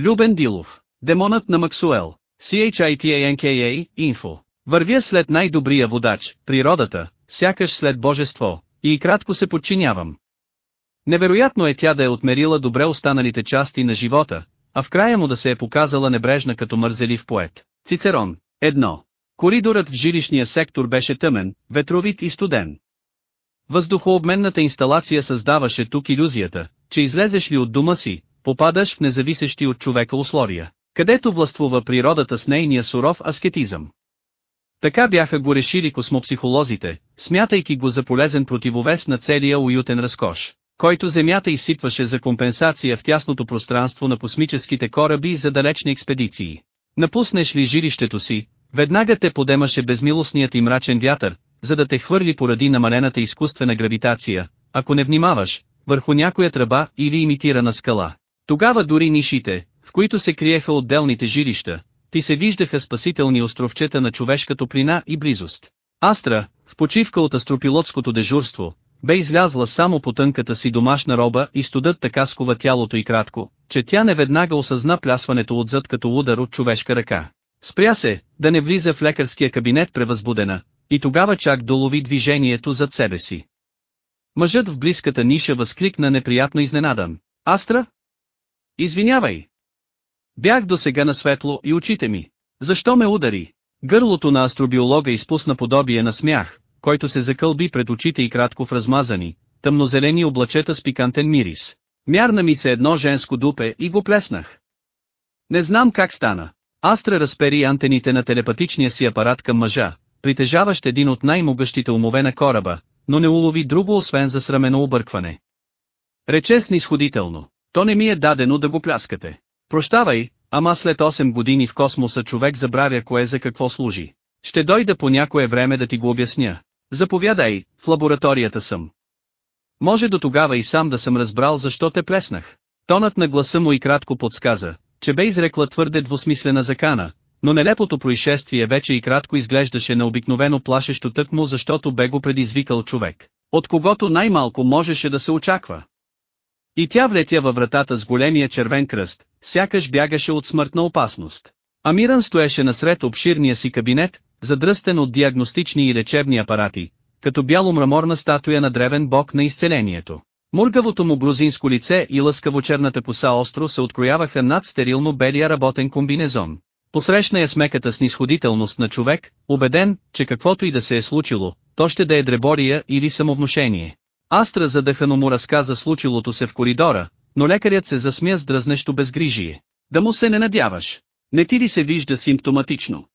Любен Дилов. Демонът на Максуел. CHITANKA, Info. Вървя след най-добрия водач, природата, сякаш след божество, и кратко се подчинявам. Невероятно е тя да е отмерила добре останалите части на живота, а в края му да се е показала небрежна като мързелив поет. Цицерон. Едно. Коридорът в жилищния сектор беше тъмен, ветровит и студен. Въздухообменната инсталация създаваше тук иллюзията, че излезеш ли от дома си, попадаш в независещи от човека условия, където властвува природата с нейния суров аскетизъм. Така бяха го решили космопсихолозите, смятайки го за полезен противовес на целия уютен разкош, който Земята изсипваше за компенсация в тясното пространство на космическите кораби за далечни експедиции. Напуснеш ли жилището си, веднага те подемаше безмилостният и мрачен вятър, за да те хвърли поради намалената изкуствена гравитация, ако не внимаваш, върху някоя тръба или имитирана скала. Тогава дори нишите, в които се криеха отделните жилища, ти се виждаха спасителни островчета на човешка топлина и близост. Астра, в почивка от астропилотското дежурство, бе излязла само по тънката си домашна роба и студът така скова тялото и кратко, че тя неведнага осъзна плясването отзад като удар от човешка ръка. Спря се, да не влиза в лекарския кабинет превъзбудена, и тогава чак долови движението зад себе си. Мъжът в близката ниша възкликна неприятно изненадан. Астра? Извинявай! Бях до сега на светло и очите ми. Защо ме удари? Гърлото на астробиолога изпусна подобие на смях, който се закълби пред очите и кратко в размазани, тъмнозелени облачета с пикантен мирис. Мярна ми се едно женско дупе и го плеснах. Не знам как стана. Астра разпери антените на телепатичния си апарат към мъжа, притежаващ един от най-могъщите умове на кораба, но не улови друго освен засрамено объркване. Рече снисходително, то не ми е дадено да го пляскате. Прощавай, ама след 8 години в космоса човек забравя кое за какво служи. Ще дойда по някое време да ти го обясня. Заповядай, в лабораторията съм. Може до тогава и сам да съм разбрал защо те плеснах. Тонът на гласа му и кратко подсказа, че бе изрекла твърде двусмислена закана, но нелепото происшествие вече и кратко изглеждаше необикновено плашещо тъкмо защото бе го предизвикал човек, от когото най-малко можеше да се очаква. И тя влетя във вратата с големия червен кръст, сякаш бягаше от смъртна опасност. Амиран стоеше насред обширния си кабинет, задръстен от диагностични и лечебни апарати, като бяло-мраморна статуя на древен бог на изцелението. Мургавото му грузинско лице и лъскаво черната коса остро се открояваха над стерилно белия работен комбинезон. Посрещна я смеката снисходителност на човек, убеден, че каквото и да се е случило, то ще да е дребория или самовнушение. Астра задъхано му разказа случилото се в коридора, но лекарят се засмя с дръзнещо безгрижие. Да му се не надяваш. Не ти ли се вижда симптоматично?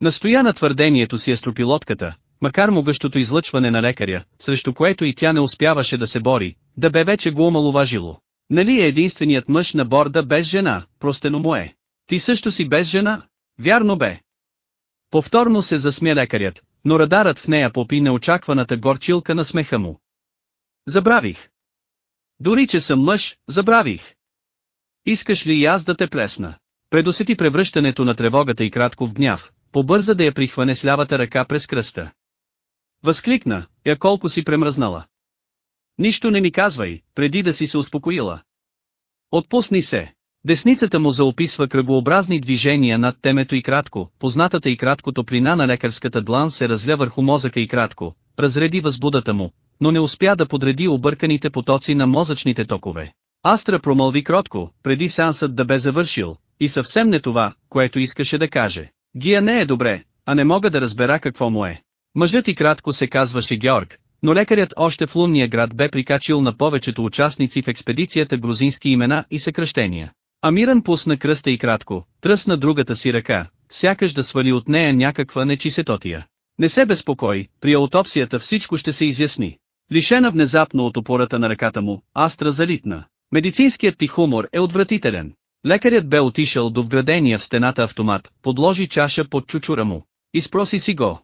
Настоя на твърдението си астропилотката, макар могъщото излъчване на лекаря, срещу което и тя не успяваше да се бори, да бе вече го омалуважило. Нали е единственият мъж на борда без жена, простено му е. Ти също си без жена? Вярно бе. Повторно се засмя лекарят, но радарът в нея попи неочакваната горчилка на смеха му. Забравих. Дори че съм мъж, забравих. Искаш ли и аз да те плесна? Предусети превръщането на тревогата и кратко в гняв, побърза да я прихване с лявата ръка през кръста. Възкликна, я колко си премръзнала. Нищо не ми казвай, преди да си се успокоила. Отпусни се. Десницата му заописва кръгообразни движения над темето и кратко, познатата и кратко топлина на лекарската длан се разля върху мозъка и кратко, разреди възбудата му, но не успя да подреди обърканите потоци на мозъчните токове. Астра промълви кротко, преди сеансът да бе завършил, и съвсем не това, което искаше да каже. Гия не е добре, а не мога да разбера какво му е. Мъжът и кратко се казваше Георг, но лекарят още в лунния град бе прикачил на повечето участници в експедицията грузински имена и съкръщения. Амиран пусна кръста и кратко, тръсна другата си ръка, сякаш да свали от нея някаква нечисетотия. Не се безпокой, при аутопсията всичко ще се изясни. Лишена внезапно от опората на ръката му, Астра залитна. Медицинският ти хумор е отвратителен. Лекарят бе отишъл до вградения в стената автомат, подложи чаша под чучура му. Изпроси си го.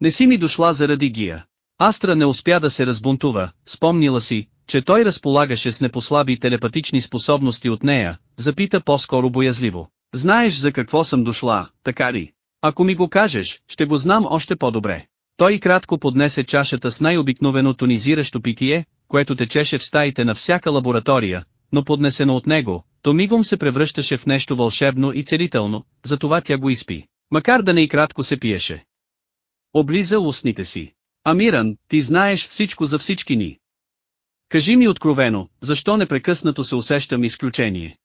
Не си ми дошла заради гия. Астра не успя да се разбунтува, спомнила си, че той разполагаше с непослаби телепатични способности от нея, запита по-скоро боязливо. Знаеш за какво съм дошла, така ли? Ако ми го кажеш, ще го знам още по-добре. Той кратко поднесе чашата с най-обикновено тонизиращо питие, което течеше в стаите на всяка лаборатория, но поднесено от него, то мигом се превръщаше в нещо вълшебно и целително, затова тя го изпи. Макар да не и кратко се пиеше. Облиза устните си. Амиран, ти знаеш всичко за всички ни. Кажи ми откровено, защо непрекъснато се усещам изключение?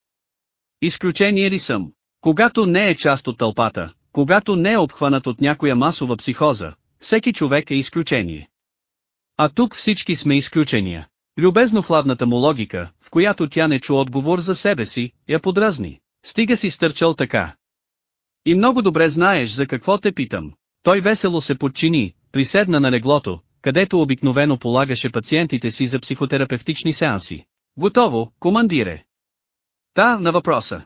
Изключение ли съм? Когато не е част от тълпата, когато не е обхванат от някоя масова психоза, всеки човек е изключение. А тук всички сме изключения. Любезно хладната му логика, в която тя не чу отговор за себе си, я подразни. Стига си стърчал така. И много добре знаеш за какво те питам. Той весело се подчини, приседна на леглото, където обикновено полагаше пациентите си за психотерапевтични сеанси. Готово, командире. Та, на въпроса.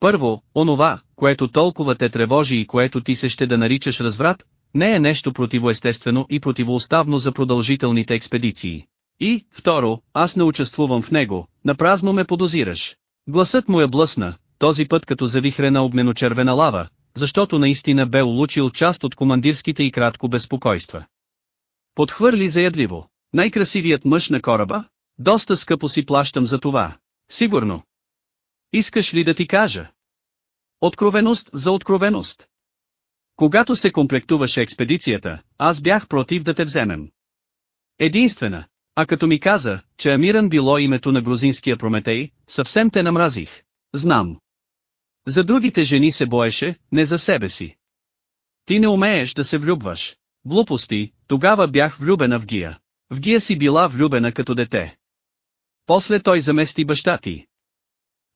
Първо, онова, което толкова те тревожи и което ти се ще да наричаш разврат, не е нещо противоестествено и противоуставно за продължителните експедиции. И, второ, аз не участвувам в него, напразно ме подозираш. Гласът му е блъсна, този път като завихрена огнено-червена лава, защото наистина бе улучил част от командирските и кратко безпокойства. Подхвърли заядливо. Най-красивият мъж на кораба? Доста скъпо си плащам за това. Сигурно. Искаш ли да ти кажа? Откровеност за откровеност. Когато се комплектуваше експедицията, аз бях против да те вземем. Единствена. А като ми каза, че Амиран било името на грузинския Прометей, съвсем те намразих. Знам. За другите жени се боеше, не за себе си. Ти не умееш да се влюбваш. Глупости, тогава бях влюбена в Гия. В Гия си била влюбена като дете. После той замести баща ти.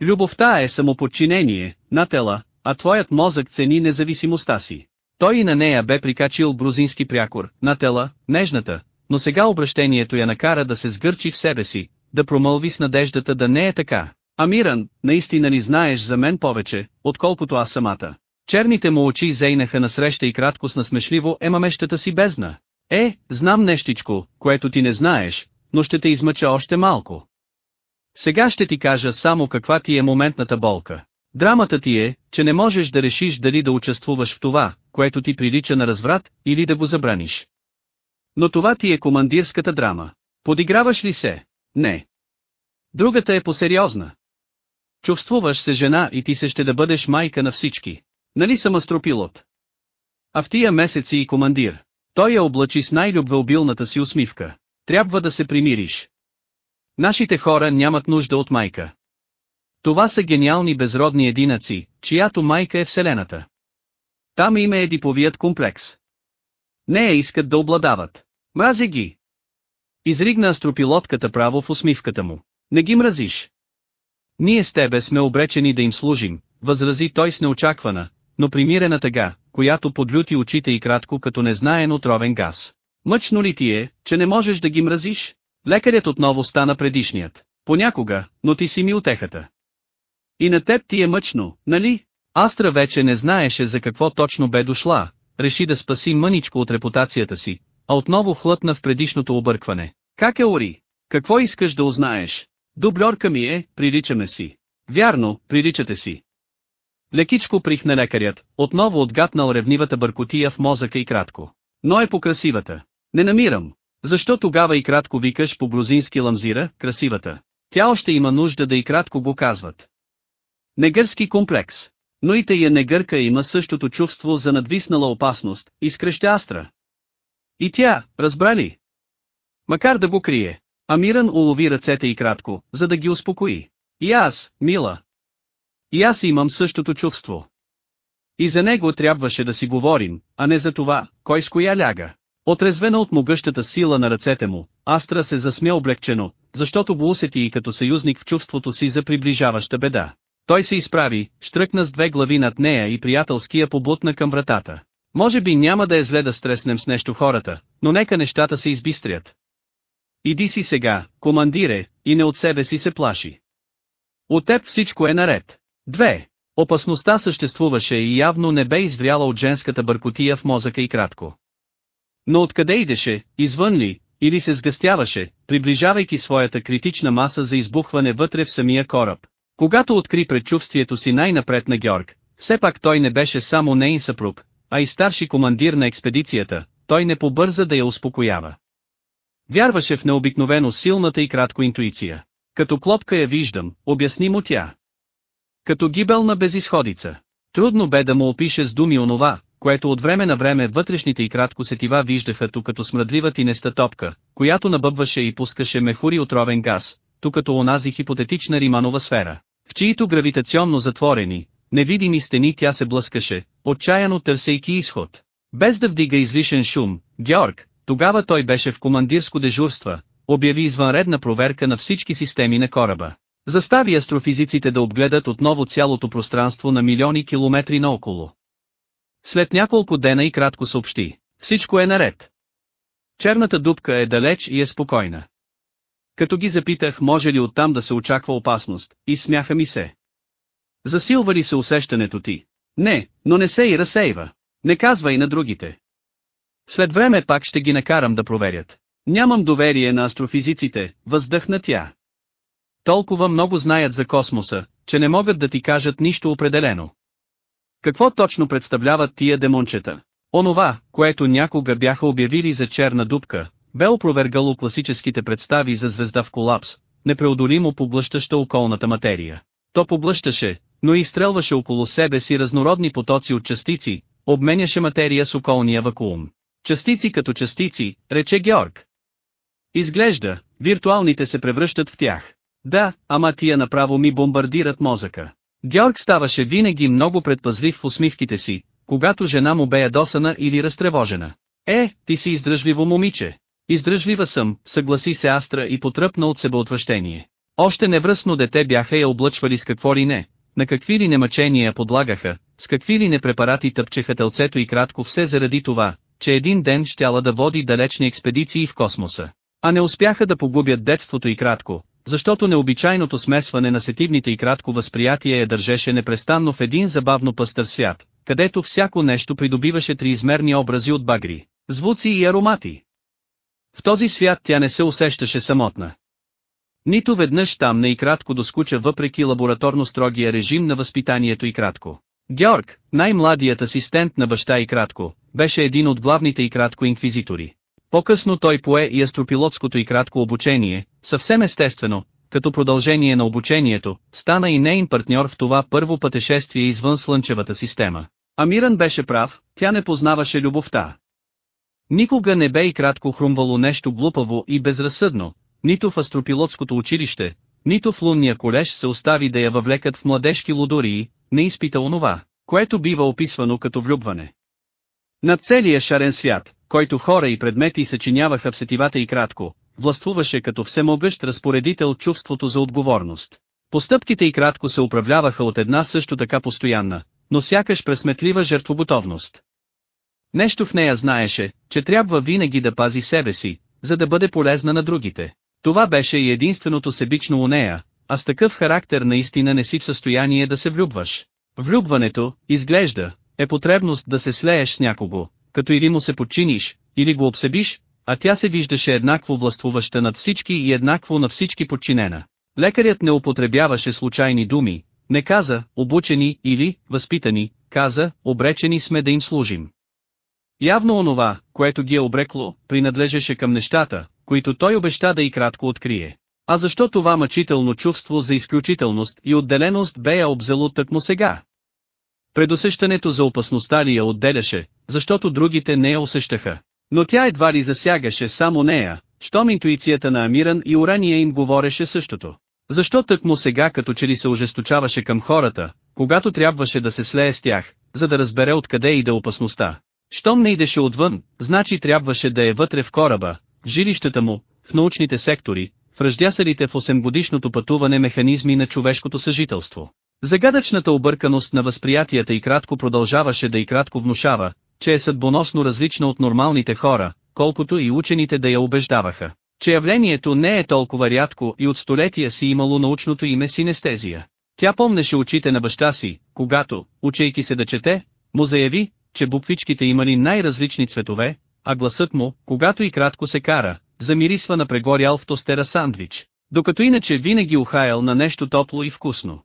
Любовта е самоподчинение, Натела, а твоят мозък цени независимостта си. Той и на нея бе прикачил брузински прякор, Натела, нежната, но сега обращението я накара да се сгърчи в себе си, да промълви с надеждата да не е така. Амиран, наистина ли знаеш за мен повече, отколкото аз самата? Черните му очи зейнаха насреща и кратко с насмешливо емамещата си бездна. Е, знам нещичко, което ти не знаеш, но ще те измъча още малко. Сега ще ти кажа само каква ти е моментната болка. Драмата ти е, че не можеш да решиш дали да участвуваш в това, което ти прилича на разврат, или да го забраниш. Но това ти е командирската драма. Подиграваш ли се? Не. Другата е посериозна. Чувствуваш се жена и ти се ще да бъдеш майка на всички. Нали съм астропилот? А в тия месеци и командир. Той я облачи с най-любвеобилната си усмивка. Трябва да се примириш. Нашите хора нямат нужда от майка. Това са гениални безродни единаци, чиято майка е Вселената. Там има едиповият комплекс. Не я искат да обладават. Мрази ги. Изригна астропилотката право в усмивката му. Не ги мразиш. Ние с тебе сме обречени да им служим, възрази той с неочаквана, но примирена тъга, която подлюти очите и кратко като незнаен отровен газ. Мъчно ли ти е, че не можеш да ги мразиш? Лекарят отново стана предишният. Понякога, но ти си ми отехата. И на теб ти е мъчно, нали? Астра вече не знаеше за какво точно бе дошла, реши да спаси мъничко от репутацията си, а отново хлътна в предишното объркване. Как е Ори? Какво искаш да узнаеш? Дубльорка ми е, приличаме си. Вярно, приличате си. Лекичко прихна лекарят, отново отгатнал ревнивата бъркотия в мозъка и кратко. Но е по-красивата. Не намирам. Защо тогава и кратко викаш по брузински ламзира, красивата? Тя още има нужда да и кратко го казват. Негърски комплекс. Но и тая негърка има същото чувство за надвиснала опасност, изкреща Астра. И тя, разбра ли? Макар да го крие, Амиран улови ръцете и кратко, за да ги успокои. И аз, мила. И аз имам същото чувство. И за него трябваше да си говорим, а не за това, кой с коя ляга. Отрезвена от могъщата сила на ръцете му, Астра се засмя облегчено, защото го усети и като съюзник в чувството си за приближаваща беда. Той се изправи, штръкна с две глави над нея и приятелския побутна към вратата. Може би няма да е зле да стреснем с нещо хората, но нека нещата се избистрят. Иди си сега, командире, и не от себе си се плаши. От теб всичко е наред. Две. Опасността съществуваше и явно не бе извряла от женската бъркотия в мозъка и кратко. Но откъде идеше, извън ли, или се сгъстяваше, приближавайки своята критична маса за избухване вътре в самия кораб. Когато откри предчувствието си най-напред на Георг, все пак той не беше само нейн съпруг, а и старши командир на експедицията, той не побърза да я успокоява. Вярваше в необикновено силната и кратко интуиция. Като клопка я виждам, обясни му тя. Като гибелна безисходица. Трудно бе да му опише с думи онова, което от време на време вътрешните и кратко сетива виждаха ту като смръдлива тинеста топка, която набъбваше и пускаше мехури отровен газ, ту като онази хипотетична риманова сфера, в чието гравитационно затворени, невидими стени тя се блъскаше, отчаяно търсейки изход. Без да вдига излишен шум, Георг, тогава той беше в командирско дежурство, обяви извънредна проверка на всички системи на кораба. Застави астрофизиците да обгледат отново цялото пространство на милиони километри наоколо. След няколко дена и кратко съобщи, всичко е наред. Черната дупка е далеч и е спокойна. Като ги запитах може ли оттам да се очаква опасност, и смяха ми се. Засилва ли се усещането ти? Не, но не се и разсейва. Не казва и на другите. След време пак ще ги накарам да проверят. Нямам доверие на астрофизиците, въздъхна тя. Толкова много знаят за космоса, че не могат да ти кажат нищо определено. Какво точно представляват тия демончета? Онова, което някога бяха обявили за черна дупка, бе опровергало класическите представи за звезда в колапс, непреодолимо поблъщаща околната материя. То поблъщаше, но изстрелваше около себе си разнородни потоци от частици, обменяше материя с околния вакуум. Частици като частици, рече Георг. Изглежда, виртуалните се превръщат в тях. Да, ама тия направо ми бомбардират мозъка. Георг ставаше винаги много предпазлив в усмивките си, когато жена му бе ядосана или разтревожена. Е, ти си издръжливо момиче. Издръжлива съм, съгласи се Астра и потръпна от себеотвращение. Още невръсно дете бяха я облъчвали с какво ли не, на какви ли немъчения подлагаха, с какви ли не препарати тъпчеха телцето и кратко все заради това, че един ден щяла да води далечни експедиции в космоса. А не успяха да погубят детството и кратко, защото необичайното смесване на сетивните и кратко възприятие я държеше непрестанно в един забавно пъстър свят, където всяко нещо придобиваше триизмерни образи от багри, звуци и аромати. В този свят тя не се усещаше самотна. Нито веднъж там не и кратко доскуча въпреки лабораторно строгия режим на възпитанието и кратко. Георг, най-младият асистент на баща и кратко, беше един от главните и кратко инквизитори. По-късно той пое и астропилотското и кратко обучение, съвсем естествено, като продължение на обучението, стана и нейн партньор в това първо пътешествие извън Слънчевата система. Амиран беше прав, тя не познаваше любовта. Никога не бе и кратко хрумвало нещо глупаво и безразсъдно, нито в астропилотското училище, нито в лунния колеж се остави да я въвлекат в младежки лудории, не изпита онова, което бива описвано като влюбване. На целия шарен свят, който хора и предмети съчиняваха в сетивата и кратко, властвуваше като всемогъщ разпоредител чувството за отговорност. Постъпките и кратко се управляваха от една също така постоянна, но сякаш пресметлива жертвоготовност. Нещо в нея знаеше, че трябва винаги да пази себе си, за да бъде полезна на другите. Това беше и единственото себично у нея, а с такъв характер наистина не си в състояние да се влюбваш. Влюбването, изглежда, е потребност да се слееш с някого, като или му се подчиниш, или го обсебиш, а тя се виждаше еднакво властвуваща над всички и еднакво на всички подчинена. Лекарят не употребяваше случайни думи, не каза, обучени или, възпитани, каза, обречени сме да им служим. Явно онова, което ги е обрекло, принадлежеше към нещата, които той обеща да и кратко открие. А защо това мъчително чувство за изключителност и отделеност бе я обзело тъкмо сега? Предусещането за опасността ли я отделяше, защото другите не я усещаха. Но тя едва ли засягаше само нея, щом интуицията на Амиран и Урания им говореше същото. Защо тъкмо сега като че ли се ожесточаваше към хората, когато трябваше да се слее с тях, за да разбере откъде иде опасността. Щом не идеше отвън, значи трябваше да е вътре в кораба, в жилищата му, в научните сектори, в ръждясалите в 8-годишното пътуване механизми на човешкото съжителство. Загадъчната обърканост на възприятията и кратко продължаваше да и кратко внушава, че е съдбоносно различна от нормалните хора, колкото и учените да я убеждаваха, че явлението не е толкова рядко и от столетия си имало научното име синестезия. Тя помнеше очите на баща си, когато, учейки се да чете, му заяви, че буквичките имали най-различни цветове, а гласът му, когато и кратко се кара, замирисва на прегорял в тостера сандвич, докато иначе винаги ухаял на нещо топло и вкусно.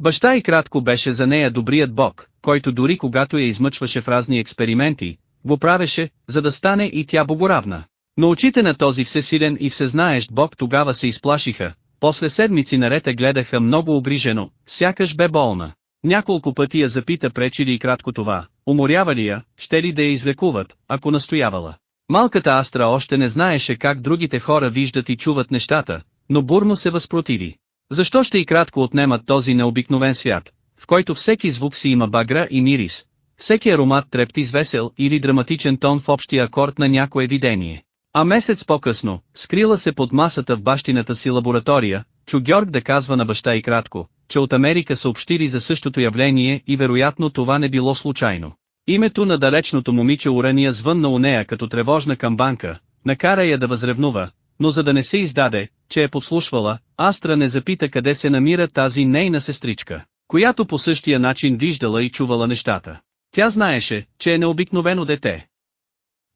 Баща и кратко беше за нея добрият бог, който дори когато я измъчваше в разни експерименти, го правеше, за да стане и тя богоравна. Но очите на този всесилен и всезнаещ бог тогава се изплашиха, после седмици наред я гледаха много обрижено, сякаш бе болна. Няколко пъти я запита пречи ли и кратко това, уморява ли я, ще ли да я излекуват, ако настоявала. Малката Астра още не знаеше как другите хора виждат и чуват нещата, но бурно се възпротиви. Защо ще и кратко отнемат този необикновен свят, в който всеки звук си има багра и мирис, всеки аромат трепти с весел или драматичен тон в общия акорд на някое видение. А месец по-късно, скрила се под масата в бащината си лаборатория, чу Георг да казва на баща и кратко, че от Америка съобщили за същото явление и вероятно това не било случайно. Името на далечното момиче Урания звънна у нея като тревожна камбанка, накара я да възревнува, но за да не се издаде, че е подслушвала, Астра не запита къде се намира тази нейна сестричка, която по същия начин виждала и чувала нещата. Тя знаеше, че е необикновено дете.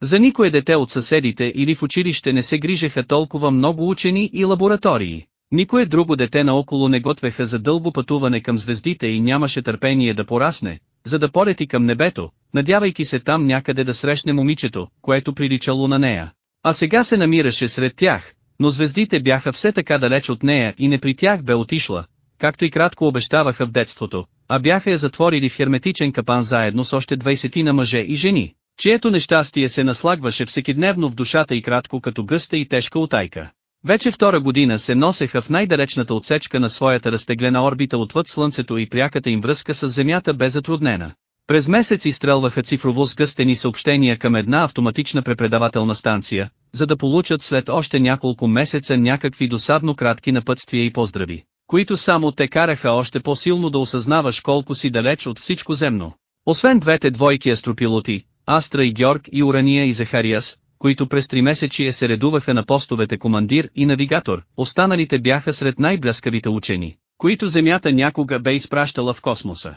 За никое дете от съседите или в училище не се грижеха толкова много учени и лаборатории. Никое друго дете наоколо не готвеха за дълго пътуване към звездите и нямаше търпение да порасне, за да полети към небето, надявайки се там някъде да срещне момичето, което приличало на нея. А сега се намираше сред тях, но звездите бяха все така далеч от нея и не при тях бе отишла, както и кратко обещаваха в детството, а бяха я затворили в херметичен капан заедно с още 20 на мъже и жени, чието нещастие се наслагваше всекидневно в душата и кратко като гъста и тежка утайка. Вече втора година се носеха в най-далечната отсечка на своята разтеглена орбита отвъд Слънцето и пряката им връзка с Земята бе затруднена. През месец изстрелваха цифрово сгъстени съобщения към една автоматична препредавателна станция, за да получат след още няколко месеца някакви досадно кратки напътствия и поздрави, които само те караха още по-силно да осъзнаваш колко си далеч от всичко земно. Освен двете двойки астропилоти, Астра и Георг и Урания и Захариас, които през три месечие се редуваха на постовете командир и навигатор, останалите бяха сред най-бляскавите учени, които Земята някога бе изпращала в космоса.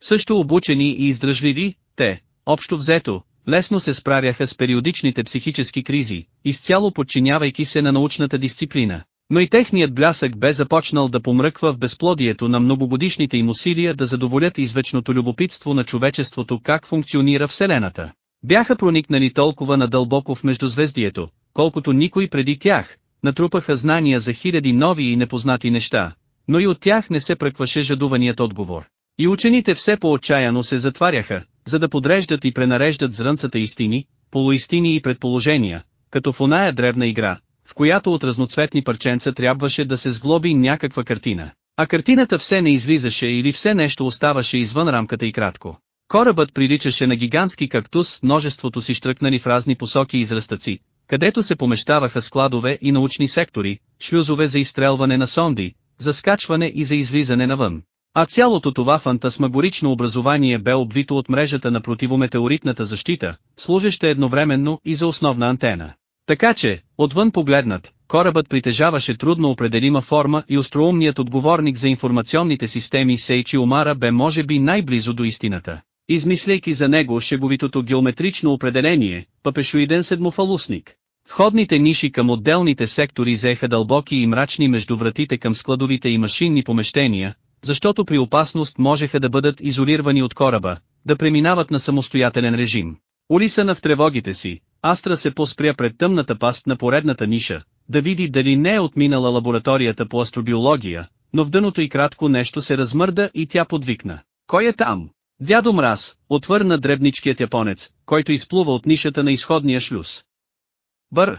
Също обучени и издръжливи, те, общо взето, лесно се справяха с периодичните психически кризи, изцяло подчинявайки се на научната дисциплина. Но и техният блясък бе започнал да помръква в безплодието на многогодишните им усилия да задоволят извечното любопитство на човечеството как функционира Вселената. Бяха проникнали толкова надълбоко в междузвездието, колкото никой преди тях, натрупаха знания за хиляди нови и непознати неща, но и от тях не се пръкваше жадуваният отговор. И учените все по-отчаяно се затваряха, за да подреждат и пренареждат зрънцата истини, полуистини и предположения, като в оная древна игра, в която от разноцветни парченца трябваше да се сглоби някаква картина. А картината все не излизаше или все нещо оставаше извън рамката и кратко. Корабът приличаше на гигантски кактус, множеството си штръкнали в разни посоки израстъци, където се помещаваха складове и научни сектори, шлюзове за изстрелване на сонди, за скачване и за излизане навън. А цялото това фантасмагорично образование бе обвито от мрежата на противометеоритната защита, служеща едновременно и за основна антена. Така че, отвън погледнат, корабът притежаваше трудно определима форма и остроумният отговорник за информационните системи Сейчи Омара бе може би най-близо до истината. Измисляйки за него шеговитото геометрично определение, папешоиден седмофалусник. Входните ниши към отделните сектори заеха дълбоки и мрачни между вратите към складовите и машинни помещения, защото при опасност можеха да бъдат изолирани от кораба, да преминават на самостоятелен режим. Улисана в тревогите си, Астра се поспря пред тъмната паст на поредната ниша, да види дали не е отминала лабораторията по астробиология, но в дъното и кратко нещо се размърда и тя подвикна. Кой е там? Дядо Мраз, отвърна дребничкият японец, който изплува от нишата на изходния шлюз. Бър!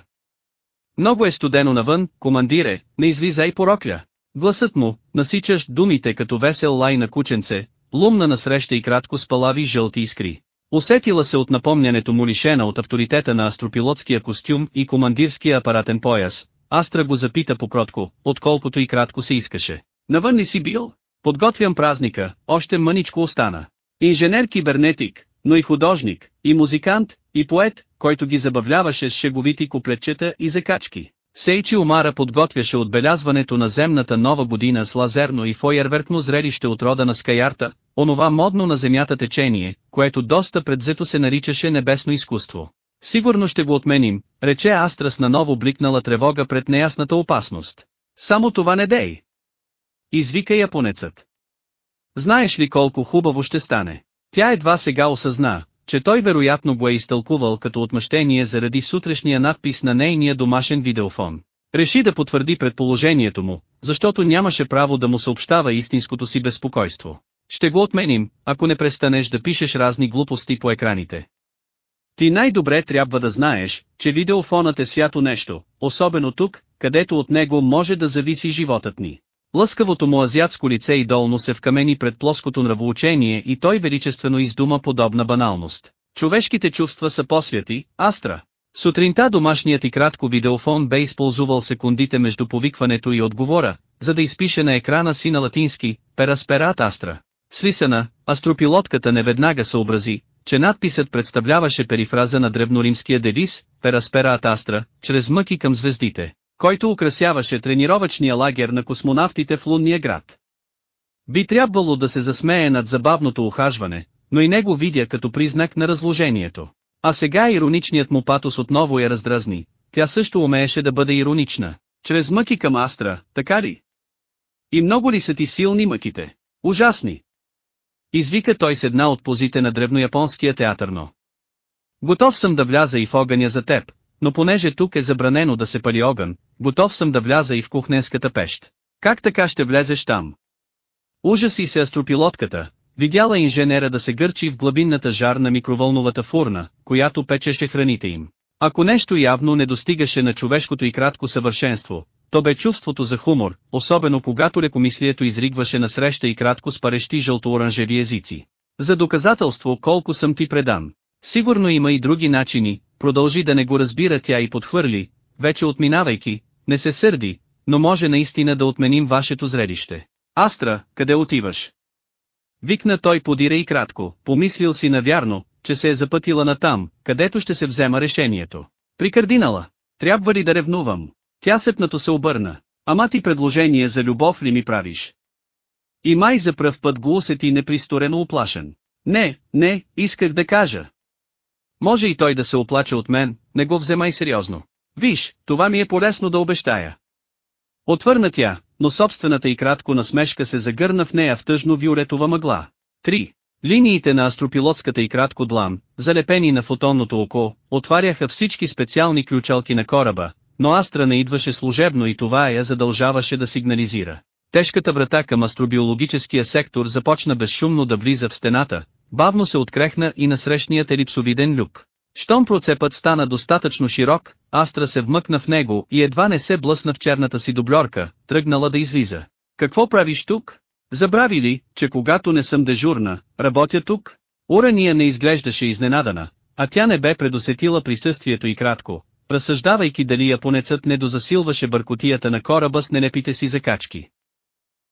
Много е студено навън, командире, не излизай порокля. Гласът му, насичащ думите като весел лай на кученце, лумна насреща и кратко спалави жълти искри. Усетила се от напомнянето му лишена от авторитета на астропилотския костюм и командирския апаратен пояс, Астра го запита покротко, отколкото и кратко се искаше. Навън ли си бил? Подготвям празника, още мъничко остана. Инженер-кибернетик, но и художник, и музикант, и поет, който ги забавляваше с шеговити куплетчета и закачки. Сейчи Омара подготвяше отбелязването на земната нова година с лазерно и фойерверкно зрелище от рода на Скаярта, онова модно на земята течение, което доста предзето се наричаше небесно изкуство. Сигурно ще го отменим, рече Астрас на ново бликнала тревога пред неясната опасност. Само това не дей. Извика японецът. Знаеш ли колко хубаво ще стане? Тя едва сега осъзна, че той вероятно го е изтълкувал като отмъщение заради сутрешния надпис на нейния домашен видеофон. Реши да потвърди предположението му, защото нямаше право да му съобщава истинското си безпокойство. Ще го отменим, ако не престанеш да пишеш разни глупости по екраните. Ти най-добре трябва да знаеш, че видеофонът е свято нещо, особено тук, където от него може да зависи животът ни. Лъскавото му азиатско лице и долно се вкамени пред плоското нравоучение и той величествено издума подобна баналност. Човешките чувства са посвяти, Астра. Сутринта домашният и кратко видеофон бе използвал секундите между повикването и отговора, за да изпише на екрана си на латински «Перасперат Астра». Слисана, астропилотката неведнага съобрази, че надписът представляваше перифраза на древноримския девиз «Перасперат Астра», чрез мъки към звездите, който украсяваше тренировъчния лагер на космонавтите в лунния град. Би трябвало да се засмее над забавното ухажване, но и него видя като признак на разложението. А сега ироничният му патос отново я раздразни, тя също умееше да бъде иронична. Чрез мъки към Астра, така ли? И много ли са ти силни мъките? Ужасни! Извика той с една от позите на древнояпонския театърно. Готов съм да вляза и в огъня за теб, но понеже тук е забранено да се пали огън, готов съм да вляза и в кухненската пещ. Как така ще влезеш там? Ужаси се астропилотката, видяла инженера да се гърчи в глабинната жар на микровълновата фурна, която печеше храните им. Ако нещо явно не достигаше на човешкото и кратко съвършенство, то бе чувството за хумор, особено когато лекомислието изригваше насреща и кратко с парещи жълто-оранжеви езици. За доказателство колко съм ти предан. Сигурно има и други начини, продължи да не го разбира тя и подхвърли, вече отминавайки, не се сърди, но може наистина да отменим вашето зрелище. Астра, къде отиваш? Викна той подира и кратко, помислил си навярно, че се е запътила натам, където ще се взема решението. При кардинала, трябва ли да ревнувам? Тя сепнато се обърна. Ама ти предложение за любов ли ми правиш? И май за пръв път го усети непристорено оплашен. Не, не, исках да кажа. Може и той да се оплаче от мен, не го вземай сериозно. Виж, това ми е полезно да обещая. Отвърна тя, но собствената и кратко насмешка се загърна в нея в тъжно-виолетова мъгла. 3. Линиите на астропилотската и кратко длан, залепени на фотонното око, отваряха всички специални ключалки на кораба, но Астра не идваше служебно и това я задължаваше да сигнализира. Тежката врата към астробиологическия сектор започна безшумно да влиза в стената, бавно се открехна и насрещният елипсовиден люк. Щом процепът стана достатъчно широк, Астра се вмъкна в него и едва не се блъсна в черната си дубльорка, тръгнала да излиза. Какво правиш тук? Забрави ли, че когато не съм дежурна, работя тук? Урания не изглеждаше изненадана, а тя не бе предусетила присъствието и кратко, разсъждавайки дали японецът не дозасилваше бъркотията на кораба с нелепите си закачки.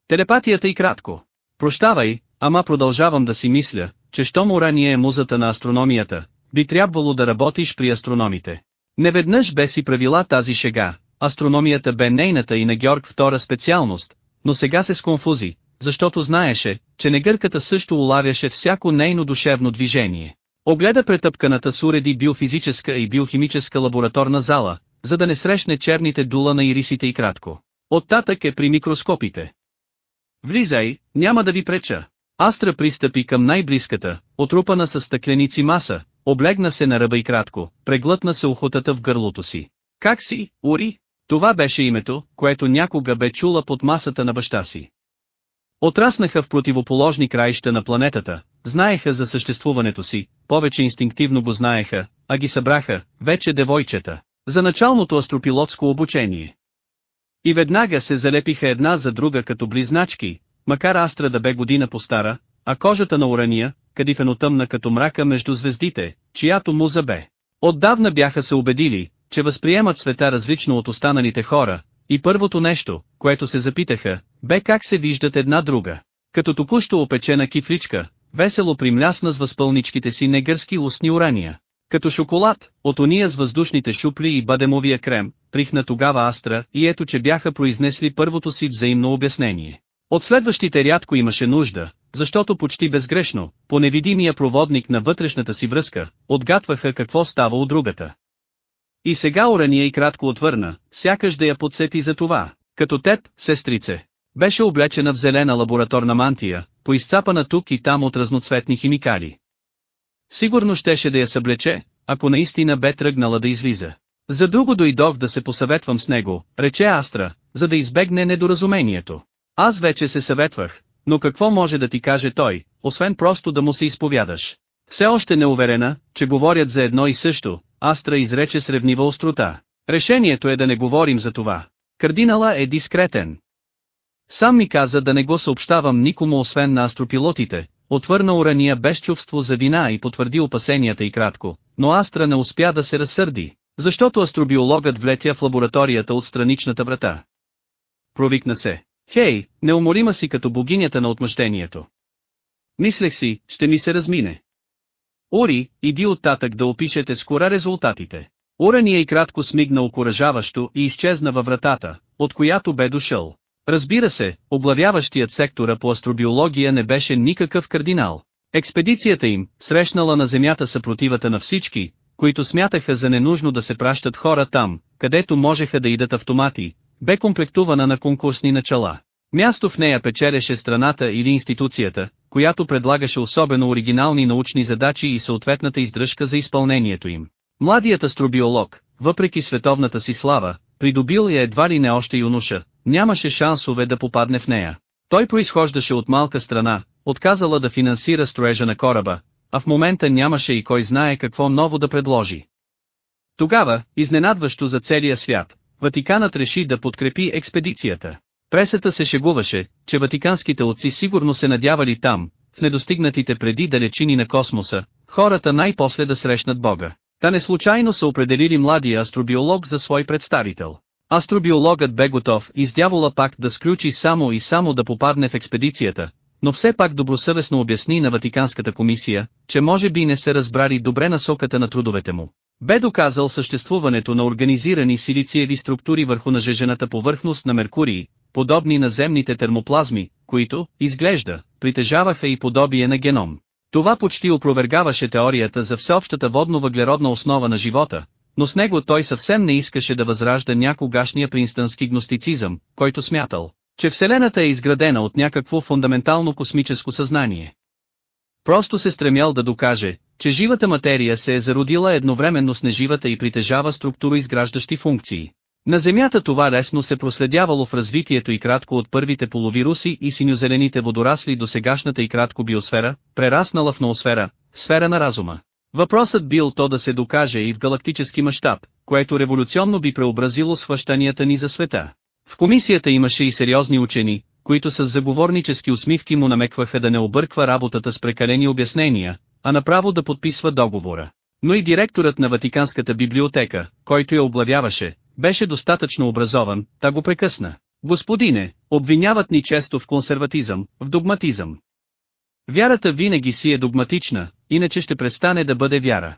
Телепатията и кратко. Прощавай, ама продължавам да си мисля, че щом Урания е музата на астрономията, би трябвало да работиш при астрономите. Неведнъж бе си правила тази шега, астрономията бе нейната и на Георг втора специалност, но сега се сконфузи, защото знаеше, че негърката също улавяше всяко нейно душевно движение. Огледа претъпканата с уреди биофизическа и биохимическа лабораторна зала, за да не срещне черните дула на ирисите и кратко. Оттатък е при микроскопите. Влизай, няма да ви преча. Астра пристъпи към най-близката, отрупана с стъкленици маса, облегна се на ръба и кратко, преглътна се охотата в гърлото си. Как си, Ури? Това беше името, което някога бе чула под масата на баща си. Отраснаха в противоположни краища на планетата, знаеха за съществуването си, повече инстинктивно го знаеха, а ги събраха, вече девойчета, за началното астропилотско обучение. И веднага се залепиха една за друга като близначки, макар Астра да бе година по-стара, а кожата на Урания, кадифенотъмна като мрака между звездите, чиято муза бе. Отдавна бяха се убедили, че възприемат света различно от останалите хора, и първото нещо, което се запитаха, бе как се виждат една друга. Като току-що опечена кифличка, весело примлясна с възпълничките си негърски устни урания. Като шоколад, от ония с въздушните шупли и бадемовия крем, прихна тогава Астра и ето че бяха произнесли първото си взаимно обяснение. От следващите рядко имаше нужда, защото почти безгрешно, по невидимия проводник на вътрешната си връзка, отгатваха какво става от другата. И сега Орания и кратко отвърна, сякаш да я подсети за това, като теб, сестрице. Беше облечена в зелена лабораторна мантия, поизцапана тук и там от разноцветни химикали. Сигурно щеше да я съблече, ако наистина бе тръгнала да излиза. За друго дойдох да се посъветвам с него, рече Астра, за да избегне недоразумението. Аз вече се съветвах, но какво може да ти каже той, освен просто да му се изповядаш? Все още неуверена, че говорят за едно и също, Астра изрече с ревнива острота. Решението е да не говорим за това. Кардинала е дискретен. Сам ми каза да не го съобщавам никому освен на астропилотите, отвърна Урания без чувство за вина и потвърди опасенията и кратко, но Астра не успя да се разсърди, защото астробиологът влетя в лабораторията от страничната врата. Провикна се. Хей, неуморима си като богинята на отмъщението. Мислех си, ще ми се размине. Ури, иди оттатък да опишете скоро резултатите. Урания и кратко смигна окоръжаващо и изчезна във вратата, от която бе дошъл. Разбира се, облавяващият сектора по астробиология не беше никакъв кардинал. Експедицията им, срещнала на Земята съпротивата на всички, които смятаха за ненужно да се пращат хора там, където можеха да идат автомати, бе комплектувана на конкурсни начала. Място в нея печелеше страната или институцията, която предлагаше особено оригинални научни задачи и съответната издръжка за изпълнението им. Младият астробиолог, въпреки световната си слава, придобил я едва ли не още юноша, нямаше шансове да попадне в нея. Той произхождаше от малка страна, отказала да финансира строежа на кораба, а в момента нямаше и кой знае какво ново да предложи. Тогава, изненадващо за целия свят, Ватиканът реши да подкрепи експедицията. Пресата се шегуваше, че ватиканските отци сигурно се надявали там, в недостигнатите преди далечини на космоса, хората най-после да срещнат Бога. Та не случайно са определили младия астробиолог за свой представител. Астробиологът бе готов и с дявола пак да сключи само и само да попадне в експедицията, но все пак добросъвестно обясни на Ватиканската комисия, че може би не се разбрали добре насоката на трудовете му. Бе доказал съществуването на организирани силициеви структури върху нажежената повърхност на Меркурий, подобни на земните термоплазми, които, изглежда, притежаваха и подобие на геном. Това почти опровергаваше теорията за всеобщата водно-въглеродна основа на живота, но с него той съвсем не искаше да възражда някогашния принстънски гностицизъм, който смятал, че Вселената е изградена от някакво фундаментално космическо съзнание. Просто се стремял да докаже, че живата материя се е зародила едновременно с неживата и притежава структуроизграждащи функции. На Земята това лесно се проследявало в развитието и кратко от първите половируси и синьозелените водорасли до сегашната и кратко биосфера, прераснала в ноосфера, сфера на разума. Въпросът бил то да се докаже и в галактически мащаб, което революционно би преобразило схващанията ни за света. В комисията имаше и сериозни учени, които с заговорнически усмивки му намекваха да не обърква работата с прекалени обяснения, а направо да подписва договора. Но и директорът на Ватиканската библиотека, който я облавяваше, беше достатъчно образован, та го прекъсна. Господине, обвиняват ни често в консерватизъм, в догматизъм. Вярата винаги си е догматична, иначе ще престане да бъде вяра.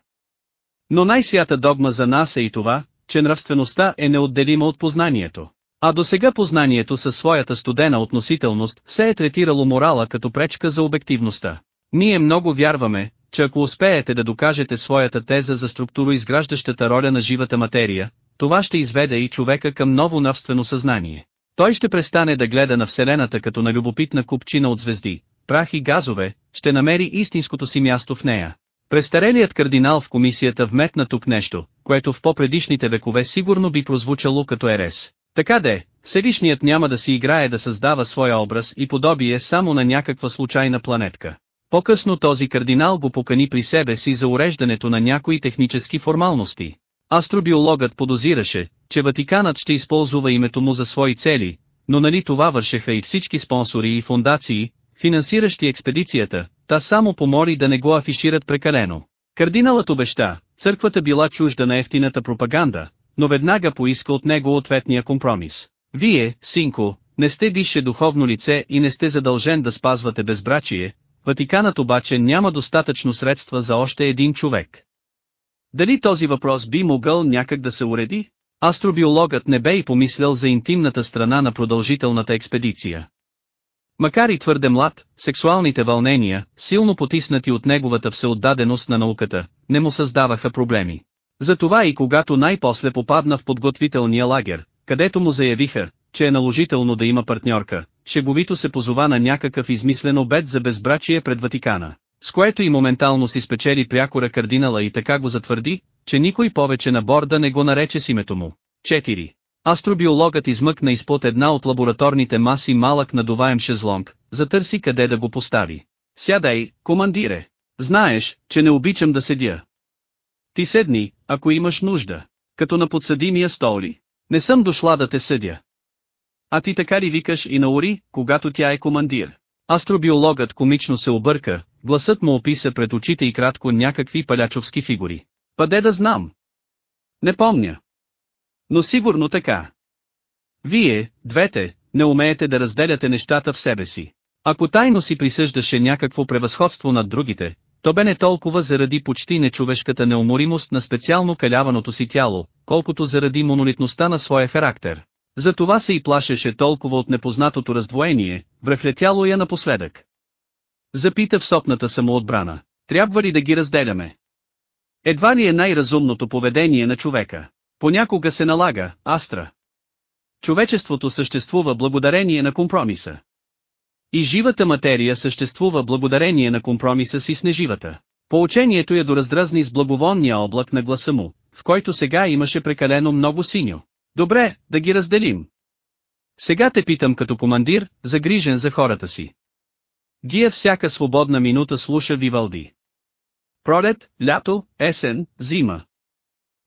Но най-свята догма за нас е и това, че нравствеността е неотделима от познанието. А до сега познанието със своята студена относителност се е третирало морала като пречка за обективността. Ние много вярваме, че ако успеете да докажете своята теза за структуроизграждащата роля на живата материя, това ще изведе и човека към ново навствено съзнание. Той ще престане да гледа на Вселената като на любопитна купчина от звезди, прах и газове, ще намери истинското си място в нея. Престарелият кардинал в комисията вметна тук нещо, което в по-предишните векове сигурно би прозвучало като ерес. Така де, Всевишният няма да си играе да създава своя образ и подобие само на някаква случайна планетка. По-късно този кардинал го покани при себе си за уреждането на някои технически формалности. Астробиологът подозираше, че Ватиканът ще използва името му за свои цели, но нали това вършеха и всички спонсори и фундации, финансиращи експедицията, та само помоли да не го афишират прекалено. Кардиналът обеща, църквата била чужда на ефтината пропаганда, но веднага поиска от него ответния компромис. Вие, синко, не сте висше духовно лице и не сте задължен да спазвате безбрачие, Ватиканът обаче няма достатъчно средства за още един човек. Дали този въпрос би могъл някак да се уреди? Астробиологът не бе и помислял за интимната страна на продължителната експедиция. Макар и твърде млад, сексуалните вълнения, силно потиснати от неговата всеотдаденост на науката, не му създаваха проблеми. Затова и когато най-после попадна в подготвителния лагер, където му заявиха, че е наложително да има партньорка, шеговито се позова на някакъв измислен обед за безбрачие пред Ватикана, с което и моментално си спечели прякора кардинала и така го затвърди, че никой повече на борда не го нарече с името му. 4. Астробиологът измъкна изпод една от лабораторните маси малък надуваем шезлонг, затърси къде да го постави. Сядай, командире. Знаеш, че не обичам да седя. Ти седни, ако имаш нужда. Като на подсъдимия стол ли. Не съм дошла да те съдя. А ти така ли викаш и на Ори, когато тя е командир? Астробиологът комично се обърка, гласът му описа пред очите и кратко някакви палячовски фигури. Паде да знам. Не помня. Но сигурно така. Вие, двете, не умеете да разделяте нещата в себе си. Ако тайно си присъждаше някакво превъзходство над другите, то бе не толкова заради почти нечовешката неуморимост на специално каляваното си тяло, колкото заради монолитността на своя характер. Затова се и плашеше толкова от непознатото раздвоение, връхлетяло я напоследък. Запита в сопната самоотбрана, трябва ли да ги разделяме? Едва ли е най-разумното поведение на човека. Понякога се налага, Астра. Човечеството съществува благодарение на компромиса. И живата материя съществува благодарение на компромиса си с неживата. Поучението я дораздразни с благовонния облак на гласа му, в който сега имаше прекалено много синьо. Добре, да ги разделим. Сега те питам като командир, загрижен за хората си. Гия всяка свободна минута слуша Вивалди. Пролет, лято, есен, зима.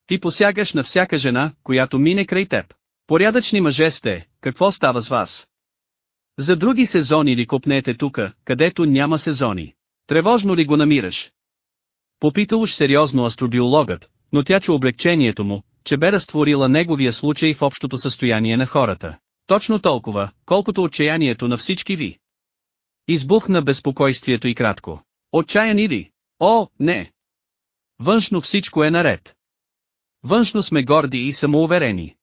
Ти посягаш на всяка жена, която мине край теб. Порядъчни мъже сте, какво става с вас? За други сезони ли копнете тука, където няма сезони? Тревожно ли го намираш? Попита уж сериозно астробиологът, но тя чу облегчението му, че бе разтворила неговия случай в общото състояние на хората. Точно толкова, колкото отчаянието на всички ви. Избухна безпокойствието и кратко. Отчаяни ли? О, не! Външно всичко е наред. Външно сме горди и самоуверени.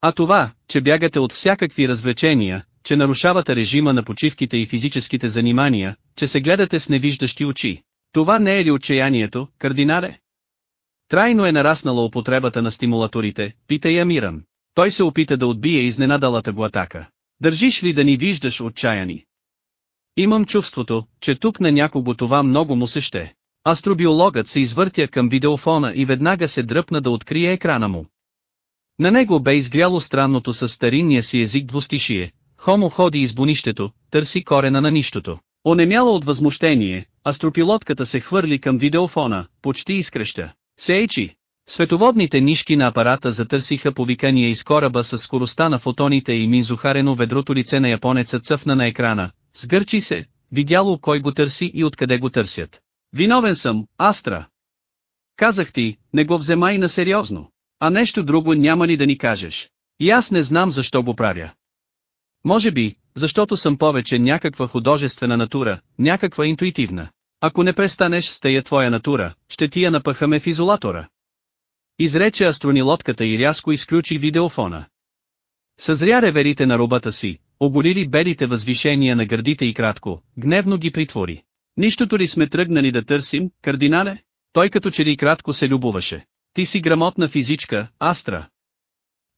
А това, че бягате от всякакви развлечения, че нарушавате режима на почивките и физическите занимания, че се гледате с невиждащи очи. Това не е ли отчаянието, кардинале? Трайно е нараснала употребата на стимулаторите, пита я Миран. Той се опита да отбие изненадалата го атака. Държиш ли да ни виждаш отчаяни? Имам чувството, че тук на някого това много му се ще. Астробиологът се извъртя към видеофона и веднага се дръпна да открие екрана му. На него бе изгряло странното със старинния си език двустишие. Хомо ходи из бунището, търси корена на нищото. Онемяла от възмущение, астропилотката се хвърли към видеофона, почти изкръща. Сейчи! Световодните нишки на апарата затърсиха повикания из кораба с скоростта на фотоните и минзухарено ведрото лице на японеца цъфна на екрана, сгърчи се, видяло кой го търси и откъде го търсят. Виновен съм, Астра. Казах ти, не го вземай на сериозно. А нещо друго няма ли да ни кажеш? И аз не знам защо го правя. Може би, защото съм повече някаква художествена натура, някаква интуитивна. Ако не престанеш с тая твоя натура, ще ти я напъхаме в изолатора. Изрече астронилотката и рязко изключи видеофона. Съзря реверите на робата си, оболили белите възвишения на гърдите и кратко, гневно ги притвори. Нищото ли сме тръгнали да търсим, кардинале? Той като че ли кратко се любоваше. Ти си грамотна физичка, Астра.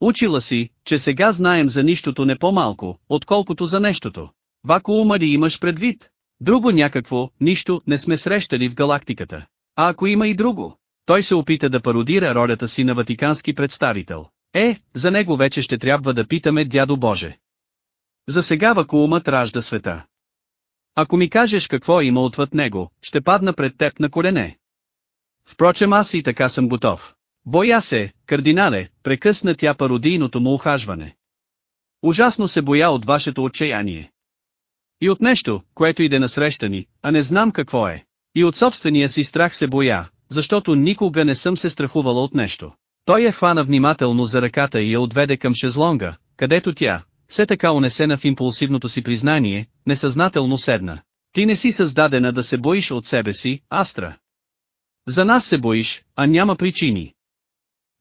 Учила си, че сега знаем за нищото не по-малко, отколкото за нещото. Вакуума ли имаш предвид? Друго някакво, нищо, не сме срещали в галактиката. А ако има и друго? Той се опита да пародира ролята си на ватикански представител. Е, за него вече ще трябва да питаме дядо Боже. За сега вакуумът ражда света. Ако ми кажеш какво има отвъд него, ще падна пред теб на колене. Впрочем аз и така съм готов. Боя се, кардинале, прекъсна тя пародийното му ухажване. Ужасно се боя от вашето отчаяние. И от нещо, което иде насреща ни, а не знам какво е. И от собствения си страх се боя, защото никога не съм се страхувала от нещо. Той я хвана внимателно за ръката и я отведе към шезлонга, където тя, все така унесена в импулсивното си признание, несъзнателно седна. Ти не си създадена да се боиш от себе си, Астра. За нас се боиш, а няма причини.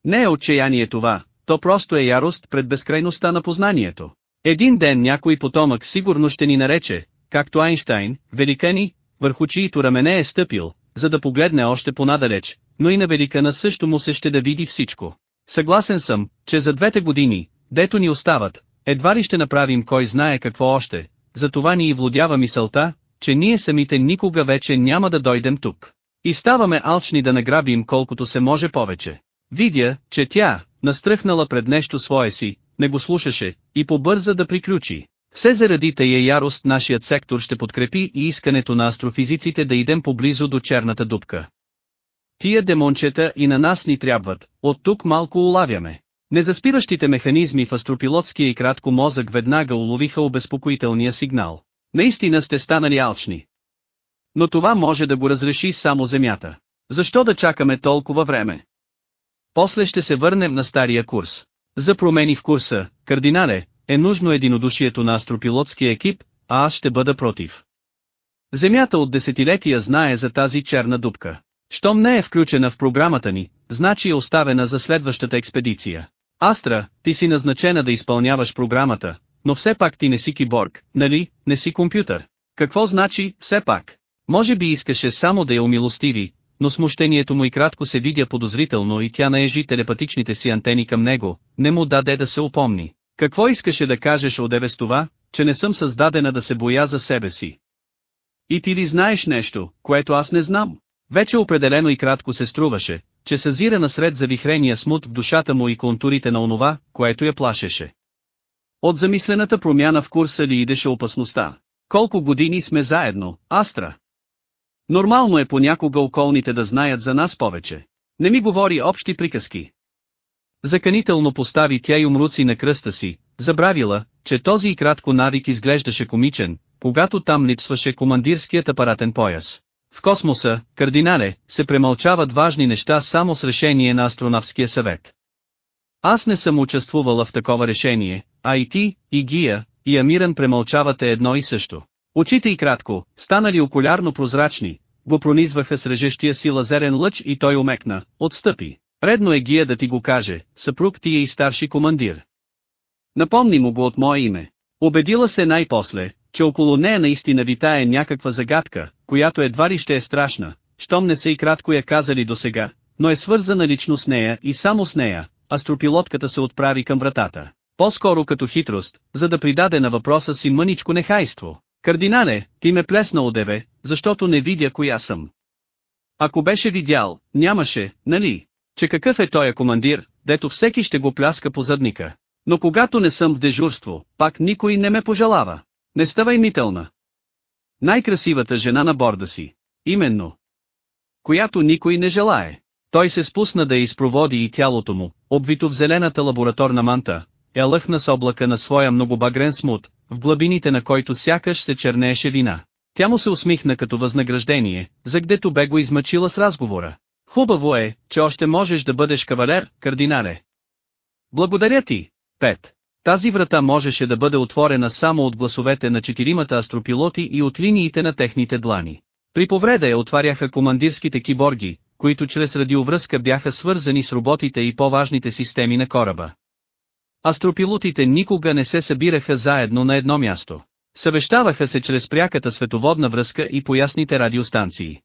Не е отчаяние това, то просто е ярост пред безкрайността на познанието. Един ден някой потомък сигурно ще ни нарече, както Айнштайн, великани, върху чието рамене е стъпил, за да погледне още понадалеч, но и на великана също му се ще да види всичко. Съгласен съм, че за двете години, дето ни остават, едва ли ще направим кой знае какво още, затова ни и влудява мисълта, че ние самите никога вече няма да дойдем тук. И ставаме алчни да награбим колкото се може повече. Видя, че тя, настръхнала пред нещо свое си, не го слушаше, и побърза да приключи. Все заради тая ярост нашият сектор ще подкрепи и искането на астрофизиците да идем поблизо до черната дупка. Тия демончета и на нас ни трябват, от тук малко улавяме. Незаспиращите механизми в астропилотския и кратко мозък веднага уловиха обезпокоителния сигнал. Наистина сте станали алчни. Но това може да го разреши само Земята. Защо да чакаме толкова време? После ще се върнем на стария курс. За промени в курса, кардинале, е нужно единодушието на астропилотския екип, а аз ще бъда против. Земята от десетилетия знае за тази черна дупка. Щом не е включена в програмата ни, значи е оставена за следващата експедиция. Астра, ти си назначена да изпълняваш програмата, но все пак ти не си киборг, нали, не си компютър. Какво значи, все пак? Може би искаше само да я умилостиви, но смущението му и кратко се видя подозрително и тя наежи телепатичните си антени към него, не му даде да се опомни. Какво искаше да кажеш одеве с това, че не съм създадена да се боя за себе си? И ти ли знаеш нещо, което аз не знам? Вече определено и кратко се струваше, че съзира насред завихрения смут в душата му и контурите на онова, което я плашеше. От замислената промяна в курса ли идеше опасността? Колко години сме заедно, Астра? Нормално е понякога околните да знаят за нас повече. Не ми говори общи приказки. Заканително постави тя и умруци на кръста си, забравила, че този и кратко навик изглеждаше комичен, когато там липсваше командирският апаратен пояс. В космоса, кардинале, се премълчават важни неща само с решение на астронавския съвет. Аз не съм участвувала в такова решение, а и ти, и Гия, и Амиран премълчавате едно и също. Очите и кратко, станали окулярно прозрачни, го пронизваха с режещия си лазерен лъч и той умекна, отстъпи. Редно е Гия да ти го каже, съпруг ти е и старши командир. Напомни му го от мое име. Обедила се най-после, че около нея наистина витае някаква загадка, която едва ли ще е страшна, щом не са и кратко я казали до сега, но е свързана лично с нея и само с нея, астропилотката се отправи към вратата. По-скоро като хитрост, за да придаде на въпроса си мъничко нехайство. Кардинале, ти ме плесна одеве, защото не видя коя съм. Ако беше видял, нямаше, нали? Че какъв е тоя командир, дето всеки ще го пляска по задника. Но когато не съм в дежурство, пак никой не ме пожелава. Не ставай мителна. Най-красивата жена на борда си. Именно. Която никой не желае. Той се спусна да изпроводи и тялото му, обвито в зелената лабораторна манта, е лъхна с облака на своя многобагрен смут, в глабините на който сякаш се чернееше вина. Тя му се усмихна като възнаграждение, за гдето бе го измъчила с разговора. Хубаво е, че още можеш да бъдеш кавалер, кардинале. Благодаря ти, Пет. Тази врата можеше да бъде отворена само от гласовете на четиримата астропилоти и от линиите на техните длани. При повреда я отваряха командирските киборги, които чрез радиовръзка бяха свързани с роботите и по-важните системи на кораба. Астропилотите никога не се събираха заедно на едно място. Съвещаваха се чрез пряката световодна връзка и по ясните радиостанции.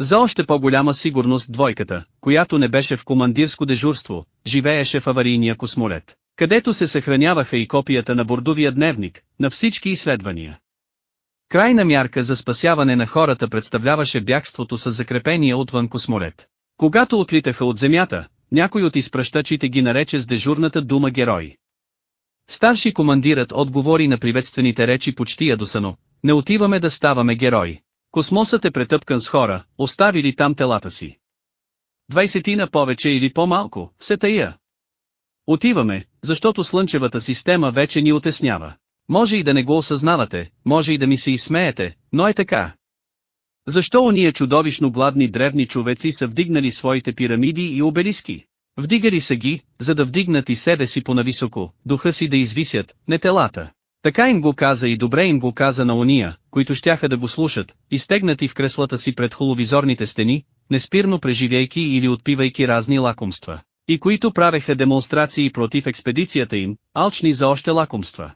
За още по-голяма сигурност двойката, която не беше в командирско дежурство, живееше в аварийния космолет, където се съхраняваха и копията на бордовия дневник, на всички изследвания. Крайна мярка за спасяване на хората представляваше бягството с закрепения отвън космолет. Когато отлитаха от земята, някой от изпращачите ги нарече с дежурната дума герой. Старши командирът отговори на приветствените речи почти ядосано, не отиваме да ставаме герои. Космосът е претъпкан с хора, оставили там телата си. Двайсетина повече или по-малко, се тая. Отиваме, защото Слънчевата система вече ни отеснява. Може и да не го осъзнавате, може и да ми се изсмеете, но е така. Защо ония чудовищно гладни древни човеци са вдигнали своите пирамиди и обелиски? Вдигали са ги, за да вдигнат и себе си по-нависоко, духа си да извисят, не телата. Така им го каза и добре им го каза на ония, които щяха да го слушат, изтегнати в креслата си пред холовизорните стени, неспирно преживейки или отпивайки разни лакомства, и които правеха демонстрации против експедицията им, алчни за още лакомства.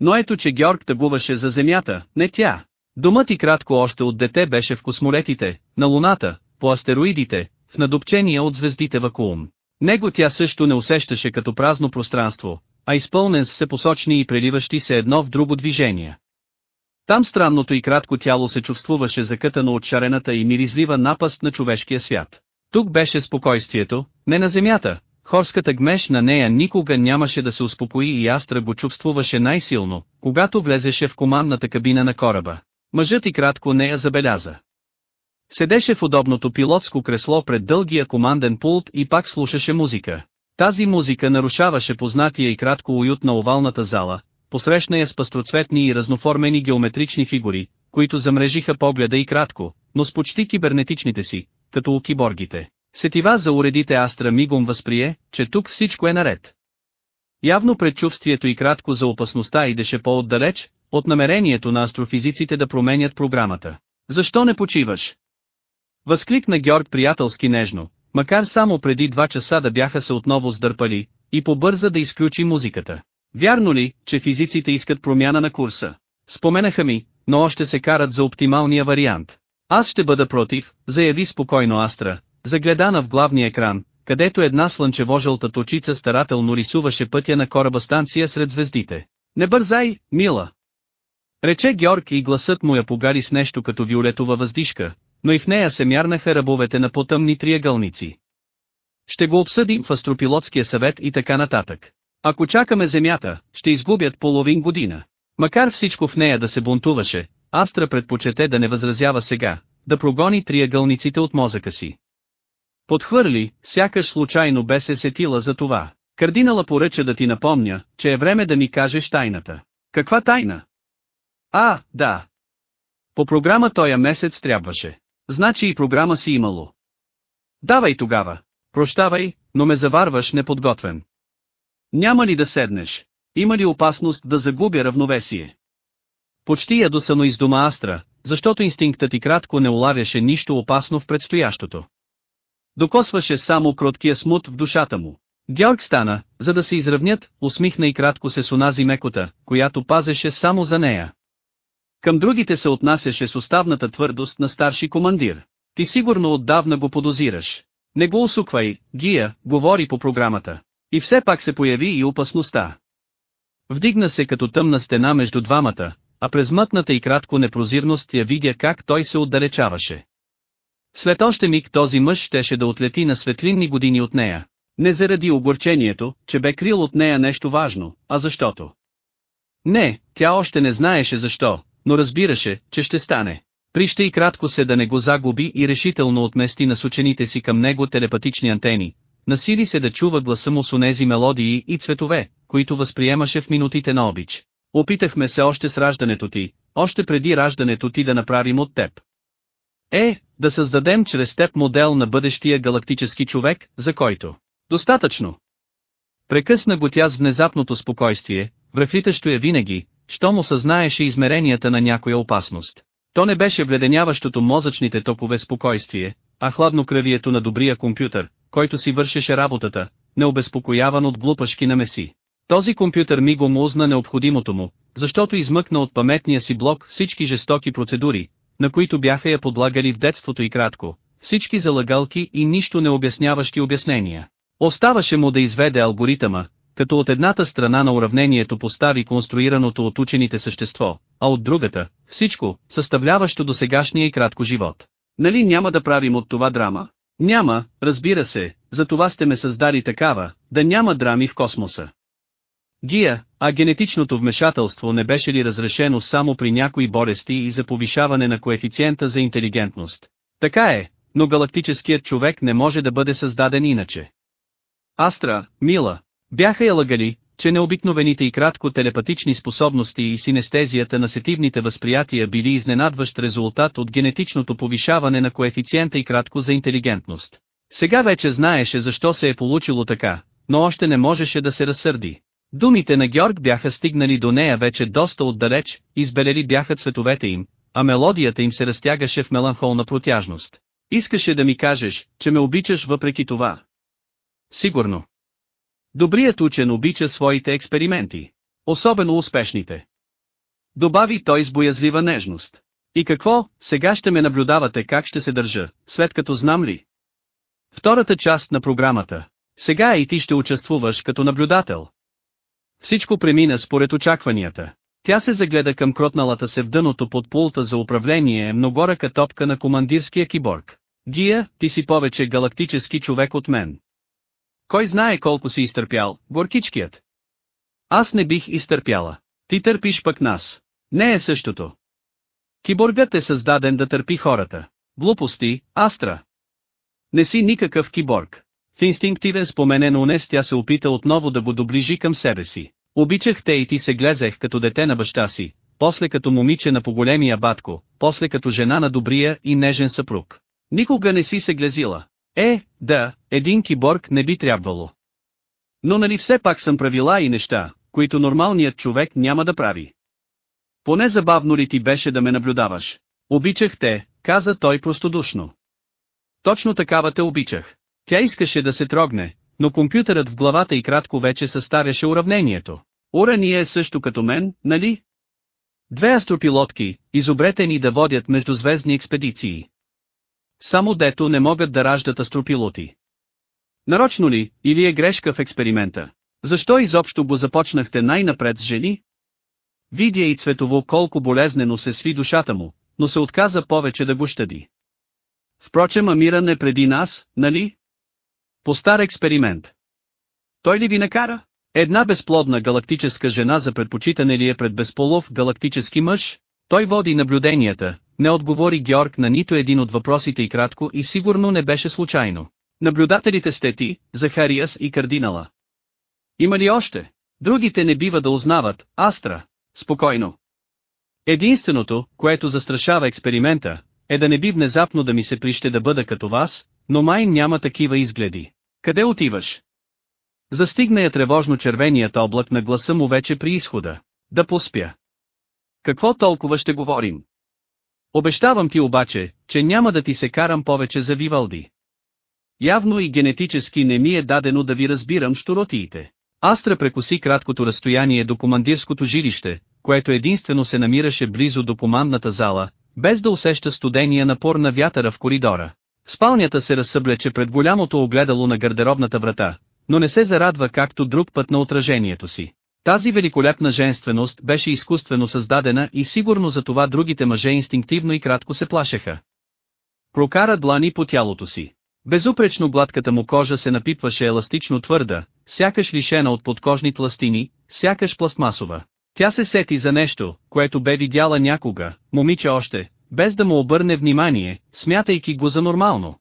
Но ето че Георг тъгуваше за земята, не тя. Домът и кратко още от дете беше в космолетите, на Луната, по астероидите, в надопчения от звездите вакуум. Него тя също не усещаше като празно пространство, а изпълнен с всепосочни и преливащи се едно в друго движения. Там странното и кратко тяло се чувствуваше закътано от шарената и миризлива напаст на човешкия свят. Тук беше спокойствието, не на земята, хорската гмеж на нея никога нямаше да се успокои и Астра го чувствуваше най-силно, когато влезеше в командната кабина на кораба. Мъжът и кратко не я забеляза. Седеше в удобното пилотско кресло пред дългия команден пулт и пак слушаше музика. Тази музика нарушаваше познатия и кратко уют на овалната зала, посрещна я с пастроцветни и разноформени геометрични фигури, които замрежиха погледа и кратко, но с почти кибернетичните си, като у киборгите. Сетива за уредите Астра мигом възприе, че тук всичко е наред. Явно предчувствието и кратко за опасността идеше по-отдалеч, от намерението на астрофизиците да променят програмата. Защо не почиваш? Възкликна Георг приятелски нежно, макар само преди два часа да бяха се отново сдърпали, и побърза да изключи музиката. Вярно ли, че физиците искат промяна на курса? Споменаха ми, но още се карат за оптималния вариант. Аз ще бъда против, заяви спокойно Астра, загледана в главния екран, където една слънчево-жълта точица старателно рисуваше пътя на кораба станция сред звездите. Не бързай, мила! Рече Георг и гласът му я погари с нещо като виолетова въздишка, но и в нея се мярнаха ръбовете на потъмни триъгълници. Ще го обсъдим в астропилотския съвет и така нататък. Ако чакаме Земята, ще изгубят половин година. Макар всичко в нея да се бунтуваше, Астра предпочете да не възразява сега, да прогони триъгълниците от мозъка си. Подхвърли, сякаш случайно бе се сетила за това. Кардинала поръча да ти напомня, че е време да ми кажеш тайната. Каква тайна? А, да. По програма тоя месец трябваше. Значи и програма си имало. Давай тогава. Прощавай, но ме заварваш неподготвен. Няма ли да седнеш? Има ли опасност да загубя равновесие? Почти ядосано из дома Астра, защото инстинктът и кратко не улавяше нищо опасно в предстоящото. Докосваше само кроткия смут в душата му. Георг стана, за да се изравнят, усмихна и кратко се с онази мекота, която пазеше само за нея. Към другите се отнасяше с оставната твърдост на старши командир. Ти сигурно отдавна го подозираш. Не го усуквай, Гия, говори по програмата. И все пак се появи и опасността. Вдигна се като тъмна стена между двамата, а през мътната и кратко непрозирност я видя как той се отдалечаваше. След още миг този мъж щеше да отлети на светлинни години от нея. Не заради огорчението, че бе крил от нея нещо важно, а защото. Не, тя още не знаеше защо, но разбираше, че ще стане. Прища и кратко се да не го загуби и решително отмести насочените си към него телепатични антени. Насили се да чува гласа му с онези мелодии и цветове, които възприемаше в минутите на обич. Опитахме се още с раждането ти, още преди раждането ти да направим от теб. Е, да създадем чрез теб модел на бъдещия галактически човек, за който. Достатъчно. Прекъсна го тя с внезапното спокойствие, връхлитащо я винаги, щом осъзнаеше измеренията на някоя опасност. То не беше вледеняващото мозъчните топове спокойствие, а хладнокръвието на добрия компютър, който си вършеше работата, необезпокояван от глупашки намеси. Този компютър мигом узна необходимото му, защото измъкна от паметния си блок всички жестоки процедури, на които бяха я подлагали в детството и кратко, всички залагалки и нищо не обясняващи обяснения. Оставаше му да изведе алгоритъма, като от едната страна на уравнението постави конструираното от учените същество, а от другата, всичко, съставляващо до сегашния и кратко живот. Нали няма да правим от това драма? Няма, разбира се, за това сте ме създали такава, да няма драми в космоса. Гия, а генетичното вмешателство не беше ли разрешено само при някои болести и за повишаване на коефициента за интелигентност? Така е, но галактическият човек не може да бъде създаден иначе. Астра, мила, бяха я лъгали, че необикновените и кратко телепатични способности и синестезията на сетивните възприятия били изненадващ резултат от генетичното повишаване на коефициента и кратко за интелигентност. Сега вече знаеше защо се е получило така, но още не можеше да се разсърди. Думите на Георг бяха стигнали до нея вече доста отдалеч, избелели бяха цветовете им, а мелодията им се разтягаше в меланхолна протяжност. Искаше да ми кажеш, че ме обичаш въпреки това. Сигурно. Добрият учен обича своите експерименти. Особено успешните. Добави той с боязлива нежност. И какво, сега ще ме наблюдавате как ще се държа, след като знам ли? Втората част на програмата. Сега и ти ще участвуваш като наблюдател. Всичко премина според очакванията. Тя се загледа към кротналата се в дъното под пулта за управление многорака топка на командирския киборг. Гия, ти си повече галактически човек от мен. Кой знае колко си изтърпял, горкичкият. Аз не бих изтърпяла. Ти търпиш пък нас. Не е същото. Киборгът е създаден да търпи хората. Глупости, Астра. Не си никакъв киборг. В инстинктивен споменен унес тя се опита отново да го доближи към себе си. Обичах те и ти се глезех като дете на баща си, после като момиче на поголемия батко, после като жена на добрия и нежен съпруг. Никога не си се глезила. Е, да, един киборг не би трябвало. Но нали все пак съм правила и неща, които нормалният човек няма да прави. Поне забавно ли ти беше да ме наблюдаваш? Обичах те, каза той простодушно. Точно такава те обичах. Тя искаше да се трогне, но компютърът в главата и кратко вече съставяше уравнението. Урания е също като мен, нали? Две астропилотки, изобретени да водят междузвездни експедиции. Само дето не могат да раждат астропилоти. Нарочно ли, или е грешка в експеримента? Защо изобщо го започнахте най-напред с жени? Видя и цветово колко болезнено се сви душата му, но се отказа повече да го щади. Впрочем Амира не преди нас, нали? По стар експеримент. Той ли ви накара? Една безплодна галактическа жена за предпочитане ли е пред безполов галактически мъж? Той води наблюденията, не отговори Георг на нито един от въпросите и кратко и сигурно не беше случайно. Наблюдателите сте ти, Захариас и кардинала. Има ли още? Другите не бива да узнават, Астра. Спокойно. Единственото, което застрашава експеримента, е да не би внезапно да ми се прище да бъда като вас, но май няма такива изгледи. Къде отиваш? Застигна я тревожно червеният облак на гласа му вече при изхода. Да поспя. Какво толкова ще говорим? Обещавам ти обаче, че няма да ти се карам повече за Вивалди. Явно и генетически не ми е дадено да ви разбирам штуротиите. Астра прекоси краткото разстояние до командирското жилище, което единствено се намираше близо до командната зала, без да усеща студения напор на вятъра в коридора. Спалнята се разсъблече пред голямото огледало на гардеробната врата, но не се зарадва както друг път на отражението си. Тази великолепна женственост беше изкуствено създадена и сигурно за това другите мъже инстинктивно и кратко се плашеха. Прокара длани по тялото си. Безупречно гладката му кожа се напипваше еластично твърда, сякаш лишена от подкожни тластини, сякаш пластмасова. Тя се сети за нещо, което бе видяла някога, момиче още, без да му обърне внимание, смятайки го за нормално.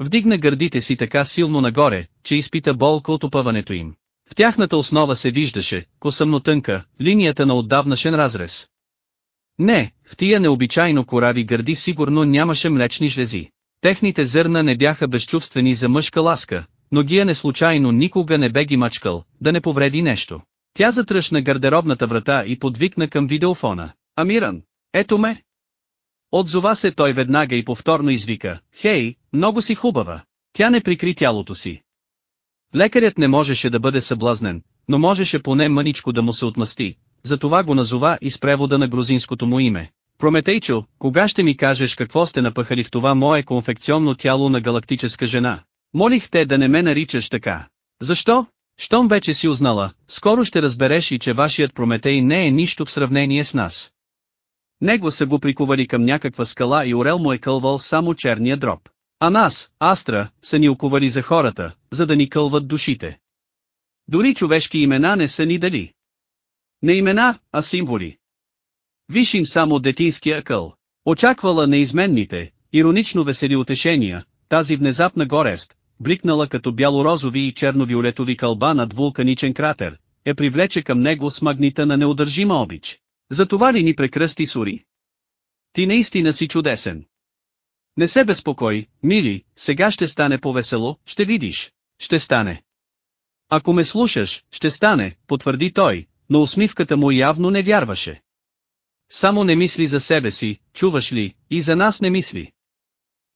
Вдигна гърдите си така силно нагоре, че изпита болка от опъването им. В тяхната основа се виждаше, косъмно тънка, линията на отдавнашен разрез. Не, в тия необичайно корави гърди сигурно нямаше млечни жлези. Техните зърна не бяха безчувствени за мъжка ласка, но гия не случайно никога не бе ги мачкал, да не повреди нещо. Тя затръшна гардеробната врата и подвикна към видеофона. Амиран, ето ме! Отзова се той веднага и повторно извика, хей, много си хубава. Тя не прикри тялото си. Лекарят не можеше да бъде съблазнен, но можеше поне мъничко да му се отмъсти, затова го назова и с превода на грузинското му име. Прометейчо, кога ще ми кажеш какво сте напъхали в това мое конфекционно тяло на галактическа жена? Молих те да не ме наричаш така. Защо? Щом вече си узнала, скоро ще разбереш и че вашият Прометей не е нищо в сравнение с нас. Него са го прикували към някаква скала и Орел му е кълвал само черния дроб. А нас, Астра, са ни оковали за хората, за да ни кълват душите. Дори човешки имена не са ни дали. Не имена, а символи. Виж им само детинския къл. Очаквала неизменните, иронично весели утешения, тази внезапна горест, бликнала като бялорозови и черновиолетови кълба над вулканичен кратер, е привлече към него с магнита на неудържима обич. Затова ли ни прекръсти Сури? Ти наистина си чудесен. Не се безпокой, мили, сега ще стане по-весело, ще видиш. Ще стане. Ако ме слушаш, ще стане, потвърди той, но усмивката му явно не вярваше. Само не мисли за себе си, чуваш ли, и за нас не мисли.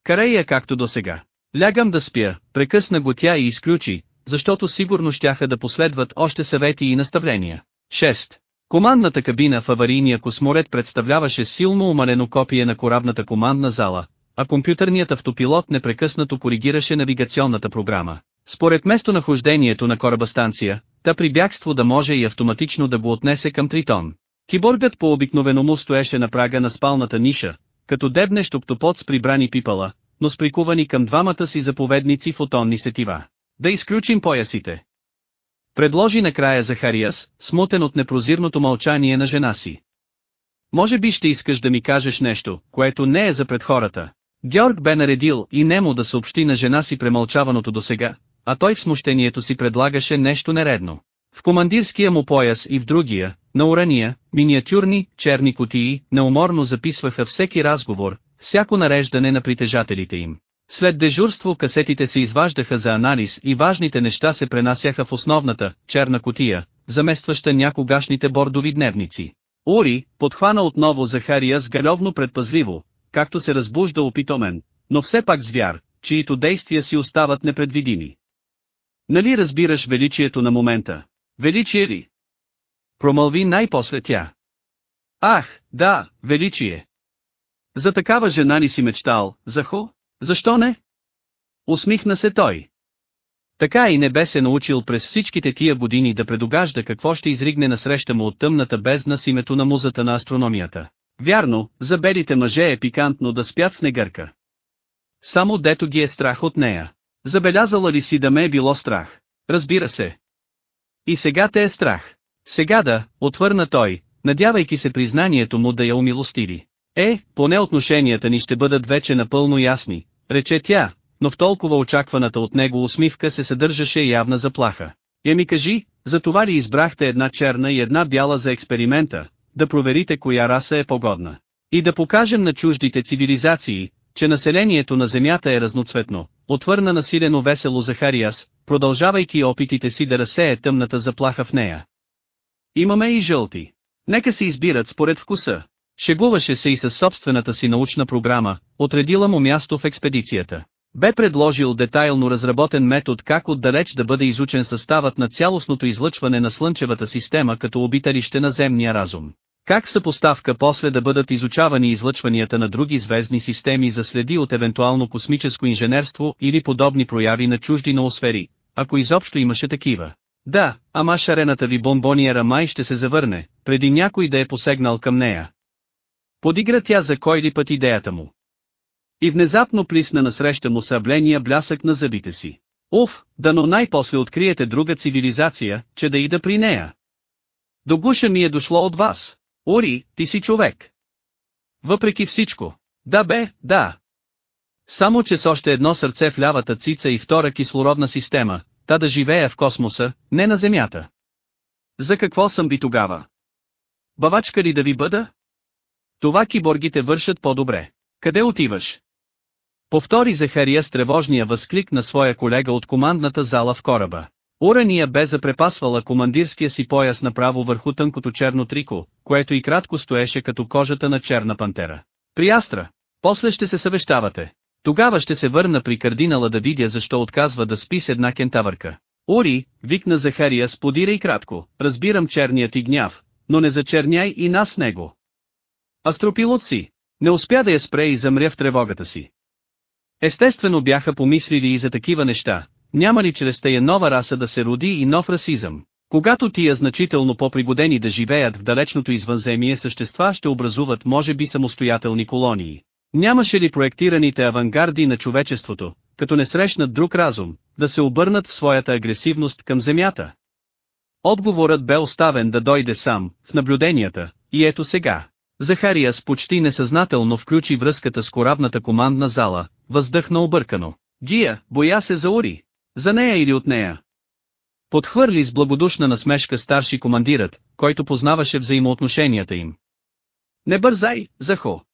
Карай я както до сега. Лягам да спя, прекъсна го тя и изключи, защото сигурно щяха да последват още съвети и наставления. 6. Командната кабина в аварийния косморет представляваше силно умалено копие на корабната командна зала, а компютърният автопилот непрекъснато коригираше навигационната програма. Според местонахождението на кораба станция, та при бягство да може и автоматично да го отнесе към Тритон. Киборгът по обикновено му стоеше на прага на спалната ниша, като дебнещ октопод с прибрани пипала, но с прикувани към двамата си заповедници фотонни сетива. Да изключим поясите. Предложи накрая Захариас, смутен от непрозирното мълчание на жена си. Може би ще искаш да ми кажеш нещо, което не е за пред хората. Георг бе наредил и Немо да съобщи на жена си премълчаваното досега, а той в смущението си предлагаше нещо нередно. В командирския му пояс и в другия, на урания, миниатюрни, черни кутии, неуморно записваха всеки разговор, всяко нареждане на притежателите им. След дежурство касетите се изваждаха за анализ и важните неща се пренасяха в основната, черна кутия, заместваща някогашните бордови дневници. Ури, подхвана отново Захария с галевно предпазливо, както се разбужда опитомен, но все пак звяр, чието действия си остават непредвидими. Нали разбираш величието на момента? Величие ли? Промълви най-после тя. Ах, да, величие. За такава жена ли си мечтал, Захо? Защо не? Усмихна се той. Така и не бе се научил през всичките тия години да предогажда какво ще изригне насреща му от тъмната бездна с името на музата на астрономията. Вярно, за белите мъже е пикантно да спят с негърка. Само дето ги е страх от нея. Забелязала ли си да ме е било страх? Разбира се. И сега те е страх. Сега да, отвърна той, надявайки се признанието му да я умилостили. Е, поне отношенията ни ще бъдат вече напълно ясни, рече тя, но в толкова очакваната от него усмивка се съдържаше явна заплаха. Я ми кажи, за това ли избрахте една черна и една бяла за експеримента, да проверите коя раса е погодна. И да покажем на чуждите цивилизации, че населението на Земята е разноцветно, отвърна насилено весело Захариас, продължавайки опитите си да разсее тъмната заплаха в нея. Имаме и жълти. Нека се избират според вкуса. Шегуваше се и със собствената си научна програма, отредила му място в експедицията. Бе предложил детайлно разработен метод как отдалеч да бъде изучен съставът на цялостното излъчване на Слънчевата система като обиталище на земния разум. Как в съпоставка после да бъдат изучавани излъчванията на други звездни системи за следи от евентуално космическо инженерство или подобни прояви на чужди ноосфери, ако изобщо имаше такива. Да, ама шарената ви бомбониера май ще се завърне, преди някой да е посегнал към нея. Подигра тя за кой ли път идеята му. И внезапно плисна насреща му събления блясък на зъбите си. Уф, дано най-после откриете друга цивилизация, че да ида при нея. До гуша ми е дошло от вас. Ори, ти си човек. Въпреки всичко. Да бе, да. Само че с още едно сърце в лявата цица и втора кислородна система, та да живея в космоса, не на Земята. За какво съм би тогава? Бавачка ли да ви бъда? Това киборгите вършат по-добре. Къде отиваш? Повтори Захария с тревожния възклик на своя колега от командната зала в кораба. Урания бе запрепасвала командирския си пояс направо върху тънкото черно трико, което и кратко стоеше като кожата на черна пантера. Приастра, после ще се съвещавате. Тогава ще се върна при кардинала да видя защо отказва да спи с една кентавърка. Ури, викна Захария сподира и кратко, разбирам черният ти гняв, но не зачерняй и нас него. Астропилот си, не успя да я спре и замря в тревогата си. Естествено бяха помислили и за такива неща, няма ли чрез тая нова раса да се роди и нов расизъм. Когато тия значително по-пригодени да живеят в далечното извънземие същества ще образуват може би самостоятелни колонии. Нямаше ли проектираните авангарди на човечеството, като не срещнат друг разум, да се обърнат в своята агресивност към Земята? Отговорът бе оставен да дойде сам, в наблюденията, и ето сега. Захариас почти несъзнателно включи връзката с корабната командна зала, въздъхна объркано. Гия, боя се за Ури. За нея или от нея? Подхвърли с благодушна насмешка старши командирът, който познаваше взаимоотношенията им. Не бързай, Захо.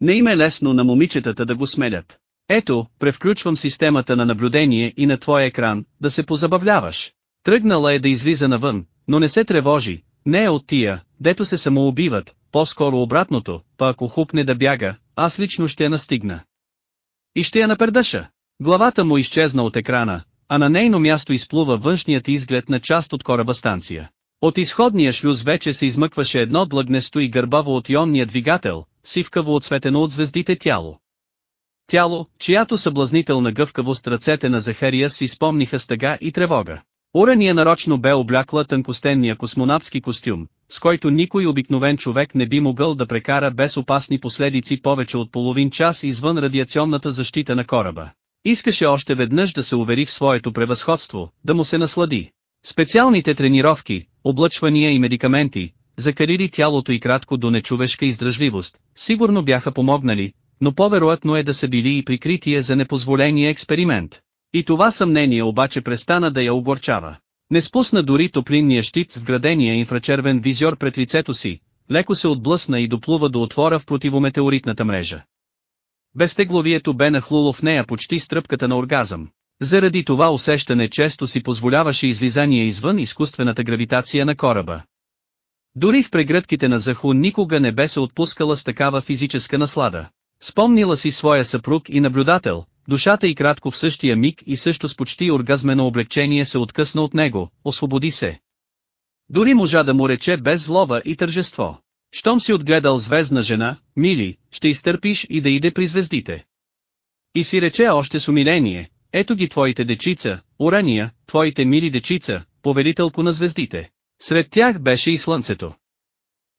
Не им е лесно на момичетата да го смелят. Ето, превключвам системата на наблюдение и на твоя екран, да се позабавляваш. Тръгнала е да излиза навън, но не се тревожи, не е от тия, дето се самоубиват, по-скоро обратното, па ако хупне да бяга, аз лично ще я настигна. И ще я напредъша. Главата му изчезна от екрана, а на нейно място изплува външният изглед на част от кораба станция. От изходния шлюз вече се измъкваше едно длъгнесто и гърбаво от ионния двигател, сивкаво отсветено от звездите тяло. Тяло, чиято съблазнителна гъвкавост ръцете на Захария си спомниха стъга и тревога. Урания нарочно бе облякла тънкостенния космонавтски костюм, с който никой обикновен човек не би могъл да прекара без опасни последици повече от половин час извън радиационната защита на кораба. Искаше още веднъж да се увери в своето превъзходство, да му се наслади. Специалните тренировки, облъчвания и медикаменти, закарили тялото и кратко до нечовешка издръжливост, сигурно бяха помогнали, но по-вероятно е да са били и прикритие за непозволения експеримент. И това съмнение обаче престана да я огорчава. Не спусна дори топлинния щит с вградения инфрачервен визьор пред лицето си, леко се отблъсна и доплува до отвора в противометеоритната мрежа. Безтегловието бе нахлуло в нея почти стръпката на оргазъм. Заради това усещане често си позволяваше излизание извън изкуствената гравитация на кораба. Дори в прегръдките на Заху никога не бе се отпускала с такава физическа наслада. Спомнила си своя съпруг и наблюдател, душата и кратко в същия миг и също с почти оргазмено облегчение се откъсна от него, освободи се. Дори можа да му рече без злоба и тържество. Щом си отгледал звездна жена, мили, ще изтърпиш и да иде при звездите. И си рече още с умиление, ето ги твоите дечица, урания, твоите мили дечица, повелителко на звездите. Сред тях беше и слънцето.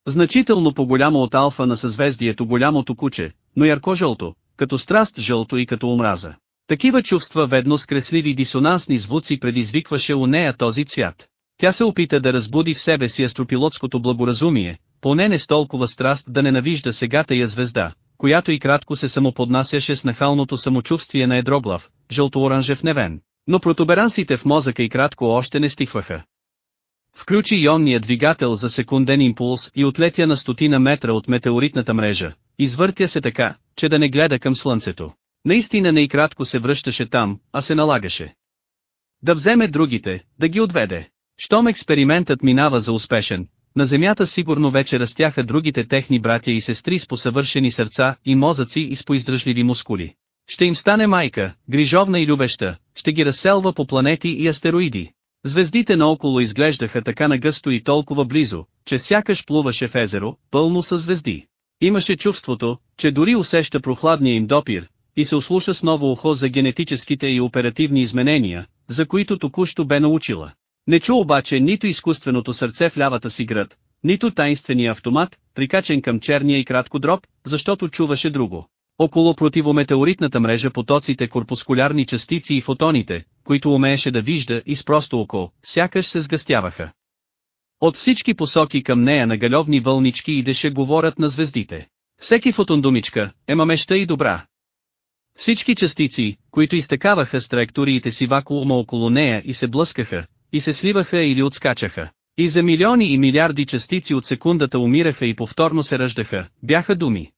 Значително по-голямо от алфа на съзвездието голямото куче, но ярко-жълто, като страст жълто и като омраза. Такива чувства ведно с кресливи дисонансни звуци предизвикваше у нея този цвят. Тя се опита да разбуди в себе си астропилотското благоразумие, поне не с толкова страст да ненавижда сегата я звезда, която и кратко се самоподнасяше с нахалното самочувствие на едроглав, жълто-оранжев невен. Но протуберансите в мозъка и кратко още не стихваха. Включи ионния двигател за секунден импулс и отлетя на стотина метра от метеоритната мрежа. Извъртя се така, че да не гледа към слънцето. Наистина не и кратко се връщаше там, а се налагаше. Да вземе другите, да ги отведе. Щом експериментът минава за успешен, на Земята сигурно вече растяха другите техни братя и сестри с посъвършени сърца и мозъци и с поиздръжливи мускули. Ще им стане майка, грижовна и любеща, ще ги разселва по планети и астероиди. Звездите наоколо изглеждаха така нагъсто и толкова близо, че сякаш плуваше в езеро, пълно с звезди. Имаше чувството, че дори усеща прохладния им допир, и се услуша с ново ухо за генетическите и оперативни изменения, за които току-що бе научила. Не чу обаче нито изкуственото сърце в лявата си град, нито тайнствения автомат, прикачен към черния и кратко дроб, защото чуваше друго. Около противометеоритната мрежа потоците корпускулярни частици и фотоните, които умееше да вижда и с просто око, сякаш се сгъстяваха. От всички посоки към нея на галевни вълнички идеше говорят на звездите. Всеки фотондумичка, е мамеща и добра. Всички частици, които изтекаваха с траекториите си вакуума около нея и се блъскаха, и се сливаха или отскачаха, и за милиони и милиарди частици от секундата умираха и повторно се ръждаха, бяха думи.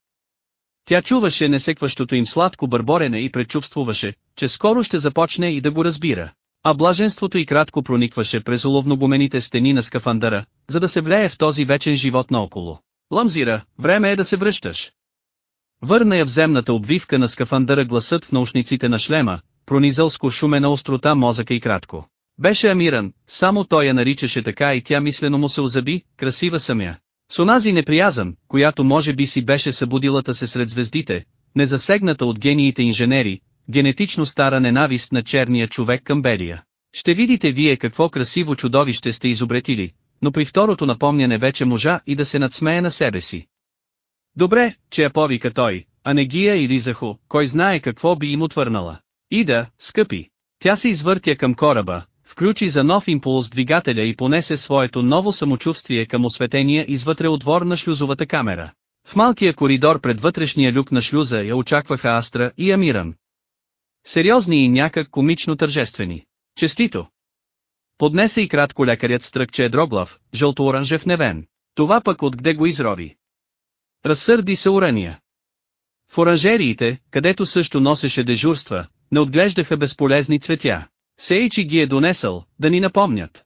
Тя чуваше несекващото им сладко бърборене и предчувствуваше, че скоро ще започне и да го разбира. А блаженството и кратко проникваше през уловногумените стени на скафандъра, за да се влее в този вечен живот наоколо. Ламзира, време е да се връщаш. Върна я в земната обвивка на скафандъра гласът в наушниците на шлема, пронизал с кошумена острота мозъка и кратко. Беше амиран, само той я наричаше така и тя мислено му се озаби, красива самя. С онази неприязан, която може би си беше събудилата се сред звездите, незасегната от гениите инженери, генетично стара ненавист на черния човек към белия. Ще видите вие какво красиво чудовище сте изобретили, но при второто напомняне вече можа и да се надсмее на себе си. Добре, че я повика той, а не Гия или Захо, кой знае какво би им отвърнала. Ида, скъпи. Тя се извъртя към кораба, включи за нов импулс двигателя и понесе своето ново самочувствие към осветения извътре отвор на шлюзовата камера. В малкия коридор пред вътрешния люк на шлюза я очакваха Астра и Амиран. Сериозни и някак комично тържествени. Честито! Поднесе и кратко лекарят стръкче дроглав, жълто-оранжев невен. Това пък откъде го изрови. Разсърди се урания. В оранжериите, където също носеше дежурства, не отглеждаха безполезни цветя. Сейчи ги е донесъл, да ни напомнят.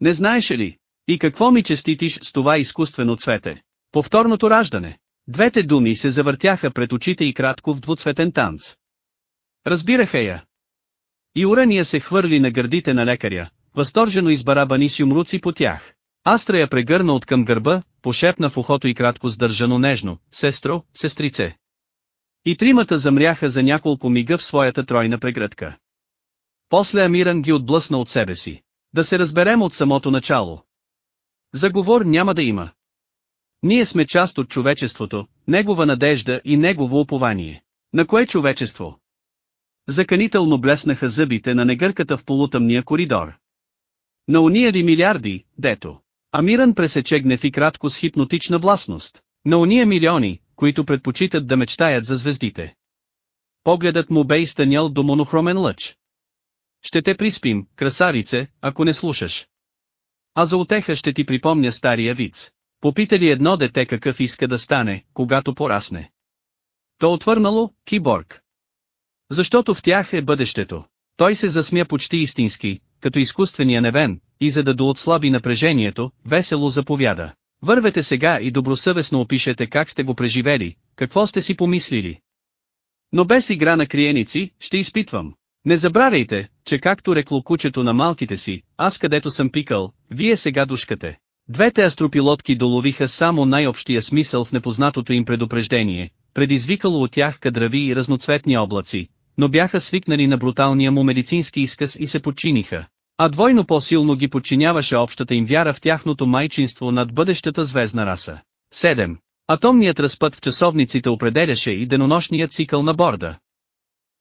Не знаеш ли? И какво ми честитиш с това изкуствено цвете? Повторното раждане. Двете думи се завъртяха пред очите и кратко в двуцветен танц. Разбираха я. И урания се хвърли на гърдите на лекаря, възторжено избарабани с юмруци по тях. Астра я прегърна от към гърба, пошепна в ухото и кратко сдържано нежно, сестро, сестрице. И тримата замряха за няколко мига в своята тройна прегръдка. После Амиран ги отблъсна от себе си. Да се разберем от самото начало. Заговор няма да има. Ние сме част от човечеството, негова надежда и негово упование. На кое човечество? Заканително блеснаха зъбите на негърката в полутъмния коридор. На уния ли милиарди, дето? Амиран пресече гнев и кратко с хипнотична властност. На уния милиони, които предпочитат да мечтаят за звездите. Погледът му бе изтънял до монохромен лъч. Ще те приспим, красарице, ако не слушаш. А за отеха ще ти припомня стария виц. Попита ли едно дете какъв иска да стане, когато порасне? То отвърнало, киборг. Защото в тях е бъдещето. Той се засмя почти истински, като изкуствения невен, и за да доотслаби напрежението, весело заповяда. Вървете сега и добросъвестно опишете как сте го преживели, какво сте си помислили. Но без игра на криеници, ще изпитвам. Не забравяйте, че както рекло кучето на малките си, аз където съм пикал, вие сега душкате. Двете астропилотки доловиха само най-общия смисъл в непознатото им предупреждение, предизвикало от тях кадрави и разноцветни облаци, но бяха свикнали на бруталния му медицински изказ и се подчиниха. А двойно по-силно ги подчиняваше общата им вяра в тяхното майчинство над бъдещата звездна раса. 7. Атомният разпът в часовниците определяше и денонощният цикъл на борда.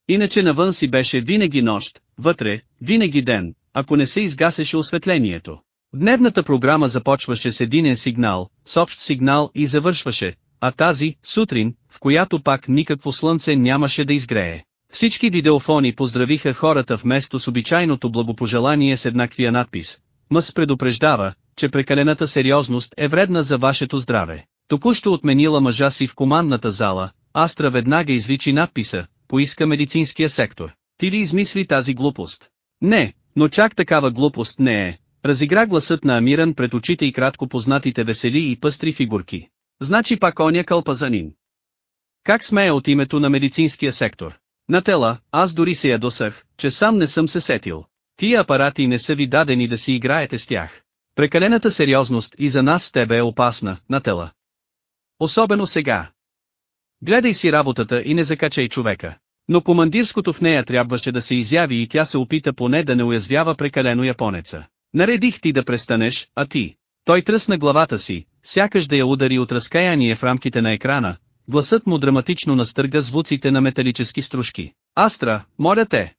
Иначе навън си беше винаги нощ, вътре, винаги ден, ако не се изгасеше осветлението. Дневната програма започваше с единен сигнал, с общ сигнал и завършваше, а тази, сутрин, в която пак никакво слънце нямаше да изгрее. Всички видеофони поздравиха хората вместо с обичайното благопожелание с еднаквия надпис. Мъс предупреждава, че прекалената сериозност е вредна за вашето здраве. Току-що отменила мъжа си в командната зала, Астра веднага извичи надписа, поиска медицинския сектор. Ти ли измисли тази глупост? Не, но чак такава глупост не е. Разигра гласът на Амиран пред очите и кратко познатите весели и пъстри фигурки. Значи пак оня кълпазанин. Как смея от името на медицинския сектор? На тела, аз дори се ядосах, че сам не съм се сетил. Тия апарати не са ви дадени да си играете с тях. Прекалената сериозност и за нас с тебе е опасна, на тела. Особено сега. Гледай си работата и не закачай човека. Но командирското в нея трябваше да се изяви и тя се опита поне да не уязвява прекалено японеца. Наредих ти да престанеш, а ти. Той тръсна главата си, сякаш да я удари от разкаяние в рамките на екрана, гласът му драматично настърга звуците на металически стружки. Астра, моля те!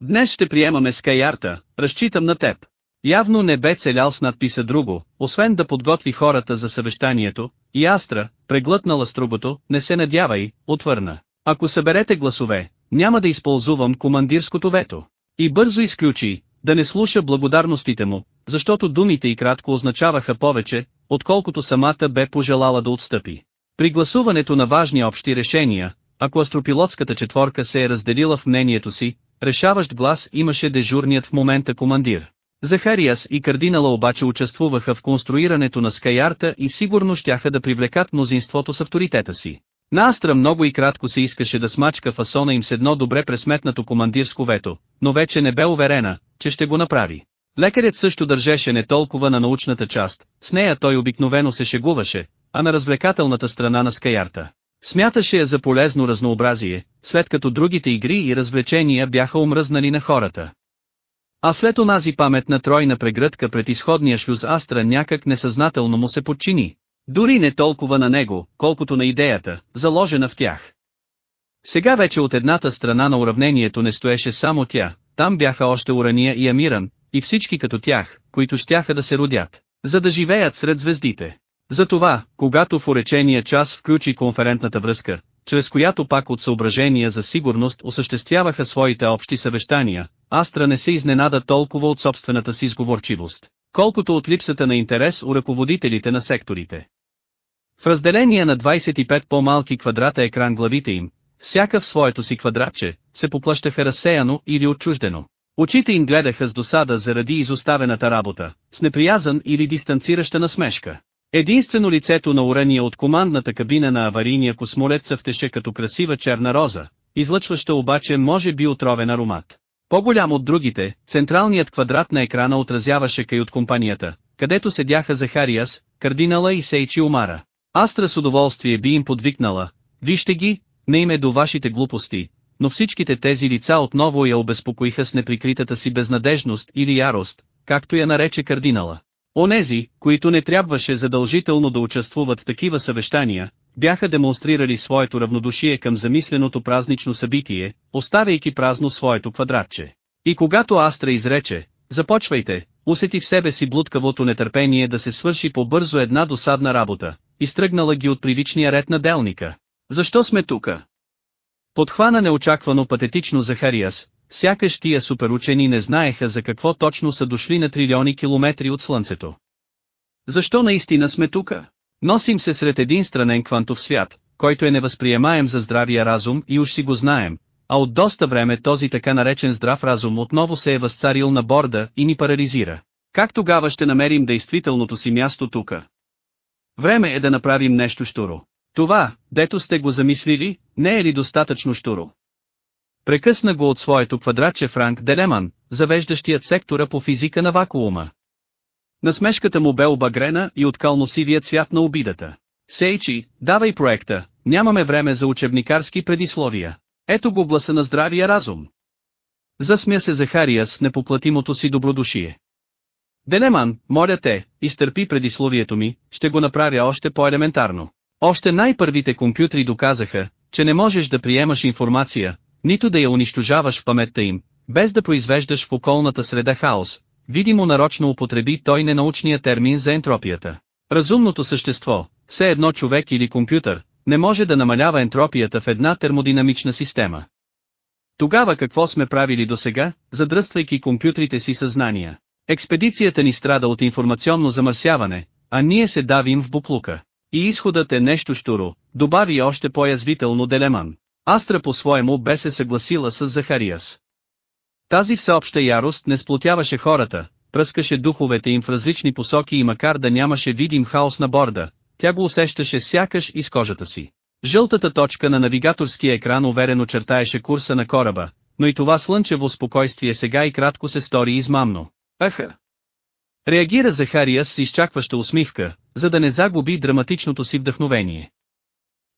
Днес ще приемаме Скайарта, разчитам на теб. Явно не бе целял с надписа друго, освен да подготви хората за съвещанието, и Астра, преглътнала струбото, не се надявай, отвърна. Ако съберете гласове, няма да използвам командирското вето. И бързо изключи, да не слуша благодарностите му, защото думите и кратко означаваха повече, отколкото самата бе пожелала да отстъпи. При гласуването на важни общи решения, ако астропилотската четворка се е разделила в мнението си, решаващ глас имаше дежурният в момента командир. Захариас и кардинала обаче участвуваха в конструирането на Скайарта и сигурно щяха да привлекат мнозинството с авторитета си. На Астра много и кратко се искаше да смачка фасона им с едно добре пресметнато командирско вето, но вече не бе уверена, че ще го направи. Лекарят също държеше не толкова на научната част, с нея той обикновено се шегуваше, а на развлекателната страна на Скайарта. Смяташе я за полезно разнообразие, след като другите игри и развлечения бяха омръзнали на хората. А след онази паметна тройна прегръдка пред изходния шлюз Астра някак несъзнателно му се подчини. Дори не толкова на него, колкото на идеята, заложена в тях. Сега вече от едната страна на уравнението не стоеше само тя, там бяха още Урания и Амиран, и всички като тях, които щяха да се родят, за да живеят сред звездите. Затова, когато в уречения час включи конферентната връзка, чрез която пак от съображения за сигурност осъществяваха своите общи съвещания, Астра не се изненада толкова от собствената си сговорчивост, колкото от липсата на интерес у ръководителите на секторите. В разделение на 25 по-малки квадрата екран главите им, всяка в своето си квадратче, се поплащаха разсеяно или отчуждено. Очите им гледаха с досада заради изоставената работа, с неприязан или дистанцираща насмешка. Единствено лицето на урания от командната кабина на аварийния космолет съвтеше като красива черна роза, излъчваща обаче може би отровен аромат. По-голям от другите, централният квадрат на екрана отразяваше кай от компанията, където седяха Захариас, кардинала и Сейчи Омара. Астра с удоволствие би им подвикнала, вижте ги, не име до вашите глупости, но всичките тези лица отново я обезпокоиха с неприкритата си безнадежност или ярост, както я нарече кардинала. Онези, които не трябваше задължително да участвуват в такива съвещания, бяха демонстрирали своето равнодушие към замисленото празнично събитие, оставяйки празно своето квадратче. И когато Астра изрече, започвайте, усети в себе си блудкавото нетърпение да се свърши по-бързо една досадна работа, изтръгнала ги от привичния ред на делника. Защо сме тука? Подхвана неочаквано патетично Захариас, сякаш тия суперучени не знаеха за какво точно са дошли на трилиони километри от Слънцето. Защо наистина сме тука? Носим се сред един странен квантов свят, който е невъзприемаем за здравия разум и уж си го знаем, а от доста време този така наречен здрав разум отново се е възцарил на борда и ни парализира. Как тогава ще намерим действителното си място тука? Време е да направим нещо штуро. Това, дето сте го замислили, не е ли достатъчно штуро? Прекъсна го от своето квадратче Франк Делеман, завеждащият сектора по физика на вакуума. Насмешката му бе обагрена и от калносивия цвят на обидата. Сейчи, давай проекта, нямаме време за учебникарски предисловия. Ето го гласа на здравия разум. Засмя се Захария с непоплатимото си добродушие. Делеман, моля те, изтърпи предисловието ми, ще го направя още по-елементарно. Още най-първите компютри доказаха, че не можеш да приемаш информация, нито да я унищожаваш в паметта им, без да произвеждаш в околната среда хаос, видимо нарочно употреби той ненаучния термин за ентропията. Разумното същество, все едно човек или компютър, не може да намалява ентропията в една термодинамична система. Тогава какво сме правили досега, задръствайки компютрите си съзнания? Експедицията ни страда от информационно замърсяване, а ние се давим в буклука. И изходът е нещо штуро, добави още по-язвително Делеман. Астра по-своему бе се съгласила с Захариас. Тази всеобща ярост не сплотяваше хората, пръскаше духовете им в различни посоки и макар да нямаше видим хаос на борда, тя го усещаше сякаш из кожата си. Жълтата точка на навигаторския екран уверено чертаеше курса на кораба, но и това слънчево спокойствие сега и кратко се стори измамно. Аха! Реагира Захария с изчакваща усмивка, за да не загуби драматичното си вдъхновение.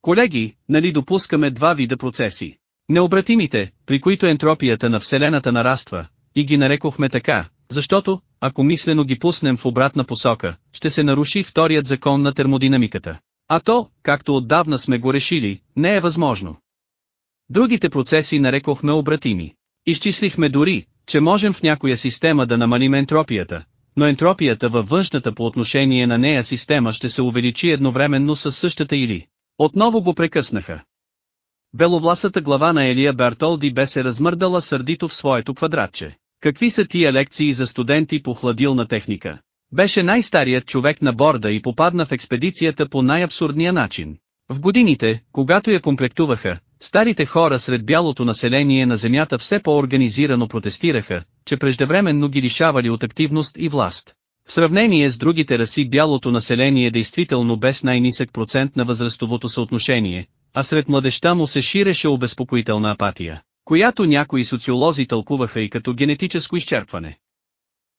Колеги, нали допускаме два вида процеси. Необратимите, при които ентропията на Вселената нараства, и ги нарекохме така, защото, ако мислено ги пуснем в обратна посока, ще се наруши вторият закон на термодинамиката. А то, както отдавна сме го решили, не е възможно. Другите процеси нарекохме обратими. Изчислихме дори, че можем в някоя система да намалим ентропията, но ентропията във външната по отношение на нея система ще се увеличи едновременно с същата или. Отново го прекъснаха. Беловласата глава на Елия Бертолди бе се размърдала сърдито в своето квадратче. Какви са тия лекции за студенти по хладилна техника? Беше най-старият човек на борда и попадна в експедицията по най-абсурдния начин. В годините, когато я комплектуваха, старите хора сред бялото население на Земята все по-организирано протестираха, че преждевременно ги лишавали от активност и власт. В сравнение с другите раси бялото население действително без най-нисък процент на възрастовото съотношение, а сред младеща му се ширеше обезпокоителна апатия, която някои социолози тълкуваха и като генетическо изчерпване.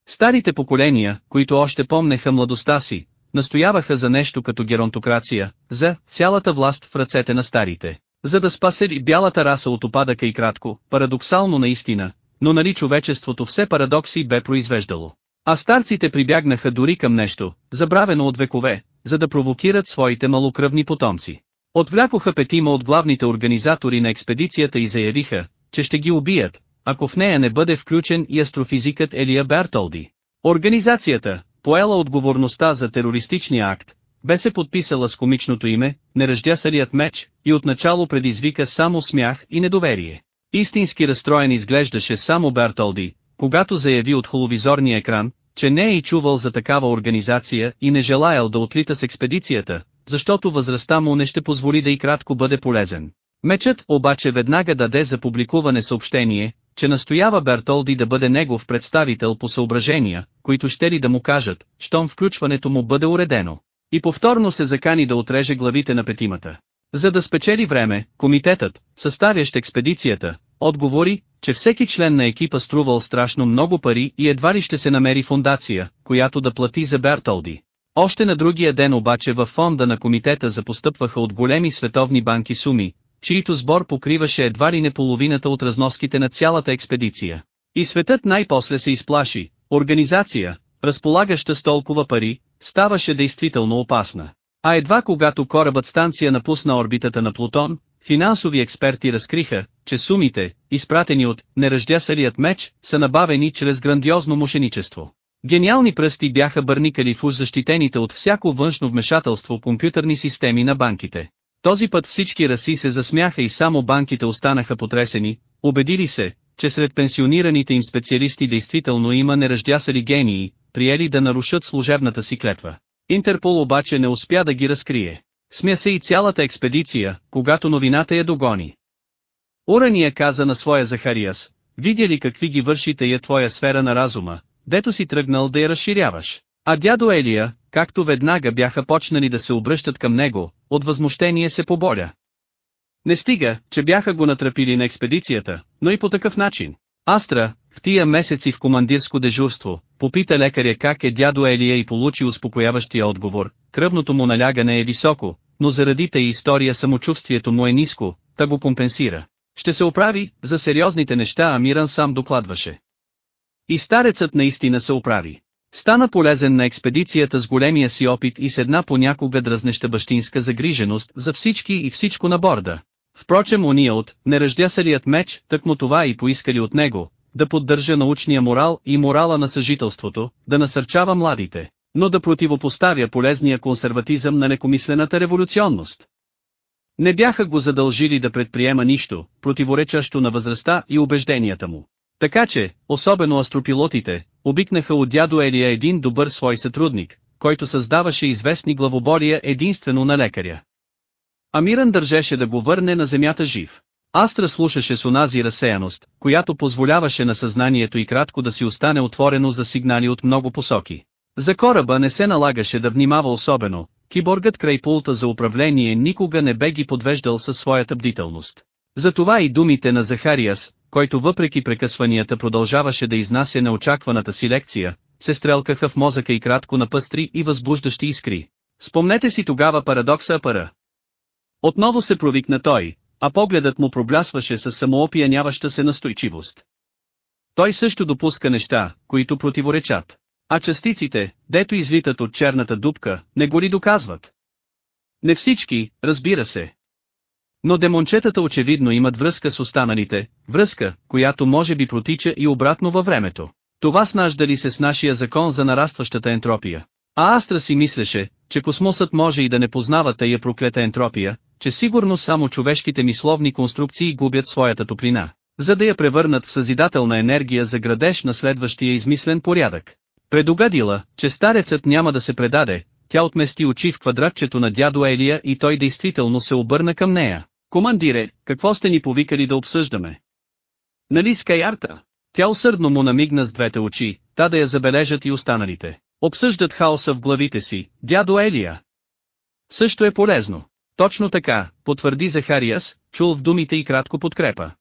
Старите поколения, които още помнеха младостта си, настояваха за нещо като геронтокрация, за цялата власт в ръцете на старите, за да спасели бялата раса от опадъка и кратко, парадоксално наистина, но нали човечеството все парадокси бе произвеждало. А старците прибягнаха дори към нещо, забравено от векове, за да провокират своите малокръвни потомци. Отвлякоха петима от главните организатори на експедицията и заявиха, че ще ги убият, ако в нея не бъде включен и астрофизикът Елия Бертолди. Организацията, поела отговорността за терористичния акт, бе се подписала с комичното име, неръждясалият меч, и отначало предизвика само смях и недоверие. Истински разстроен изглеждаше само Бертолди, когато заяви от холовизорния екран, че не е и чувал за такава организация и не желаял да отлита с експедицията, защото възрастта му не ще позволи да и кратко бъде полезен. Мечът обаче веднага даде за публикуване съобщение, че настоява Бертолди да бъде негов представител по съображения, които ще ли да му кажат, щом включването му бъде уредено. И повторно се закани да отреже главите на петимата. За да спечели време, комитетът, съставящ експедицията, отговори, че всеки член на екипа струвал страшно много пари и едва ли ще се намери фундация, която да плати за Бертолди. Още на другия ден обаче във фонда на комитета запостъпваха от големи световни банки суми, чието сбор покриваше едва ли не половината от разноските на цялата експедиция. И светът най-после се изплаши, организация, разполагаща с толкова пари, ставаше действително опасна. А едва когато корабът станция напусна орбитата на Плутон, финансови експерти разкриха, че сумите, изпратени от неръждясалият меч, са набавени чрез грандиозно мошеничество. Гениални пръсти бяха бърникали в уж защитените от всяко външно вмешателство компютърни системи на банките. Този път всички раси се засмяха и само банките останаха потресени, убедили се, че сред пенсионираните им специалисти действително има неръждясали гении, приели да нарушат служебната си клетва. Интерпол обаче не успя да ги разкрие. Смя се и цялата експедиция, когато новината я догони. Урания каза на своя Захариас, видя ли какви ги върши тая твоя сфера на разума, дето си тръгнал да я разширяваш. А дядо Елия, както веднага бяха почнали да се обръщат към него, от възмущение се поболя. Не стига, че бяха го натрапили на експедицията, но и по такъв начин. Астра, в тия месеци в командирско дежурство, попита лекаря как е дядо Елия и получи успокояващия отговор, кръвното му налягане е високо, но заради тъй история самочувствието му е ниско, та го компенсира. Ще се оправи, за сериозните неща Амиран сам докладваше. И старецът наистина се оправи. Стана полезен на експедицията с големия си опит и с една понякога дразнеща бащинска загриженост за всички и всичко на борда. Впрочем уния от неръждясалият меч, тъкмо това и поискали от него, да поддържа научния морал и морала на съжителството, да насърчава младите, но да противопоставя полезния консерватизъм на некомислената революционност. Не бяха го задължили да предприема нищо, противоречащо на възрастта и убежденията му. Така че, особено астропилотите, обикнаха от дядо Елия един добър свой сътрудник, който създаваше известни главобория единствено на лекаря. Амиран държеше да го върне на земята жив. Астра слушаше с онази разсеяност, която позволяваше на съзнанието и кратко да си остане отворено за сигнали от много посоки. За кораба не се налагаше да внимава особено, киборгът край пулта за управление никога не бе ги подвеждал със своята бдителност. Затова и думите на Захариас, който въпреки прекъсванията продължаваше да изнася неочакваната си лекция, се стрелкаха в мозъка и кратко на пъстри и възбуждащи искри. Спомнете си тогава парадокса Апара. Отново се провикна той, а погледът му проблясваше с самоопияняваща се настойчивост. Той също допуска неща, които противоречат. А частиците, дето излитат от черната дупка, не го ли доказват? Не всички, разбира се. Но демончетата очевидно имат връзка с останалите, връзка, която може би протича и обратно във времето. Това снажда ли се с нашия закон за нарастващата ентропия? А Астра си мислеше, че космосът може и да не познава тая проклета ентропия, че сигурно само човешките мисловни конструкции губят своята топлина, за да я превърнат в съзидателна енергия за градеж на следващия измислен порядък. Предугадила, че старецът няма да се предаде, тя отмести очи в квадратчето на дядо Елия и той действително се обърна към нея. Командире, какво сте ни повикали да обсъждаме? Нали Скайарта? Тя усърдно му намигна с двете очи, та да я забележат и останалите. Обсъждат хаоса в главите си, дядо Елия. Също е полезно. Точно така, потвърди Захариас, чул в думите и кратко подкрепа.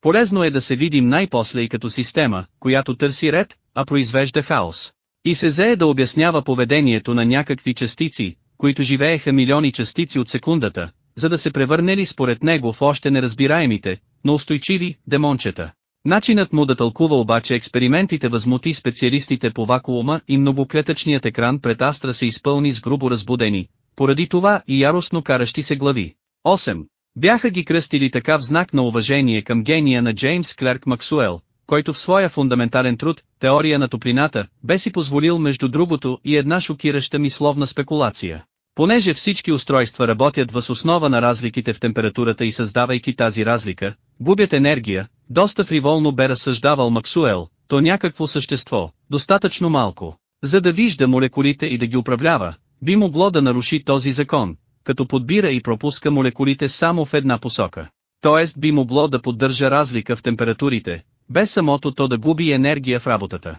Полезно е да се видим най-после и като система, която търси ред, а произвежда хаос. И се зае да обяснява поведението на някакви частици, които живееха милиони частици от секундата, за да се превърнели според него в още неразбираемите, но устойчиви, демончета. Начинът му да тълкува обаче експериментите възмути специалистите по вакуума и многоклетъчният екран пред Астра се изпълни с грубо разбудени, поради това и яростно каращи се глави. 8. Бяха ги кръстили така в знак на уважение към гения на Джеймс Клерк Максуел, който в своя фундаментален труд, теория на топлината, бе си позволил между другото и една шокираща мисловна спекулация. Понеже всички устройства работят въз основа на разликите в температурата и създавайки тази разлика, губят енергия, доста фриволно бе разсъждавал Максуел, то някакво същество, достатъчно малко, за да вижда молекулите и да ги управлява, би могло да наруши този закон, като подбира и пропуска молекулите само в една посока. Тоест би могло да поддържа разлика в температурите, без самото то да губи енергия в работата.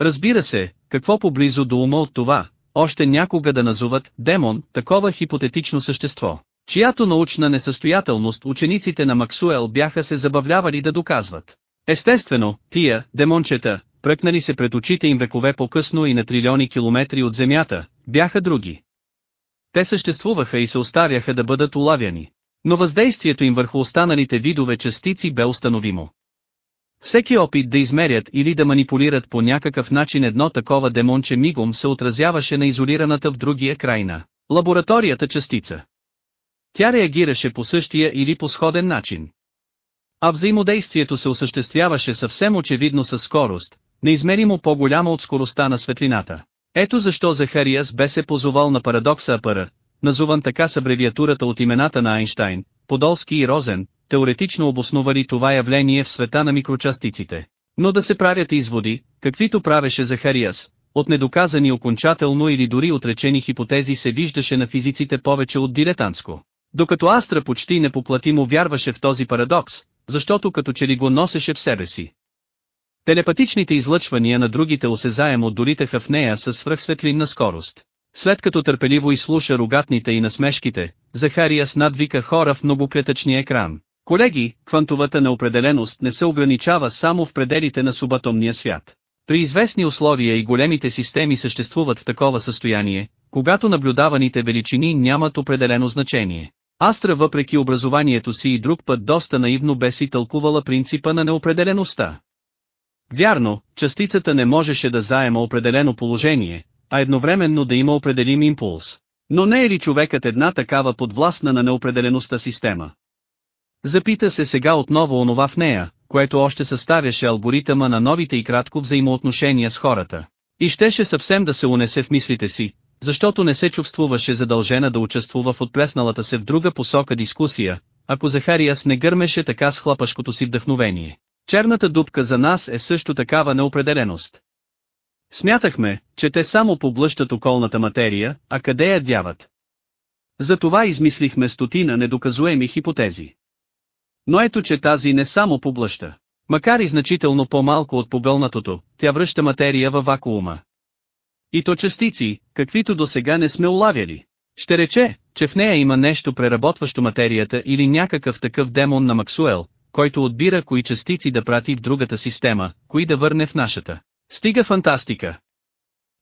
Разбира се, какво поблизо до ума от това, още някога да назоват демон такова хипотетично същество, чиято научна несъстоятелност учениците на Максуел бяха се забавлявали да доказват. Естествено, тия, демончета, пръкнали се пред очите им векове по-късно и на трилиони километри от Земята, бяха други. Те съществуваха и се оставяха да бъдат улавяни. Но въздействието им върху останалите видове частици бе установимо. Всеки опит да измерят или да манипулират по някакъв начин едно такова демонче мигом се отразяваше на изолираната в другия край на лабораторията частица. Тя реагираше по същия или по сходен начин. А взаимодействието се осъществяваше съвсем очевидно със скорост, неизмеримо по-голяма от скоростта на светлината. Ето защо Захариас бе се позовал на парадокса Апара, назован така с абревиатурата от имената на Айнштайн, Подолски и Розен, теоретично обосновали това явление в света на микрочастиците. Но да се правят изводи, каквито правеше Захариас, от недоказани окончателно или дори отречени хипотези се виждаше на физиците повече от дилетантско. Докато Астра почти непоплатимо вярваше в този парадокс, защото като че ли го носеше в себе си. Телепатичните излъчвания на другите осезаемо долитаха в нея със свръхсветлинна скорост. След като търпеливо изслуша рогатните и насмешките, Захариас надвика хора в многоклетъчния екран. Колеги, квантовата неопределеност не се ограничава само в пределите на субатомния свят. При известни условия и големите системи съществуват в такова състояние, когато наблюдаваните величини нямат определено значение. Астра въпреки образованието си и друг път доста наивно бе си тълкувала принципа на неопределеността. Вярно, частицата не можеше да заема определено положение, а едновременно да има определим импулс. Но не е ли човекът една такава подвластна на неопределеността система? Запита се сега отново онова в нея, което още съставяше алгоритъма на новите и кратко взаимоотношения с хората. И щеше съвсем да се унесе в мислите си, защото не се чувствуваше задължена да участвува в отплесналата се в друга посока дискусия, ако Захариас не гърмеше така с хлапашкото си вдъхновение. Черната дупка за нас е също такава неопределеност. Смятахме, че те само поблъщат околната материя, а къде я дяват. Затова измислихме стотина недоказуеми хипотези. Но ето че тази не само поблъща. Макар и значително по-малко от побълнатото, тя връща материя във вакуума. И то частици, каквито до сега не сме улавяли. Ще рече, че в нея има нещо преработващо материята или някакъв такъв демон на Максуел, който отбира кои частици да прати в другата система, кои да върне в нашата. Стига фантастика.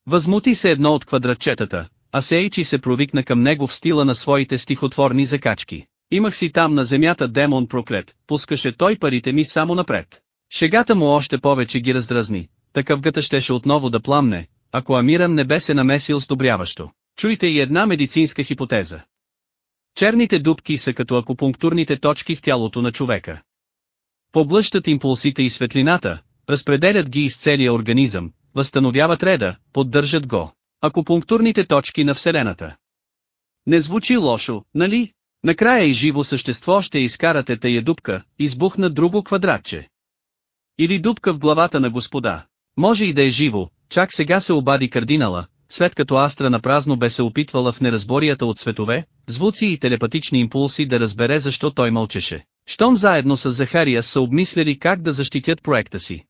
Възмути се едно от квадратчетата, а Сейчи се провикна към него в стила на своите стихотворни закачки. Имах си там на земята демон проклет, пускаше той парите ми само напред. Шегата му още повече ги раздразни, такъв гъта щеше отново да пламне, ако Амиран не бе се намесил сдобряващо. Чуйте и една медицинска хипотеза. Черните дубки са като акупунктурните точки в тялото на човека. Поблъщат импулсите и светлината, разпределят ги из целия организъм, възстановяват реда, поддържат го. Акупунктурните точки на Вселената. Не звучи лошо, нали? Накрая и живо същество ще изкарате тая дупка, избухна друго квадратче. Или дупка в главата на господа. Може и да е живо, чак сега се обади кардинала, след като Астра напразно бе се опитвала в неразборията от светове, звуци и телепатични импулси да разбере защо той мълчеше. Щом заедно с Захария са обмисляли как да защитят проекта си.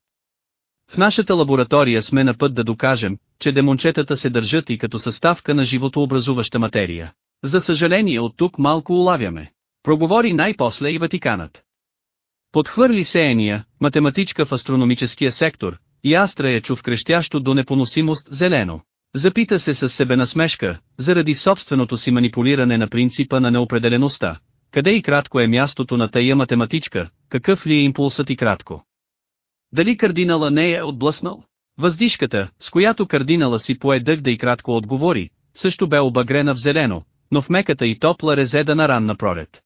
В нашата лаборатория сме на път да докажем, че демончетата се държат и като съставка на животообразуваща материя. За съжаление от тук малко улавяме. Проговори най-после и Ватиканът. Подхвърли сеяния, математичка в астрономическия сектор, и Астра я чу в крещящо до непоносимост зелено. Запита се със себе насмешка, заради собственото си манипулиране на принципа на неопределеността. Къде и кратко е мястото на тая математичка, какъв ли е импулсът и кратко? Дали кардинала не е отблъснал? Въздишката, с която кардинала си пое дъх да и кратко отговори, също бе обагрена в зелено, но в меката и топла резеда на ранна пролет.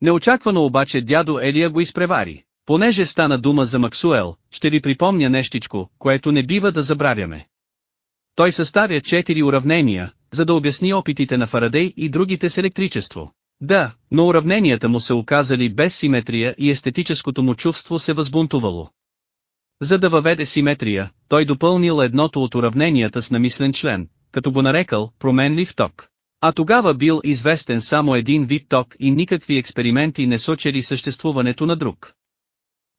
Неочаквано обаче дядо Елия го изпревари. Понеже стана дума за Максуел, ще ви припомня нещичко, което не бива да забравяме. Той съставя четири уравнения, за да обясни опитите на Фарадей и другите с електричество. Да, но уравненията му се оказали без симетрия и естетическото му чувство се възбунтувало. За да въведе симетрия, той допълнил едното от уравненията с намислен член, като го нарекал променлив ток. А тогава бил известен само един вид ток и никакви експерименти не сочели съществуването на друг.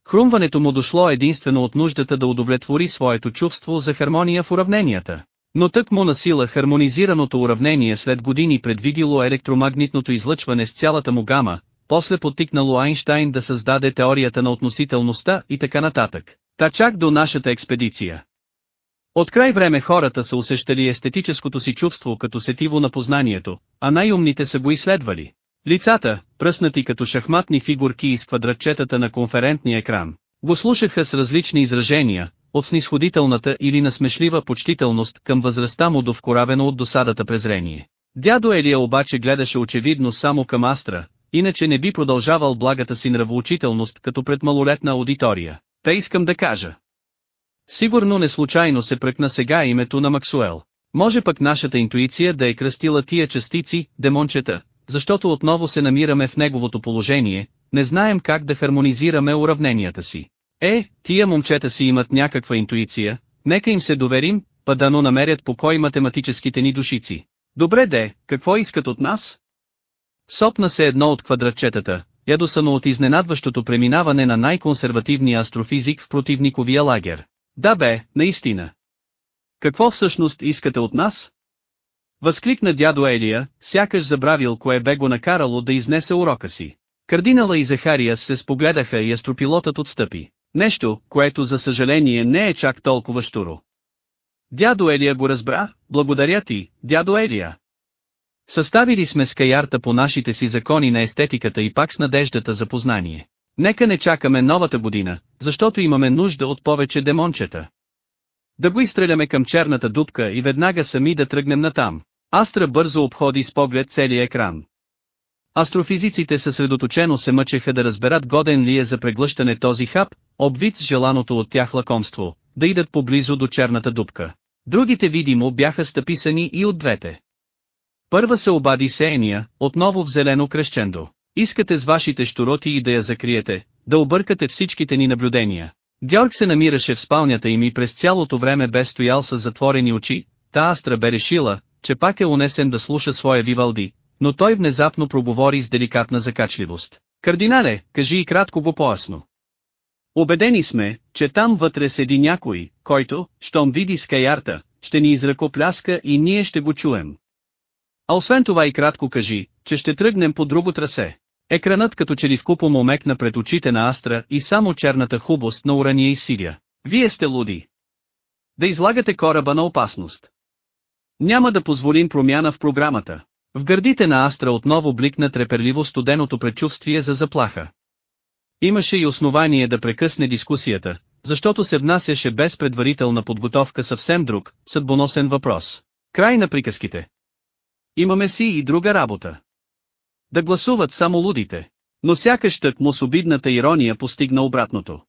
Хрумването му дошло единствено от нуждата да удовлетвори своето чувство за хармония в уравненията. Но тък му насила хармонизираното уравнение след години предвидило електромагнитното излъчване с цялата му гама, после потикнало Айнштайн да създаде теорията на относителността и така нататък. Та чак до нашата експедиция. От край време хората са усещали естетическото си чувство като сетиво на познанието, а най-умните са го изследвали. Лицата, пръснати като шахматни фигурки из квадратчетата на конферентния екран, Го слушаха с различни изражения, от снисходителната или насмешлива почтителност към възрастта му до вкоравено от досадата презрение. Дядо Елия обаче гледаше очевидно само към Астра, иначе не би продължавал благата си нравоучителност като пред малолетна аудитория. Те искам да кажа. Сигурно не случайно се пръкна сега името на Максуел. Може пък нашата интуиция да е кръстила тия частици, демончета, защото отново се намираме в неговото положение, не знаем как да хармонизираме уравненията си. Е, тия момчета си имат някаква интуиция, нека им се доверим, па дано намерят покой математическите ни душици. Добре де, какво искат от нас? Сопна се едно от квадратчетата, ядосано от изненадващото преминаване на най-консервативния астрофизик в противниковия лагер. Да бе, наистина. Какво всъщност искате от нас? Възкликна дядо Елия, сякаш забравил кое бе го накарало да изнесе урока си. Кардинала и Захария се спогледаха и астропилотът отстъпи. Нещо, което за съжаление не е чак толкова штуро. Дядо Елия го разбра, благодаря ти, дядо Елия. Съставили сме скаярта по нашите си закони на естетиката и пак с надеждата за познание. Нека не чакаме новата година, защото имаме нужда от повече демончета. Да го изстреляме към черната дупка и веднага сами да тръгнем натам. Астра бързо обходи с поглед целия екран. Астрофизиците съсредоточено се мъчеха да разберат годен ли е за преглъщане този хап, обвит с желаното от тях лакомство, да идат поблизо до черната дупка. Другите видимо бяха стъписани и от двете. Първа се обади Сеения, отново в зелено крещендо. Искате с вашите штуроти и да я закриете, да объркате всичките ни наблюдения. Георг се намираше в спалнята им и през цялото време бе стоял с затворени очи, та Астра бе решила, че пак е унесен да слуша своя Вивалди, но той внезапно проговори с деликатна закачливост. Кардинале, кажи и кратко го поясно. Обедени сме, че там вътре седи някой, който, щом види скаярта, ще ни изръкопляска и ние ще го чуем. А освен това и кратко кажи, че ще тръгнем по друго трасе. Екранът като че ли вкупом омекна пред очите на Астра и само черната хубост на урания и Сирия. Вие сте луди. Да излагате кораба на опасност. Няма да позволим промяна в програмата. В гърдите на Астра отново бликна треперливо студеното предчувствие за заплаха. Имаше и основание да прекъсне дискусията, защото се внасяше без предварителна подготовка съвсем друг, съдбоносен въпрос. Край на приказките. Имаме си и друга работа. Да гласуват само лудите. Но сякаш тък му с обидната ирония постигна обратното.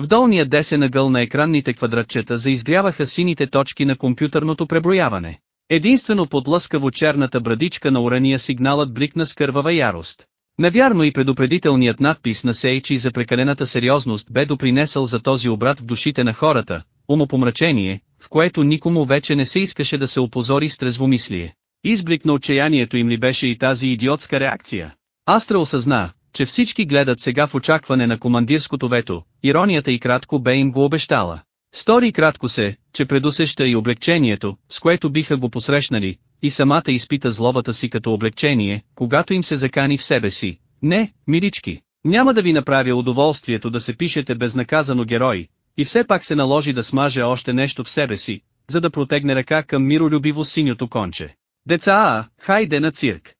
В долния десен ъгъл на екранните квадратчета заизгряваха сините точки на компютърното преброяване. Единствено под лъскаво черната брадичка на урания сигналът бликна с кървава ярост. Навярно и предупредителният надпис на Сейчи за прекалената сериозност бе допринесъл за този обрат в душите на хората, умопомрачение, в което никому вече не се искаше да се опозори с трезвомислие. Изблик на отчаянието им ли беше и тази идиотска реакция? Астра осъзна, че всички гледат сега в очакване на командирското вето, иронията и кратко бе им го обещала. Стори кратко се, че предусеща и облегчението, с което биха го посрещнали, и самата изпита злобата си като облегчение, когато им се закани в себе си. Не, милички, няма да ви направя удоволствието да се пишете безнаказано герой, и все пак се наложи да смаже още нещо в себе си, за да протегне ръка към миролюбиво синьото конче. Деца а, хайде на цирк.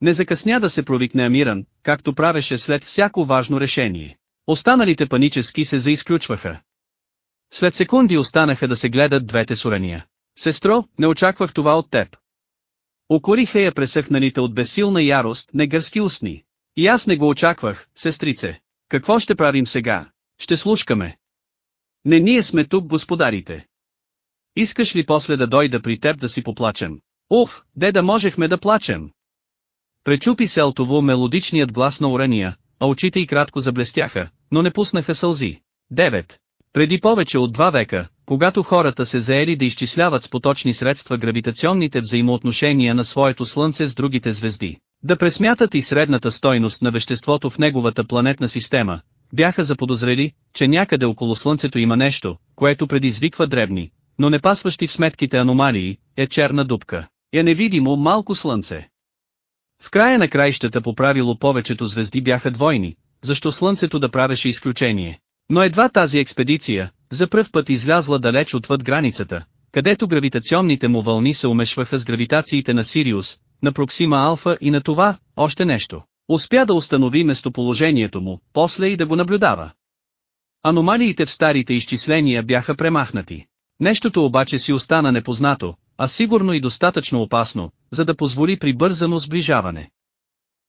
Не закъсня да се провикне Амиран, както правеше след всяко важно решение. Останалите панически се заизключваха. След секунди останаха да се гледат двете сурания. Сестро, не очаквах това от теб. Окориха я пресъхналите от безсилна ярост, негърски устни. И аз не го очаквах, сестрице. Какво ще правим сега? Ще слушкаме. Не ние сме тук господарите. Искаш ли после да дойда при теб да си поплачем? Уф, де да можехме да плачем. Пречупи селтово мелодичният глас на урания, а очите й кратко заблестяха, но не пуснаха сълзи. 9. Преди повече от два века, когато хората се заели да изчисляват с поточни средства гравитационните взаимоотношения на своето Слънце с другите звезди, да пресмятат и средната стойност на веществото в неговата планетна система, бяха заподозрели, че някъде около Слънцето има нещо, което предизвиква дребни, но не пасващи в сметките аномалии, е черна дупка, е невидимо малко Слънце. В края на краищата по правило повечето звезди бяха двойни, защо Слънцето да правеше изключение. Но едва тази експедиция, за пръв път излязла далеч отвъд границата, където гравитационните му вълни се умешваха с гравитациите на Сириус, на Проксима Алфа и на това, още нещо. Успя да установи местоположението му, после и да го наблюдава. Аномалиите в старите изчисления бяха премахнати. Нещото обаче си остана непознато, а сигурно и достатъчно опасно, за да позволи прибързано сближаване.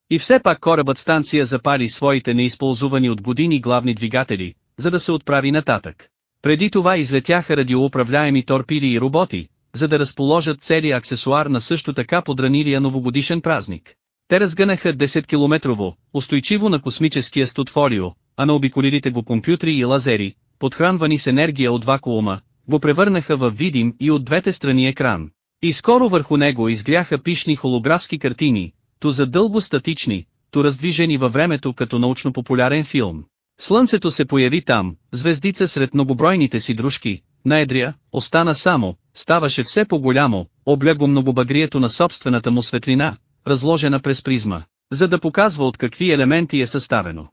И все пак корабът станция запали своите неизползвани от години главни двигатели, за да се отправи нататък. Преди това излетяха радиоуправляеми торпили и роботи, за да разположат цели аксесуар на също така подранилия новогодишен празник. Те разгънаха 10-километрово, устойчиво на космическия студфолио, а на обиколилите го компютри и лазери, подхранвани с енергия от вакуума, го превърнаха в видим и от двете страни екран. И скоро върху него изгряха пишни холографски картини, то задълго статични, то раздвижени във времето като научно-популярен филм. Слънцето се появи там, звездица сред многобройните си дружки, наедрия, остана само, ставаше все по-голямо, облего многобагрието на собствената му светлина, разложена през призма, за да показва от какви елементи е съставено.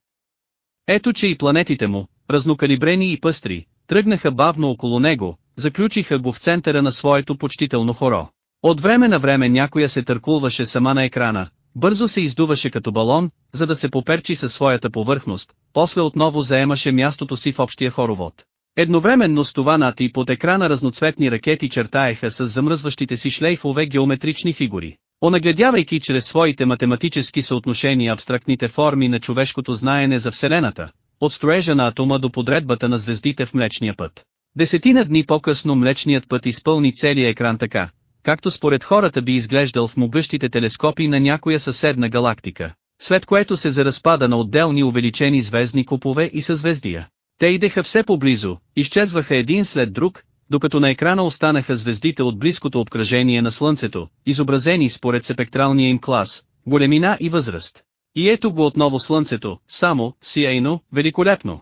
Ето че и планетите му, разнокалибрени и пъстри, тръгнаха бавно около него, заключиха го в центъра на своето почтително хоро. От време на време някоя се търкулваше сама на екрана, бързо се издуваше като балон, за да се поперчи със своята повърхност, после отново заемаше мястото си в общия хоровод. Едновременно с това над и под екрана разноцветни ракети чертаеха с замръзващите си шлейфове геометрични фигури. Онагледявайки чрез своите математически съотношения абстрактните форми на човешкото знаене за Вселената, от строежа на атома до подредбата на звездите в Млечния път. Десетина дни по-късно Млечният път изпълни целия екран така, както според хората би изглеждал в могъщите телескопи на някоя съседна галактика, след което се заразпада на отделни увеличени звездни купове и съзвездия. Те идеха все поблизо, изчезваха един след друг, докато на екрана останаха звездите от близкото обкръжение на Слънцето, изобразени според спектралния им клас, големина и възраст. И ето го отново Слънцето, само, сияйно, великолепно.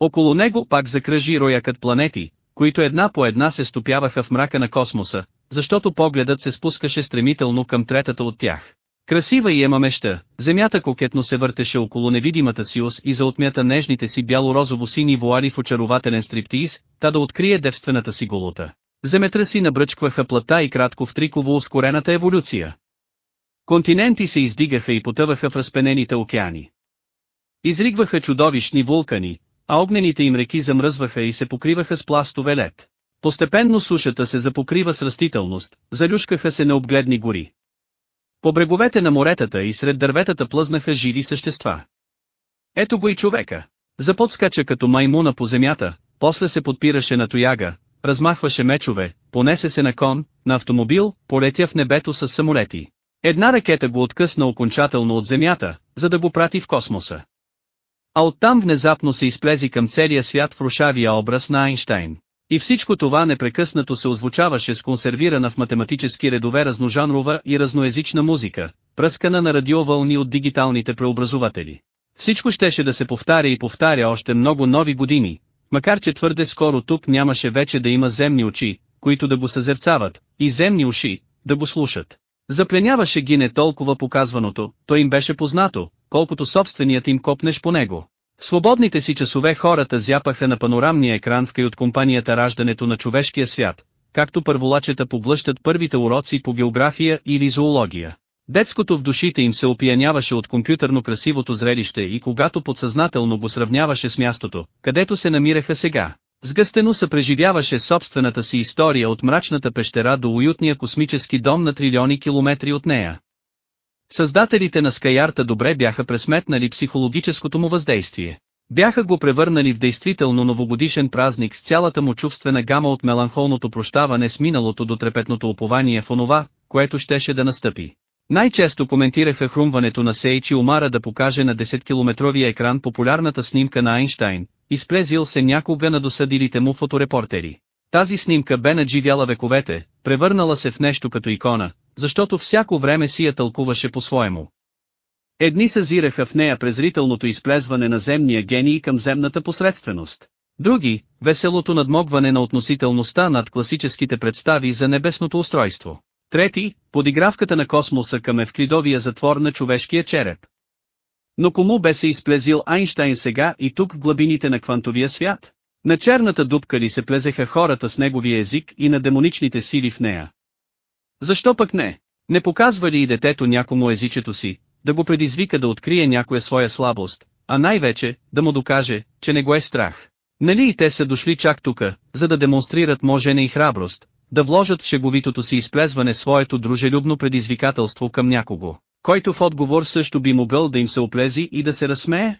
Около него пак закръжи роякът планети, които една по една се стопяваха в мрака на космоса, защото погледът се спускаше стремително към третата от тях. Красива и емамеща, земята кокетно се въртеше около невидимата си ос и заотмята нежните си бяло-розово-сини вуари в очарователен стриптиз, та да открие девствената си голота. Земетраси набръчкваха плата и кратко в триково ускорената еволюция. Континенти се издигаха и потъваха в разпенените океани. Изригваха чудовищни вулкани, а огнените им реки замръзваха и се покриваха с пластове лед. Постепенно сушата се запокрива с растителност, залюшкаха се необгледни гори. По бреговете на моретата и сред дърветата плъзнаха живи същества. Ето го и човека. Заподскача като маймуна по земята, после се подпираше на тояга, размахваше мечове, понесе се на кон, на автомобил, полетя в небето с самолети. Една ракета го откъсна окончателно от земята, за да го прати в космоса. А оттам внезапно се изплези към целия свят в рушавия образ на Айнштайн. И всичко това непрекъснато се озвучаваше с консервирана в математически редове разножанрова и разноезична музика, пръскана на радиовълни от дигиталните преобразователи. Всичко щеше да се повтаря и повтаря още много нови години, макар че твърде скоро тук нямаше вече да има земни очи, които да го съзерцават, и земни уши, да го слушат. Запленяваше ги не толкова показваното, то им беше познато, колкото собственият им копнеш по него. В свободните си часове хората зяпаха на панорамния екран в кай от компанията Раждането на човешкия свят, както първолачета поглъщат първите уроци по география или зоология. Детското в душите им се опияняваше от компютърно красивото зрелище и когато подсъзнателно го сравняваше с мястото, където се намираха сега. Сгъстено съпреживяваше собствената си история от мрачната пещера до уютния космически дом на трилиони километри от нея. Създателите на Скайарта добре бяха пресметнали психологическото му въздействие. Бяха го превърнали в действително новогодишен празник с цялата му чувствена гама от меланхолното прощаване с миналото до трепетното упование в онова, което щеше да настъпи. Най-често коментираха хрумването на Сейчи Омара да покаже на 10-километровия екран популярната снимка на Айнштайн, изплезил се някога на досъдилите му фоторепортери. Тази снимка бе надживяла вековете, превърнала се в нещо като икона, защото всяко време си я тълкуваше по-своему. Едни съзираха в нея презрителното изплезване на земния гений към земната посредственост. Други, веселото надмогване на относителността над класическите представи за небесното устройство. Трети, подигравката на космоса към евклидовия затвор на човешкия череп. Но кому бе се изплезил Айнштайн сега и тук в глабините на квантовия свят? На черната дупка ли се плезеха хората с неговия език и на демоничните сили в нея? Защо пък не? Не показва ли и детето някому езичето си, да го предизвика да открие някоя своя слабост, а най-вече, да му докаже, че не го е страх. Нали и те са дошли чак тука, за да демонстрират можене и храброст, да вложат в шеговитото си изплезване своето дружелюбно предизвикателство към някого, който в отговор също би могъл да им се оплези и да се разсмее?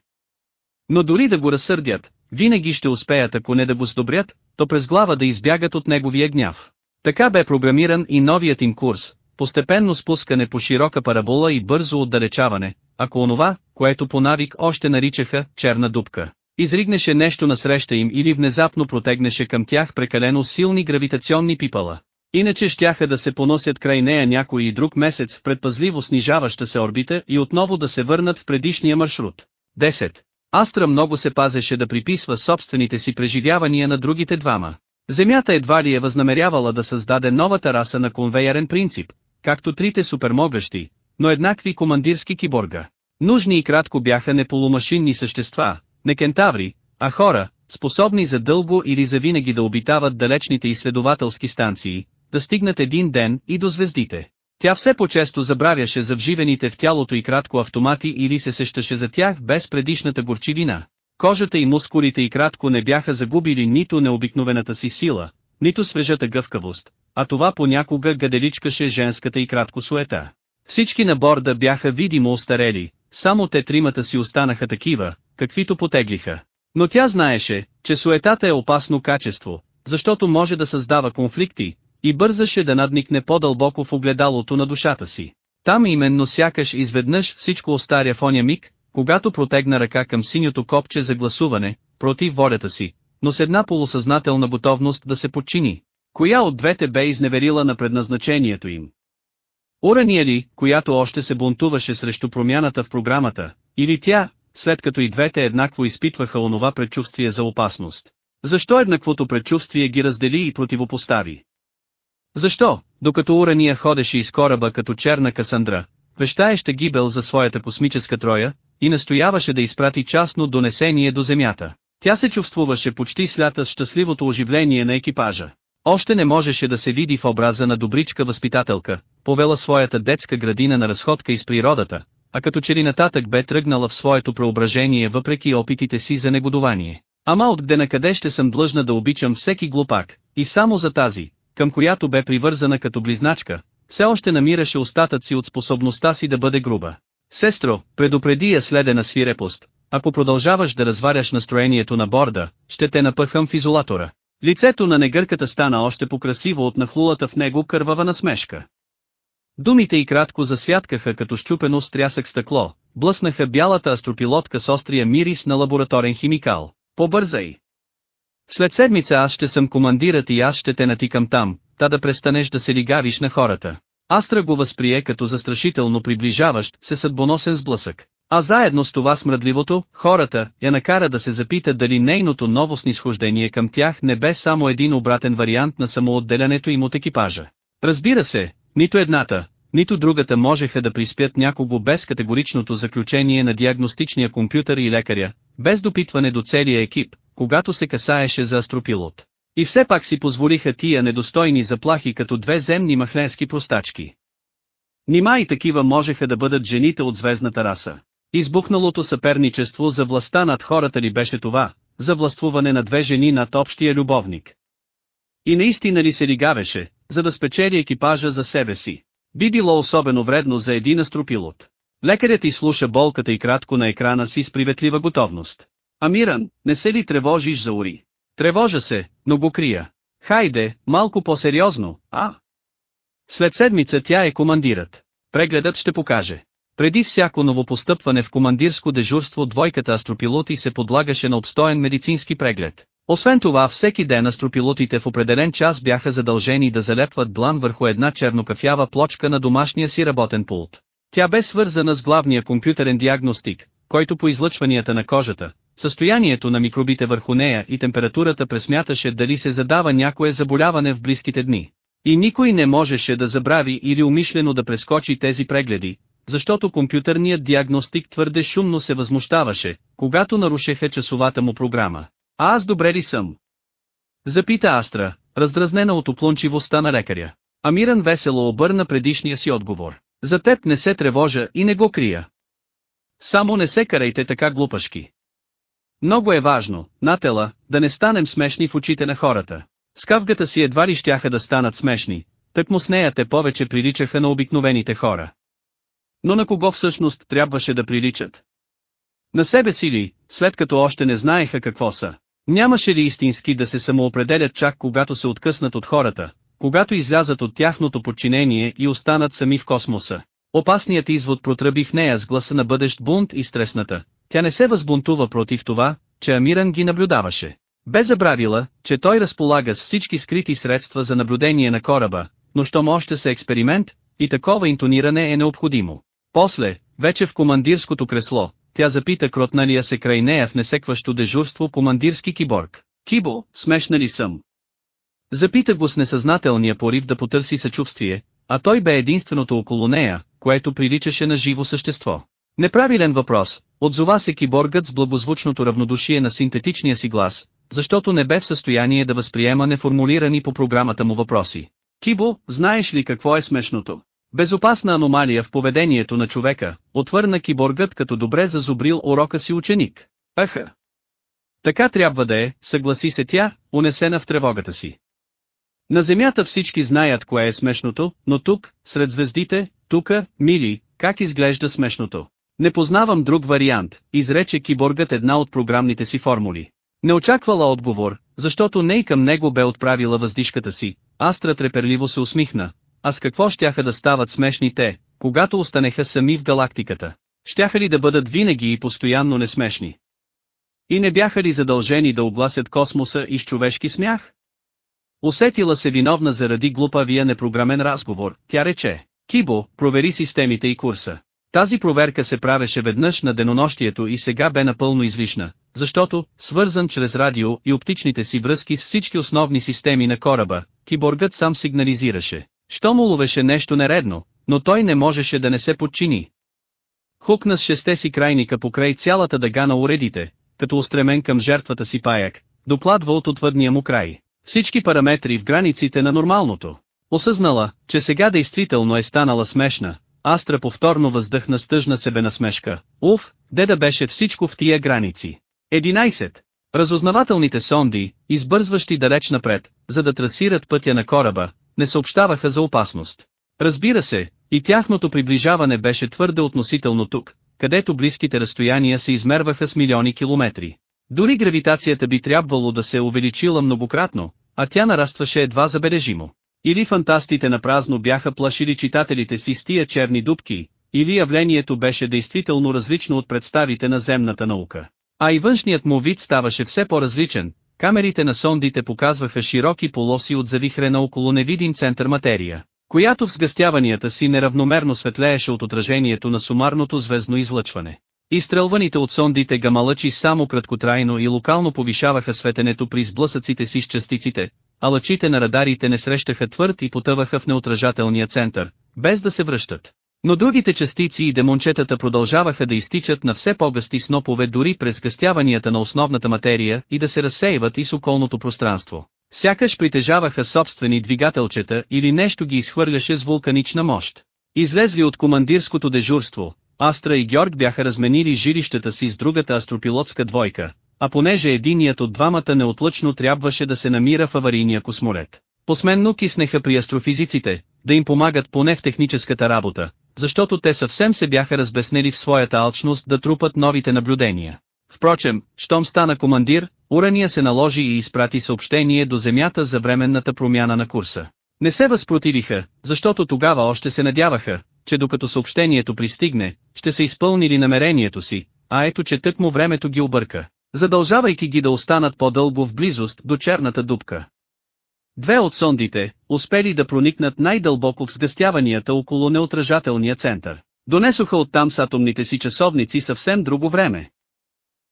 Но дори да го разсърдят, винаги ще успеят ако не да го сдобрят, то през глава да избягат от неговия гняв. Така бе програмиран и новият им курс, постепенно спускане по широка парабола и бързо отдалечаване, ако онова, което по навик още наричаха «черна дупка», изригнеше нещо насреща им или внезапно протегнеше към тях прекалено силни гравитационни пипала. Иначе щяха да се поносят край нея някой и друг месец в предпазливо снижаваща се орбита и отново да се върнат в предишния маршрут. 10. Астра много се пазеше да приписва собствените си преживявания на другите двама. Земята едва ли е възнамерявала да създаде новата раса на конвейерен принцип, както трите супермогъщи, но еднакви командирски киборга. Нужни и кратко бяха не полумашинни същества, не кентаври, а хора, способни за дълго или за винаги да обитават далечните изследователски станции, да стигнат един ден и до звездите. Тя все по-често забравяше за вживените в тялото и кратко автомати или се сещаше за тях без предишната горчивина. Кожата и мускулите и кратко не бяха загубили нито необикновената си сила, нито свежата гъвкавост, а това понякога гаделичкаше женската и кратко суета. Всички на борда бяха видимо устарели, само те тримата си останаха такива, каквито потеглиха. Но тя знаеше, че суетата е опасно качество, защото може да създава конфликти, и бързаше да надникне по-дълбоко в огледалото на душата си. Там именно сякаш изведнъж всичко остаря в оня миг, когато протегна ръка към синьото копче за гласуване, против волята си, но с една полусъзнателна готовност да се подчини. Коя от двете бе изневерила на предназначението им? Урания ли, която още се бунтуваше срещу промяната в програмата, или тя, след като и двете еднакво изпитваха онова предчувствие за опасност? Защо еднаквото предчувствие ги раздели и противопостави? Защо, докато Урания ходеше из кораба като черна Касандра, вещаеща гибел за своята космическа троя, и настояваше да изпрати частно донесение до Земята. Тя се чувствуваше почти слята с щастливото оживление на екипажа. Още не можеше да се види в образа на добричка възпитателка, повела своята детска градина на разходка из природата, а като че ли нататък бе тръгнала в своето преображение въпреки опитите си за негодование. Ама откъде на къде ще съм длъжна да обичам всеки глупак, и само за тази, към която бе привързана като близначка, все още намираше остатъци от способността си да бъде груба. Сестро, предупреди я следена свирепост, ако продължаваш да разваряш настроението на борда, ще те напъхам в изолатора. Лицето на негърката стана още покрасиво от нахлулата в него кървава насмешка. Думите и кратко засвяткаха като щупено с трясък стъкло, блъснаха бялата астропилотка с острия мирис на лабораторен химикал. Побързай! След седмица аз ще съм командират и аз ще те натикам там, та да престанеш да се лигавиш на хората. Астра го възприе като застрашително приближаващ се съдбоносен сблъсък. А заедно с това смръдливото, хората, я накара да се запита дали нейното ново снисхождение към тях не бе само един обратен вариант на самоотделянето им от екипажа. Разбира се, нито едната, нито другата можеха да приспят някого без категоричното заключение на диагностичния компютър и лекаря, без допитване до целия екип, когато се касаеше за астропилот. И все пак си позволиха тия недостойни заплахи като две земни махленски простачки. Нима и такива можеха да бъдат жените от звездната раса. Избухналото съперничество за властта над хората ли беше това, за властвуване на две жени над общия любовник. И наистина ли се лигавеше, за да спечели екипажа за себе си? Би било особено вредно за един астропилот. Лекарят изслуша болката и кратко на екрана си с приветлива готовност. Амиран, не се ли тревожиш за Ури? Тревожа се, но го крия. Хайде, малко по-сериозно, а? След седмица тя е командират. Прегледът ще покаже. Преди всяко новопостъпване в командирско дежурство двойката астропилоти се подлагаше на обстоен медицински преглед. Освен това всеки ден астропилотите в определен час бяха задължени да залепват блан върху една чернокафява плочка на домашния си работен пулт. Тя бе свързана с главния компютърен диагностик, който по излъчванията на кожата, състоянието на микробите върху нея и температурата пресмяташе дали се задава някое заболяване в близките дни. И никой не можеше да забрави или умишлено да прескочи тези прегледи, защото компютърният диагностик твърде шумно се възмущаваше, когато нарушеха часовата му програма. А аз добре ли съм? Запита Астра, раздразнена от оплунчивостта на лекаря. Амиран весело обърна предишния си отговор. За теб не се тревожа и не го крия. Само не се карайте така глупашки. Много е важно, Натела, да не станем смешни в очите на хората. Скавгата си едва ли щяха да станат смешни, тък му с нея те повече приличаха на обикновените хора. Но на кого всъщност трябваше да приличат? На себе си ли, след като още не знаеха какво са? Нямаше ли истински да се самоопределят чак когато се откъснат от хората, когато излязат от тяхното подчинение и останат сами в космоса? Опасният извод протръби в нея с гласа на бъдещ бунт и стресната. Тя не се възбунтува против това, че Амиран ги наблюдаваше. Бе забравила, че той разполага с всички скрити средства за наблюдение на кораба, но щом още са експеримент, и такова интониране е необходимо. После, вече в командирското кресло, тя запита кротналия се край нея в несекващо дежурство командирски киборг. Кибо, смешна ли съм? Запита го с несъзнателния порив да потърси съчувствие, а той бе единственото около нея, което приличаше на живо същество. Неправилен въпрос, отзова се киборгът с благозвучното равнодушие на синтетичния си глас, защото не бе в състояние да възприема неформулирани по програмата му въпроси. Кибо, знаеш ли какво е смешното? Безопасна аномалия в поведението на човека, отвърна киборгът като добре зазубрил урока си ученик. Аха! Така трябва да е, съгласи се тя, унесена в тревогата си. На Земята всички знаят кое е смешното, но тук, сред звездите, тука, мили, как изглежда смешното. Не познавам друг вариант, изрече киборгът една от програмните си формули. Не очаквала отговор, защото не и към него бе отправила въздишката си, Астра треперливо се усмихна, а с какво щяха да стават смешни те, когато останеха сами в галактиката? Щяха ли да бъдат винаги и постоянно несмешни? И не бяха ли задължени да огласят космоса и с човешки смях? Усетила се виновна заради глупавия непрограмен разговор, тя рече, Кибо, провери системите и курса. Тази проверка се правеше веднъж на денонощието и сега бе напълно излишна, защото, свързан чрез радио и оптичните си връзки с всички основни системи на кораба, киборгът сам сигнализираше, що му ловеше нещо нередно, но той не можеше да не се подчини. Хукна с шесте си крайника покрай цялата дъга на уредите, като устремен към жертвата си паяк, докладва от отвъдния му край. Всички параметри в границите на нормалното. Осъзнала, че сега действително е станала смешна, Астра повторно въздъхна с тъжна себе насмешка. Уф, де да беше всичко в тия граници. 11. Разузнавателните сонди, избързващи далеч напред, за да трасират пътя на кораба, не съобщаваха за опасност. Разбира се, и тяхното приближаване беше твърде относително тук, където близките разстояния се измерваха с милиони километри. Дори гравитацията би трябвало да се увеличила многократно, а тя нарастваше едва забележимо. Или фантастите на празно бяха плашили читателите си с тия черни дубки, или явлението беше действително различно от представите на земната наука. А и външният му вид ставаше все по-различен, камерите на сондите показваха широки полоси от завихрена около невидим център материя, която в сгъстяванията си неравномерно светлееше от отражението на сумарното звездно излъчване. Изстрелваните от сондите гамалъчи само краткотрайно и локално повишаваха светенето при сблъсъците си с частиците, а лъчите на радарите не срещаха твърд и потъваха в неотражателния център, без да се връщат. Но другите частици и демончетата продължаваха да изтичат на все по-гъсти снопове дори през гъстяванията на основната материя и да се разсеиват и с околното пространство. Сякаш притежаваха собствени двигателчета или нещо ги изхвърляше с вулканична мощ. Излезли от командирското дежурство, Астра и Георг бяха разменили жилищата си с другата астропилотска двойка, а понеже единият от двамата неотлъчно трябваше да се намира в аварийния космолет. Посменно киснеха при астрофизиците, да им помагат поне в техническата работа, защото те съвсем се бяха разбеснели в своята алчност да трупат новите наблюдения. Впрочем, щом стана командир, Урания се наложи и изпрати съобщение до Земята за временната промяна на курса. Не се възпротивиха, защото тогава още се надяваха, че докато съобщението пристигне, ще са изпълнили намерението си, а ето че тъкмо времето ги обърка, задължавайки ги да останат по-дълго в близост до черната дупка. Две от сондите, успели да проникнат най-дълбоко в сгъстяванията около неотражателния център, донесоха оттам с атомните си часовници съвсем друго време.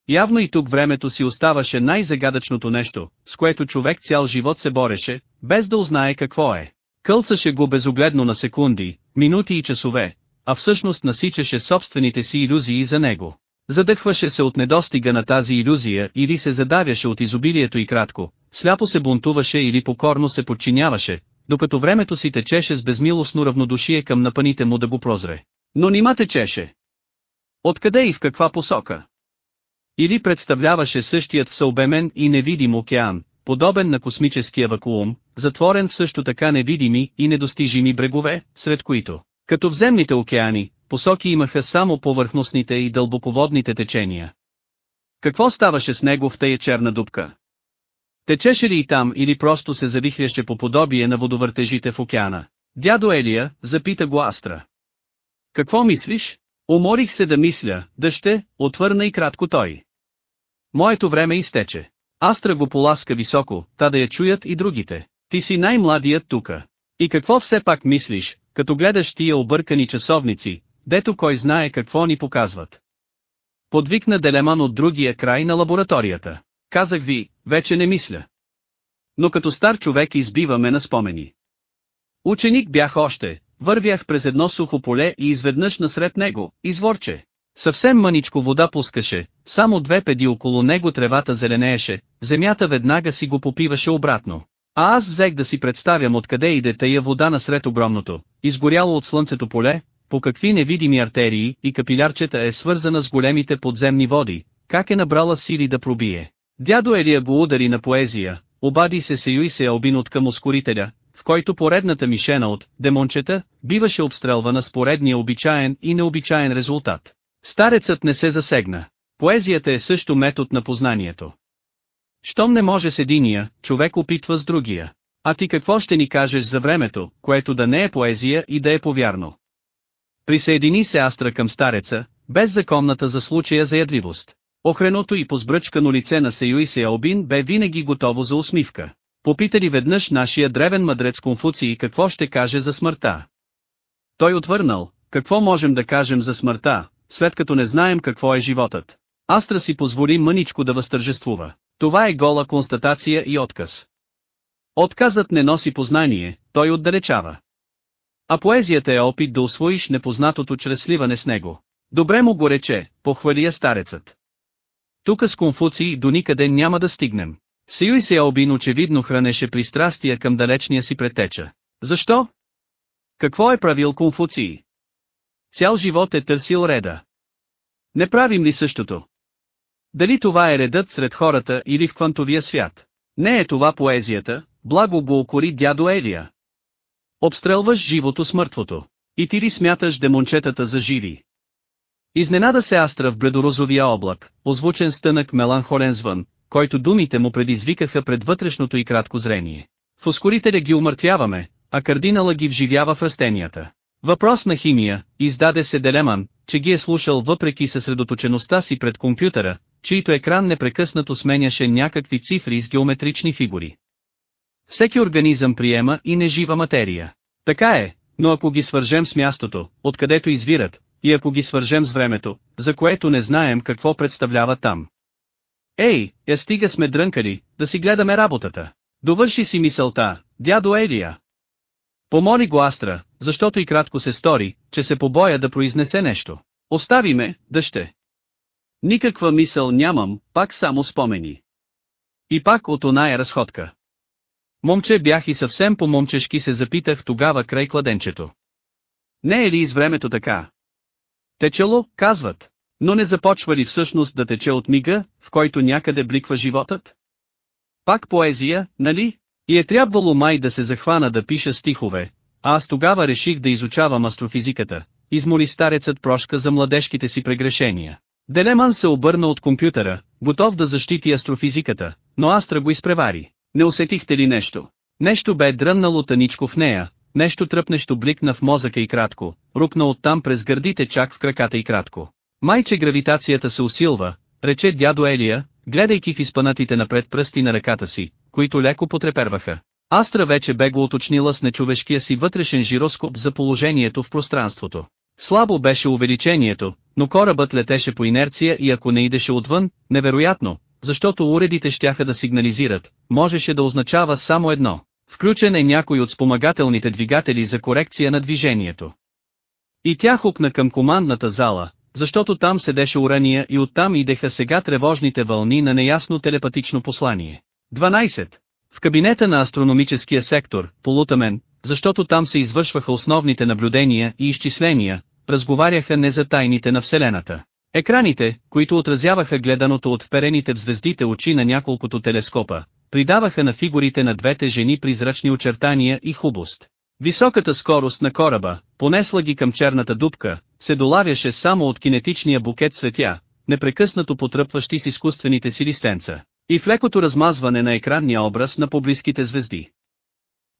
Явно и тук времето си оставаше най-загадъчното нещо, с което човек цял живот се бореше, без да узнае какво е. Кълцаше го безогледно на секунди, минути и часове, а всъщност насичаше собствените си иллюзии за него. Задъхваше се от недостига на тази иллюзия или се задавяше от изобилието и кратко, сляпо се бунтуваше или покорно се подчиняваше, докато времето си течеше с безмилостно равнодушие към напаните му да го прозре. Но нима течеше. Откъде и в каква посока? Или представляваше същият всеобемен и невидим океан, подобен на космическия вакуум, затворен в също така невидими и недостижими брегове, сред които, като в земните океани, посоки имаха само повърхностните и дълбоководните течения. Какво ставаше с него в тая черна дупка? Течеше ли и там или просто се завихряше по подобие на водовъртежите в океана? Дядо Елия, запита го Астра. Какво мислиш? Уморих се да мисля, дъще, отвърна и кратко той. Моето време изтече. Астра го поласка високо, та да я чуят и другите. Ти си най-младият тука. И какво все пак мислиш, като гледаш тия объркани часовници, дето кой знае какво ни показват. Подвикна Делеман от другия край на лабораторията. Казах ви, вече не мисля. Но като стар човек избиваме на спомени. Ученик бях още, вървях през едно сухо поле и изведнъж насред него, изворче. Съвсем мъничко вода пускаше, само две педи около него тревата зеленееше, земята веднага си го попиваше обратно. А аз взех да си представям откъде иде тая вода насред огромното, изгоряло от слънцето поле, по какви невидими артерии и капилярчета е свързана с големите подземни води, как е набрала сили да пробие. Дядо Елия го удари на поезия, обади се Сею и се обин от към ускорителя, в който поредната мишена от демончета биваше обстрелвана с поредния обичаен и необичаен резултат. Старецът не се засегна. Поезията е също метод на познанието. Щом не може с единия, човек опитва с другия. А ти какво ще ни кажеш за времето, което да не е поезия и да е повярно? Присъедини се Астра към стареца, без законната за случая заядливост. Охреното и позбръчкано лице на Сеюи Сеалбин бе винаги готово за усмивка. Попита ли веднъж нашия древен мъдрец Конфуций какво ще каже за смъртта? Той отвърнал, какво можем да кажем за смъртта, след като не знаем какво е животът. Астра си позволи мъничко да възтържествува. Това е гола констатация и отказ. Отказът не носи познание, той отдалечава. А поезията е опит да освоиш непознатото чрез сливане с него. Добре му го рече, похвали я старецът. Тук с Конфуций до никъде няма да стигнем. Сиюй се Албин очевидно хранеше пристрастия към далечния си претеча. Защо? Какво е правил Конфуций? Цял живот е търсил реда. Не правим ли същото? Дали това е редът сред хората или в квантовия свят? Не е това поезията, благо го окори дядо Елия. Обстрелваш живото с мъртвото. И ти ли смяташ демончетата за живи? Изненада се Астра в бледорозовия облак, озвучен стънък меланхолен звън, който думите му предизвикаха пред вътрешното и кратко зрение. В ускорителя ги умъртвяваме, а кардинала ги вживява в растенията. Въпрос на химия, издаде се Делеман, че ги е слушал въпреки съсредоточеността си пред компютъра, чийто екран непрекъснато сменяше някакви цифри с геометрични фигури. Всеки организъм приема и нежива материя. Така е, но ако ги свържем с мястото, откъдето извират, и ако ги свържем с времето, за което не знаем какво представлява там. Ей, я стига сме дрънкали, да си гледаме работата. Довърши си мисълта, дядо Елия. Помоли го Астра, защото и кратко се стори, че се побоя да произнесе нещо. Остави ме, дъще. Никаква мисъл нямам, пак само спомени. И пак от оная разходка. Момче бях и съвсем по-момчешки се запитах тогава край кладенчето. Не е ли из времето така? Течело, казват, но не започва ли всъщност да тече от мига, в който някъде бликва животът? Пак поезия, нали? И е трябвало май да се захвана да пиша стихове, а аз тогава реших да изучавам астрофизиката, измоли старецът прошка за младежките си прегрешения. Делеман се обърна от компютъра, готов да защити астрофизиката, но Астра го изпревари. Не усетихте ли нещо? Нещо бе дръннало тъничко в нея, нещо тръпнещо бликна в мозъка и кратко, рукна оттам през гърдите чак в краката и кратко. Майче гравитацията се усилва, рече дядо Елия, гледайки в изпънатите напред пръсти на ръката си, които леко потреперваха. Астра вече бе го уточнила с нечовешкия си вътрешен жироскоп за положението в пространството. Слабо беше увеличението, но корабът летеше по инерция и ако не идеше отвън, невероятно, защото уредите щяха да сигнализират, можеше да означава само едно. Включен е някой от спомагателните двигатели за корекция на движението. И тя хукна към командната зала, защото там седеше урания и оттам идеха сега тревожните вълни на неясно телепатично послание. 12. В кабинета на астрономическия сектор, полутамен, защото там се извършваха основните наблюдения и изчисления, разговаряха не за тайните на Вселената, Екраните, които отразяваха гледаното от вперените в звездите очи на няколкото телескопа, придаваха на фигурите на двете жени призрачни очертания и хубост. Високата скорост на кораба, понесла ги към черната дупка, се долавяше само от кинетичния букет светя, непрекъснато потръпващи с изкуствените си листенца, и в лекото размазване на екранния образ на поблизките звезди.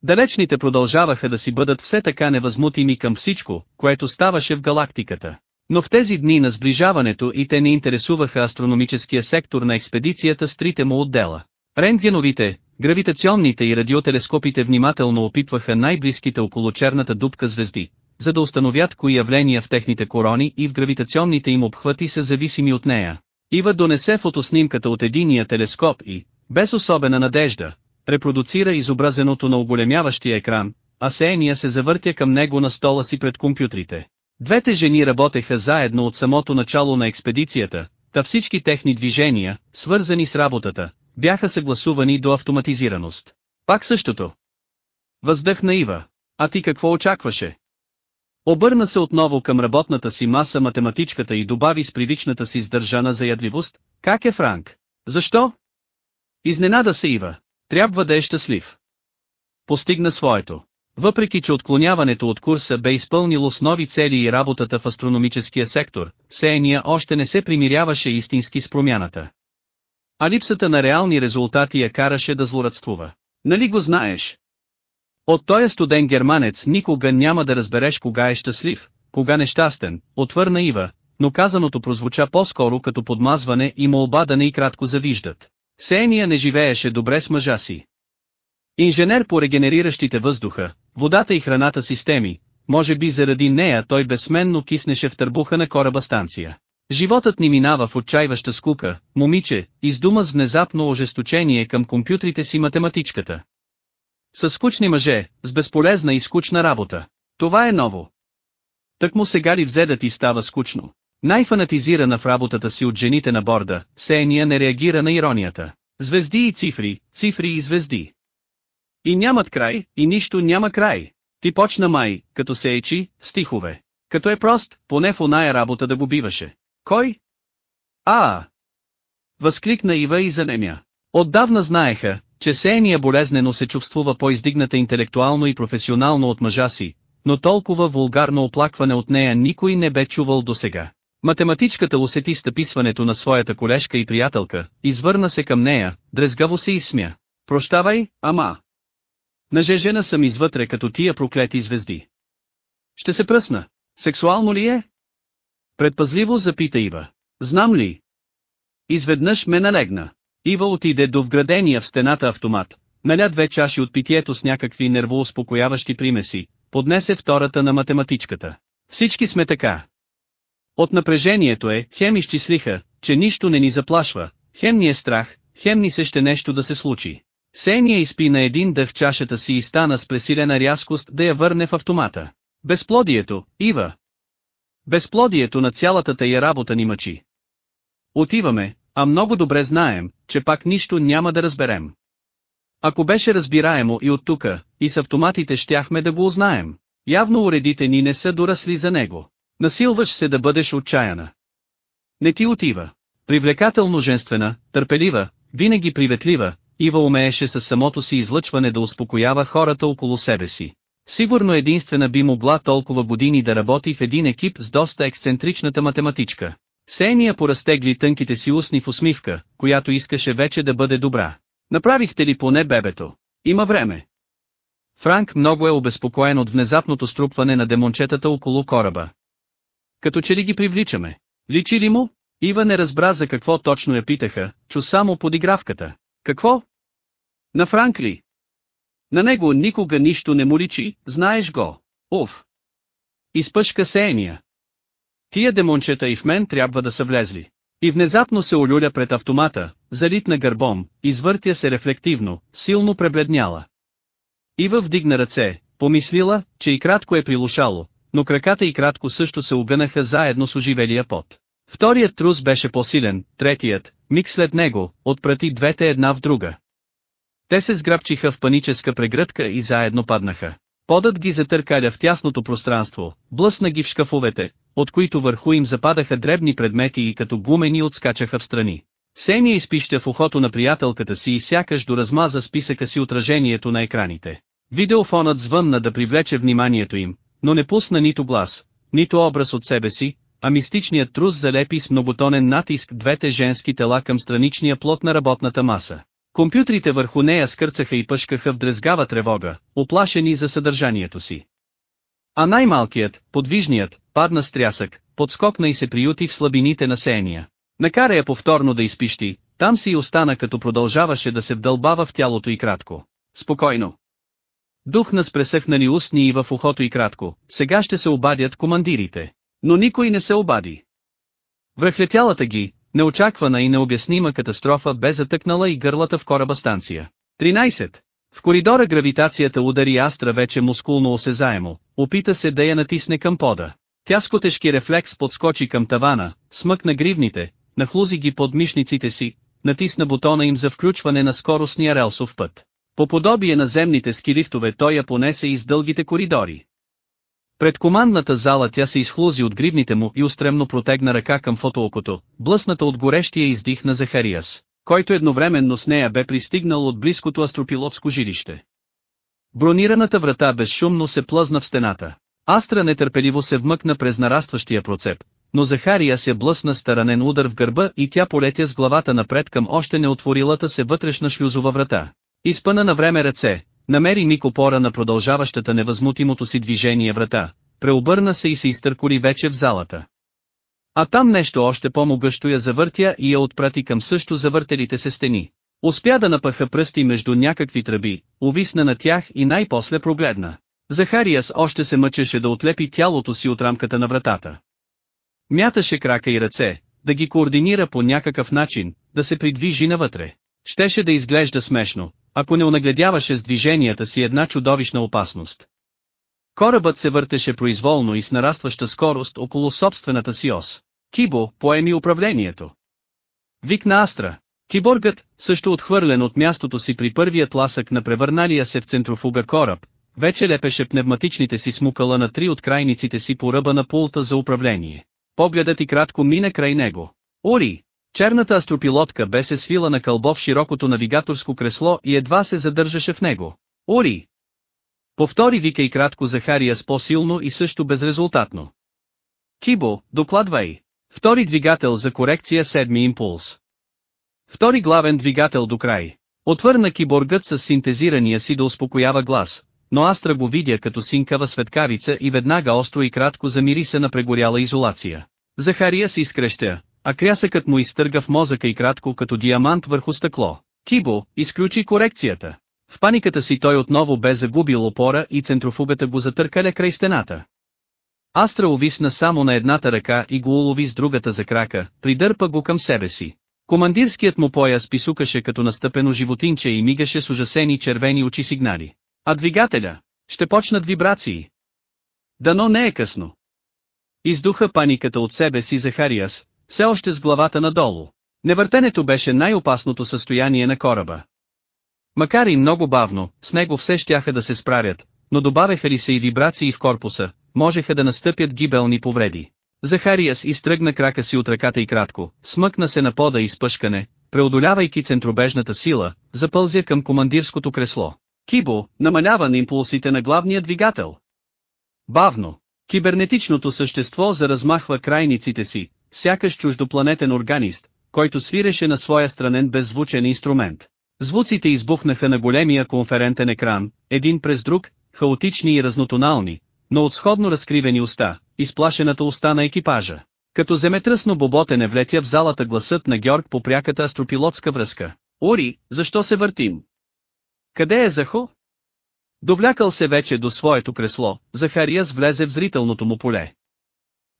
Далечните продължаваха да си бъдат все така невъзмутими към всичко, което ставаше в галактиката. Но в тези дни на сближаването и те не интересуваха астрономическия сектор на експедицията с трите му отдела. Рентгеновите, гравитационните и радиотелескопите внимателно опитваха най-близките около черната дупка звезди, за да установят кои явления в техните корони и в гравитационните им обхвати са зависими от нея. Ива донесе фотоснимката от единия телескоп и, без особена надежда, репродуцира изобразеното на оголемяващия екран, а Сеения се завъртя към него на стола си пред компютрите. Двете жени работеха заедно от самото начало на експедицията, та всички техни движения, свързани с работата, бяха съгласувани до автоматизираност. Пак същото. Въздъхна Ива. А ти какво очакваше? Обърна се отново към работната си маса математичката и добави с привичната си сдържана заядливост, как е Франк? Защо? Изненада се Ива. Трябва да е щастлив. Постигна своето. Въпреки че отклоняването от курса бе изпълнило с нови цели и работата в астрономическия сектор, Сеения още не се примиряваше истински с промяната. А липсата на реални резултати я караше да злорадствува. Нали го знаеш? От този студен германец никога няма да разбереш кога е щастлив, кога нещастен, отвърна Ива, но казаното прозвуча по-скоро като подмазване и молба да не и кратко завиждат. Сеения не живееше добре с мъжа си. Инженер по регенериращите въздуха, водата и храната системи, може би заради нея той безсменно киснеше в търбуха на кораба станция. Животът ни минава в отчаиваща скука, момиче, издума с внезапно ожесточение към компютрите си математичката. С скучни мъже, с безполезна и скучна работа. Това е ново. Так му сега ли взе да ти става скучно? Най-фанатизирана в работата си от жените на борда, Сения не реагира на иронията. Звезди и цифри, цифри и звезди. И нямат край, и нищо няма край. Ти почна май, като се ечи, стихове. Като е прост, поне в оная работа да го биваше. Кой? А! Възкликна Ива и занемя. Отдавна знаеха, че Сеения болезнено се чувствува по-издигната интелектуално и професионално от мъжа си, но толкова вулгарно оплакване от нея никой не бе чувал досега. Математичката усети стъписването на своята колежка и приятелка, извърна се към нея, дрезгаво се изсмя. Прощавай, ама. Нажежена съм извътре като тия проклети звезди. Ще се пръсна. Сексуално ли е? Предпазливо запита Ива. Знам ли? Изведнъж ме налегна. Ива отиде до вградения в стената автомат, наля две чаши от питието с някакви нервоуспокояващи примеси, поднесе втората на математичката. Всички сме така. От напрежението е, хем изчислиха, че нищо не ни заплашва, хем ни е страх, хем ни се ще нещо да се случи. Сения изпи на един дъх чашата си и стана с пресилена рязкост да я върне в автомата. Безплодието, Ива. Безплодието на цялата тая работа ни мъчи. Отиваме, а много добре знаем, че пак нищо няма да разберем. Ако беше разбираемо и от тука, и с автоматите щяхме да го узнаем. Явно уредите ни не са дорасли за него. Насилваш се да бъдеш отчаяна. Не ти отива. Привлекателно женствена, търпелива, винаги приветлива, Ива умееше със самото си излъчване да успокоява хората около себе си. Сигурно единствена би могла толкова години да работи в един екип с доста ексцентричната математичка. Сения поразтегли тънките си устни в усмивка, която искаше вече да бъде добра. Направихте ли поне бебето? Има време. Франк много е обезпокоен от внезапното струпване на демончетата около кораба. Като че ли ги привличаме? Личи ли му? Ива не разбра за какво точно я питаха, чу само подигравката. Какво? На Франк ли? На него никога нищо не му личи, знаеш го. Уф! Изпъшка сеения. Тия демончета и в мен трябва да са влезли. И внезапно се олюля пред автомата, залит на гърбом, извъртя се рефлективно, силно пребледняла. Ива вдигна ръце, помислила, че и кратко е прилушало, но краката и кратко също се огънаха заедно с оживелия пот. Вторият трус беше по-силен, третият, миг след него, отпрати двете една в друга. Те се сграбчиха в паническа прегръдка и заедно паднаха. Подът ги затъркаля в тясното пространство, блъсна ги в шкафовете, от които върху им западаха дребни предмети и като гумени отскачаха в страни. Сения изпища в ухото на приятелката си и сякаш доразмаза списъка си отражението на екраните. Видеофонът звънна да привлече вниманието им, но не пусна нито глас, нито образ от себе си, а мистичният трус залепи с многотонен натиск двете женски тела към страничния плот на работната маса. Компютрите върху нея скърцаха и пъшкаха в дрезгава тревога, оплашени за съдържанието си. А най-малкият, подвижният, падна с трясък, подскокна и се приюти в слабините на сеяния. Накара я повторно да изпищи, там си и остана като продължаваше да се вдълбава в тялото и кратко. Спокойно. Духна с пресъхнали устни и в ухото и кратко, сега ще се обадят командирите. Но никой не се обади. Връхлетялата ги, неочаквана и необяснима катастрофа бе затъкнала и гърлата в кораба станция. 13. В коридора гравитацията удари Астра вече мускулно осезаемо, опита се да я натисне към пода. Тя с рефлекс подскочи към тавана, смъкна гривните, нахлузи ги под мишниците си, натисна бутона им за включване на скоростния релсов път. По подобие на земните скилифтове той я понесе из дългите коридори. Пред командната зала тя се изхлузи от гривните му и устремно протегна ръка към фотоокото, блъсната от горещия издих на Захариас, който едновременно с нея бе пристигнал от близкото астропилотско жилище. Бронираната врата безшумно се плъзна в стената. Астра нетърпеливо се вмъкна през нарастващия процеп, но Захария се блъсна старанен удар в гърба и тя полетя с главата напред към още неотворилата се вътрешна шлюзова врата. Изпъна на време ръце, намери миг опора на продължаващата невъзмутимото си движение врата, преобърна се и се изтърколи вече в залата. А там нещо още по-могъщо я завъртя и я отпрати към също завъртелите се стени. Успя да напъха пръсти между някакви тръби, увисна на тях и най-после прогледна. Захариас още се мъчеше да отлепи тялото си от рамката на вратата. Мяташе крака и ръце, да ги координира по някакъв начин, да се придвижи навътре. Щеше да изглежда смешно, ако не онагледяваше с движенията си една чудовищна опасност. Корабът се въртеше произволно и с нарастваща скорост около собствената си ос. Кибо поеми управлението. Викна Астра. Киборгът, също отхвърлен от мястото си при първият ласък на превърналия се в центрофуга кораб, вече лепеше пневматичните си смукала на три от крайниците си по ръба на пулта за управление. Погледът и кратко мина край него. Ори! Черната астропилотка бе се свила на кълбо в широкото навигаторско кресло и едва се задържаше в него. Ори! Повтори вика и кратко Захария с по-силно и също безрезултатно. Кибо, докладвай. Втори двигател за корекция седми импулс. Втори главен двигател до край. Отвърна киборгът с синтезирания си да успокоява глас, но Астра го видя като синкава светкавица и веднага остро и кратко замириса на прегоряла изолация. Захария се изкреща, а крясъкът му изтърга в мозъка и кратко като диамант върху стъкло. Кибо, изключи корекцията. В паниката си той отново бе загубил опора и центрофугата го затъркаля край стената. Астра увисна само на едната ръка и го улови с другата за крака, придърпа го към себе си. Командирският му пояс писукаше като настъпено животинче и мигаше с ужасени червени очи сигнали. А двигателя? Ще почнат вибрации. Дано не е късно. Издуха паниката от себе си Захариас, все още с главата надолу. Невъртенето беше най-опасното състояние на кораба. Макар и много бавно, с него все щяха да се справят, но добавяха ли се и вибрации в корпуса, можеха да настъпят гибелни повреди. Захариас изтръгна крака си от ръката и кратко, смъкна се на пода и спъшкане, преодолявайки центробежната сила, запълзя към командирското кресло. Кибо, намалява на импулсите на главния двигател. Бавно. Кибернетичното същество заразмахва крайниците си, сякаш чуждопланетен органист, който свиреше на своя странен беззвучен инструмент. Звуците избухнаха на големия конферентен екран, един през друг, хаотични и разнотонални, но от сходно разкривени уста, изплашената уста на екипажа. Като земетръсно боботене влетя в залата гласът на Георг по пряката астропилотска връзка. Ори, защо се въртим? Къде е Захо? Довлякал се вече до своето кресло, Захариас влезе в зрителното му поле.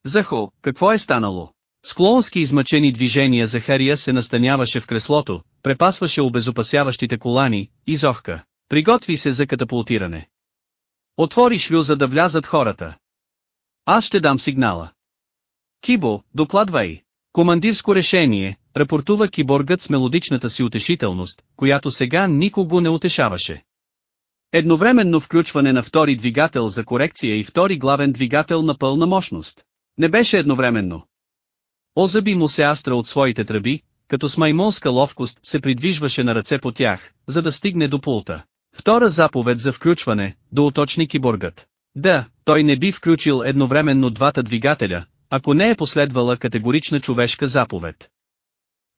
Захо, какво е станало? С клоунски измъчени движения Захария се настаняваше в креслото, препасваше обезопасяващите колани, и зохка. Приготви се за катапултиране. Отвори шлюза да влязат хората. Аз ще дам сигнала. Кибо, докладвай. Командирско решение, рапортува киборгът с мелодичната си утешителност, която сега никого не утешаваше. Едновременно включване на втори двигател за корекция и втори главен двигател на пълна мощност. Не беше едновременно. Озъби му се Астра от своите тръби, като с маймонска ловкост се придвижваше на ръце по тях, за да стигне до пулта. Втора заповед за включване, да уточни киборгът. Да, той не би включил едновременно двата двигателя, ако не е последвала категорична човешка заповед.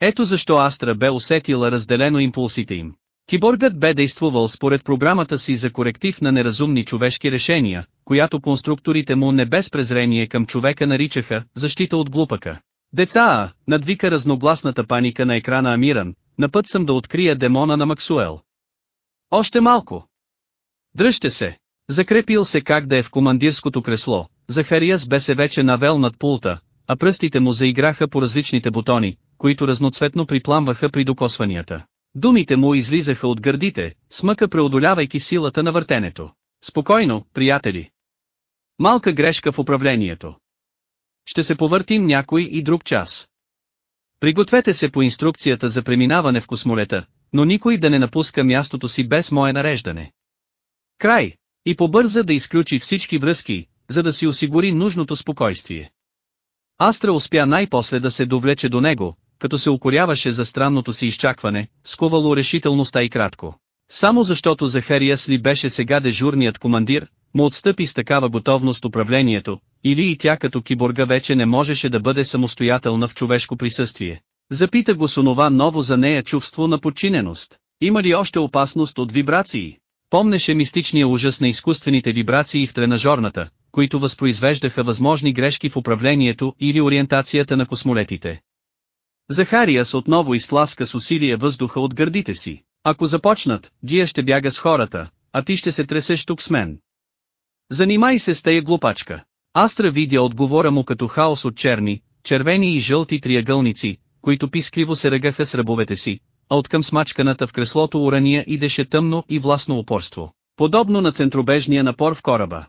Ето защо Астра бе усетила разделено импулсите им. Киборгът бе действувал според програмата си за коректив на неразумни човешки решения, която конструкторите му не без презрение към човека наричаха «защита от глупака». Деца надвика разногласната паника на екрана Амиран, на път съм да открия демона на Максуел. Още малко. Дръжте се. Закрепил се как да е в командирското кресло, Захариас бе се вече навел над пулта, а пръстите му заиграха по различните бутони, които разноцветно припламваха при докосванията. Думите му излизаха от гърдите, смъка преодолявайки силата на въртенето. Спокойно, приятели. Малка грешка в управлението. Ще се повъртим някой и друг час. Пригответе се по инструкцията за преминаване в космолета, но никой да не напуска мястото си без мое нареждане. Край. И побърза да изключи всички връзки, за да си осигури нужното спокойствие. Астра успя най-после да се довлече до него, като се укоряваше за странното си изчакване, сковало решителността и кратко. Само защото Захариас ли беше сега дежурният командир, му отстъпи с такава готовност управлението, или и тя като киборга вече не можеше да бъде самостоятелна в човешко присъствие. Запита го с онова ново за нея чувство на подчиненост. Има ли още опасност от вибрации? Помнеше мистичния ужас на изкуствените вибрации в тренажорната, които възпроизвеждаха възможни грешки в управлението или ориентацията на космолетите. Захариас отново изтласка с усилие въздуха от гърдите си. Ако започнат, Гия ще бяга с хората, а ти ще се тресеш тук с мен. Занимай се с тая глупачка. Астра видя отговора му като хаос от черни, червени и жълти триъгълници, които пискливо се ръгаха с ръбовете си, а откъм смачканата в креслото урания идеше тъмно и властно упорство, подобно на центробежния напор в кораба.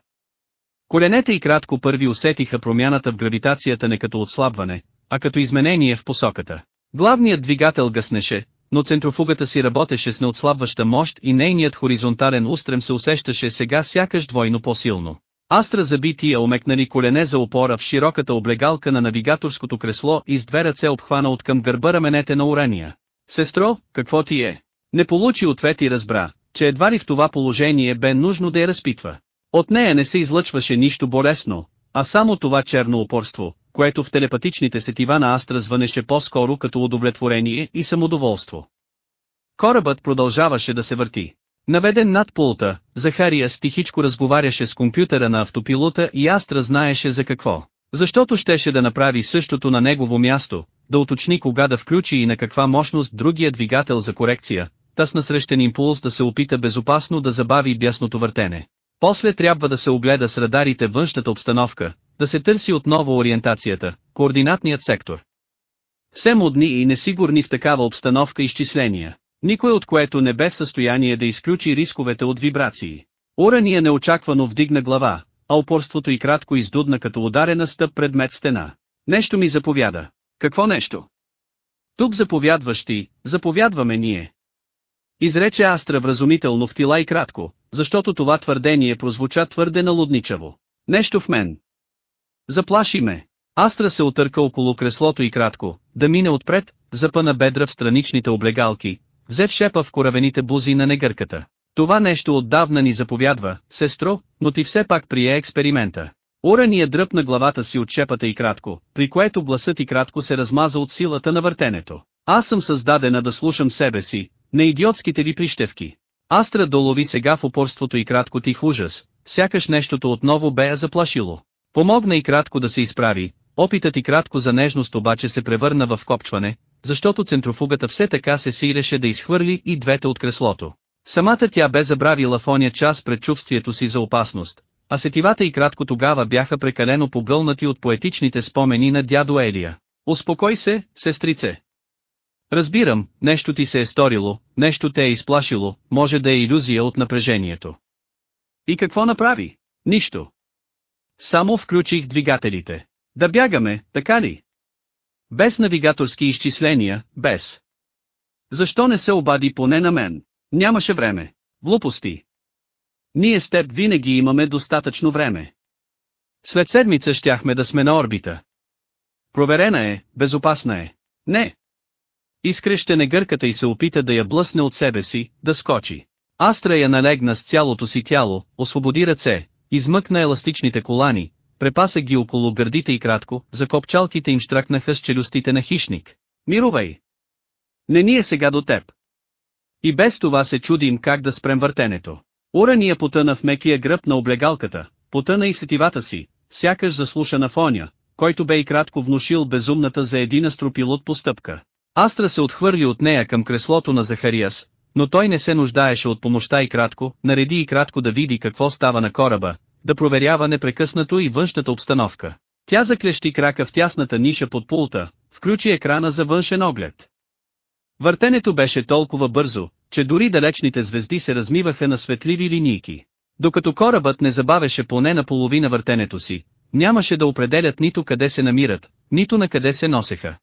Коленете и кратко първи усетиха промяната в гравитацията не като отслабване, а като изменение в посоката. Главният двигател гъснеше, но центрофугата си работеше с неотслабваща мощ и нейният хоризонтален устрем се усещаше сега сякаш двойно по-силно. Астра заби тия омекнали колене за опора в широката облегалка на навигаторското кресло и с две ръце обхвана от към гърба раменете на урания. Сестро, какво ти е? Не получи ответ и разбра, че едва ли в това положение бе нужно да я разпитва. От нея не се излъчваше нищо болесно, а само това черно упорство, което в телепатичните сетива на Астра звънеше по-скоро като удовлетворение и самодоволство. Корабът продължаваше да се върти. Наведен над пулта, Захария стихичко разговаряше с компютъра на автопилота и Астра знаеше за какво. Защото щеше да направи същото на негово място, да уточни кога да включи и на каква мощност другия двигател за корекция, та с насрещен импулс да се опита безопасно да забави бясното въртене. После трябва да се огледа с радарите външната обстановка, да се търси отново ориентацията, координатният сектор. Все модни и несигурни в такава обстановка изчисления, никой от което не бе в състояние да изключи рисковете от вибрации. Урания неочаквано вдигна глава, а упорството и кратко издудна като ударена стъп предмет стена. Нещо ми заповяда. Какво нещо? Тук заповядваш ти, заповядваме ние. Изрече Астра вразумително в тила и кратко, защото това твърдение прозвуча твърде налудничаво. Нещо в мен. Заплаши ме. Астра се отърка около креслото и кратко, да мине отпред, запъна бедра в страничните облегалки, взе в шепа в коравените бузи на негърката. Това нещо отдавна ни заповядва, сестро, но ти все пак прие експеримента. Урания дръпна главата си от шепата и кратко, при което гласът и кратко се размаза от силата на въртенето. Аз съм създадена да слушам себе си, на идиотските ви прищевки. Астра долови сега в упорството и кратко тих ужас, сякаш нещото отново бе я заплашило. Помогна и кратко да се изправи, опитът и кратко за нежност обаче се превърна в копчване, защото центрофугата все така се сиреше да изхвърли и двете от креслото. Самата тя бе забравила в оня час пред чувствието си за опасност, а сетивата и кратко тогава бяха прекалено погълнати от поетичните спомени на дядо Елия. Успокой се, сестрице. Разбирам, нещо ти се е сторило, нещо те е изплашило, може да е иллюзия от напрежението. И какво направи? Нищо. Само включих двигателите. Да бягаме, така ли? Без навигаторски изчисления, без. Защо не се обади поне на мен? Нямаше време. Глупости. Ние с теб винаги имаме достатъчно време. След седмица щяхме да сме на орбита. Проверена е, безопасна е. Не. Изкрещене гърката и се опита да я блъсне от себе си, да скочи. Астра я налегна с цялото си тяло, освободи ръце, измъкна еластичните колани, препаса ги около гърдите и кратко, за копчалките им штракнаха с челюстите на хищник. Мировей! Не ни е сега до теб. И без това се чудим как да спрем въртенето. Урания потъна в мекия гръб на облегалката, потъна и в сетивата си, сякаш заслуша на фоня, който бе и кратко внушил безумната за един астропилот постъпка. Астра се отхвърли от нея към креслото на Захариас, но той не се нуждаеше от помощта и кратко, нареди и кратко да види какво става на кораба, да проверява непрекъснато и външната обстановка. Тя заклещи крака в тясната ниша под пулта, включи екрана за външен оглед. Въртенето беше толкова бързо, че дори далечните звезди се размиваха на светливи линийки. Докато корабът не забавеше поне на половина въртенето си, нямаше да определят нито къде се намират, нито на къде се носеха.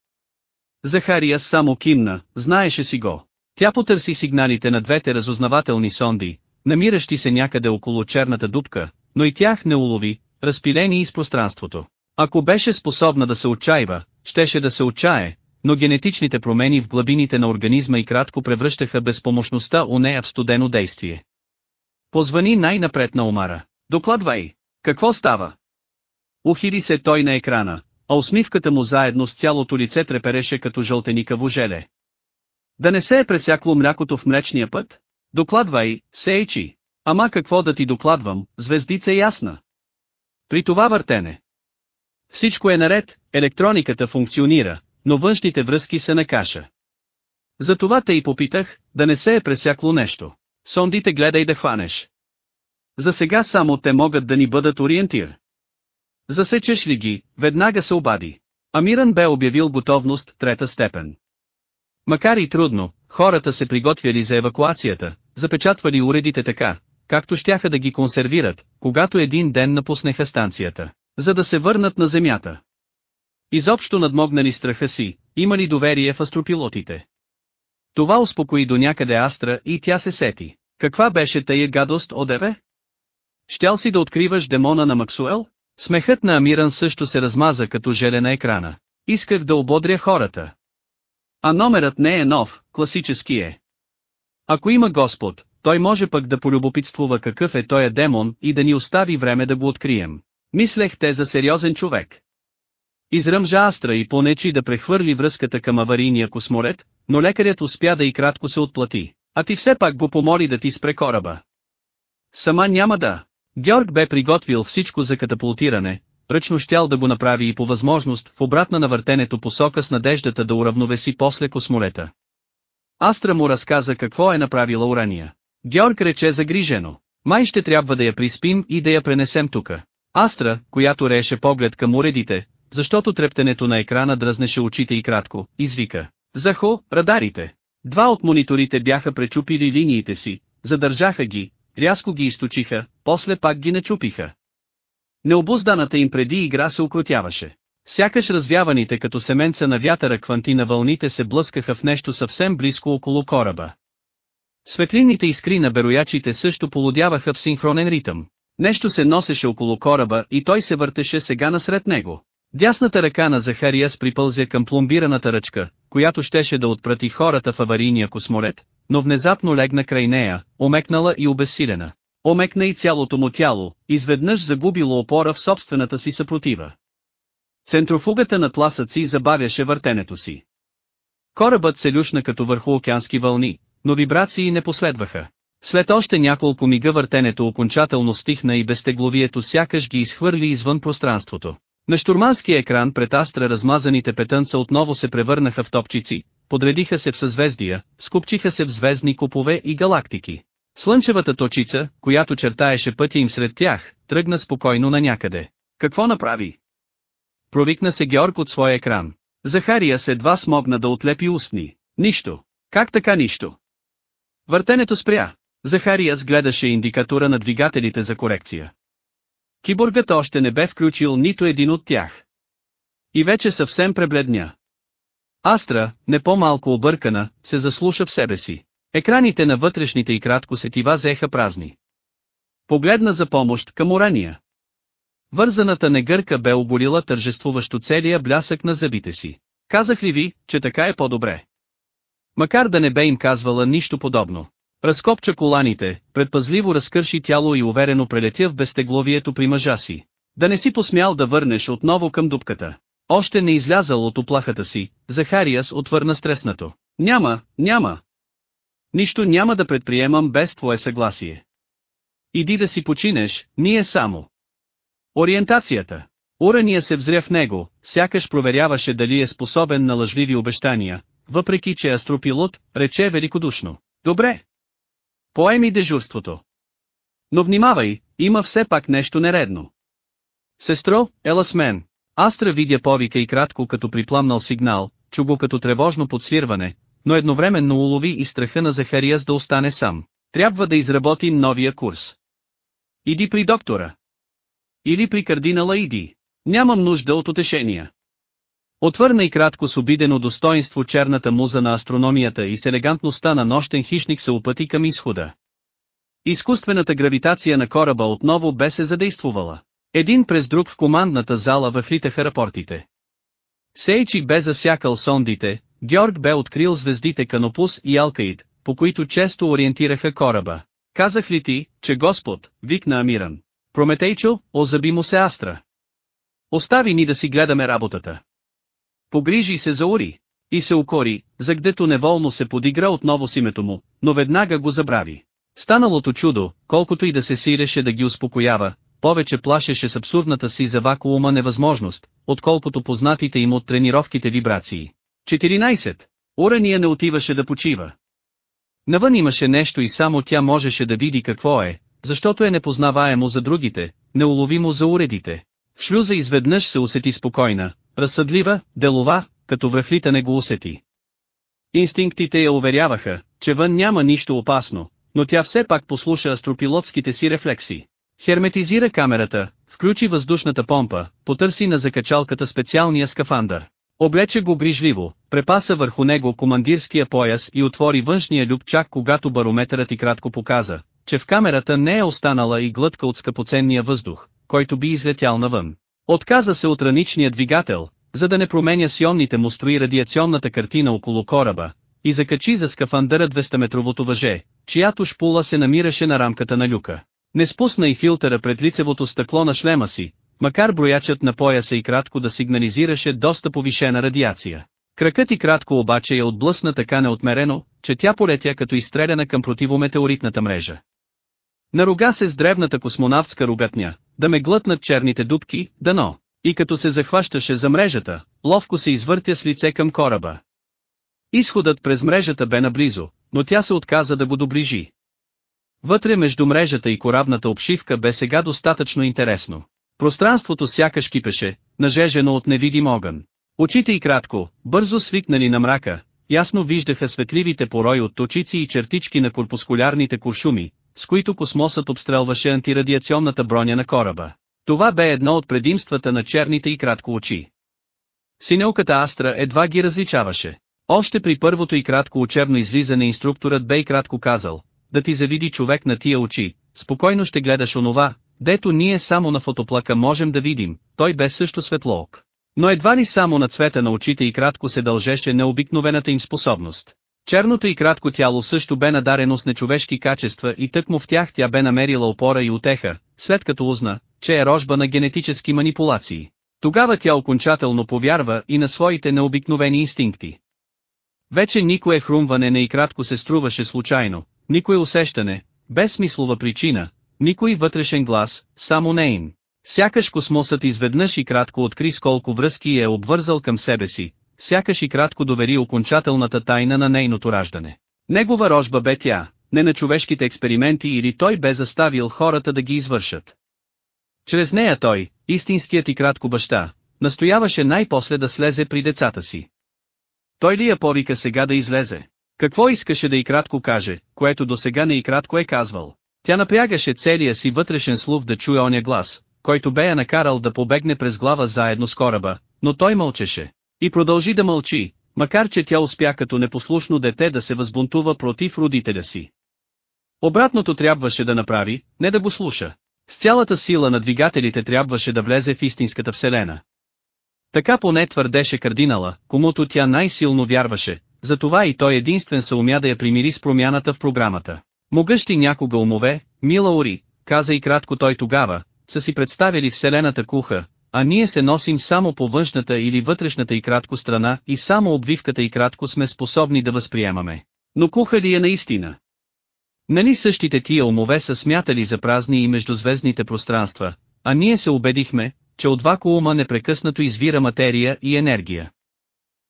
Захария само кимна, знаеше си го. Тя потърси сигналите на двете разузнавателни сонди, намиращи се някъде около черната дупка, но и тях не улови, разпилени из пространството. Ако беше способна да се отчаива, щеше да се отчае, но генетичните промени в глабините на организма и кратко превръщаха безпомощността у нея в студено действие. Позвани най-напред на Омара. Докладвай. Какво става? Ухири се той на екрана, а усмивката му заедно с цялото лице трепереше като жълтеникаво желе. Да не се е пресякло млякото в млечния път? Докладвай, Сейчи. Ама какво да ти докладвам, звездица ясна. При това въртене. Всичко е наред, електрониката функционира, но външните връзки са на каша. Затова те и попитах, да не се е пресякло нещо. Сондите гледай да хванеш. За сега само те могат да ни бъдат ориентир. Засечеш ли ги, веднага се обади. Амиран бе обявил готовност трета степен. Макар и трудно, хората се приготвяли за евакуацията, запечатвали уредите така, както щяха да ги консервират, когато един ден напуснеха станцията, за да се върнат на земята. Изобщо надмогнали страха си, имали доверие в астропилотите. Това успокои до някъде Астра и тя се сети. Каква беше тая гадост, одеве? Щял си да откриваш демона на Максуел? Смехът на Амиран също се размаза като желе на екрана. Исках да ободря хората. А номерът не е нов, класически е. Ако има Господ, той може пък да полюбопитствува какъв е тоя демон и да ни остави време да го открием. Мислех те за сериозен човек. Изръмжа Астра и понечи да прехвърли връзката към аварийния косморет, но лекарят успя да и кратко се отплати, а ти все пак го помоли да ти спре кораба. Сама няма да. Георг бе приготвил всичко за катапултиране, ръчно щял да го направи и по възможност в обратна на въртенето посока с надеждата да уравновеси после космолета. Астра му разказа какво е направила Урания. Георг рече загрижено. Май ще трябва да я приспим и да я пренесем тука. Астра, която рееше поглед към уредите, защото трептенето на екрана дръзнеше очите и кратко, извика. Захо, радарите. Два от мониторите бяха пречупили линиите си, задържаха ги, рязко ги източиха, после пак ги начупиха. Необузданата им преди игра се укротяваше. Сякаш развяваните като семенца на вятъра кванти на вълните се блъскаха в нещо съвсем близко около кораба. Светлинните искри на бероячите също полудяваха в синхронен ритъм. Нещо се носеше около кораба и той се въртеше сега насред него. Дясната ръка на Захариас припълзе към пломбираната ръчка, която щеше да отпрати хората в аварийния космолет, но внезапно легна край нея, омекнала и обезсилена. Омекна и цялото му тяло, изведнъж загубило опора в собствената си съпротива. Центрофугата на тласъци забавяше въртенето си. Корабът се люшна като върху океански вълни, но вибрации не последваха. След още няколко мига въртенето окончателно стихна и безтегловието сякаш ги изхвърли извън пространството. На штурманския екран пред Астра размазаните петънца отново се превърнаха в топчици, подредиха се в съзвездия, скупчиха се в звездни купове и галактики. Слънчевата точица, която чертаеше пътя им сред тях, тръгна спокойно на някъде. Какво направи? Провикна се Георг от своя екран. Захария се едва смогна да отлепи устни. Нищо. Как така нищо? Въртенето спря. Захария сгледаше индикатора на двигателите за корекция. Киборгът още не бе включил нито един от тях. И вече съвсем пребледня. Астра, не по-малко объркана, се заслуша в себе си. Екраните на вътрешните и кратко сетива зеха празни. Погледна за помощ към урания. Вързаната негърка бе оборила тържествуващо целия блясък на зъбите си. Казах ли ви, че така е по-добре? Макар да не бе им казвала нищо подобно. Разкопча коланите, предпазливо разкърши тяло и уверено прелетя в безтегловието при мъжа си. Да не си посмял да върнеш отново към дупката. Още не излязал от оплахата си, Захариас отвърна стреснато. Няма, няма. Нищо няма да предприемам без твое съгласие. Иди да си починеш, ние само. Ориентацията. Урания се взря в него, сякаш проверяваше дали е способен на лъжливи обещания, въпреки че астропилот, рече великодушно. Добре. Поеми дежурството. Но внимавай, има все пак нещо нередно. Сестро, ела с мен. Астра видя повика и кратко като припламнал сигнал, чу го като тревожно подсвирване, но едновременно улови и страха на Захариас да остане сам. Трябва да изработим новия курс. Иди при доктора. Или при кардинала иди. Нямам нужда от утешения. Отвърна и кратко с обидено достоинство черната муза на астрономията и с елегантността на нощен хищник се опъти към изхода. Изкуствената гравитация на кораба отново бе се задействувала. Един през друг в командната зала въхлитаха рапортите. Сейчи бе засякал сондите, Георг бе открил звездите Канопус и Алкаид, по които често ориентираха кораба. Казах ли ти, че Господ, викна Амиран. Прометейчо, озаби му се Астра. Остави ни да си гледаме работата. Погрижи се за Ури. И се укори, загдето неволно се подигра отново с името му, но веднага го забрави. Станалото чудо, колкото и да се сиреше да ги успокоява, повече плашеше с абсурдната си за вакуума невъзможност, отколкото познатите им от тренировките вибрации. 14. Урания не отиваше да почива. Навън имаше нещо и само тя можеше да види какво е, защото е непознаваемо за другите, неуловимо за уредите. В шлюза изведнъж се усети спокойна, разсъдлива, делова, като връхлита не го усети. Инстинктите я уверяваха, че вън няма нищо опасно, но тя все пак послуша астропилотските си рефлекси. Херметизира камерата, включи въздушната помпа, потърси на закачалката специалния скафандър. Облече го грижливо, препаса върху него командирския пояс и отвори външния люк чак когато барометърът и кратко показа, че в камерата не е останала и глътка от скъпоценния въздух, който би излетял навън. Отказа се от раничния двигател, за да не променя сионните му строи радиационната картина около кораба, и закачи за скафандъра 200-метровото въже, чиято шпула се намираше на рамката на люка. Не спусна и филтъра пред лицевото стъкло на шлема си, макар броячът на пояса и кратко да сигнализираше доста повишена радиация. Кракът и кратко обаче я отблъсна така неотмерено, че тя полетя като изстреляна към противометеоритната мрежа. Наруга се с древната космонавтска ругатня, да ме глътнат черните дубки, дано. И като се захващаше за мрежата, ловко се извъртя с лице към кораба. Изходът през мрежата бе наблизо, но тя се отказа да го доближи. Вътре между мрежата и корабната обшивка бе сега достатъчно интересно. Пространството сякаш кипеше, нажежено от невидим огън. Очите и кратко, бързо свикнали на мрака, ясно виждаха светливите порой от точици и чертички на корпускулярните куршуми, с които космосът обстрелваше антирадиационната броня на кораба. Това бе едно от предимствата на черните и кратко очи. Синелката Астра едва ги различаваше. Още при първото и кратко учебно излизане инструкторът бе и кратко казал, да ти завиди човек на тия очи, спокойно ще гледаш онова, дето ние само на фотоплака можем да видим, той бе също светлоок. Но едва ли само на цвета на очите и кратко се дължеше необикновената им способност. Черното и кратко тяло също бе надарено с нечовешки качества и тъкмо в тях тя бе намерила опора и утеха, след като узна, че е рожба на генетически манипулации. Тогава тя окончателно повярва и на своите необикновени инстинкти. Вече никое хрумване не и кратко се струваше случайно, никое усещане, без смислова причина, никой вътрешен глас, само нейн. Сякаш космосът изведнъж и кратко откри сколко връзки е обвързал към себе си, сякаш и кратко довери окончателната тайна на нейното раждане. Негова рожба бе тя, не на човешките експерименти или той бе заставил хората да ги извършат. Чрез нея той, истинският и кратко баща, настояваше най-после да слезе при децата си. Той ли я повика сега да излезе? Какво искаше да и кратко каже, което до сега не и кратко е казвал? Тя напрягаше целия си вътрешен слух да чуе оня глас, който бе я накарал да побегне през глава заедно с кораба, но той мълчеше. И продължи да мълчи, макар че тя успя като непослушно дете да се възбунтува против родителя си. Обратното трябваше да направи, не да го слуша. С цялата сила на двигателите трябваше да влезе в истинската вселена. Така поне твърдеше кардинала, комуто тя най-силно вярваше, затова и той единствен се умя да я примири с промяната в програмата. Могъщи някога умове, мила Ори, каза и кратко той тогава, са си представили Вселената куха, а ние се носим само по външната или вътрешната и кратко страна и само обвивката и кратко сме способни да възприемаме. Но куха ли е наистина? Нали същите тия умове са смятали за празни и междузвездните пространства, а ние се убедихме, че от вакуума непрекъснато извира материя и енергия.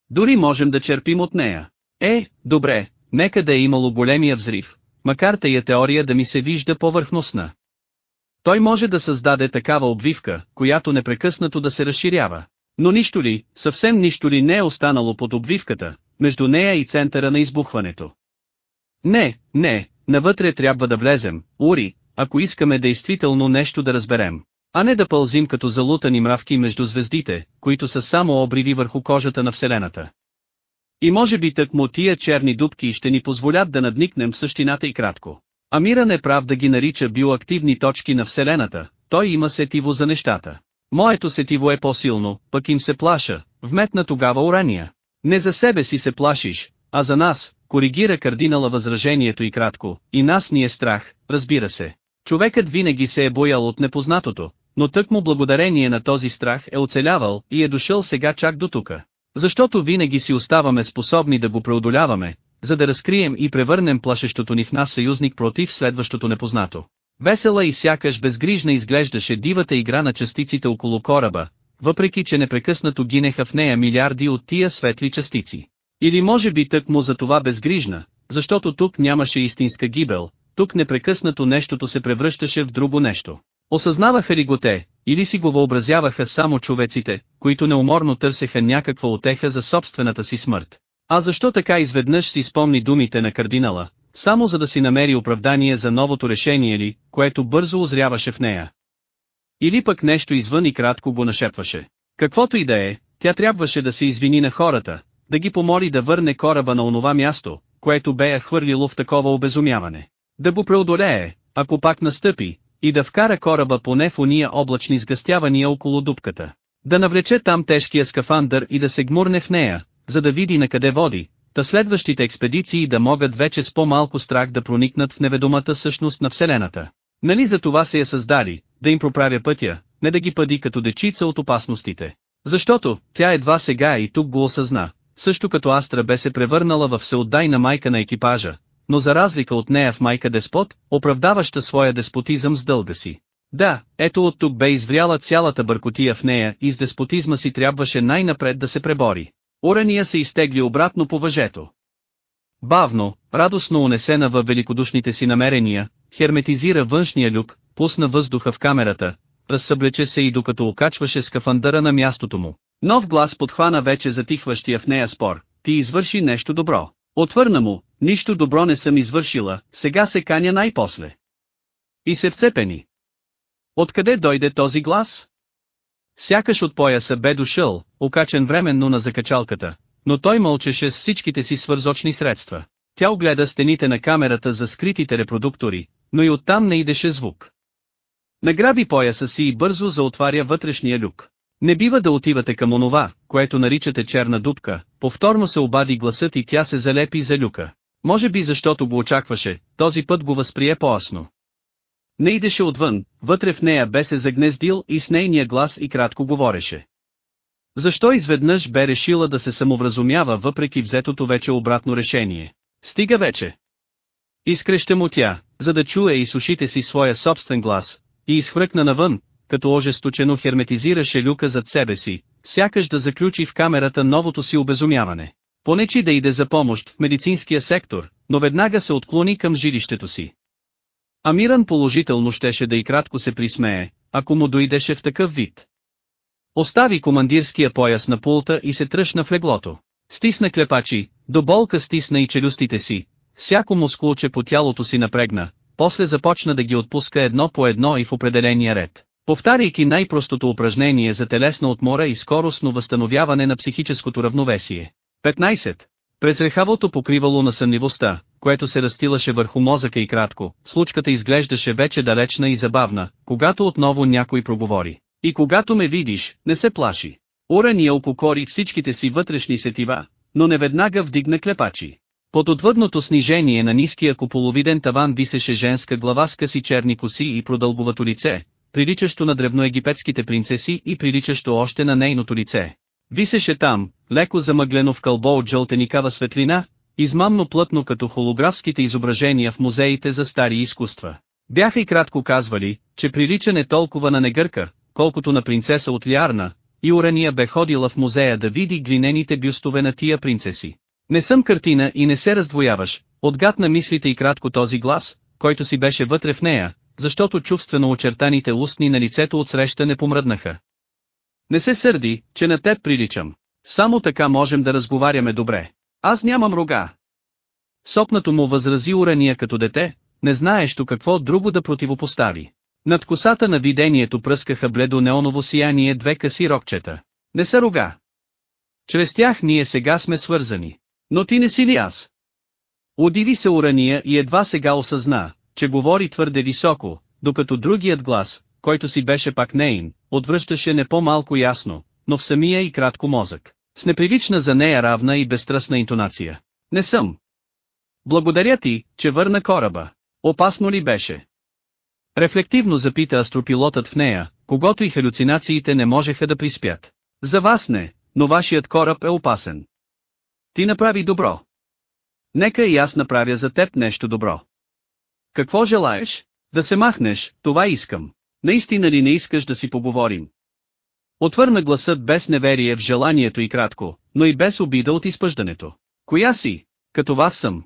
Дори можем да черпим от нея. Е, добре, нека да е имало големия взрив, макар тая теория да ми се вижда повърхностна. Той може да създаде такава обвивка, която непрекъснато да се разширява. Но нищо ли, съвсем нищо ли не е останало под обвивката, между нея и центъра на избухването. Не, не, навътре трябва да влезем, Ури, ако искаме действително нещо да разберем. А не да пълзим като залутани мравки между звездите, които са само обриви върху кожата на Вселената. И може би тъкмо тия черни дубки ще ни позволят да надникнем в същината и кратко. Амиран е прав да ги нарича биоактивни точки на Вселената, той има сетиво за нещата. Моето сетиво е по-силно, пък им се плаша, вметна тогава урания. Не за себе си се плашиш, а за нас, коригира кардинала възражението и кратко, и нас ни е страх, разбира се. Човекът винаги се е боял от непознатото, но тък му благодарение на този страх е оцелявал и е дошъл сега чак до тука. Защото винаги си оставаме способни да го преодоляваме, за да разкрием и превърнем плашещото ни в нас съюзник против следващото непознато. Весела и сякаш безгрижна изглеждаше дивата игра на частиците около кораба, въпреки че непрекъснато гинеха в нея милиарди от тия светли частици. Или може би тък му за това безгрижна, защото тук нямаше истинска гибел, тук непрекъснато нещото се превръщаше в друго нещо. Осъзнаваха ли го те, или си го въобразяваха само човеците, които неуморно търсеха някаква отеха за собствената си смърт. А защо така изведнъж си спомни думите на кардинала, само за да си намери оправдание за новото решение ли, което бързо озряваше в нея. Или пък нещо извън и кратко го нашепваше. Каквото и да е, тя трябваше да се извини на хората, да ги помоли да върне кораба на онова място, което бе я хвърлило в такова обезумяване. Да го преодолее, ако пак настъпи, и да вкара кораба поне в уния облачни сгъстявания около дупката. Да навлече там тежкия скафандър и да се гмурне в нея, за да види на къде води, та следващите експедиции да могат вече с по-малко страх да проникнат в неведомата същност на Вселената. Нали за това се я създали, да им проправя пътя, не да ги пъди като дечица от опасностите. Защото, тя едва сега и тук го осъзна, също като Астра бе се превърнала в всеотдайна майка на екипажа, но за разлика от нея в майка деспот, оправдаваща своя деспотизъм с дълга си. Да, ето от тук бе извряла цялата бъркотия в нея и с деспотизма си трябваше най-напред да се пребори. Урания се изтегли обратно по въжето. Бавно, радостно унесена във великодушните си намерения, херметизира външния люк, пусна въздуха в камерата, разсъблече се и докато окачваше скафандъра на мястото му. Нов глас подхвана вече затихващия в нея спор, ти извърши нещо добро. Отвърна му, нищо добро не съм извършила, сега се каня най-после. И се вцепени. Откъде дойде този глас? Сякаш от пояса бе дошъл, окачен временно на закачалката, но той мълчеше с всичките си свързочни средства. Тя огледа стените на камерата за скритите репродуктори, но и оттам не идеше звук. Награби пояса си и бързо заотваря вътрешния люк. Не бива да отивате към онова, което наричате черна дупка, повторно се обади гласът и тя се залепи за люка. Може би защото го очакваше, този път го възприе по-асно. Не идеше отвън, вътре в нея бе се загнездил и с нейния глас и кратко говореше. Защо изведнъж бе решила да се самовразумява въпреки взетото вече обратно решение? Стига вече! Изкреща му тя, за да чуе и с ушите си своя собствен глас, и изхвъркна навън, като ожесточено херметизираше люка зад себе си, сякаш да заключи в камерата новото си обезумяване. Понечи да иде за помощ в медицинския сектор, но веднага се отклони към жилището си. Амиран положително щеше да и кратко се присмее, ако му дойдеше в такъв вид. Остави командирския пояс на пулта и се тръщна в леглото. Стисна клепачи, до болка стисна и челюстите си, всяко мускулче по тялото си напрегна, после започна да ги отпуска едно по едно и в определения ред. Повтаряйки най-простото упражнение за телесна отмора и скоростно възстановяване на психическото равновесие. 15. През рехавото покривало на съмнивостта, което се растилаше върху мозъка и кратко, случката изглеждаше вече далечна и забавна, когато отново някой проговори. И когато ме видиш, не се плаши. Урания упокори всичките си вътрешни сетива, но не веднага вдигна клепачи. Под отвъдното снижение на ниския куполовиден таван висеше женска глава с къси черни коси и продълговато лице, приличащо на древноегипетските принцеси и приличащо още на нейното лице. Висеше там, леко замъглено в кълбо от жълтеникава светлина, измамно плътно като холографските изображения в музеите за стари изкуства. Бяха и кратко казвали, че прилича не толкова на негърка, колкото на принцеса от Лиарна, и Урания бе ходила в музея да види глинените бюстове на тия принцеси. Не съм картина и не се раздвояваш, отгадна мислите и кратко този глас, който си беше вътре в нея, защото чувствено очертаните устни на лицето отсреща не помръднаха. Не се сърди, че на теб приличам. Само така можем да разговаряме добре. Аз нямам рога. Сопнато му възрази урания като дете, не знаещо какво друго да противопостави. Над косата на видението пръскаха бледо неоново сияние две къси рокчета. Не са рога. Чрез тях ние сега сме свързани. Но ти не си ли аз? Удиви се урания и едва сега осъзна, че говори твърде високо, докато другият глас, който си беше пак нейн, отвръщаше не по-малко ясно, но в самия и кратко мозък, с непривична за нея равна и безстрастна интонация. Не съм. Благодаря ти, че върна кораба. Опасно ли беше? Рефлективно запита астропилотът в нея, когато и халюцинациите не можеха да приспят. За вас не, но вашият кораб е опасен. Ти направи добро. Нека и аз направя за теб нещо добро. Какво желаеш? Да се махнеш, това искам. Наистина ли не искаш да си поговорим? Отвърна гласът без неверие в желанието и кратко, но и без обида от изпъждането. Коя си? Като вас съм.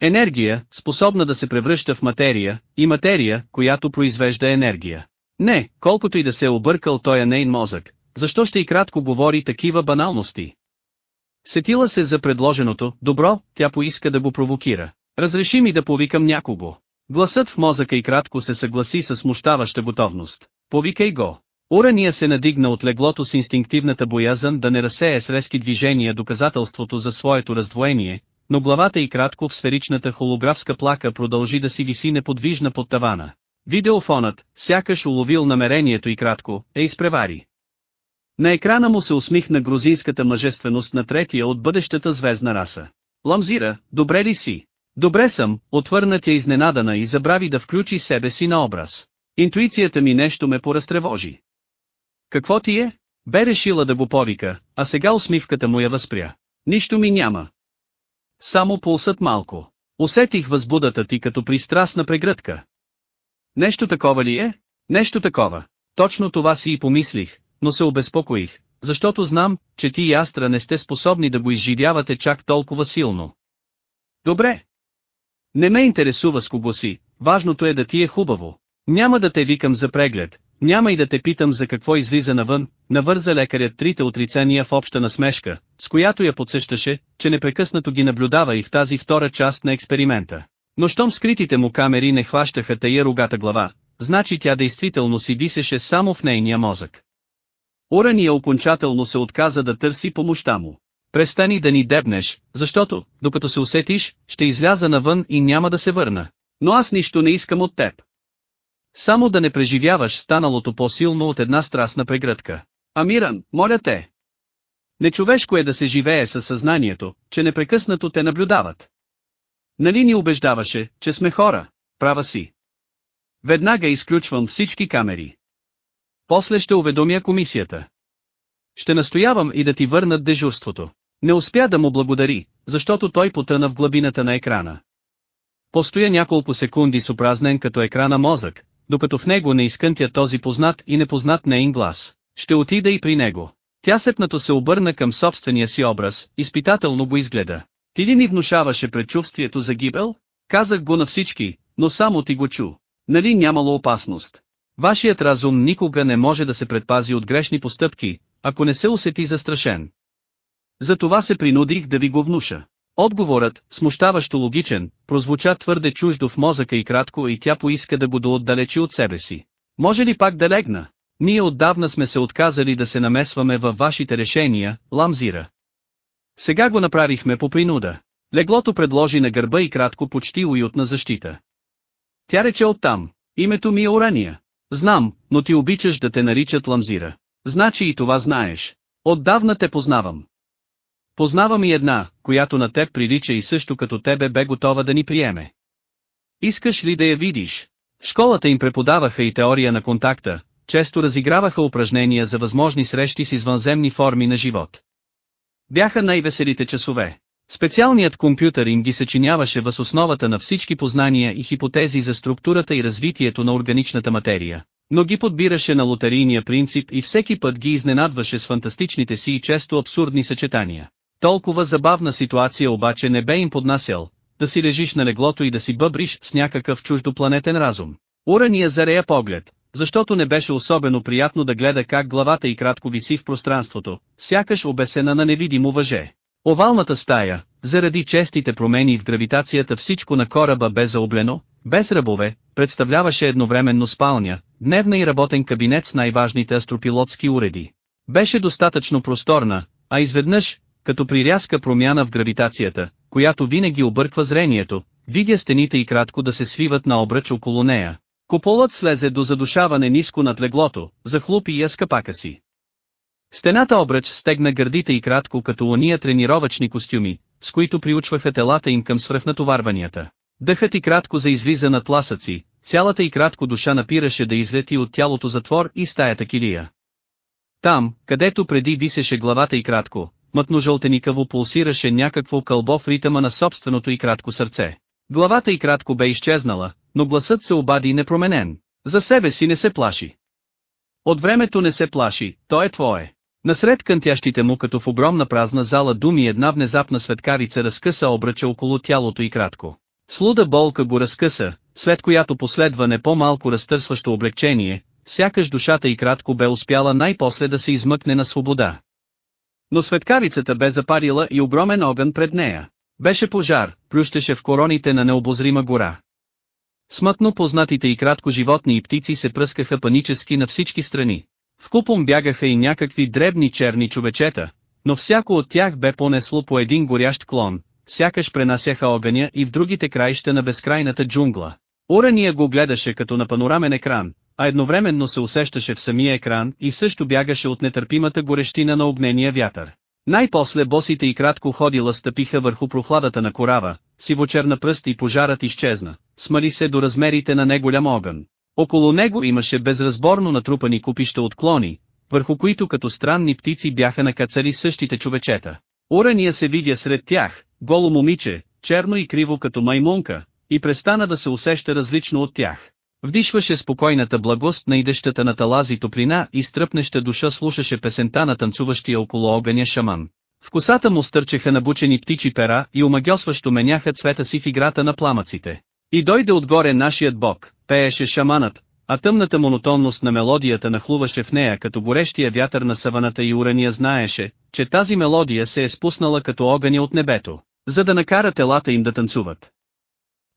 Енергия, способна да се превръща в материя, и материя, която произвежда енергия. Не, колкото и да се е объркал тоя нейн мозък, защо ще и кратко говори такива баналности? Сетила се за предложеното, добро, тя поиска да го провокира. Разреши ми да повикам някого. Гласът в мозъка и кратко се съгласи с смущаваща готовност. Повикай го. Урания се надигна от леглото с инстинктивната боязън да не разсее с резки движения доказателството за своето раздвоение, но главата и кратко в сферичната холографска плака продължи да си виси неподвижна под тавана. Видеофонът, сякаш уловил намерението и кратко, е изпревари. На екрана му се усмихна грузинската мъжественост на третия от бъдещата звездна раса. Ламзира, добре ли си? Добре съм, отвърна тя изненадана и забрави да включи себе си на образ. Интуицията ми нещо ме поразтревожи. Какво ти е? Бе решила да го повика, а сега усмивката му я възпря. Нищо ми няма. Само пулсът малко. Усетих възбудата ти като пристрастна прегръдка. Нещо такова ли е? Нещо такова. Точно това си и помислих, но се обезпокоих, защото знам, че ти и Астра не сте способни да го изживявате чак толкова силно. Добре. Не ме интересува с кого си, важното е да ти е хубаво. Няма да те викам за преглед, няма и да те питам за какво излиза навън, навърза лекарят трите отрицания в обща насмешка, с която я подсещаше, че непрекъснато ги наблюдава и в тази втора част на експеримента. Но щом скритите му камери не хващаха тая рогата глава, значи тя действително си висеше само в нейния мозък. Урания окончателно се отказа да търси помощта му. Престани да ни дебнеш, защото, докато се усетиш, ще изляза навън и няма да се върна. Но аз нищо не искам от теб. Само да не преживяваш станалото по-силно от една страстна прегръдка. Амиран, моля те. Нечовешко е да се живее със съзнанието, че непрекъснато те наблюдават. Нали ни убеждаваше, че сме хора, права си. Веднага изключвам всички камери. После ще уведомя комисията. Ще настоявам и да ти върнат дежурството. Не успя да му благодари, защото той потъна в глабината на екрана. Постоя няколко секунди с опразнен като екрана мозък, докато в него не изкънтя този познат и непознат нейн глас. Ще отида и при него. Тя сепнато се обърна към собствения си образ, изпитателно го изгледа. Ти ли ни внушаваше предчувствието за гибел? Казах го на всички, но само ти го чу. Нали нямало опасност? Вашият разум никога не може да се предпази от грешни постъпки, ако не се усети застрашен. Затова се принудих да ви го внуша. Отговорът, смущаващо логичен, прозвуча твърде чуждо в мозъка и кратко и тя поиска да го доотдалечи от себе си. Може ли пак да легна? Ние отдавна сме се отказали да се намесваме във вашите решения, ламзира. Сега го направихме по принуда. Леглото предложи на гърба и кратко почти уютна защита. Тя рече оттам, името ми е Орания. Знам, но ти обичаш да те наричат Ламзира. Значи и това знаеш. Отдавна те познавам. Познавам и една, която на теб прилича и също като тебе бе готова да ни приеме. Искаш ли да я видиш? В школата им преподаваха и теория на контакта, често разиграваха упражнения за възможни срещи с извънземни форми на живот. Бяха най-веселите часове. Специалният компютър им ги съчиняваше въз основата на всички познания и хипотези за структурата и развитието на органичната материя, но ги подбираше на лотарийния принцип и всеки път ги изненадваше с фантастичните си и често абсурдни съчетания. Толкова забавна ситуация обаче не бе им поднасял, да си лежиш на леглото и да си бъбриш с някакъв чуждопланетен разум. Урания зарея поглед, защото не беше особено приятно да гледа как главата и кратко виси в пространството, сякаш обесена на невидимо въже. Овалната стая, заради честите промени в гравитацията всичко на кораба бе заоблено, без ръбове, представляваше едновременно спалня, дневна и работен кабинет с най-важните астропилотски уреди. Беше достатъчно просторна, а изведнъж, като при рязка промяна в гравитацията, която винаги обърква зрението, видя стените и кратко да се свиват на обръч около нея. Куполът слезе до задушаване ниско над леглото, захлупи я с капака си. Стената обръч стегна гърдите и кратко като уния тренировъчни костюми, с които приучваха телата им към свръхнатоварванията. Дъхът и кратко за извиза на тласъци, цялата и кратко душа напираше да излети от тялото затвор и стаята килия. Там, където преди висеше главата и кратко, мътно-жълтеникаво пулсираше някакво кълбо в ритъма на собственото и кратко сърце. Главата и кратко бе изчезнала, но гласът се обади непроменен. За себе си не се плаши. От времето не се плаши, то е твое. Насред кънтящите му като в огромна празна зала думи една внезапна светкарица разкъса обръча около тялото и кратко. Слуда болка го разкъса, след която последва не по-малко разтърсващо облегчение, сякаш душата и кратко бе успяла най-после да се измъкне на свобода. Но светкарицата бе запарила и огромен огън пред нея. Беше пожар, плющеше в короните на необозрима гора. Смътно познатите и кратко животни и птици се пръскаха панически на всички страни. В купом бягаха и някакви дребни черни човечета, но всяко от тях бе понесло по един горящ клон, сякаш пренасяха огъня и в другите краища на безкрайната джунгла. Урания го гледаше като на панорамен екран, а едновременно се усещаше в самия екран и също бягаше от нетърпимата горещина на огнения вятър. Най-после босите и кратко ходила стъпиха върху прохладата на корава, сивочерна пръст и пожарът изчезна, смали се до размерите на неголям огън. Около него имаше безразборно натрупани купища от клони, върху които като странни птици бяха накацали същите човечета. Урания се видя сред тях, голо момиче, черно и криво като маймунка, и престана да се усеща различно от тях. Вдишваше спокойната благост на идещата на талази топлина и стръпнеща душа слушаше песента на танцуващия около огъня шаман. В косата му стърчеха набучени птичи пера и омагьосващо меняха цвета си в играта на пламъците. И дойде отгоре нашият бог, пееше шаманът, а тъмната монотонност на мелодията нахлуваше в нея като горещия вятър на саваната и урания знаеше, че тази мелодия се е спуснала като огъня от небето, за да накара телата им да танцуват.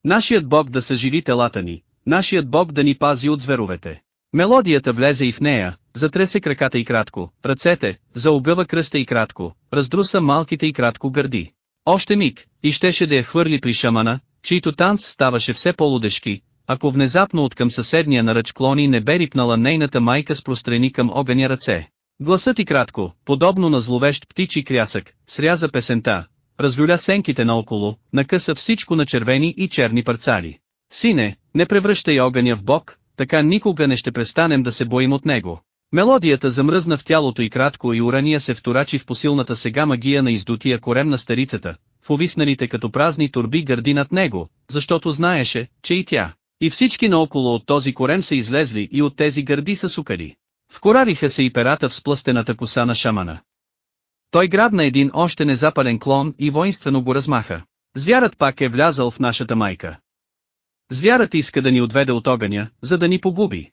Нашият бог да съживи телата ни, нашият бог да ни пази от зверовете. Мелодията влезе и в нея, затресе краката и кратко, ръцете, заобива кръста и кратко, раздруса малките и кратко гърди. Още миг, и щеше да я хвърли при шамана, чийто танц ставаше все по-лудешки, ако внезапно от към съседния на ръчклони не бе рипнала нейната майка с прострени към огъня ръце. Гласът и кратко, подобно на зловещ птичи крясък, сряза песента, развюля сенките наоколо, накъса всичко на червени и черни парцали. Сине, не превръщай огъня в бог, така никога не ще престанем да се боим от него. Мелодията замръзна в тялото и кратко и урания се вторачи в посилната сега магия на издутия корем на старицата, в увисналите като празни турби гърди над него, защото знаеше, че и тя, и всички наоколо от този корем са излезли и от тези гърди са сукали. Вкорариха се и перата в сплъстената коса на шамана. Той грабна един още незапален клон и воинствено го размаха. Звярат пак е влязал в нашата майка. Звярат иска да ни отведе от огъня, за да ни погуби.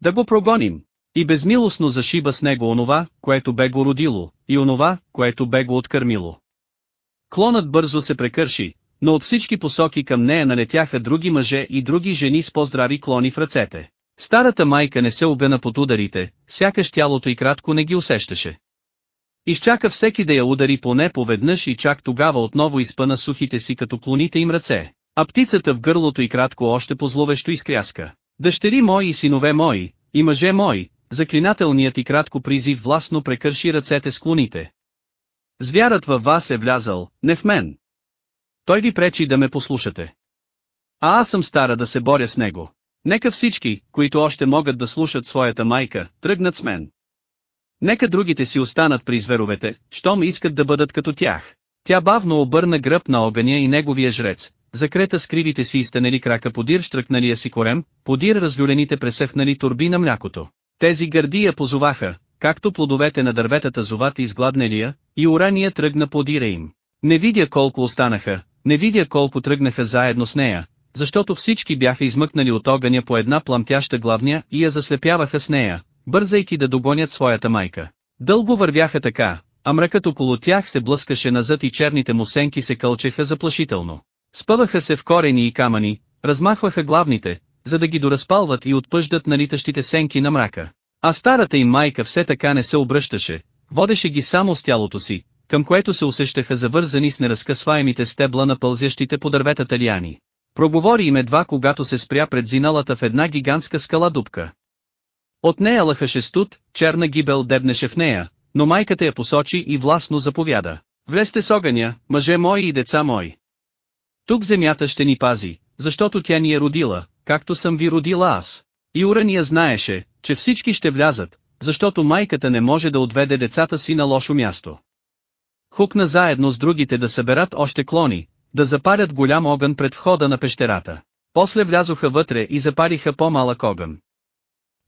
Да го прогоним. И безмилостно зашиба с него онова, което бе го родило, и онова, което бе го откърмило. Клонът бързо се прекърши, но от всички посоки към нея налетяха други мъже и други жени с по-здрави клони в ръцете. Старата майка не се обена под ударите, сякаш тялото и кратко не ги усещаше. Изчака всеки да я удари поне поведнъж и чак тогава отново изпъна сухите си като клоните им ръце. А птицата в гърлото и кратко още по-зловещо изкряска. Дъщери мои и синове мои, и мъже мои, заклинателният и кратко призив властно прекърши ръцете с клоните. Звярат във вас е влязал, не в мен. Той ви пречи да ме послушате. А аз съм стара да се боря с него. Нека всички, които още могат да слушат своята майка, тръгнат с мен. Нека другите си останат при зверовете, щом искат да бъдат като тях. Тя бавно обърна гръб на огъня и неговия жрец, закрета с кривите си изтънели крака подир штръкналия си корем, подир разлюлените пресъхнали турби на млякото. Тези гърди я позоваха, както плодовете на дърветата зоват изгладнелия, и урания тръгна подира им. Не видя колко останаха, не видя колко тръгнаха заедно с нея, защото всички бяха измъкнали от огъня по една пламтяща главня и я заслепяваха с нея, бързайки да догонят своята майка. Дълго вървяха така, а мръкът около тях се блъскаше назад и черните му сенки се кълчеха заплашително. Спъваха се в корени и камъни, размахваха главните, за да ги доразпалват и отпъждат налитащите сенки на мрака. А старата им майка все така не се обръщаше, водеше ги само с тялото си, към което се усещаха завързани с неразкъсваемите стебла на пълзящите по дърветата лияни. Проговори им едва когато се спря пред зиналата в една гигантска скала дупка. От нея лъхаше студ, черна гибел дебнеше в нея, но майката я посочи и властно заповяда. Влезте с огъня, мъже мои и деца мои. Тук земята ще ни пази, защото тя ни е родила, както съм ви родила аз. И Урания знаеше, че всички ще влязат, защото майката не може да отведе децата си на лошо място. Хукна заедно с другите да съберат още клони, да запарят голям огън пред входа на пещерата. После влязоха вътре и запариха по-малък огън.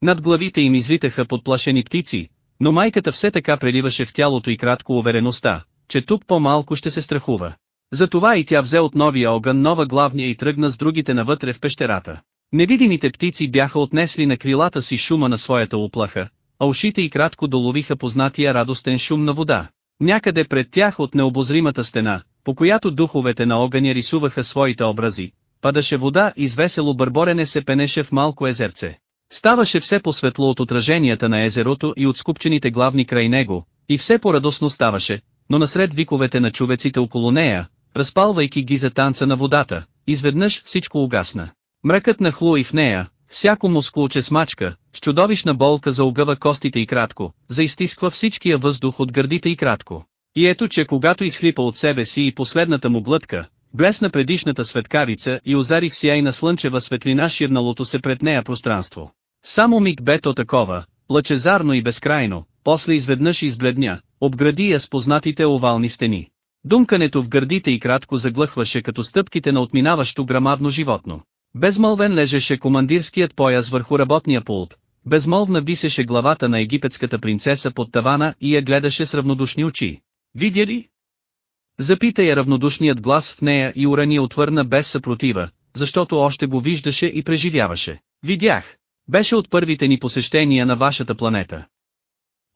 Над главите им извитаха подплашени птици, но майката все така преливаше в тялото и кратко увереността, че тук по-малко ще се страхува. Затова и тя взе от новия огън нова главня и тръгна с другите навътре в пещерата. Невидимите птици бяха отнесли на крилата си шума на своята оплаха, а ушите и кратко доловиха познатия радостен шум на вода. Някъде пред тях от необозримата стена, по която духовете на огъня рисуваха своите образи, падаше вода и с весело бърборене се пенеше в малко езерце. Ставаше все по-светло от отраженията на езерото и от скупчените главни край него, и все по-радостно ставаше, но насред виковете на човеците около нея, разпалвайки ги за танца на водата, изведнъж всичко угасна. Мръкът и в нея, всяко мускулче смачка, с чудовищна болка за огъва костите и кратко, заизтисква всичкия въздух от гърдите и кратко. И ето че когато изхлипа от себе си и последната му глътка, блесна предишната светкавица и озари в сияйна слънчева светлина ширналото се пред нея пространство. Само миг бе то такова, лъчезарно и безкрайно, после изведнъж избледня, обгради я с познатите овални стени. Думкането в гърдите и кратко заглъхваше като стъпките на отминаващо грамадно животно. Безмълвен лежеше командирският пояс върху работния пулт, безмолвна висеше главата на египетската принцеса под тавана и я гледаше с равнодушни очи. Видя ли? Запита я равнодушният глас в нея и Урания отвърна без съпротива, защото още го виждаше и преживяваше. Видях. Беше от първите ни посещения на вашата планета.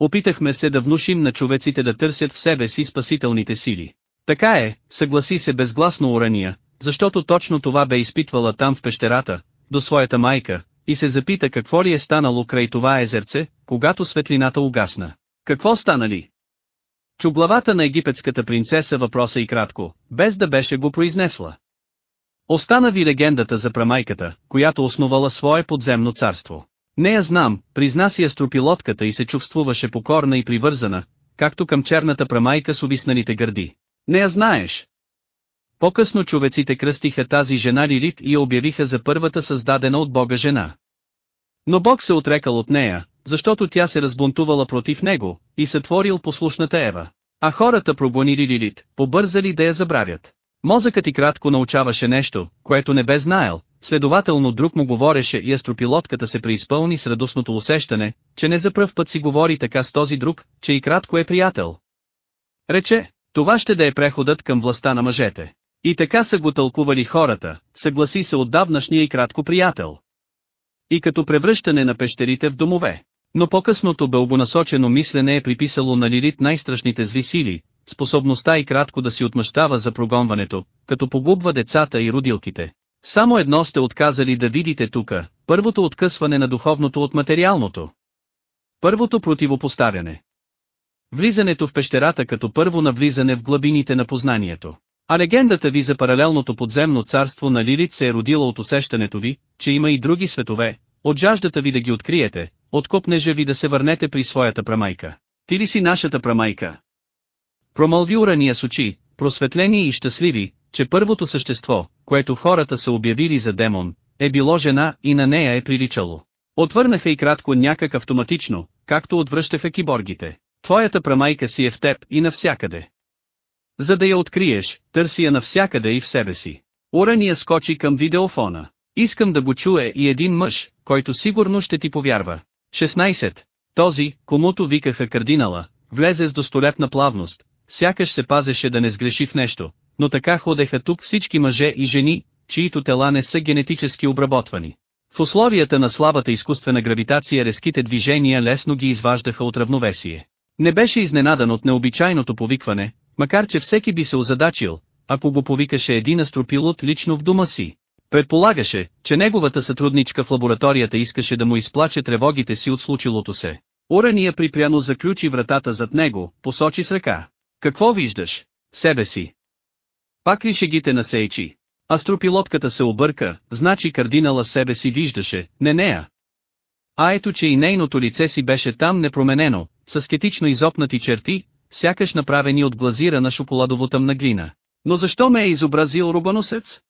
Опитахме се да внушим на човеците да търсят в себе си спасителните сили. Така е, съгласи се безгласно Урания, защото точно това бе изпитвала там в пещерата, до своята майка, и се запита какво ли е станало край това езерце, когато светлината угасна. Какво стана ли? Чу главата на египетската принцеса въпроса и кратко, без да беше го произнесла. Остана ви легендата за прамайката, която основала свое подземно царство. Не я знам, призна си астропилотката и се чувствуваше покорна и привързана, както към черната прамайка с увисналите гърди. Не я знаеш. По-късно човеците кръстиха тази жена Лилит и я обявиха за първата създадена от Бога жена. Но Бог се отрекал от нея, защото тя се разбунтувала против него, и сътворил послушната Ева. А хората прогонили Лилит, побързали да я забравят. Мозъкът и кратко научаваше нещо, което не бе знаел, следователно друг му говореше и астропилотката се преизпълни с радостното усещане, че не за пръв път си говори така с този друг, че и кратко е приятел. Рече, това ще да е преходът към властта на мъжете. И така са го тълкували хората, съгласи се отдавнашния и кратко приятел. И като превръщане на пещерите в домове. Но по-късното бълбонасочено мислене е приписало на Лилит най-страшните зли сили, способността и кратко да си отмъщава за прогонването, като погубва децата и родилките. Само едно сте отказали да видите тука, първото откъсване на духовното от материалното. Първото противопоставяне. Влизането в пещерата като първо навлизане в глъбините на познанието. А легендата ви за паралелното подземно царство на Лилит се е родила от усещането ви, че има и други светове, от жаждата ви да ги откриете, от копнежа ви да се върнете при своята прамайка. Ти ли си нашата прамайка? Промълви урания с очи, просветлени и щастливи, че първото същество, което хората са обявили за демон, е било жена и на нея е приличало. Отвърнаха и кратко някак автоматично, както отвръщаха киборгите. Твоята прамайка си е в теб и навсякъде. За да я откриеш, търси я навсякъде и в себе си. Урания скочи към видеофона. Искам да го чуе и един мъж, който сигурно ще ти повярва. 16. Този, комуто викаха кардинала, влезе с достолепна плавност, сякаш се пазеше да не сгреши в нещо, но така ходеха тук всички мъже и жени, чието тела не са генетически обработвани. В условията на слабата изкуствена гравитация резките движения лесно ги изваждаха от равновесие. Не беше изненадан от необичайното повикване, макар че всеки би се озадачил, ако го повикаше един астропилот лично в дома си. Предполагаше, че неговата сътрудничка в лабораторията искаше да му изплаче тревогите си от случилото се. Урания припряно заключи вратата зад него, посочи с ръка. Какво виждаш? Себе си. Пак ли шегите на Сейчи? Астропилотката се обърка, значи кардинала себе си виждаше, не нея. А ето че и нейното лице си беше там непроменено, с скетично изопнати черти, сякаш направени от глазира на шоколадово тъмна глина. Но защо ме е изобразил рубаносец?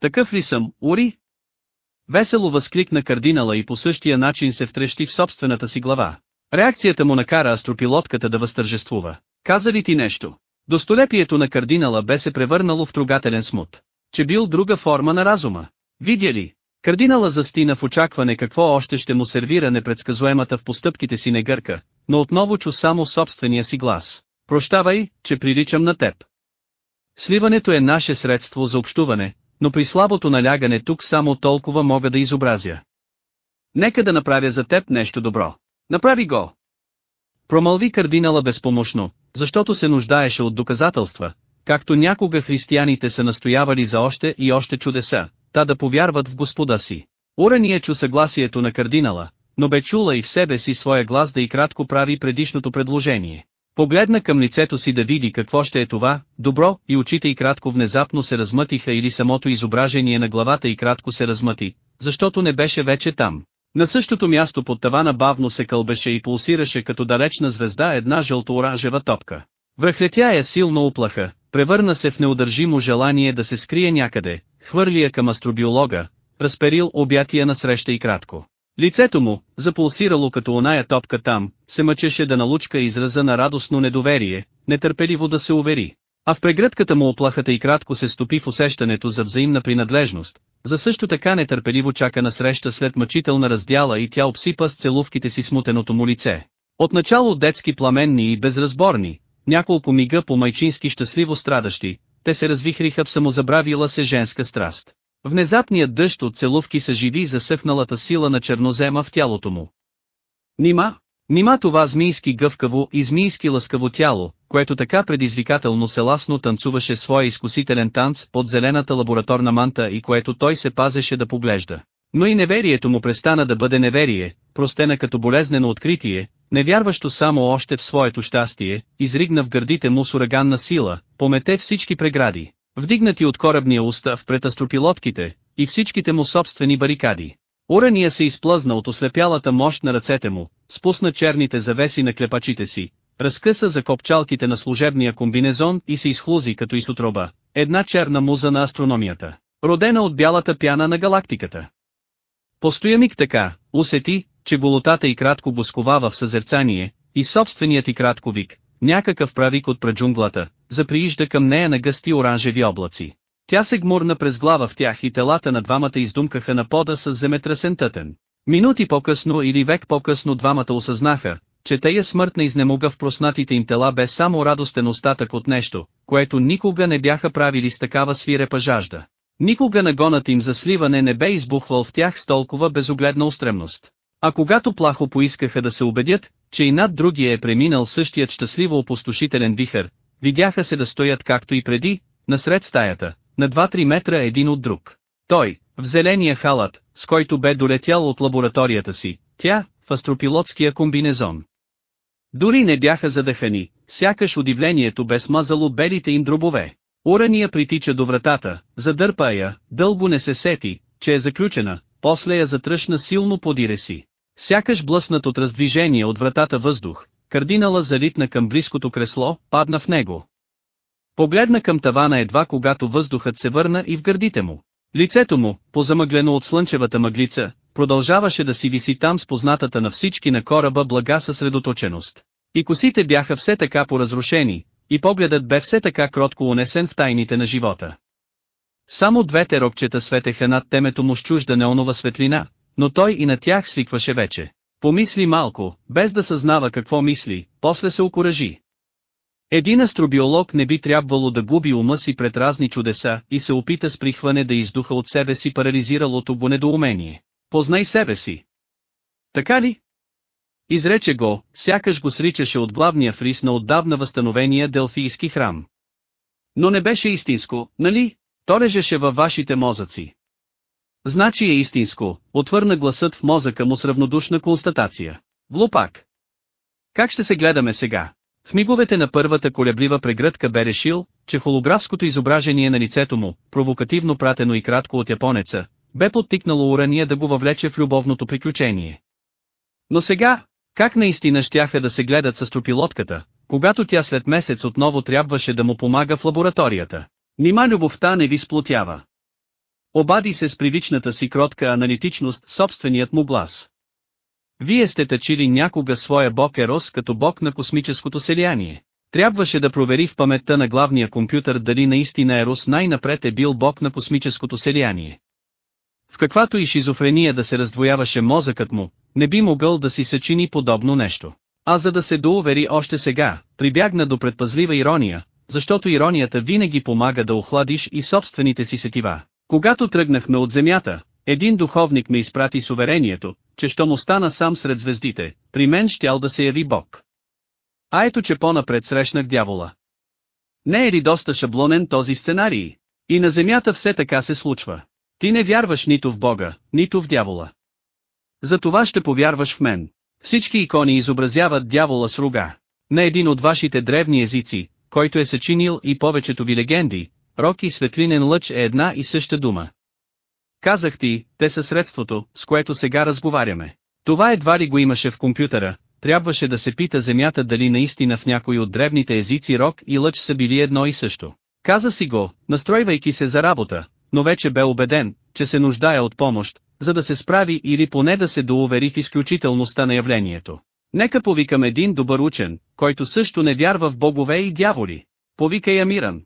Такъв ли съм, Ури? Весело възкликна кардинала и по същия начин се втрещи в собствената си глава. Реакцията му накара астропилотката да възтържествува. Каза ли ти нещо? Достолепието на кардинала бе се превърнало в трогателен смут. Че бил друга форма на разума. Видя ли? Кардинала застина в очакване какво още ще му сервира непредсказуемата в постъпките си негърка, но отново чу само собствения си глас. Прощавай, че приличам на теб. Сливането е наше средство за общуване, но при слабото налягане тук само толкова мога да изобразя. Нека да направя за теб нещо добро. Направи го! Промълви кардинала безпомощно, защото се нуждаеше от доказателства, както някога християните са настоявали за още и още чудеса, та да повярват в Господа си. Урания чу съгласието на кардинала, но бе чула и в себе си своя глас да и кратко прави предишното предложение. Погледна към лицето си да види какво ще е това, добро, и очите и кратко внезапно се размътиха или самото изображение на главата и кратко се размъти, защото не беше вече там. На същото място под тавана бавно се кълбеше и пулсираше като далечна звезда една жълто-оранжева топка. Връхлетя я силно уплаха, превърна се в неудържимо желание да се скрие някъде, хвърли я към астробиолога, разперил обятия на среща и кратко. Лицето му, запулсирало като оная топка там, се мъчеше да налучка израза на радостно недоверие, нетърпеливо да се увери. А в прегръдката му оплахата и кратко се стопи в усещането за взаимна принадлежност, за също така нетърпеливо чака на среща след мъчителна раздяла и тя обсипа с целувките си смутеното му лице. Отначало детски пламенни и безразборни, няколко мига по майчински щастливо страдащи, те се развихриха в самозабравила се женска страст. Внезапният дъжд от целувки съживи засъхналата сила на чернозема в тялото му. Нима, нима това змийски гъвкаво и змийски лъскаво тяло, което така предизвикателно селасно танцуваше своя изкусителен танц под зелената лабораторна манта и което той се пазеше да поглежда. Но и неверието му престана да бъде неверие, простена като болезнено откритие, невярващо само още в своето щастие, изригна в гърдите му с ураганна сила, помете всички прегради, вдигнати от корабния устав пред астропилотките, и всичките му собствени барикади. Урания се изплъзна от ослепялата мощ на ръцете му, спусна черните завеси на клепачите си, разкъса за копчалките на служебния комбинезон и се изхлузи като изотроба, една черна муза на астрономията, родена от бялата пяна на галактиката. Постоя миг така, усети, че голотата и кратко го сковава в съзерцание, и собственият и кратко вик, някакъв правик от праджунглата, заприижда към нея на гъсти оранжеви облаци. Тя се гмурна през глава в тях и телата на двамата издумкаха на пода с земетресен тътен. Минути по-късно или век по-късно двамата осъзнаха, че тая смъртна изнемога в проснатите им тела бе само радостен остатък от нещо, което никога не бяха правили с такава свирепа жажда. Никога нагонът им за сливане не бе избухвал в тях с толкова безогледна устремност. А когато плахо поискаха да се убедят, че и над другия е преминал същият щастливо опустошителен вихър, видяха се да стоят както и преди, насред стаята, на 2-3 метра един от друг. Той, в зеления халат, с който бе долетял от лабораторията си, тя, в астропилотския комбинезон. Дори не бяха задъхани, сякаш удивлението бе смазало белите им дробове. Урания притича до вратата, задърпа я, дълго не се сети, че е заключена, после я затръшна силно подире си. Сякаш блъснат от раздвижение от вратата въздух, кардинала залитна към близкото кресло, падна в него. Погледна към тавана едва когато въздухът се върна и в гърдите му. Лицето му, позамъглено от слънчевата мъглица, продължаваше да си виси там с познатата на всички на кораба блага съсредоточеност. И косите бяха все така поразрушени, и погледът бе все така кротко унесен в тайните на живота. Само двете рокчета светеха над темето му с чужда неонова светлина, но той и на тях свикваше вече. Помисли малко, без да съзнава какво мисли, после се окоръжи. Един астробиолог не би трябвало да губи ума си пред разни чудеса и се опита с прихване да издуха от себе си парализиралото го недоумение. Познай себе си. Така ли? Изрече го, сякаш го сричаше от главния фрис на отдавна възстановения Делфийски храм. Но не беше истинско, нали? То лежеше във вашите мозъци. Значи е истинско, отвърна гласът в мозъка му с равнодушна констатация. Влупак. Как ще се гледаме сега? В миговете на първата колеблива прегръдка бе решил, че холографското изображение на лицето му, провокативно пратено и кратко от японеца, бе подтикнало урания да го въвлече в любовното приключение. Но сега, как наистина щяха да се гледат с тропилотката, когато тя след месец отново трябваше да му помага в лабораторията? Нима любовта не ви сплотява. Обади се с привичната си кротка аналитичност собственият му глас. Вие сте тъчили някога своя бог Ерос като бог на космическото селяние. Трябваше да провери в паметта на главния компютър дали наистина Ерос най-напред е бил бог на космическото селяние. В каквато и шизофрения да се раздвояваше мозъкът му, не би могъл да си съчини подобно нещо. А за да се доувери още сега, прибягна до предпазлива ирония, защото иронията винаги помага да охладиш и собствените си сетива. Когато тръгнахме от земята, един духовник ме изпрати с уверението, че щом остана сам сред звездите, при мен щял да се яви Бог. А ето че по-напред срещнах дявола. Не е ли доста шаблонен този сценарий? И на земята все така се случва. Ти не вярваш нито в Бога, нито в дявола. За това ще повярваш в мен. Всички икони изобразяват дявола с рога. На един от вашите древни езици, който е съчинил и повечето ви легенди, рок и светлинен лъч е една и съща дума. Казах ти, те са средството, с което сега разговаряме. Това едва ли го имаше в компютъра, трябваше да се пита земята дали наистина в някой от древните езици рок и лъч са били едно и също. Каза си го, настройвайки се за работа, но вече бе убеден, че се нуждае от помощ, за да се справи или поне да се доувери в изключителността на явлението. Нека повикам един добър учен, който също не вярва в богове и дяволи. Повикай Амиран.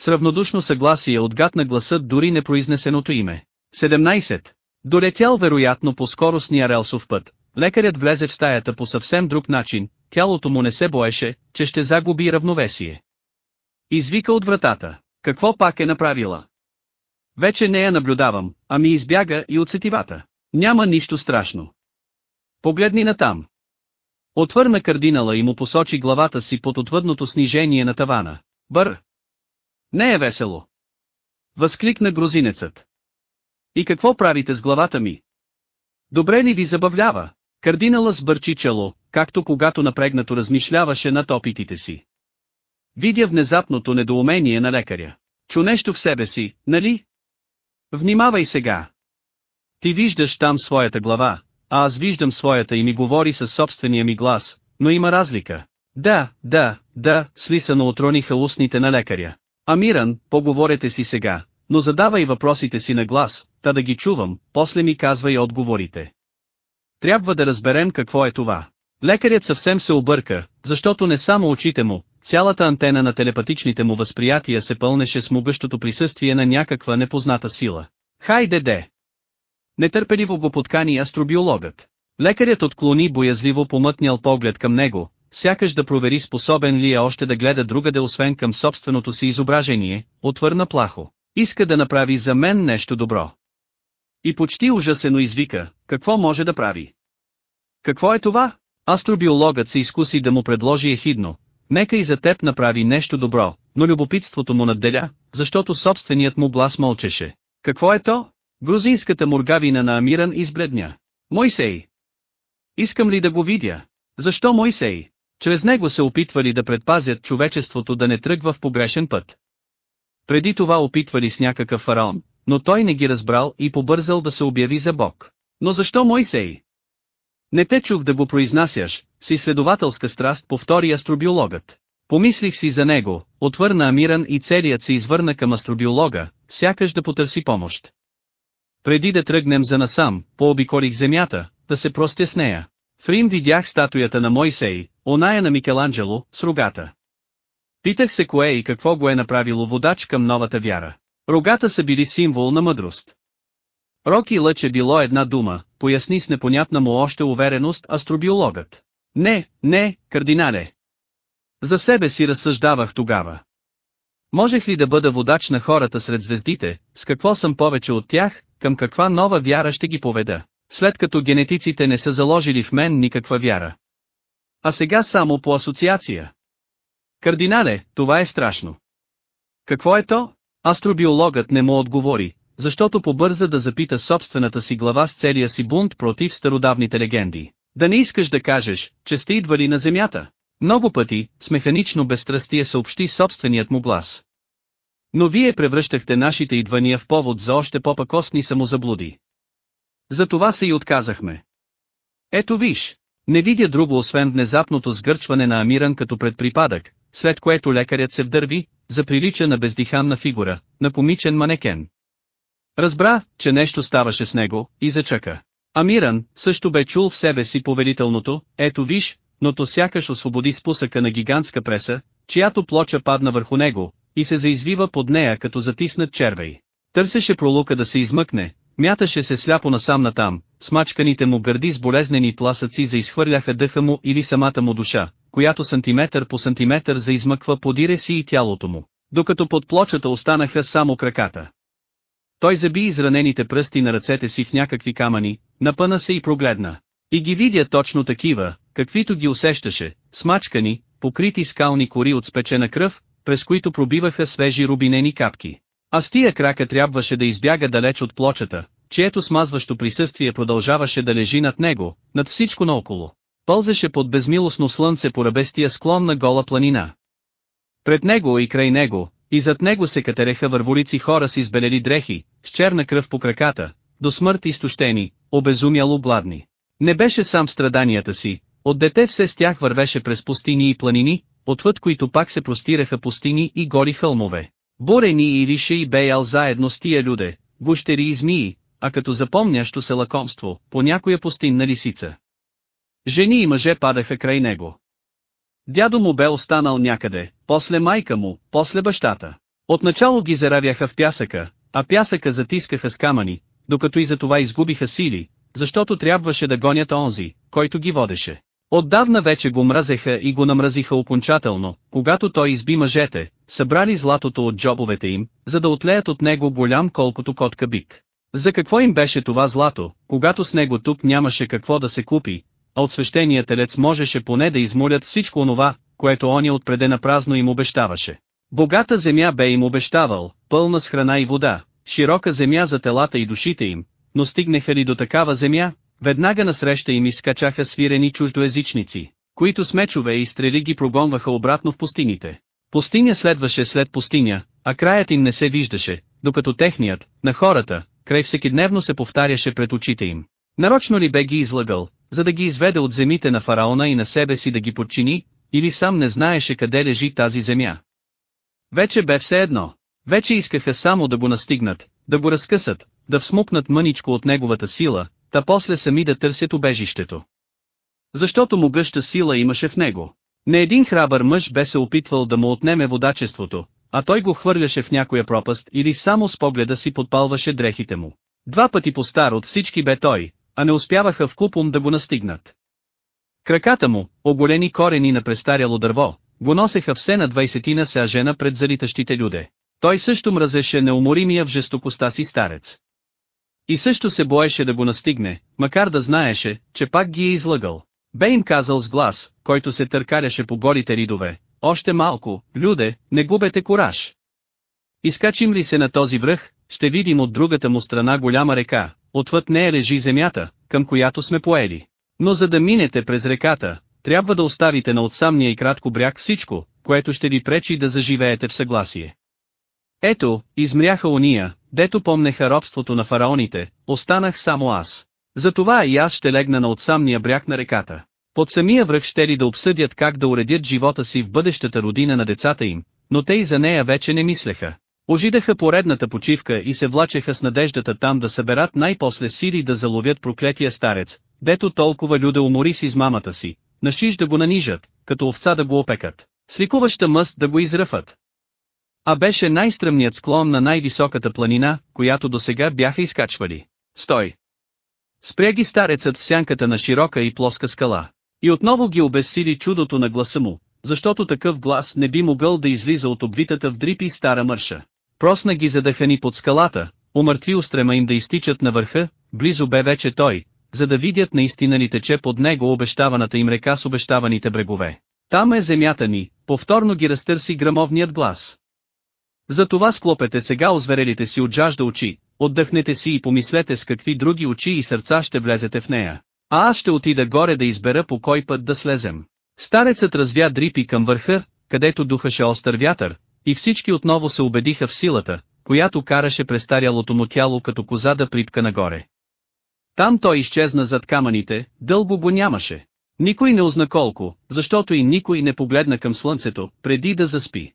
С равнодушно съгласие отгадна гласът дори непроизнесеното име. 17. Долетял вероятно по скоростния релсов път, лекарят влезе в стаята по съвсем друг начин, тялото му не се боеше, че ще загуби равновесие. Извика от вратата. Какво пак е направила? Вече не я наблюдавам, а ми избяга и от сетивата. Няма нищо страшно. Погледни натам. Отвърна кардинала и му посочи главата си под отвъдното снижение на тавана. Бър! Не е весело. Възкликна грузинецът. И какво правите с главата ми? Добре ли ви забавлява? Кардинала сбърчи чело, както когато напрегнато размишляваше над опитите си. Видя внезапното недоумение на лекаря. Чу нещо в себе си, нали? Внимавай сега. Ти виждаш там своята глава, а аз виждам своята и ми говори със собствения ми глас, но има разлика. Да, да, да, слисано отрониха устните на лекаря. Амиран, поговорете си сега, но задавай въпросите си на глас, та да ги чувам, после ми казвай отговорите. Трябва да разберем какво е това. Лекарят съвсем се обърка, защото не само очите му, цялата антена на телепатичните му възприятия се пълнеше с могъщото присъствие на някаква непозната сила. Хайде де! Нетърпеливо го подкани астробиологът. Лекарят отклони боязливо помътнял поглед към него, сякаш да провери способен ли е още да гледа другаде освен към собственото си изображение, отвърна плахо. Иска да направи за мен нещо добро. И почти ужасено извика, какво може да прави? Какво е това? Астробиологът се изкуси да му предложи ехидно, нека и за теб направи нещо добро, но любопитството му надделя, защото собственият му глас мълчеше. Какво е то? Грузинската мургавина на Амиран избледня. Мойсей! Искам ли да го видя? Защо Моисей? Чрез него се опитвали да предпазят човечеството да не тръгва в погрешен път. Преди това опитвали с някакъв фараон, но той не ги разбрал и побързал да се обяви за Бог. Но защо Моисей? Не те чух да го произнасяш, с изследователска страст повтори астробиологът. Помислих си за него, отвърна Амиран и целият се извърна към астробиолога, сякаш да потърси помощ. Преди да тръгнем за насам, пообиколих земята, да се простя с нея. В Рим видях статуята на Мойсей, оная на Микеланджело, с рогата. Питах се кое и какво го е направило водач към новата вяра. Рогата са били символ на мъдрост. Рок и лъч е било една дума, поясни с непонятна му още увереност астробиологът. Не, не, кардинале. За себе си разсъждавах тогава. Можех ли да бъда водач на хората сред звездите, с какво съм повече от тях, към каква нова вяра ще ги поведа, след като генетиците не са заложили в мен никаква вяра. А сега само по асоциация. Кардинале, това е страшно. Какво е то? Астробиологът не му отговори, защото побърза да запита собствената си глава с целия си бунт против стародавните легенди. Да не искаш да кажеш, че сте идвали на земята. Много пъти, с механично безстрастие съобщи собственият му глас. Но вие превръщахте нашите идвания в повод за още по-пакостни самозаблуди. За това се и отказахме. Ето виж, не видя друго освен внезапното сгърчване на Амиран като предприпадък, след което лекарят се вдърви, заприлича на бездиханна фигура, на комичен манекен. Разбра, че нещо ставаше с него, и зачака. Амиран, също бе чул в себе си повелителното, ето виж, но то сякаш освободи спусъка на гигантска преса, чиято плоча падна върху него, и се заизвива под нея като затиснат червей. Търсеше пролука да се измъкне, мяташе се сляпо насам натам, смачканите му гърди с болезнени тласъци заизхвърляха дъха му или самата му душа, която сантиметър по сантиметър заизмъква подире си и тялото му, докато под плочата останаха само краката. Той заби изранените пръсти на ръцете си в някакви камъни, напъна се и прогледна. И ги видя точно такива, каквито ги усещаше, смачкани, покрити скални кори от спечена кръв, през които пробиваха свежи рубинени капки. А с тия крака трябваше да избяга далеч от плочата, чието смазващо присъствие продължаваше да лежи над него, над всичко наоколо. Пълзеше под безмилостно слънце по ръбестия склон на гола планина. Пред него и край него, и зад него се катереха върволици хора с избелели дрехи, с черна кръв по краката, до смърт изтощени, обезумяло бладни. Не беше сам страданията си, от дете все с тях вървеше през пустини и планини, отвъд които пак се простираха пустини и гори хълмове. Бурени и Рише и Беял заедно с тия люде, гущери и змии, а като запомнящо се лакомство, по някоя пустинна лисица. Жени и мъже падаха край него. Дядо му бе останал някъде, после майка му, после бащата. Отначало ги заравяха в пясъка, а пясъка затискаха с камъни, докато и за това изгубиха сили, защото трябваше да гонят онзи, който ги водеше. Отдавна вече го мразеха и го намразиха окончателно, когато той изби мъжете, събрали златото от джобовете им, за да отлеят от него голям колкото котка бик. За какво им беше това злато, когато с него тук нямаше какво да се купи, а от свещения телец можеше поне да измолят всичко онова, което оня отпреде на празно им обещаваше. Богата земя бе им обещавал, пълна с храна и вода, широка земя за телата и душите им, но стигнаха ли до такава земя, веднага насреща им изкачаха свирени чуждоязичници, които с мечове и стрели ги прогонваха обратно в пустините. Пустиня следваше след пустиня, а краят им не се виждаше, докато техният, на хората, край всекидневно се повтаряше пред очите им. Нарочно ли бе ги излъгал, за да ги изведе от земите на фараона и на себе си да ги подчини, или сам не знаеше къде лежи тази земя. Вече бе все едно. Вече искаха само да го настигнат, да го разкъсат, да всмукнат мъничко от неговата сила, та после сами да търсят убежището. Защото му гъща сила имаше в него. Не един храбър мъж бе се опитвал да му отнеме водачеството, а той го хвърляше в някоя пропаст или само с погледа си подпалваше дрехите му. Два пъти по-стар от всички бе той, а не успяваха в купом да го настигнат. Краката му, оголени корени на престаряло дърво, го носеха все на двайсетина се жена пред залитащите люде. Той също мразеше неуморимия в жестокостта си старец. И също се боеше да го настигне, макар да знаеше, че пак ги е излъгал. Бе им казал с глас, който се търкаляше по горите ридове, още малко, люде, не губете кораж. Изкачим ли се на този връх, ще видим от другата му страна голяма река, отвъд нея лежи земята, към която сме поели. Но за да минете през реката, трябва да оставите на отсамния и кратко бряг всичко, което ще ви пречи да заживеете в съгласие. Ето, измряха уния, дето помнеха робството на фараоните, останах само аз. Затова и аз ще легна на отсамния бряг на реката. Под самия връх ще ли да обсъдят как да уредят живота си в бъдещата родина на децата им, но те и за нея вече не мислеха. Ожидаха поредната почивка и се влачеха с надеждата там да съберат най-после сили да заловят проклетия старец, дето толкова люде умори с измамата си, нашиж да го нанижат, като овца да го опекат, сликуваща мъст да го изръфат. А беше най-стръмният склон на най-високата планина, която досега бяха изкачвали. Стой! Спря ги старецът в сянката на широка и плоска скала. И отново ги обезсили чудото на гласа му, защото такъв глас не би могъл да излиза от обвитата в дрипи стара мърша. Просна ги задъхани под скалата, умъртви устрема им да изтичат на върха, близо бе вече той, за да видят наистина ли тече под него обещаваната им река с обещаваните брегове. Там е земята ни, повторно ги разтърси грамовният глас. Затова склопете сега озверелите си от жажда очи, отдъхнете си и помислете с какви други очи и сърца ще влезете в нея. А аз ще отида горе да избера по кой път да слезем. Старецът развя дрипи към върха, където духаше остър вятър, и всички отново се убедиха в силата, която караше престарялото му тяло като коза да припка нагоре. Там той изчезна зад камъните, дълго го нямаше. Никой не узна колко, защото и никой не погледна към слънцето, преди да заспи.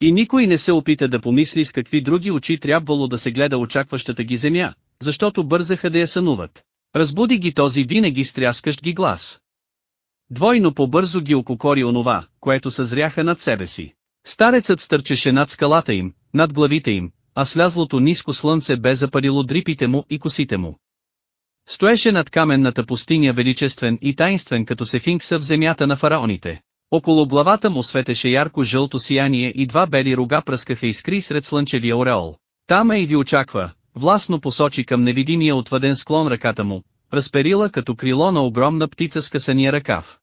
И никой не се опита да помисли с какви други очи трябвало да се гледа очакващата ги земя, защото бързаха да я сънуват. Разбуди ги този винаги стряскащ ги глас. Двойно по-бързо ги ококори онова, което съзряха над себе си. Старецът стърчеше над скалата им, над главите им, а слязлото ниско слънце бе запарило дрипите му и косите му. Стоеше над каменната пустиня величествен и таинствен като сефинкса в земята на фараоните. Около главата му светеше ярко жълто сияние и два бели рога пръскаха искри сред слънчевия ореол. Там е и ви очаква, властно посочи към невидимия отвъден склон ръката му, разперила като крило на огромна птица с късания ръкав.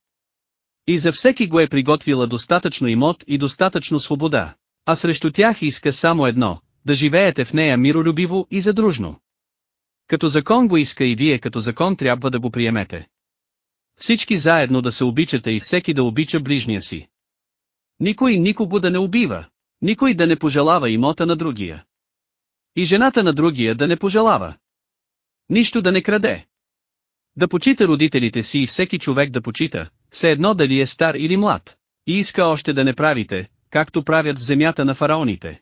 И за всеки го е приготвила достатъчно имот и достатъчно свобода. А срещу тях иска само едно, да живеете в нея миролюбиво и задружно. Като закон го иска и вие като закон трябва да го приемете. Всички заедно да се обичате и всеки да обича ближния си. Никой никого да не убива. Никой да не пожелава имота на другия. И жената на другия да не пожелава. Нищо да не краде. Да почита родителите си и всеки човек да почита, все едно дали е стар или млад. И иска още да не правите, както правят в земята на фараоните.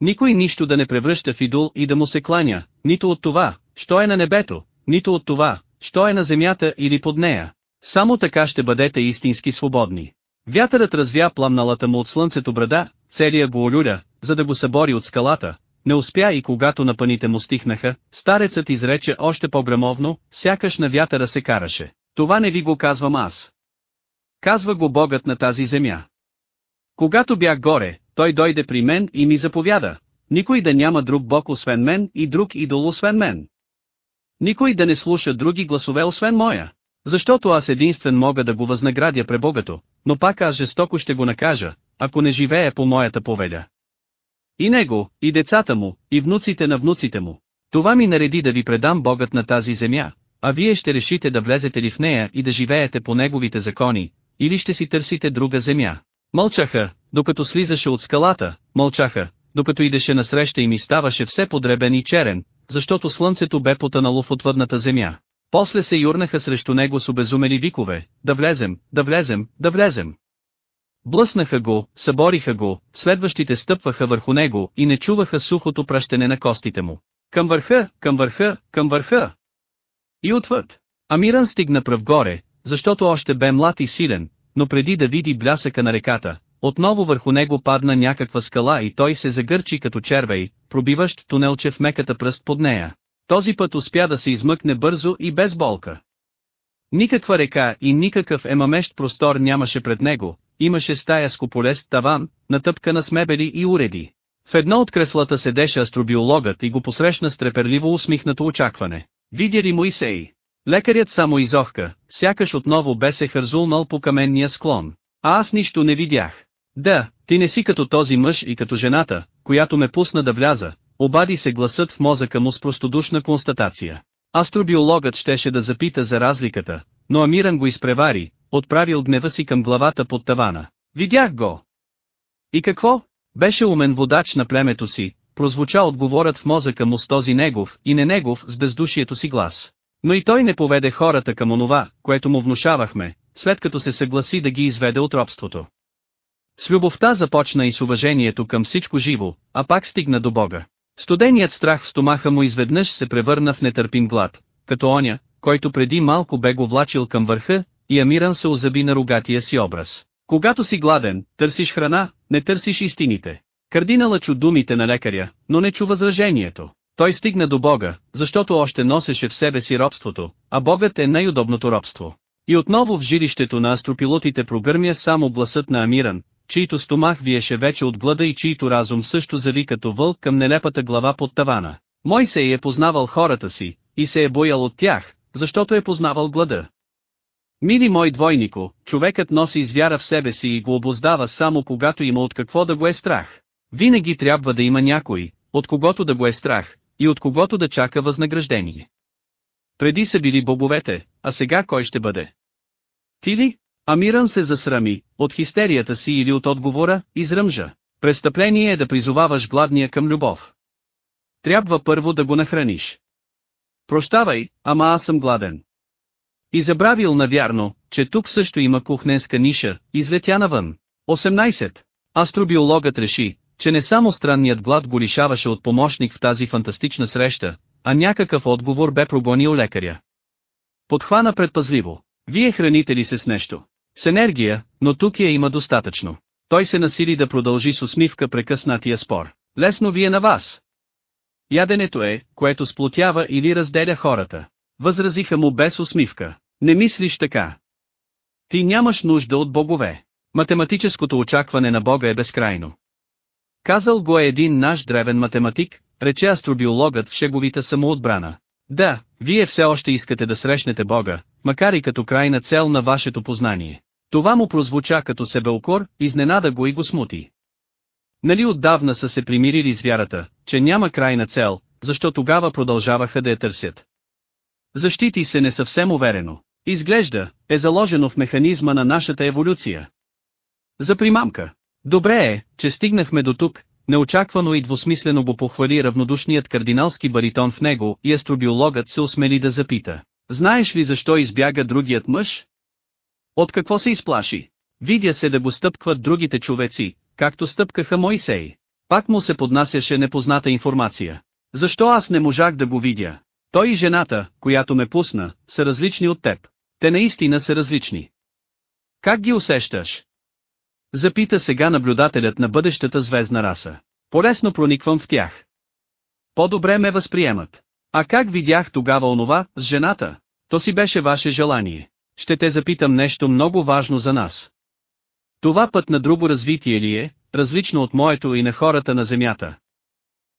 Никой нищо да не превръща в идол и да му се кланя, нито от това, що е на небето, нито от това, що е на земята или под нея. Само така ще бъдете истински свободни. Вятърът развя пламналата му от слънцето брада, целия го олюля, за да го събори от скалата, не успя и когато напаните му стихнаха, старецът изрече още по-грамовно, сякаш на вятъра се караше. Това не ви го казвам аз. Казва го Богът на тази земя. Когато бях горе, той дойде при мен и ми заповяда. Никой да няма друг Бог освен мен и друг идол освен мен. Никой да не слуша други гласове освен моя. Защото аз единствен мога да го възнаградя пребогато, но пак аз жестоко ще го накажа, ако не живее по моята повеля. И него, и децата му, и внуците на внуците му. Това ми нареди да ви предам Богът на тази земя, а вие ще решите да влезете ли в нея и да живеете по неговите закони, или ще си търсите друга земя. Мълчаха, докато слизаше от скалата, мълчаха, докато идеше насреща и ми ставаше все подребен и черен, защото слънцето бе потънало в отвъдната земя. После се юрнаха срещу него с обезумели викове, да влезем, да влезем, да влезем. Блъснаха го, събориха го, следващите стъпваха върху него и не чуваха сухото пращене на костите му. Към върха, към върха, към върха. И отвъд. Амиран стигна пръв горе, защото още бе млад и силен, но преди да види блясъка на реката, отново върху него падна някаква скала и той се загърчи като червей, пробиващ тунелче в меката пръст под нея. Този път успя да се измъкне бързо и без болка. Никаква река и никакъв емамещ простор нямаше пред него, имаше стая с куполест таван, натъпкана с мебели и уреди. В едно от креслата седеше астробиологът и го посрещна с треперливо усмихнато очакване. Видя ли Моисей? Лекарят само изохка, сякаш отново бе се хързулнал по каменния склон. А аз нищо не видях. Да, ти не си като този мъж и като жената, която ме пусна да вляза, обади се гласът в мозъка му с простодушна констатация. Астробиологът щеше да запита за разликата, но Амиран го изпревари, отправил гнева си към главата под тавана. Видях го. И какво? Беше умен водач на племето си, прозвуча отговорът в мозъка му с този негов и не негов с бездушието си глас. Но и той не поведе хората към онова, което му внушавахме, след като се съгласи да ги изведе от робството. С любовта започна и с уважението към всичко живо, а пак стигна до Бога. Студеният страх в стомаха му изведнъж се превърна в нетърпим глад, като оня, който преди малко бе го влачил към върха, и Амиран се озаби на рогатия си образ. Когато си гладен, търсиш храна, не търсиш истините. Кардинала чу думите на лекаря, но не чу възражението. Той стигна до Бога, защото още носеше в себе си робството, а Богът е най-удобното робство. И отново в жилището на астропилотите прогърмя само гласът на Амиран, чийто стомах виеше вече от глада и чийто разум също зави като вълк към нелепата глава под тавана. Мойсей е познавал хората си, и се е боял от тях, защото е познавал глада. Мили мой двойнико, човекът носи извяра в себе си и го обоздава само когато има от какво да го е страх. Винаги трябва да има някой, от когото да го е страх, и от когото да чака възнаграждение. Преди са били боговете, а сега кой ще бъде? Ти ли? Амиран се засрами, от хистерията си или от отговора, изръмжа. Престъпление е да призоваваш гладния към любов. Трябва първо да го нахраниш. Прощавай, ама аз съм гладен. И забравил навярно, че тук също има кухненска ниша, излетя навън. 18. Астробиологът реши, че не само странният глад го лишаваше от помощник в тази фантастична среща, а някакъв отговор бе прогонил лекаря. Подхвана предпазливо. Вие храните ли се с нещо? С енергия, но тук я има достатъчно. Той се насили да продължи с усмивка прекъснатия спор. Лесно ви е на вас. Яденето е, което сплотява или разделя хората. Възразиха му без усмивка. Не мислиш така. Ти нямаш нужда от богове. Математическото очакване на Бога е безкрайно. Казал го е един наш древен математик, рече астробиологът в шеговита самоотбрана. Да, вие все още искате да срещнете Бога, макар и като крайна цел на вашето познание. Това му прозвуча като себеукор, изненада го и го смути. Нали отдавна са се примирили с вярата, че няма крайна цел, защо тогава продължаваха да я търсят. Защити се не съвсем уверено. Изглежда, е заложено в механизма на нашата еволюция. За примамка. Добре е, че стигнахме до тук, неочаквано и двусмислено го похвали равнодушният кардиналски баритон в него и астробиологът се осмели да запита. Знаеш ли защо избяга другият мъж? От какво се изплаши? Видя се да го стъпкват другите човеци, както стъпкаха Моисей. Пак му се поднасяше непозната информация. Защо аз не можах да го видя? Той и жената, която ме пусна, са различни от теб. Те наистина са различни. Как ги усещаш? Запита сега наблюдателят на бъдещата звездна раса. Полесно прониквам в тях. По-добре ме възприемат. А как видях тогава онова, с жената? То си беше ваше желание. Ще те запитам нещо много важно за нас. Това път на друго развитие ли е, различно от моето и на хората на Земята?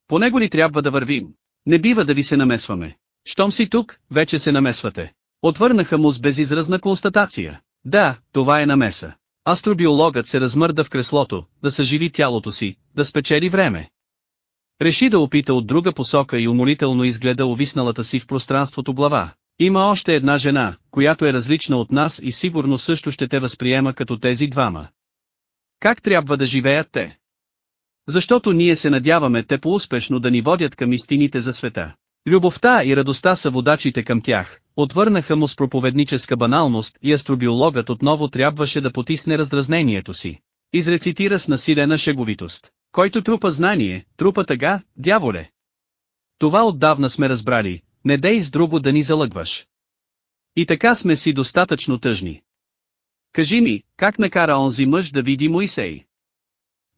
По него ли трябва да вървим? Не бива да ви се намесваме. Щом си тук, вече се намесвате. Отвърнаха му с безизразна констатация. Да, това е намеса. Астробиологът се размърда в креслото, да съживи тялото си, да спечели време. Реши да опита от друга посока и умолително изгледа увисналата си в пространството глава. Има още една жена, която е различна от нас и сигурно също ще те възприема като тези двама. Как трябва да живеят те? Защото ние се надяваме те по-успешно да ни водят към истините за света. Любовта и радостта са водачите към тях, отвърнаха му с проповедническа баналност и астробиологът отново трябваше да потисне раздразнението си. Изрецитира с насилена шеговитост. Който трупа знание, трупа тъга, дяволе. Това отдавна сме разбрали, не дей с друго да ни залъгваш. И така сме си достатъчно тъжни. Кажи ми, как накара онзи мъж да види Моисей?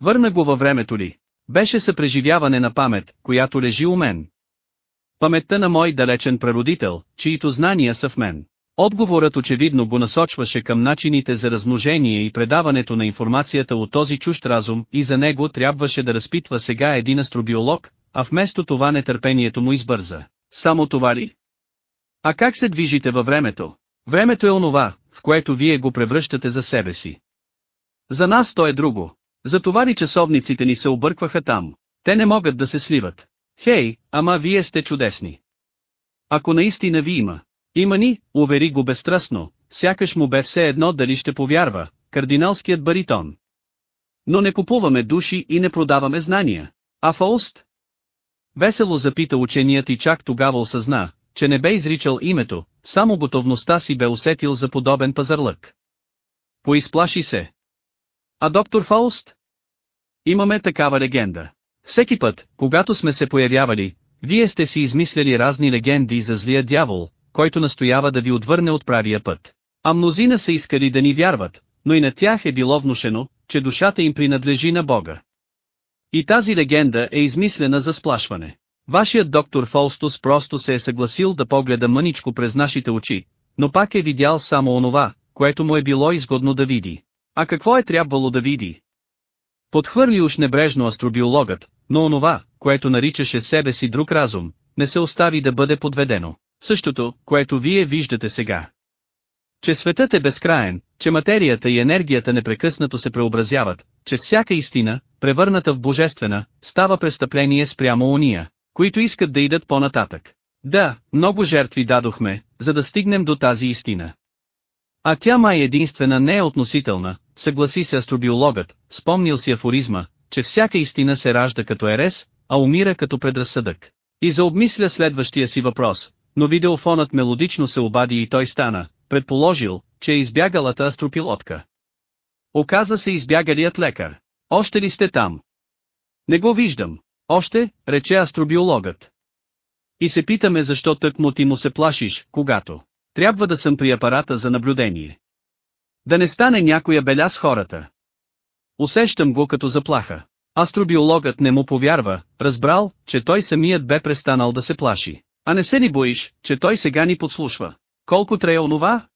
Върна го във времето ли? Беше съпреживяване на памет, която лежи у мен. Паметта на мой далечен прародител, чието знания са в мен. Отговорът очевидно го насочваше към начините за размножение и предаването на информацията от този чужд разум и за него трябваше да разпитва сега един астробиолог, а вместо това нетърпението му избърза. Само това ли? А как се движите във времето? Времето е онова, в което вие го превръщате за себе си. За нас то е друго. Затова ли часовниците ни се объркваха там? Те не могат да се сливат. Хей, ама вие сте чудесни. Ако наистина ви има, има ни, увери го безстрастно, сякаш му бе все едно дали ще повярва, кардиналският баритон. Но не купуваме души и не продаваме знания. А Фауст? Весело запита ученият и чак тогава осъзна, че не бе изричал името, само готовността си бе усетил за подобен пазарлък. Поизплаши се. А доктор Фауст? Имаме такава легенда. Всеки път, когато сме се появявали, вие сте си измисляли разни легенди за злия дявол, който настоява да ви отвърне от правия път. А мнозина са искали да ни вярват, но и на тях е било внушено, че душата им принадлежи на Бога. И тази легенда е измислена за сплашване. Вашият доктор Фолстус просто се е съгласил да погледа мъничко през нашите очи, но пак е видял само онова, което му е било изгодно да види. А какво е трябвало да види? Подхвърли уж небрежно астробиологът, но онова, което наричаше себе си друг разум, не се остави да бъде подведено. Същото, което вие виждате сега. Че светът е безкраен, че материята и енергията непрекъснато се преобразяват, че всяка истина, превърната в божествена, става престъпление спрямо уния, които искат да идат по-нататък. Да, много жертви дадохме, за да стигнем до тази истина. А тя май единствена не е относителна, съгласи се астробиологът, спомнил си афоризма, че всяка истина се ражда като ерес, а умира като предразсъдък. И заобмисля следващия си въпрос, но видеофонът мелодично се обади и той стана, предположил, че е избягалата астропилотка. Оказа се избягалият лекар. Още ли сте там? Не го виждам. Още, рече астробиологът. И се питаме защо тъкмо ти му се плашиш, когато трябва да съм при апарата за наблюдение. Да не стане някоя беля с хората. Усещам го като заплаха. Астробиологът не му повярва, разбрал, че той самият бе престанал да се плаши. А не се ни боиш, че той сега ни подслушва. Колко трае онова?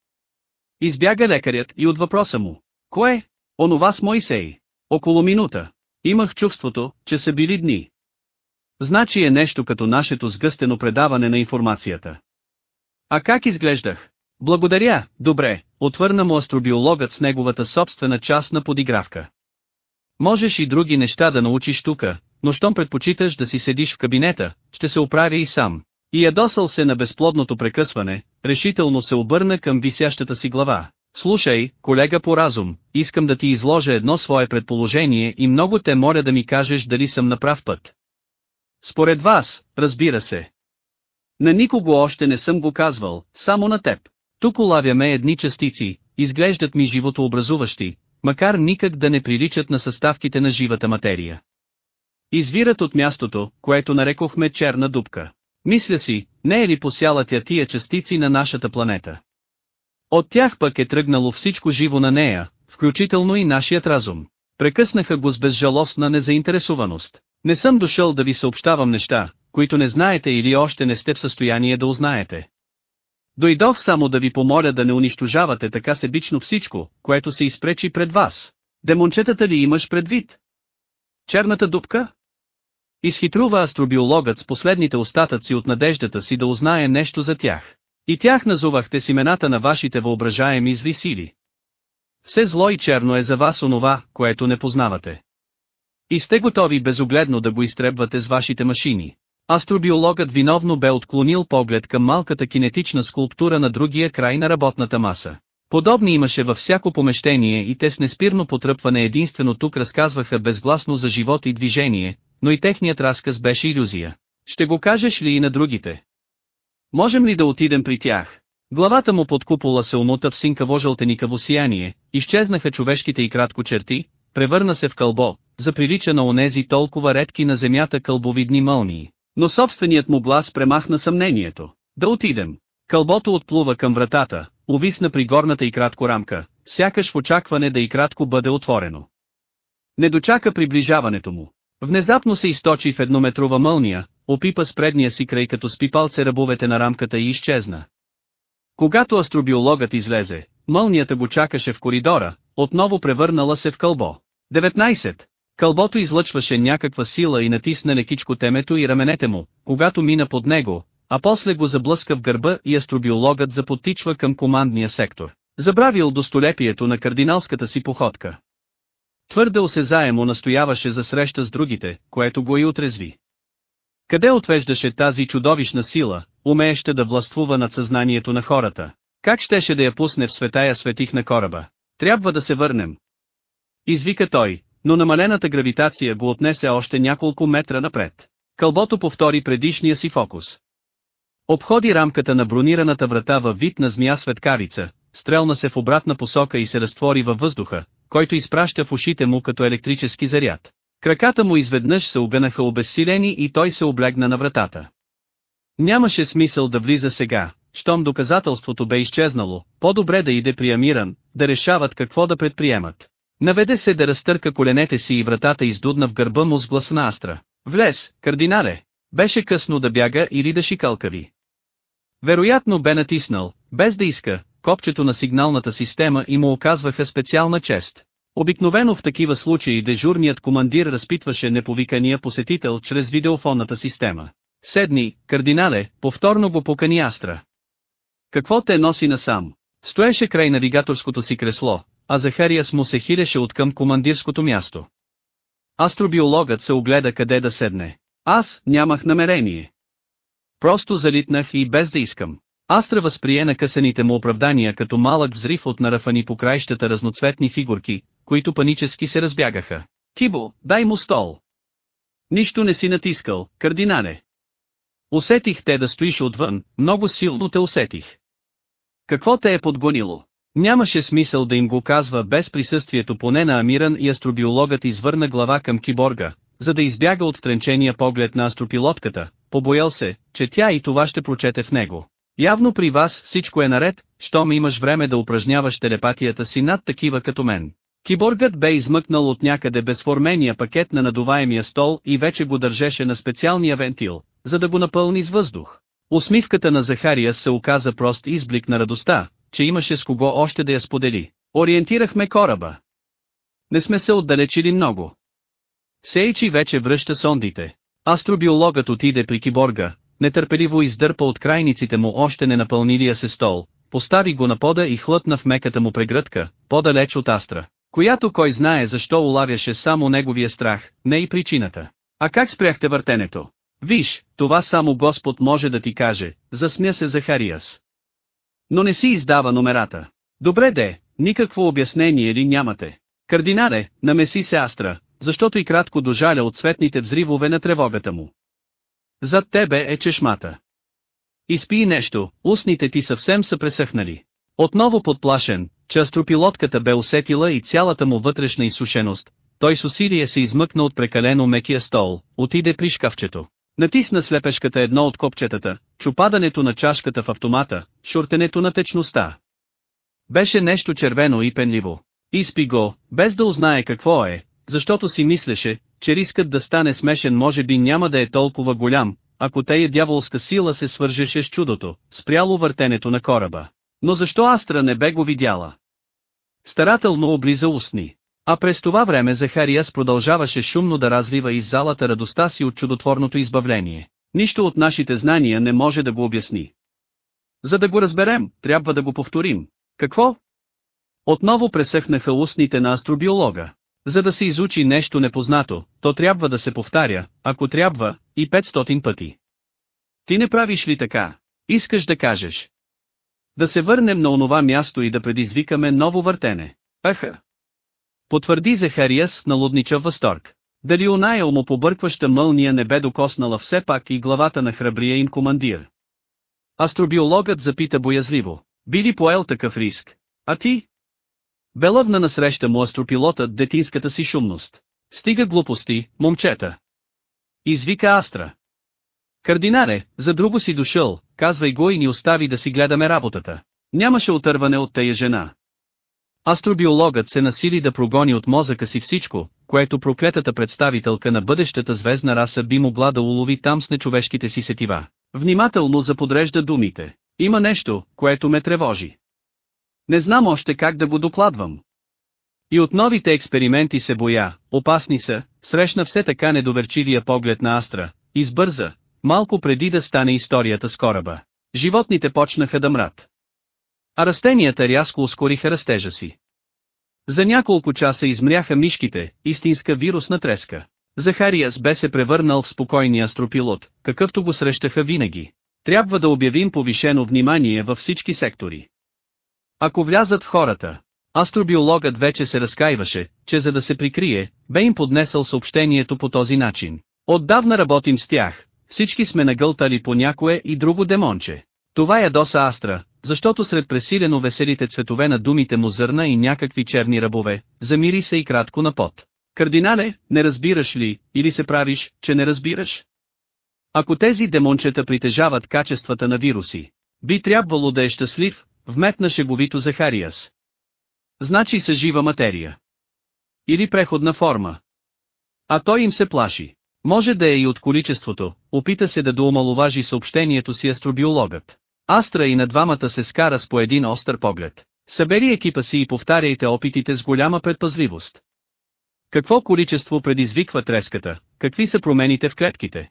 Избяга лекарят и от въпроса му. Кое? Онова с Моисей. Около минута. Имах чувството, че са били дни. Значи е нещо като нашето сгъстено предаване на информацията. А как изглеждах? Благодаря, добре, отвърна му астробиологът с неговата собствена част на подигравка. Можеш и други неща да научиш тука, но щом предпочиташ да си седиш в кабинета, ще се оправя и сам. И ядосал се на безплодното прекъсване, решително се обърна към висящата си глава. Слушай, колега по разум, искам да ти изложа едно свое предположение и много те моля да ми кажеш дали съм на прав път. Според вас, разбира се. На никого още не съм го казвал, само на теб. Тук улавяме едни частици, изглеждат ми животообразуващи, макар никак да не приличат на съставките на живата материя. Извират от мястото, което нарекохме черна дупка. Мисля си, не е ли посяла тя тия частици на нашата планета? От тях пък е тръгнало всичко живо на нея, включително и нашият разум. Прекъснаха го с безжалостна незаинтересованост. Не съм дошъл да ви съобщавам неща, които не знаете или още не сте в състояние да узнаете. Дойдох само да ви помоля да не унищожавате така себично всичко, което се изпречи пред вас. Демончетата ли имаш предвид? Черната дупка? Изхитрува астробиологът с последните остатъци от надеждата си да узнае нещо за тях. И тях назовахте с имената на вашите въображаеми зли сили. Все зло и черно е за вас онова, което не познавате. И сте готови безогледно да го изтребвате с вашите машини. Астробиологът виновно бе отклонил поглед към малката кинетична скулптура на другия край на работната маса. Подобни имаше във всяко помещение и те с неспирно потръпване единствено тук разказваха безгласно за живот и движение, но и техният разказ беше иллюзия. Ще го кажеш ли и на другите? Можем ли да отидем при тях? Главата му под купола се умота в синкаво-жълтеникаво сияние, изчезнаха човешките и кратко черти, превърна се в кълбо, заприлича на онези толкова редки на земята кълбовидни мълнии. Но собственият му глас премахна съмнението. Да отидем. Кълбото отплува към вратата, увисна при горната и кратко рамка, сякаш в очакване да и кратко бъде отворено. Не дочака приближаването му. Внезапно се източи в еднометрова мълния, опипа с предния си край като с пипалце ръбовете на рамката и изчезна. Когато астробиологът излезе, мълнията го чакаше в коридора, отново превърнала се в кълбо. 19. Кълбото излъчваше някаква сила и натисна лекичко темето и раменете му, когато мина под него, а после го заблъска в гърба и астробиологът запотичва към командния сектор. Забравил достолепието на кардиналската си походка. Твърде осезаемо настояваше за среща с другите, което го и отрезви. Къде отвеждаше тази чудовищна сила, умееща да властвува над съзнанието на хората? Как щеше да я пусне в светая светих на кораба? Трябва да се върнем. Извика той, но намалената гравитация го отнесе още няколко метра напред. Кълбото повтори предишния си фокус. Обходи рамката на бронираната врата във вид на змия светкавица, стрелна се в обратна посока и се разтвори във въздуха, който изпраща в ушите му като електрически заряд. Краката му изведнъж се обенаха обезсилени и той се облегна на вратата. Нямаше смисъл да влиза сега, щом доказателството бе изчезнало, по-добре да иде при Амиран, да решават какво да предприемат. Наведе се да разтърка коленете си и вратата издудна в гърба му с гласна астра. Влез, кардинале! Беше късно да бяга или да шикалкави. Вероятно бе натиснал, без да иска, копчето на сигналната система и му оказваха специална чест. Обикновено в такива случаи дежурният командир разпитваше неповикания посетител чрез видеофонната система. Седни, кардинале, повторно го покани Астра. Какво те носи насам? Стоеше край навигаторското си кресло, а Захариас му се хилеше от към командирското място. Астробиологът се огледа къде да седне. Аз нямах намерение. Просто залитнах и без да искам. Астра възприе накъсаните му оправдания като малък взрив от нарафани по краищата разноцветни фигурки, които панически се разбягаха. Кибо, дай му стол. Нищо не си натискал, кардинале. Усетих те да стоиш отвън, много силно те усетих. Какво те е подгонило? Нямаше смисъл да им го казва без присъствието поне на Амиран и астробиологът извърна глава към киборга, за да избяга от втренчения поглед на астропилотката, побоял се, че тя и това ще прочете в него. Явно при вас всичко е наред, щом имаш време да упражняваш телепатията си над такива като мен. Киборгът бе измъкнал от някъде безформения пакет на надуваемия стол и вече го държеше на специалния вентил, за да го напълни с въздух. Усмивката на Захария се оказа прост изблик на радостта, че имаше с кого още да я сподели. Ориентирахме кораба. Не сме се отдалечили много. Сейчи вече връща сондите. Астробиологът отиде при киборга, нетърпеливо издърпа от крайниците му още не напълнилия се стол, постави го на пода и хлътна в меката му прегръдка, по-далеч от Астра, която кой знае защо улавяше само неговия страх, не и причината. А как спряхте въртенето? Виж, това само Господ може да ти каже, засмя се Захариас. Но не си издава номерата. Добре де, никакво обяснение ли нямате? Кардинале, намеси се Астра, защото и кратко дожаля от светните взривове на тревогата му. Зад тебе е чешмата. Изпи нещо, устните ти съвсем са пресъхнали. Отново подплашен, че астропилотката бе усетила и цялата му вътрешна изсушеност, той с усилие се измъкна от прекалено мекия стол, отиде при шкафчето. Натисна слепешката едно от копчетата, чупадането на чашката в автомата, шуртенето на течността. Беше нещо червено и пенливо. Изпи го, без да узнае какво е, защото си мислеше, че рискът да стане смешен може би няма да е толкова голям, ако тея дяволска сила се свържеше с чудото, спряло въртенето на кораба. Но защо Астра не бе го видяла? Старателно облиза устни. А през това време Захариас продължаваше шумно да развива из залата радостта си от чудотворното избавление. Нищо от нашите знания не може да го обясни. За да го разберем, трябва да го повторим. Какво? Отново пресъхнаха устните на астробиолога. За да се изучи нещо непознато, то трябва да се повтаря, ако трябва, и 500 пъти. Ти не правиш ли така? Искаш да кажеш. Да се върнем на онова място и да предизвикаме ново въртене. Аха. Потвърди Захариас на лудничав възторг. Дали оная умопобъркваща мълния не бе докоснала все пак и главата на храбрия им командир. Астробиологът запита боязливо. Би ли поел такъв риск? А ти? Белъвна насреща му астропилотът детинската си шумност. Стига глупости, момчета. Извика Астра. Кардинале, за друго си дошъл, казвай го и ни остави да си гледаме работата. Нямаше отърване от тая жена. Астробиологът се насили да прогони от мозъка си всичко, което проклетата представителка на бъдещата звездна раса би могла да улови там с нечовешките си сетива. Внимателно заподрежда думите. Има нещо, което ме тревожи. Не знам още как да го докладвам. И от новите експерименти се боя, опасни са, срещна все така недоверчивия поглед на Астра, избърза, малко преди да стане историята с кораба. Животните почнаха да мрат. А растенията рязко ускориха растежа си. За няколко часа измряха мишките, истинска вирусна треска. Захариас бе се превърнал в спокойния астропилот, какъвто го срещаха винаги. Трябва да обявим повишено внимание във всички сектори. Ако влязат в хората, астробиологът вече се разкаиваше, че за да се прикрие, бе им поднесъл съобщението по този начин. Отдавна работим с тях, всички сме нагълтали по някое и друго демонче. Това ядоса Астра, защото сред пресилено веселите цветове на думите му зърна и някакви черни ръбове, замири се и кратко на пот. Кардинале, не разбираш ли, или се правиш, че не разбираш? Ако тези демончета притежават качествата на вируси, би трябвало да е щастлив, вметна шеговито Захариас. Значи са жива материя. Или преходна форма. А той им се плаши. Може да е и от количеството, опита се да доомаловажи съобщението си астробиологът. Астра и на двамата се скара с по един остър поглед. Събери екипа си и повтаряйте опитите с голяма предпазливост. Какво количество предизвиква треската, какви са промените в клетките?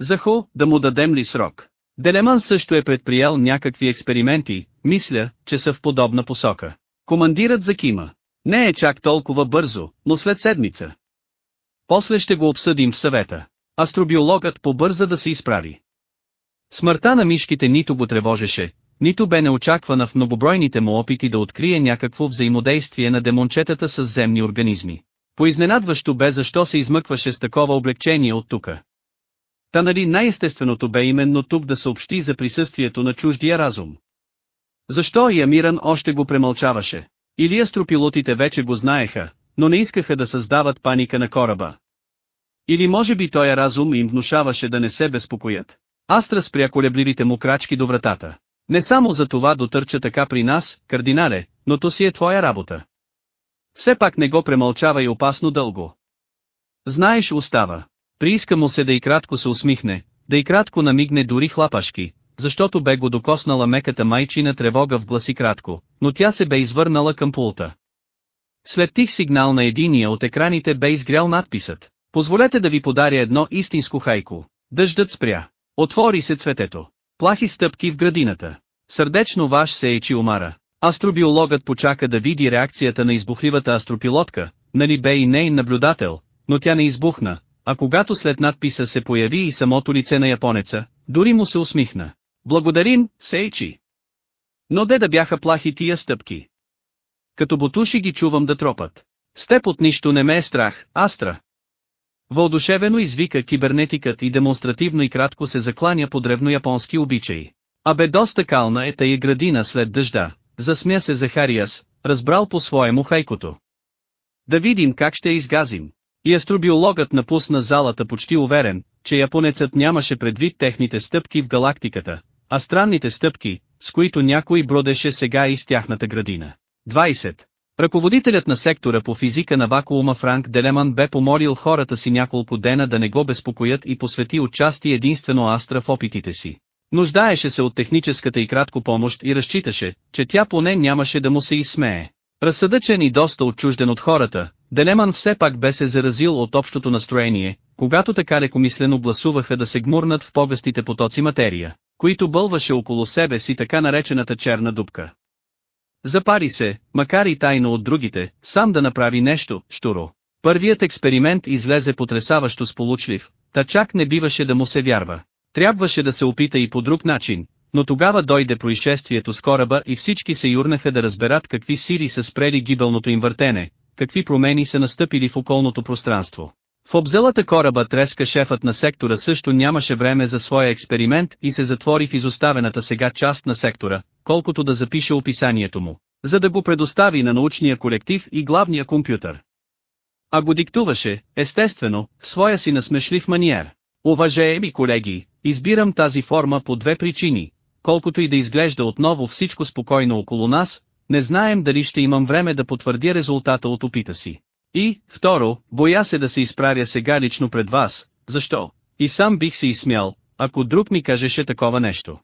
Захо, да му дадем ли срок? Делеман също е предприял някакви експерименти, мисля, че са в подобна посока. Командират за Кима. Не е чак толкова бързо, но след седмица. После ще го обсъдим в съвета. Астробиологът побърза да се изправи. Смъртта на мишките нито го тревожеше, нито бе неочаквана в многобройните му опити да открие някакво взаимодействие на демончетата с земни организми. Поизненадващо бе защо се измъкваше с такова облегчение от тука. Та нали най-естественото бе именно тук да съобщи за присъствието на чуждия разум. Защо и още го премълчаваше? Или астропилотите вече го знаеха, но не искаха да създават паника на кораба. Или може би той разум им внушаваше да не се безпокоят. Астра спря колебливите му крачки до вратата. Не само за това дотърча така при нас, кардинале, но то си е твоя работа. Все пак не го премълчава и опасно дълго. Знаеш остава. Прииска му се да и кратко се усмихне, да и кратко намигне дори хлапашки, защото бе го докоснала меката майчина тревога в гласи кратко, но тя се бе извърнала към пулта. След тих сигнал на единия от екраните бе изгрял надписът. Позволете да ви подаря едно истинско хайко. Дъждът спря. Отвори се цветето. Плахи стъпки в градината. Сърдечно ваш се е Чиомара. Астробиологът почака да види реакцията на избухливата астропилотка, нали бе и нейн наблюдател, но тя не избухна, а когато след надписа се появи и самото лице на японеца, дори му се усмихна. Благодарим, Сейчи. Но де да бяха плахи тия стъпки. Като бутуши ги чувам да тропат. С теб от нищо не ме е страх, Астра. Въодушевено извика кибернетикът и демонстративно и кратко се закланя по древнояпонски обичаи. Абе доста кална е тая градина след дъжда, засмя се Захариас, разбрал по-своему хайкото. Да видим как ще изгазим. И астробиологът напусна залата почти уверен, че японецът нямаше предвид техните стъпки в галактиката, а странните стъпки, с които някой бродеше сега из тяхната градина. 20. Ръководителят на сектора по физика на вакуума Франк Делеман бе помолил хората си няколко дена да не го безпокоят и посвети отчасти единствено Астра в опитите си. Нуждаеше се от техническата и кратко помощ и разчиташе, че тя поне нямаше да му се изсмее. Разсъдъчен и доста отчужден от хората, Делеман все пак бе се заразил от общото настроение, когато така лекомислено гласуваха да се гмурнат в погъстите потоци материя, които бълваше около себе си така наречената черна дупка. Запари се, макар и тайно от другите, сам да направи нещо, штуро. Първият експеримент излезе потрясаващо сполучлив, та чак не биваше да му се вярва. Трябваше да се опита и по друг начин, но тогава дойде происшествието с кораба и всички се юрнаха да разберат какви сили са спрели гибелното им въртене, какви промени са настъпили в околното пространство. В обзелата кораба треска шефът на сектора също нямаше време за своя експеримент и се затвори в изоставената сега част на сектора, колкото да запише описанието му, за да го предостави на научния колектив и главния компютър. А го диктуваше, естествено, в своя си насмешлив маниер. Уважаеми колеги, избирам тази форма по две причини, колкото и да изглежда отново всичко спокойно около нас, не знаем дали ще имам време да потвърдя резултата от опита си. И, второ, боя се да се изправя сега лично пред вас, защо? И сам бих се изсмял, ако друг ми кажеше такова нещо.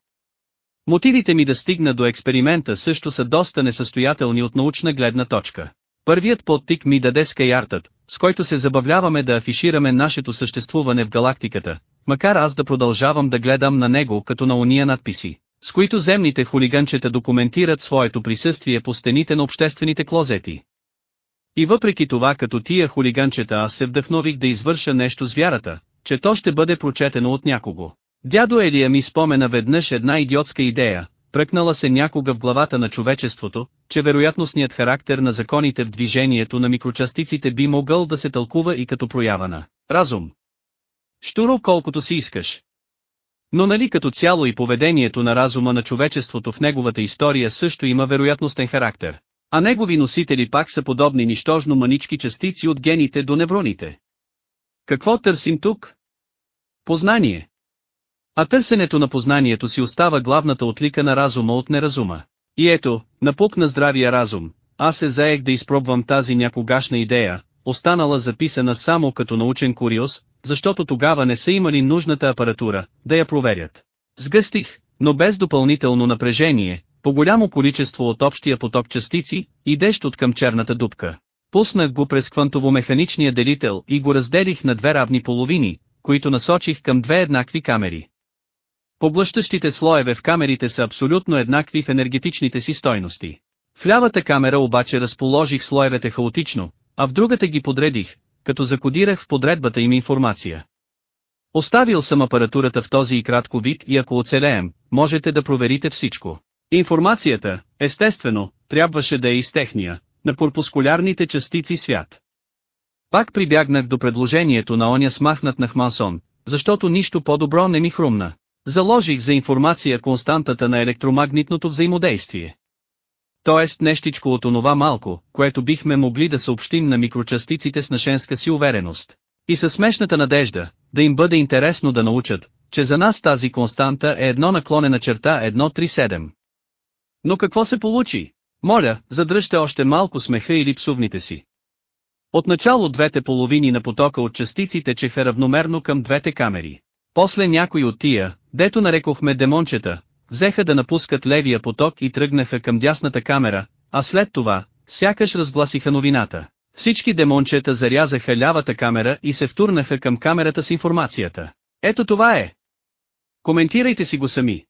Мотивите ми да стигна до експеримента също са доста несъстоятелни от научна гледна точка. Първият подтик ми даде скайартът, с който се забавляваме да афишираме нашето съществуване в галактиката, макар аз да продължавам да гледам на него като на уния надписи, с които земните хулиганчета документират своето присъствие по стените на обществените клозети. И въпреки това като тия хулиганчета аз се вдъхнових да извърша нещо с вярата, че то ще бъде прочетено от някого. Дядо Елия ми спомена веднъж една идиотска идея, пръкнала се някога в главата на човечеството, че вероятностният характер на законите в движението на микрочастиците би могъл да се тълкува и като проява на разум. Штуро колкото си искаш. Но нали като цяло и поведението на разума на човечеството в неговата история също има вероятностен характер. А негови носители пак са подобни нищожно манички частици от гените до невроните. Какво търсим тук? Познание. А търсенето на познанието си остава главната отлика на разума от неразума. И ето, напук на здравия разум, аз се заех да изпробвам тази някогашна идея, останала записана само като научен куриоз, защото тогава не са имали нужната апаратура, да я проверят. Сгъстих, но без допълнително напрежение, по голямо количество от общия поток частици, идещ от към черната дупка. Пуснах го през квантово-механичния делител и го разделих на две равни половини, които насочих към две еднакви камери. Поблъщащите слоеве в камерите са абсолютно еднакви в енергетичните си стойности. В лявата камера обаче разположих слоевете хаотично, а в другата ги подредих, като закодирах в подредбата им информация. Оставил съм апаратурата в този и кратко вид и ако оцелеем, можете да проверите всичко. Информацията, естествено, трябваше да е из техния, на корпускулярните частици свят. Пак прибягнах до предложението на оня смахнат на Хмансон, защото нищо по-добро не ми хрумна. Заложих за информация константата на електромагнитното взаимодействие. Тоест нещичко от онова малко, което бихме могли да съобщим на микрочастиците с нашенска си увереност. И със смешната надежда, да им бъде интересно да научат, че за нас тази константа е едно наклонена черта 137. Но какво се получи? Моля, задръжте още малко смеха или псувните си. Отначало двете половини на потока от частици течеха равномерно към двете камери. После някои от тия, дето нарекохме демончета, взеха да напускат левия поток и тръгнаха към дясната камера, а след това, сякаш разгласиха новината. Всички демончета зарязаха лявата камера и се втурнаха към камерата с информацията. Ето това е. Коментирайте си го сами.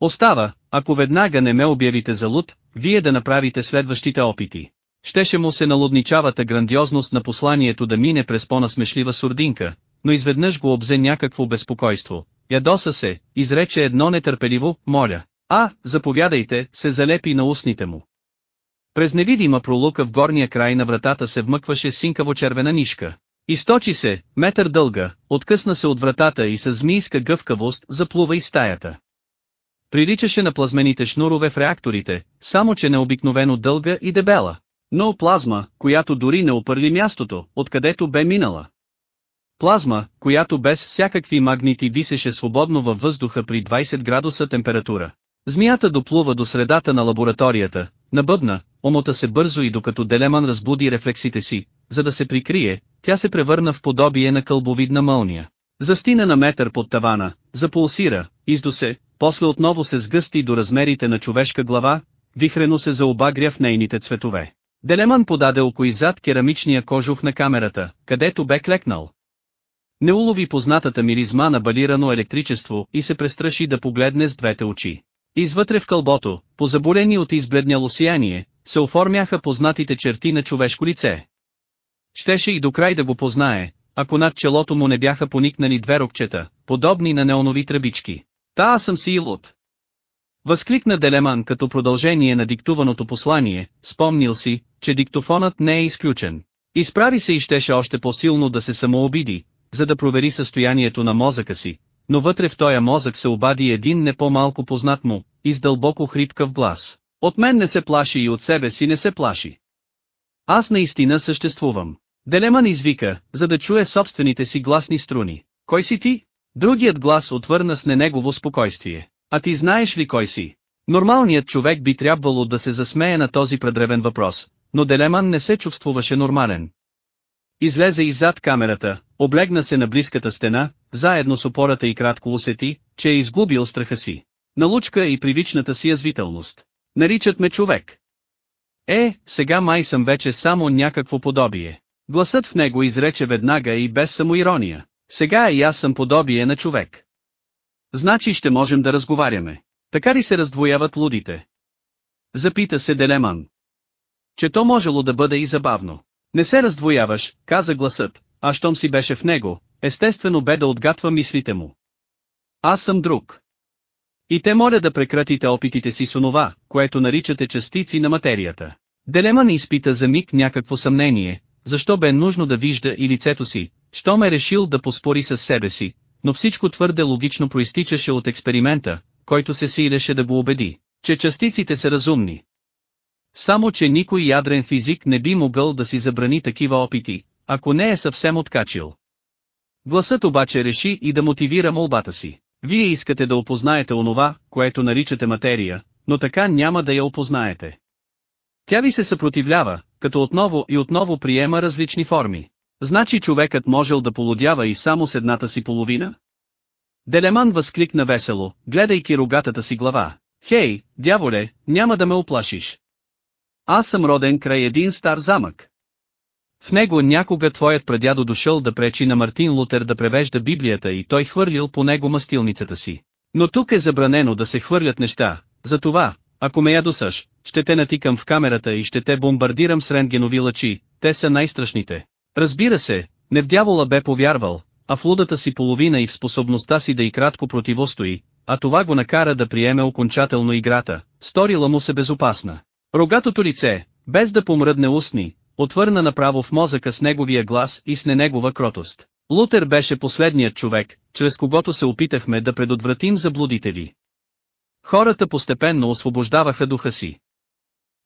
Остава, ако веднага не ме обявите за луд, вие да направите следващите опити. Щеше му се налудничавата грандиозност на посланието да мине през по-насмешлива сурдинка, но изведнъж го обзе някакво безпокойство. Ядоса се, изрече едно нетърпеливо, моля. А, заповядайте, се залепи на устните му. През невидима пролука в горния край на вратата се вмъкваше синкаво-червена нишка. Източи се, метър дълга, откъсна се от вратата и с змийска гъвкавост заплува из стаята. Приличаше на плазмените шнурове в реакторите, само че необикновено дълга и дебела. Но плазма, която дори не опърли мястото, откъдето бе минала. Плазма, която без всякакви магнити висеше свободно във въздуха при 20 градуса температура. Змията доплува до средата на лабораторията, набъбна, омота се бързо и докато Делеман разбуди рефлексите си, за да се прикрие, тя се превърна в подобие на кълбовидна мълния. Застина на метър под тавана, запулсира, издо се, после отново се сгъсти до размерите на човешка глава, вихрено се заобагря в нейните цветове. Делеман подаде око иззад керамичния кожух на камерата, където бе клекнал. Не улови познатата миризма на балирано електричество и се престраши да погледне с двете очи. Извътре в кълбото, позаболени от избледняло сияние, се оформяха познатите черти на човешко лице. Щеше и до край да го познае, ако над челото му не бяха поникнали две рокчета, подобни на неонови тръбички. Та аз съм си илот. Възкликна Делеман като продължение на диктуваното послание, спомнил си, че диктофонът не е изключен. Изправи се и щеше още по-силно да се самообиди, за да провери състоянието на мозъка си, но вътре в тоя мозък се обади един не по-малко познат му, и с дълбоко хрипкав глас. От мен не се плаши и от себе си не се плаши. Аз наистина съществувам. Делеман извика, за да чуе собствените си гласни струни. Кой си ти? Другият глас отвърна с ненегово спокойствие. А ти знаеш ли кой си? Нормалният човек би трябвало да се засмее на този предревен въпрос, но Делеман не се чувствуваше нормален. Излезе иззад камерата, облегна се на близката стена, заедно с опората и кратко усети, че е изгубил страха си. Налучка и привичната си язвителност. Наричат ме човек. Е, сега май съм вече само някакво подобие. Гласът в него изрече веднага и без самоирония. Сега и аз съм подобие на човек. Значи ще можем да разговаряме. Така ли се раздвояват лудите? Запита се Делеман. Че то можело да бъде и забавно. Не се раздвояваш, каза гласът, а щом си беше в него, естествено бе да отгатва мислите му. Аз съм друг. И те моля да прекратите опитите си с онова, което наричате частици на материята. Делеман изпита за миг някакво съмнение, защо бе нужно да вижда и лицето си, що ме решил да поспори с себе си, но всичко твърде логично проистичаше от експеримента, който се силеше да го убеди, че частиците са разумни. Само че никой ядрен физик не би могъл да си забрани такива опити, ако не е съвсем откачил. Гласът обаче реши и да мотивира молбата си. Вие искате да опознаете онова, което наричате материя, но така няма да я опознаете. Тя ви се съпротивлява, като отново и отново приема различни форми. Значи човекът можел да полудява и само с едната си половина? Делеман възкликна весело, гледайки рогатата си глава. Хей, дяволе, няма да ме оплашиш. Аз съм роден край един стар замък. В него някога твоят прадядо дошъл да пречи на Мартин Лутер да превежда Библията и той хвърлил по него мастилницата си. Но тук е забранено да се хвърлят неща, затова, ако ме ядосаш, ще те натикам в камерата и ще те бомбардирам с рентгенови лъчи, те са най-страшните. Разбира се, не в дявола бе повярвал, а в лудата си половина и в способността си да и кратко противостои, а това го накара да приеме окончателно играта, сторила му се безопасна. Рогатото лице, без да помръдне устни, отвърна направо в мозъка с неговия глас и с ненегова кротост. Лутер беше последният човек, чрез когото се опитахме да предотвратим заблудители. Хората постепенно освобождаваха духа си.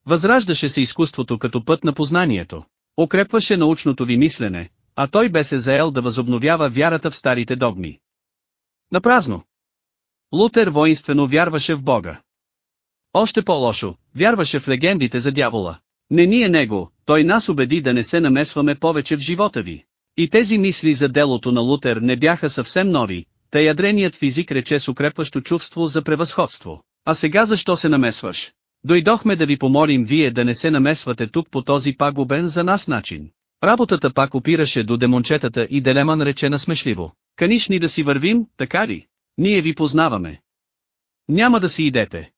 Възраждаше се изкуството като път на познанието. Укрепваше научното ви мислене, а той бе се заел да възобновява вярата в старите догми. Напразно. Лутер воинствено вярваше в Бога. Още по-лошо, вярваше в легендите за дявола. Не ние него, той нас убеди да не се намесваме повече в живота ви. И тези мисли за делото на Лутер не бяха съвсем нови, тъй ядреният физик рече с укрепващо чувство за превъзходство. А сега защо се намесваш? Дойдохме да ви помолим вие да не се намесвате тук по този пагубен за нас начин. Работата пак опираше до демончетата и Делеман рече насмешливо. Каниш ни да си вървим, така ли? Ние ви познаваме. Няма да си идете.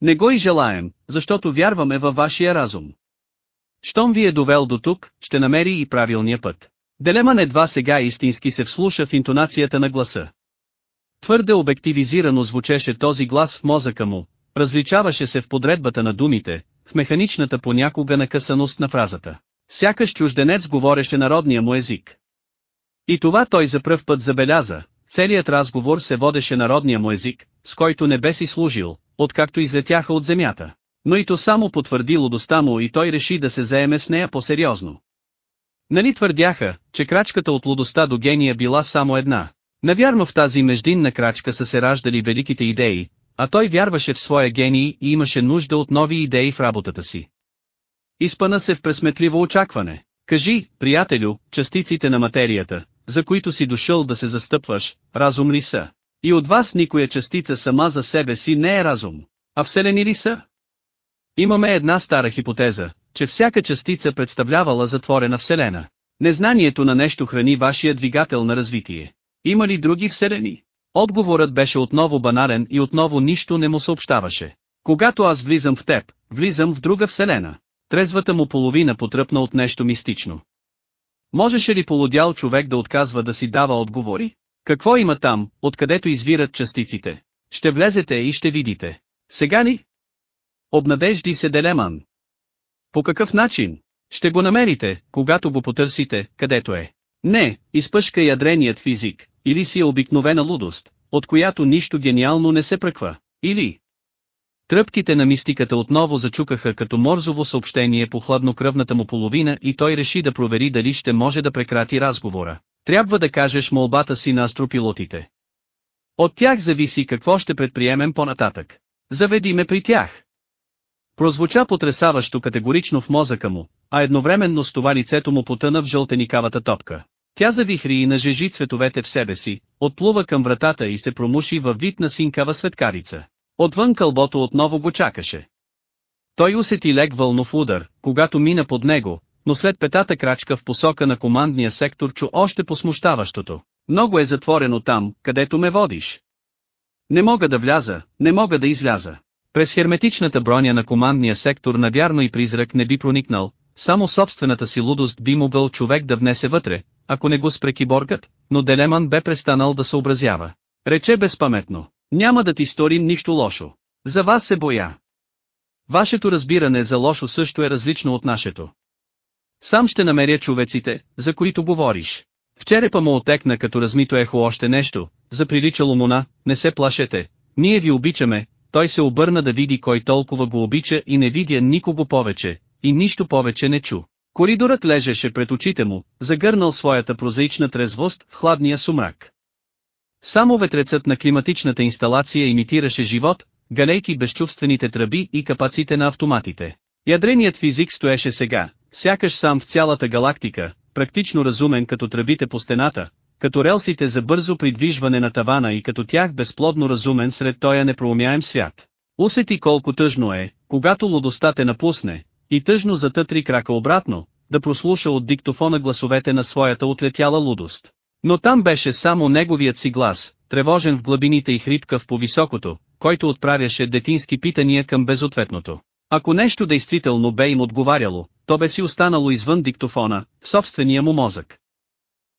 Не го и желаем, защото вярваме във вашия разум. Щом ви е довел до тук, ще намери и правилния път. Делеман едва сега истински се вслуша в интонацията на гласа. Твърде обективизирано звучеше този глас в мозъка му, различаваше се в подредбата на думите, в механичната понякога накъсаност на фразата. Сякаш чужденец говореше народния му език. И това той за пръв път забеляза, целият разговор се водеше народния му език, с който не бе си служил, откакто излетяха от земята. Но и то само потвърди лудостта му и той реши да се заеме с нея по-сериозно. Нали твърдяха, че крачката от лудостта до гения била само една. Навярно в тази междинна крачка са се раждали великите идеи, а той вярваше в своя гений и имаше нужда от нови идеи в работата си. Изпъна се в пресметливо очакване. Кажи, приятелю, частиците на материята, за които си дошъл да се застъпваш, разум ли са? И от вас никоя частица сама за себе си не е разум. А вселени ли са? Имаме една стара хипотеза, че всяка частица представлявала затворена вселена. Незнанието на нещо храни вашия двигател на развитие. Има ли други вселени? Отговорът беше отново банален и отново нищо не му съобщаваше. Когато аз влизам в теб, влизам в друга вселена. Трезвата му половина потръпна от нещо мистично. Можеше ли полудял човек да отказва да си дава отговори? Какво има там, откъдето извират частиците? Ще влезете и ще видите. Сега ли? Обнадежди се Делеман. По какъв начин? Ще го намерите, когато го потърсите, където е. Не, изпъшка ядреният физик, или си е обикновена лудост, от която нищо гениално не се пръква, или... Тръпките на мистиката отново зачукаха като морзово съобщение по хладнокръвната му половина и той реши да провери дали ще може да прекрати разговора. Трябва да кажеш молбата си на астропилотите. От тях зависи какво ще предприемем по-нататък. Заведи ме при тях. Прозвуча потрясаващо категорично в мозъка му, а едновременно с това лицето му потъна в жълтеникавата топка. Тя завихри и нажежи цветовете в себе си, отплува към вратата и се промуши във вид на синкава светкарица. Отвън кълбото отново го чакаше. Той усети лек вълнов удар, когато мина под него, но след петата крачка в посока на командния сектор чу още посмущаващото. Много е затворено там, където ме водиш. Не мога да вляза, не мога да изляза. През херметичната броня на командния сектор навярно и призрак не би проникнал, само собствената си лудост би могъл човек да внесе вътре, ако не го спре киборгът, но Делеман бе престанал да съобразява. Рече безпаметно. Няма да ти сторим нищо лошо. За вас се боя. Вашето разбиране за лошо също е различно от нашето. Сам ще намеря човеците, за които говориш. В черепа му отекна като размито ехо още нещо, заприличало му на, не се плашете, ние ви обичаме, той се обърна да види кой толкова го обича и не видя никого повече, и нищо повече не чу. Коридорът лежеше пред очите му, загърнал своята прозаична трезвост в хладния сумрак. Само ветрецът на климатичната инсталация имитираше живот, галейки безчувствените тръби и капаците на автоматите. Ядреният физик стоеше сега, сякаш сам в цялата галактика, практично разумен като тръбите по стената, като релсите за бързо придвижване на тавана и като тях безплодно разумен сред тоя непроумяем свят. Усети колко тъжно е, когато лудостта те напусне, и тъжно затътри крака обратно, да прослуша от диктофона гласовете на своята отлетяла лудост. Но там беше само неговият си глас, тревожен в глъбините и хрипкав по високото, който отправяше детински питания към безответното. Ако нещо действително бе им отговаряло, то бе си останало извън диктофона, в собствения му мозък.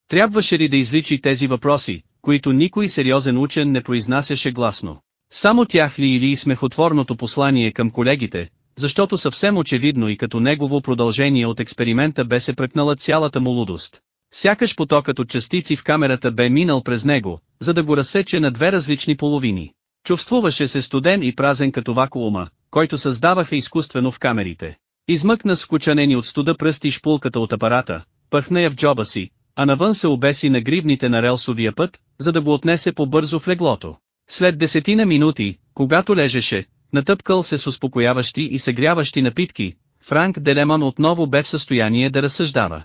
Трябваше ли да изличи тези въпроси, които никой сериозен учен не произнасяше гласно? Само тях ли или смехотворното послание към колегите, защото съвсем очевидно и като негово продължение от експеримента бе се препнала цялата му лудост. Сякаш потокът от частици в камерата бе минал през него, за да го разсече на две различни половини. Чувствуваше се студен и празен като вакуума, който създаваха изкуствено в камерите. Измъкна с кучанени от студа пръсти шпулката от апарата, пъхна я в джоба си, а навън се обеси на гривните на релсовия път, за да го отнесе по-бързо в леглото. След десетина минути, когато лежеше, натъпкал се с успокояващи и съгряващи напитки, Франк Делеман отново бе в състояние да разсъждава.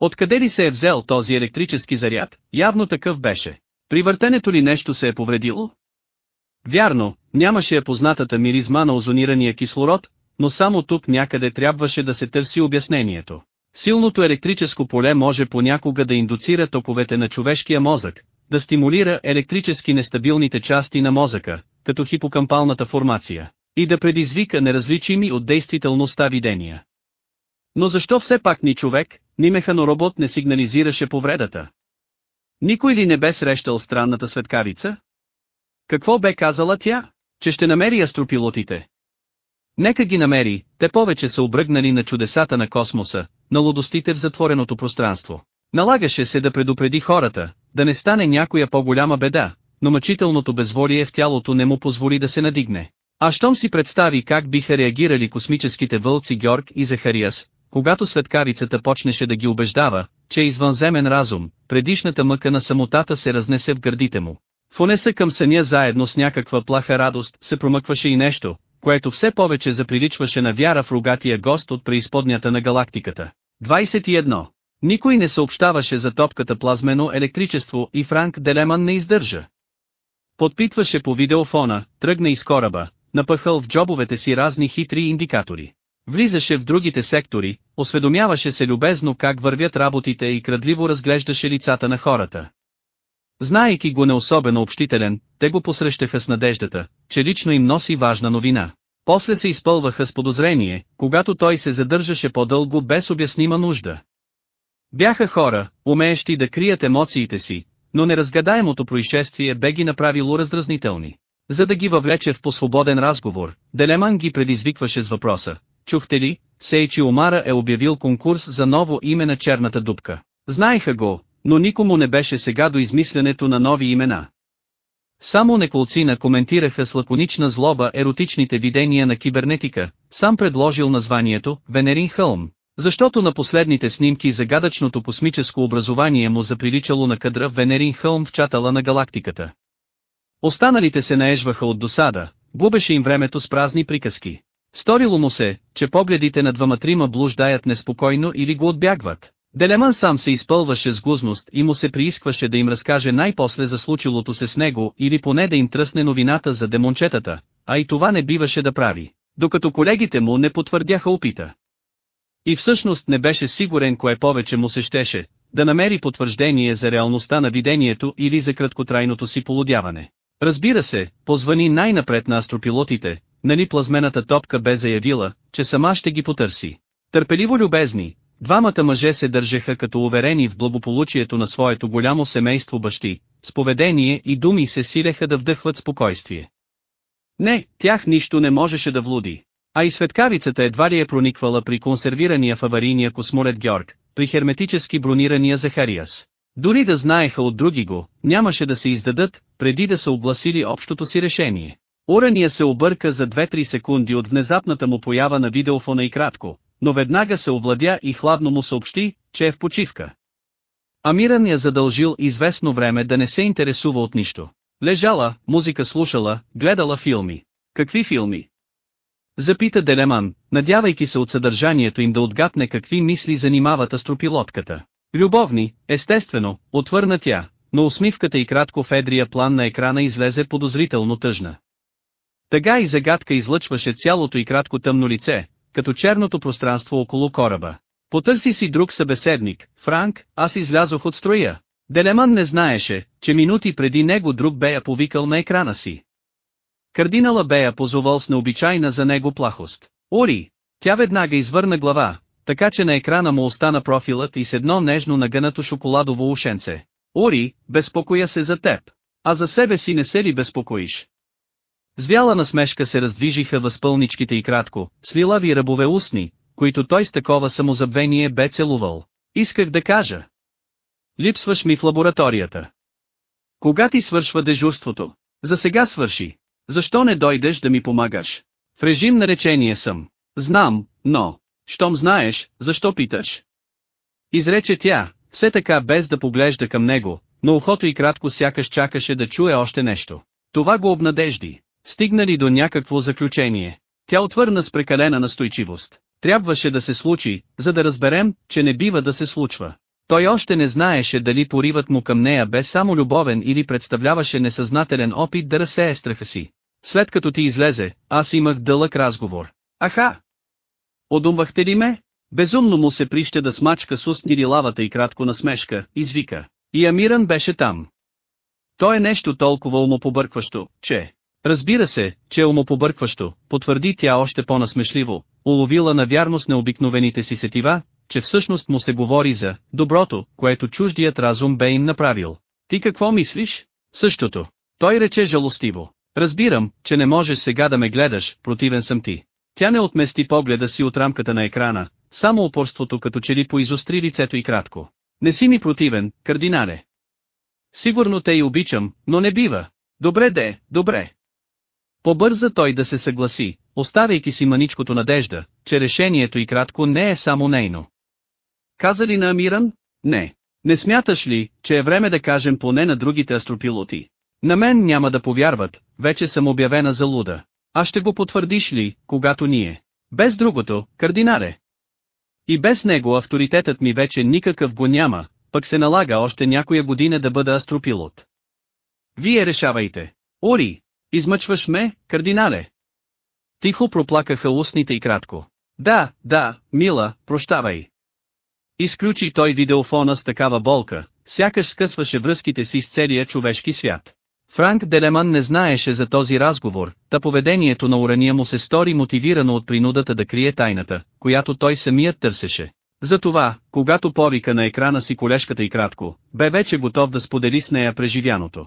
Откъде ли се е взел този електрически заряд, явно такъв беше. При въртенето ли нещо се е повредило? Вярно, нямаше я познатата миризма на озонирания кислород, но само тук някъде трябваше да се търси обяснението. Силното електрическо поле може понякога да индуцира токовете на човешкия мозък, да стимулира електрически нестабилните части на мозъка, като хипокампалната формация, и да предизвика неразличими от действителността видения. Но защо все пак ни човек, ни механоробот не сигнализираше повредата? Никой ли не бе срещал странната светкавица? Какво бе казала тя? Че ще намери астропилотите. Нека ги намери, те повече са обръгнали на чудесата на космоса, на лудостите в затвореното пространство. Налагаше се да предупреди хората, да не стане някоя по-голяма беда, но мъчителното безволие в тялото не му позволи да се надигне. А щом си представи как биха реагирали космическите вълци Георг и Захариас, когато светкарицата почнеше да ги убеждава, че извънземен разум, предишната мъка на самотата се разнесе в гърдите му. В унеса към съня заедно с някаква плаха радост се промъкваше и нещо, което все повече заприличваше на вяра в рогатия гост от преизподнята на галактиката. 21. Никой не съобщаваше за топката плазмено електричество и Франк Делеман не издържа. Подпитваше по видеофона, тръгна из кораба, напъхал в джобовете си разни хитри индикатори. Влизаше в другите сектори, осведомяваше се любезно как вървят работите и крадливо разглеждаше лицата на хората. Знаейки го не особено общителен, те го посрещаха с надеждата, че лично им носи важна новина. После се изпълваха с подозрение, когато той се задържаше по-дълго без обяснима нужда. Бяха хора, умеещи да крият емоциите си, но неразгадаемото происшествие бе ги направило раздразнителни. За да ги въвлече в посвободен разговор, Делеман ги предизвикваше с въпроса. Чухте ли, Сейчи Омара е обявил конкурс за ново име на черната дупка. Знаеха го, но никому не беше сега до измислянето на нови имена. Само неколцина коментираха с лаконична злоба еротичните видения на кибернетика, сам предложил названието «Венерин хълм», защото на последните снимки загадъчното космическо образование му заприличало на кадра Венерин хълм в чатала на галактиката. Останалите се наежваха от досада, губеше им времето с празни приказки. Сторило му се, че погледите на двама-трима блуждаят неспокойно или го отбягват. Делеман сам се изпълваше с гузност и му се приискваше да им разкаже най-после за случилото се с него или поне да им тръсне новината за демончетата, а и това не биваше да прави, докато колегите му не потвърдяха опита. И всъщност не беше сигурен кое повече му се щеше, да намери потвърждение за реалността на видението или за краткотрайното си полудяване. Разбира се, позвани най-напред на астропилотите, нали плазмената топка бе заявила, че сама ще ги потърси. Търпеливо любезни, Двамата мъже се държаха като уверени в благополучието на своето голямо семейство бащи, с поведение и думи се силеха да вдъхват спокойствие. Не, тях нищо не можеше да влуди. А и светкавицата едва ли е прониквала при консервирания в аварийния космолет Георг, при херметически бронирания Захариас. Дори да знаеха от други го, нямаше да се издадат, преди да са огласили общото си решение. Урания се обърка за 2-3 секунди от внезапната му поява на видеофона и кратко, но веднага се овладя и хладно му съобщи, че е в почивка. Амиран я задължил известно време да не се интересува от нищо. Лежала, музика слушала, гледала филми. Какви филми? Запита Делеман, надявайки се от съдържанието им да отгатне какви мисли занимават астропилотката. Любовни, естествено, отвърна тя, но усмивката и кратко в едрия план на екрана излезе подозрително тъжна. Тъга и загадка излъчваше цялото и кратко тъмно лице, като черното пространство около кораба. Потърси си друг събеседник, Франк, аз излязох от строя. Делеман не знаеше, че минути преди него друг бея повикал на екрана си. Кардинала бея позовал с необичайна за него плахост. Ори! Тя веднага извърна глава, така че на екрана му остана профилът и с едно нежно нагънато шоколадово ушенце. Ори, безпокоя се за теб. А за себе си не се ли безпокоиш? Звяла насмешка се раздвижиха възпълничките и кратко, свилави ръбове устни, които той с такова самозабвение бе целувал. Исках да кажа. Липсваш ми в лабораторията. Кога ти свършва дежурството? За сега свърши. Защо не дойдеш да ми помагаш? В режим на речение съм. Знам, но... Щом знаеш, защо питаш? Изрече тя, все така без да поглежда към него, но ухото и кратко сякаш чакаше да чуе още нещо. Това го обнадежди. Стигнали до някакво заключение. Тя отвърна с прекалена настойчивост. Трябваше да се случи, за да разберем, че не бива да се случва. Той още не знаеше дали поривът му към нея бе само любовен или представляваше несъзнателен опит да разсее страха си. След като ти излезе, аз имах дълъг разговор. Аха! Одумвахте ли ме? Безумно му се прища да смачка с устни лавата и кратко насмешка, извика. И Амиран беше там. То е нещо толкова умопобъркващо, че... Разбира се, че е умопобъркващо, потвърди тя още по-насмешливо, уловила на вярност необикновените си сетива, че всъщност му се говори за доброто, което чуждият разум бе им направил. Ти какво мислиш? Същото. Той рече жалостиво. Разбирам, че не можеш сега да ме гледаш, противен съм ти. Тя не отмести погледа си от рамката на екрана, само упорството като че ли поизостри лицето и кратко. Не си ми противен, кардинале. Сигурно те и обичам, но не бива. Добре де, добре. Побърза той да се съгласи, оставяйки си маничкото надежда, че решението и кратко не е само нейно. Каза ли на Амиран? Не. Не смяташ ли, че е време да кажем поне на другите астропилоти? На мен няма да повярват, вече съм обявена за луда. А ще го потвърдиш ли, когато ние? Без другото, кардинале. И без него авторитетът ми вече никакъв го няма, пък се налага още някоя година да бъда астропилот. Вие решавайте. Ори, измъчваш ме, кардинале. Тихо проплакаха устните и кратко. Да, да, мила, прощавай. Изключи той видеофона с такава болка, сякаш скъсваше връзките си с целия човешки свят. Франк Делеман не знаеше за този разговор, та поведението на урания му се стори мотивирано от принудата да крие тайната, която той самият търсеше. Затова, когато повика на екрана си колешката и кратко, бе вече готов да сподели с нея преживяното.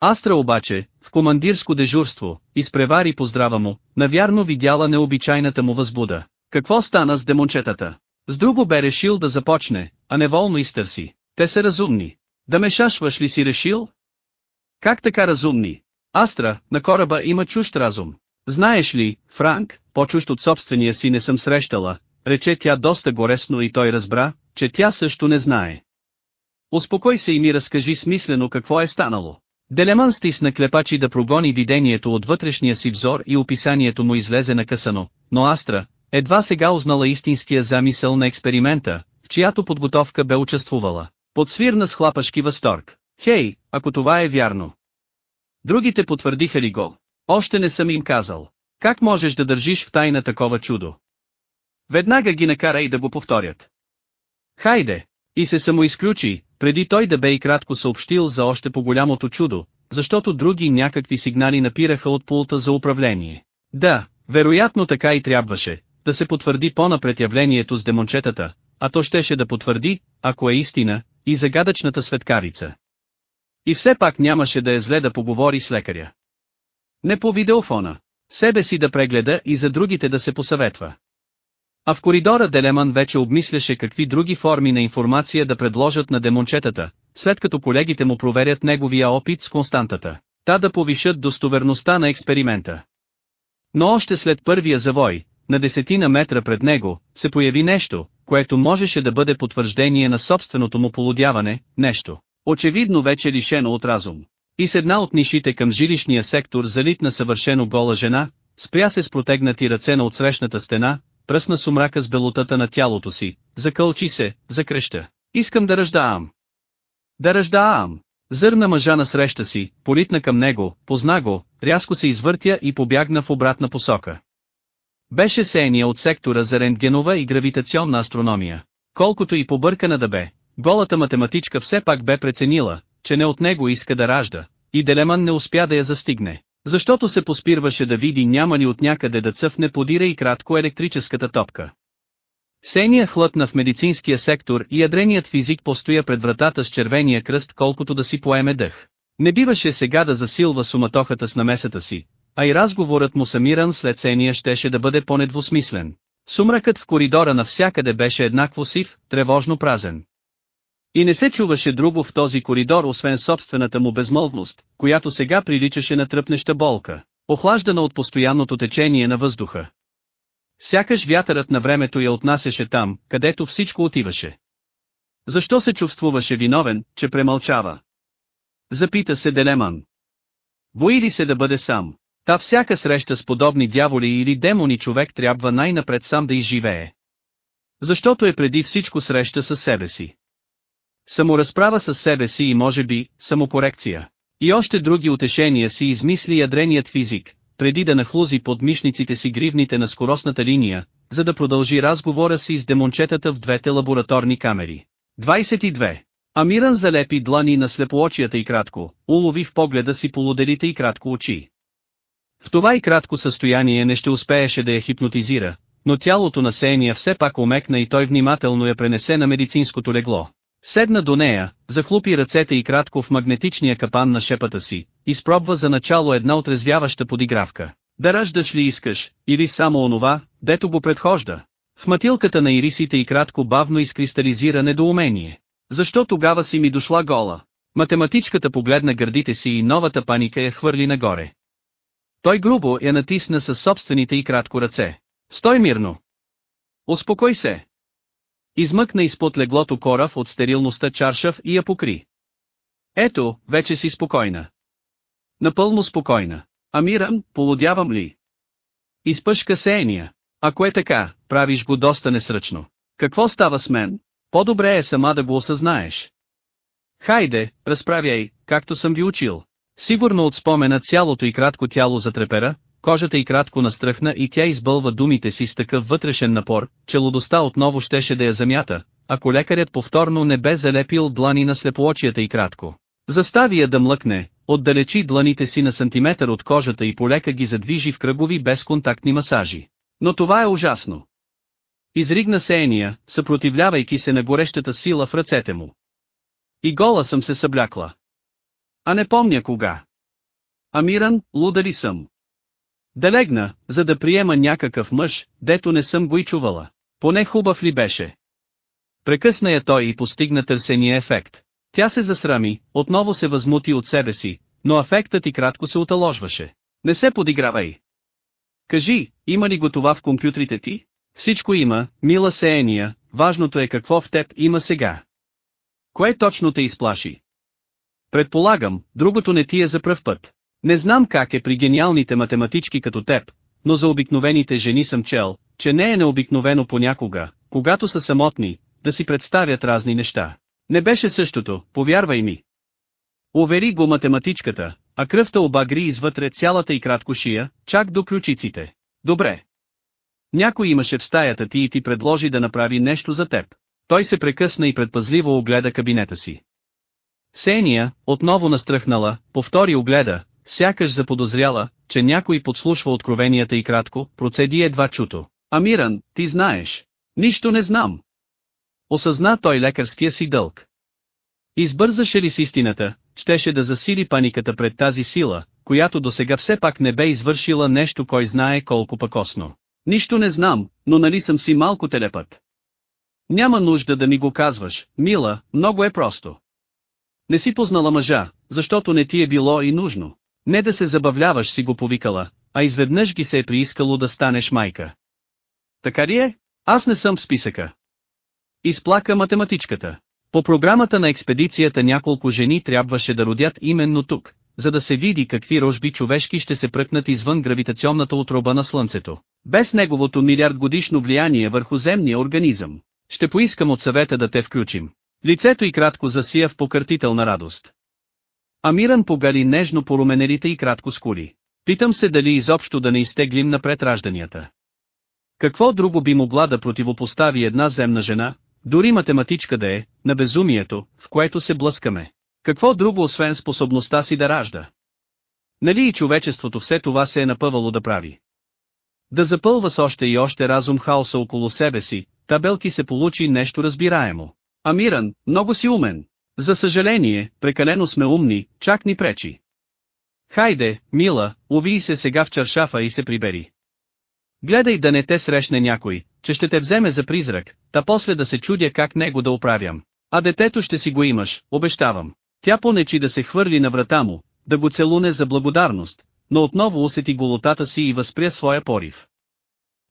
Астра обаче, в командирско дежурство, изпревари поздрава му, навярно видяла необичайната му възбуда. Какво стана с демончетата? С друго бе решил да започне, а неволно изтърси. Те са разумни. Да ме шашваш ли си решил? Как така разумни? Астра, на кораба има чужд разум. Знаеш ли, Франк, по-чужд от собствения си не съм срещала, рече тя доста горесно и той разбра, че тя също не знае. Успокой се и ми разкажи смислено какво е станало. Делеман стисна клепачи да прогони видението от вътрешния си взор и описанието му излезе накъсано, но Астра, едва сега узнала истинския замисъл на експеримента, в чиято подготовка бе участвувала. Подсвирна с хлапашки възторг. Хей, ако това е вярно. Другите потвърдиха ли го? Още не съм им казал. Как можеш да държиш в тайна такова чудо? Веднага ги накара и да го повторят. Хайде! И се самоизключи, преди той да бе и кратко съобщил за още по-голямото чудо, защото други някакви сигнали напираха от пулта за управление. Да, вероятно така и трябваше, да се потвърди по-напред явлението с демончетата, а то щеше да потвърди, ако е истина, и загадъчната светкарица. И все пак нямаше да е зле да поговори с лекаря. Не по видеофона. Себе си да прегледа и за другите да се посъветва. А в коридора Делеман вече обмисляше какви други форми на информация да предложат на демончетата, след като колегите му проверят неговия опит с константата, та да повишат достоверността на експеримента. Но още след първия завой, на десетина метра пред него, се появи нещо, което можеше да бъде потвърждение на собственото му полудяване, нещо, очевидно вече лишено от разум. И с една от нишите към жилищния сектор залитна съвършено гола жена, спря се с протегнати ръце на отсрещната стена, пръсна сумрака с белотата на тялото си, закълчи се, закреща. Искам да ръждаам. Да ръждаам. Зърна мъжа на среща си, политна към него, позна го, рязко се извъртя и побягна в обратна посока. Беше сеяния от сектора за рентгенова и гравитационна астрономия. Колкото и побъркана да бе, голата математичка все пак бе преценила, че не от него иска да ражда, и Делеман не успя да я застигне, защото се поспирваше да види няма ли от някъде да цъфне подира и кратко електрическата топка. Сения хлътна в медицинския сектор и ядреният физик постоя пред вратата с червения кръст колкото да си поеме дъх. Не биваше сега да засилва суматохата с намесата си, а и разговорът му самиран след сения щеше да бъде по-недвусмислен. Сумракът в коридора навсякъде беше еднакво сив, тревожно празен. И не се чуваше друго в този коридор освен собствената му безмолвност, която сега приличаше на тръпнеща болка, охлаждана от постоянното течение на въздуха. Сякаш вятърът на времето я отнасяше там, където всичко отиваше. Защо се чувствуваше виновен, че премълчава? Запита се Делеман. Бои ли се да бъде сам? Та всяка среща с подобни дяволи или демони човек трябва най-напред сам да изживее. Защото е преди всичко среща с себе си. Саморазправа с себе си и може би, самокорекция. И още други утешения си измисли ядреният физик, преди да нахлузи под мишниците си гривните на скоростната линия, за да продължи разговора си с демончетата в двете лабораторни камери. 22. Амиран залепи длани на слепоочията и кратко, улови в погледа си полуделите и кратко очи. В това и кратко състояние не ще успееше да я хипнотизира, но тялото на Сения все пак омекна и той внимателно я пренесе на медицинското легло. Седна до нея, захлупи ръцете и кратко в магнетичния капан на шепата си, изпробва за начало една отрезвяваща подигравка. Да раждаш ли искаш, или само онова, дето го предхожда? В матилката на ирисите и кратко бавно изкристализира недоумение. Защо тогава си ми дошла гола? Математичката погледна гърдите си и новата паника я хвърли нагоре. Той грубо я натисна със собствените и кратко ръце. Стой мирно! Успокой се! Измъкна изпод леглото корав от стерилността чаршав и я покри. Ето, вече си спокойна. Напълно спокойна. Амирам, полудявам ли? Изпъшка се Ения. Ако е така, правиш го доста несръчно. Какво става с мен? По-добре е сама да го осъзнаеш. Хайде, разправяй, както съм ви учил. Сигурно от спомена цялото и кратко тяло затрепера, кожата й кратко настръхна и тя избълва думите си с такъв вътрешен напор, че лудостта отново щеше да я замята, ако лекарят повторно не бе залепил длани на слепоочията и кратко. Застави я да млъкне, отдалечи дланите си на сантиметър от кожата и полека ги задвижи в кръгови безконтактни масажи. Но това е ужасно. Изригна се Ения, съпротивлявайки се на горещата сила в ръцете му. И гола съм се съблякла. А не помня кога. Амиран, луда ли съм? Да легна, за да приема някакъв мъж, дето не съм го и чувала. Поне хубав ли беше? Прекъсна я той и постигна търсения ефект. Тя се засрами, отново се възмути от себе си, но ефектът и кратко се оталожваше. Не се подигравай. Кажи, има ли го това в компютрите ти? Всичко има, мила сеения, важното е какво в теб има сега. Кое точно те изплаши? Предполагам, другото не ти е за пръв път. Не знам как е при гениалните математички като теб, но за обикновените жени съм чел, че не е необикновено понякога, когато са самотни, да си представят разни неща. Не беше същото, повярвай ми. Увери го математичката, а кръвта обагри извътре цялата и кратко шия, чак до ключиците. Добре. Някой имаше в стаята ти и ти предложи да направи нещо за теб. Той се прекъсна и предпазливо огледа кабинета си. Сения, отново настръхнала, повтори огледа, сякаш заподозряла, че някой подслушва откровенията и кратко, процеди едва чуто. Амиран, ти знаеш. Нищо не знам. Осъзна той лекарския си дълг. Избързаше ли с истината, щеше да засили паниката пред тази сила, която досега все пак не бе извършила нещо кой знае колко пакосно. Нищо не знам, но нали съм си малко телепът. Няма нужда да ми го казваш, мила, много е просто. Не си познала мъжа, защото не ти е било и нужно. Не да се забавляваш си го повикала, а изведнъж ги се е приискало да станеш майка. Така ли е? Аз не съм в списъка. Изплака математичката. По програмата на експедицията няколко жени трябваше да родят именно тук, за да се види какви рожби човешки ще се пръкнат извън гравитационната отроба на Слънцето. Без неговото милиард годишно влияние върху земния организъм. Ще поискам от съвета да те включим. Лицето и кратко засия в покъртителна радост. Амиран погари нежно по руменелите и кратко скули. Питам се дали изобщо да не изтеглим напред ражданията. Какво друго би могла да противопостави една земна жена, дори математичка да е, на безумието, в което се блъскаме? Какво друго освен способността си да ражда? Нали и човечеството все това се е напъвало да прави? Да запълва с още и още разум хаоса около себе си, табелки се получи нещо разбираемо. Амиран, много си умен. За съжаление, прекалено сме умни, чак ни пречи. Хайде, мила, уви се сега в чаршафа и се прибери. Гледай да не те срещне някой, че ще те вземе за призрак, та после да се чудя как него да оправям. А детето ще си го имаш, обещавам. Тя понечи да се хвърли на врата му, да го целуне за благодарност, но отново усети голотата си и възпря своя порив.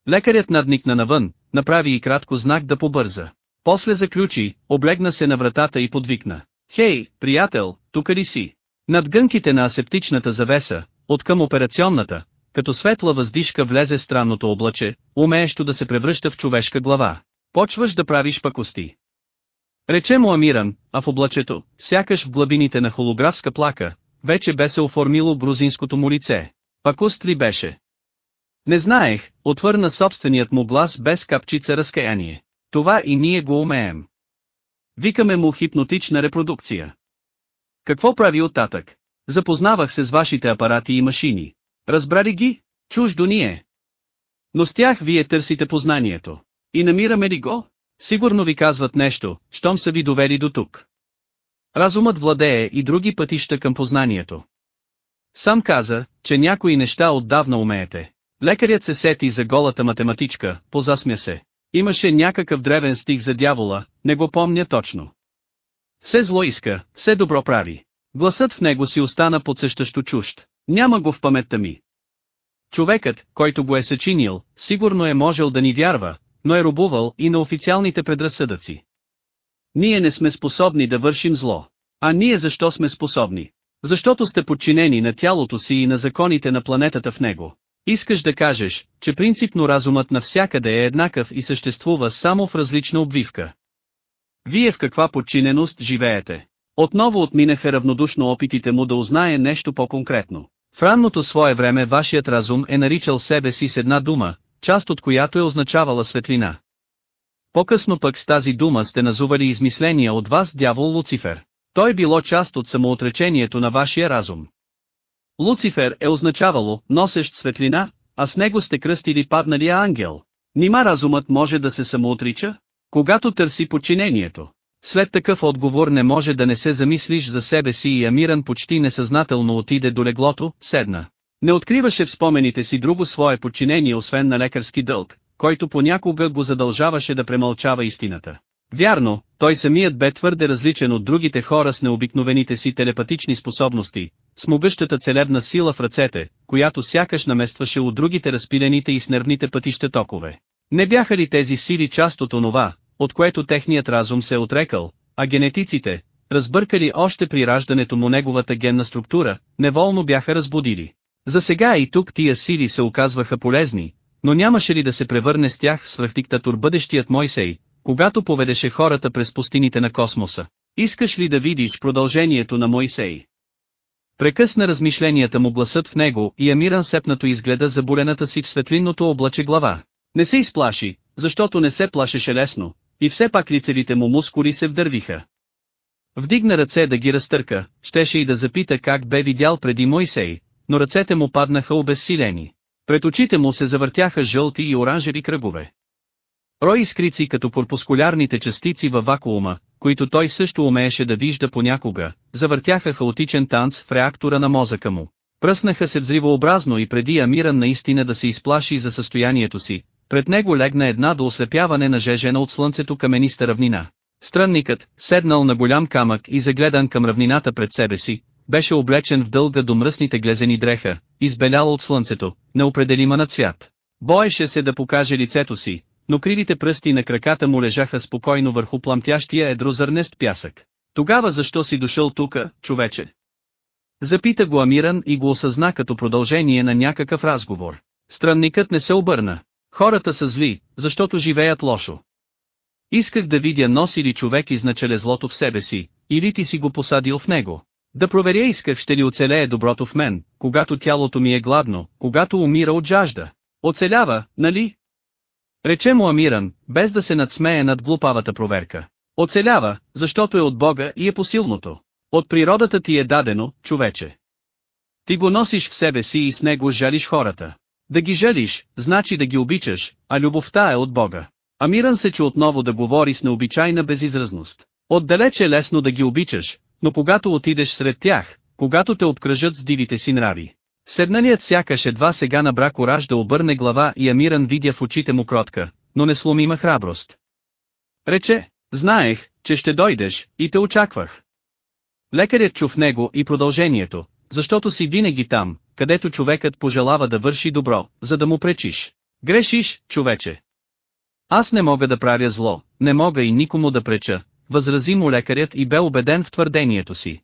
Лекарят надникна навън, направи и кратко знак да побърза. После заключи, облегна се на вратата и подвикна. Хей, приятел, тук ли си? Над гънките на асептичната завеса, от към операционната, като светла въздишка влезе странното облаче, умеещо да се превръща в човешка глава. Почваш да правиш пакости. Рече му Амиран, а в облачето, сякаш в глабините на холографска плака, вече бе се оформило грузинското му лице. Пакост ли беше? Не знаех, отвърна собственият му глас без капчица разкаяние. Това и ние го умеем. Викаме му хипнотична репродукция. Какво прави оттатък? Запознавах се с вашите апарати и машини. Разбрали ги? Чуждо ни е. Но с тях вие търсите познанието. И намираме ли го? Сигурно ви казват нещо, щом са ви довели до тук. Разумът владее и други пътища към познанието. Сам каза, че някои неща отдавна умеете. Лекарят се сети за голата математичка, позасмя се. Имаше някакъв древен стих за дявола, не го помня точно. Все зло иска, все добро прави. Гласът в него си остана подсещащо чужд. Няма го в паметта ми. Човекът, който го е съчинил, сигурно е можел да ни вярва, но е робувал и на официалните предразсъдъци. Ние не сме способни да вършим зло. А ние защо сме способни? Защото сте подчинени на тялото си и на законите на планетата в него. Искаш да кажеш, че принципно разумът навсякъде е еднакъв и съществува само в различна обвивка. Вие в каква подчиненост живеете? Отново отминеха равнодушно опитите му да узнае нещо по-конкретно. В ранното свое време вашият разум е наричал себе си с една дума, част от която е означавала светлина. По-късно пък с тази дума сте назували измисления от вас дявол Луцифер. Той било част от самоотречението на вашия разум. Луцифер е означавало носещ светлина, а с него сте кръстили падналия ангел. Нима разумът може да се самоотрича? Когато търси подчинението. След такъв отговор не може да не се замислиш за себе си и Амиран почти несъзнателно отиде до леглото, седна. Не откриваше в спомените си друго свое подчинение освен на лекарски дълг, който понякога го задължаваше да премълчава истината. Вярно, той самият бе твърде различен от другите хора с необикновените си телепатични способности, с могъщата целебна сила в ръцете, която сякаш наместваше от другите разпилените и с нервните пътища токове. Не бяха ли тези сили част от онова, от което техният разум се е отрекал, а генетиците, разбъркали още при раждането му неговата генна структура, неволно бяха разбудили. За сега и тук тия сили се оказваха полезни, но нямаше ли да се превърне с тях в свръхдиктатор бъдещият Мойсей, когато поведеше хората през пустините на космоса. Искаш ли да видиш продължението на Мойсей? Прекъсна размишленията му гласът в него и Амиран сепнато изгледа заболената си в светлинното облаче глава. Не се изплаши, защото не се плашеше лесно, и все пак лицевите му мускули се вдървиха. Вдигна ръце да ги разтърка, щеше и да запита как бе видял преди Мойсей, но ръцете му паднаха обезсилени. Пред очите му се завъртяха жълти и оранжеви кръгове. Рой изкрици като корпускулярните частици във вакуума, които той също умееше да вижда понякога, завъртяха хаотичен танц в реактора на мозъка му. Пръснаха се взривообразно и преди Амиран наистина да се изплаши за състоянието си, пред него легна една до ослепяване на жежена от слънцето камениста равнина. Странникът, седнал на голям камък и загледан към равнината пред себе си, беше облечен в дълга до мръсните глезени дреха, избелял от слънцето, неопределима на цвят. Боеше се да покаже лицето си, но кривите пръсти на краката му лежаха спокойно върху пламтящия едрозърнест пясък. Тогава защо си дошъл тука, човече? Запита го Амиран и го осъзна като продължение на някакъв разговор. Странникът не се обърна. Хората са зли, защото живеят лошо. Исках да видя носи ли човек изначале злото в себе си, или ти си го посадил в него. Да проверя исках ще ли оцелее доброто в мен, когато тялото ми е гладно, когато умира от жажда. Оцелява, нали? Рече му Амиран, без да се надсмее над глупавата проверка. Оцелява, защото е от Бога и е посилното. От природата ти е дадено, човече. Ти го носиш в себе си и с него жалиш хората. Да ги жалиш, значи да ги обичаш, а любовта е от Бога. Амиран се чу отново да говори с необичайна безизразност. Отдалеч е лесно да ги обичаш, но когато отидеш сред тях, когато те обкръжат с дивите си нрави. Седналият сякаш едва сега набра кораж да обърне глава и Амиран видя в очите му кротка, но не сломима храброст. Рече, знаех, че ще дойдеш, и те очаквах. Лекарят чу в него и продължението, защото си винаги там, където човекът пожелава да върши добро, за да му пречиш. Грешиш, човече. Аз не мога да правя зло, не мога и никому да преча, възрази му лекарят и бе убеден в твърдението си.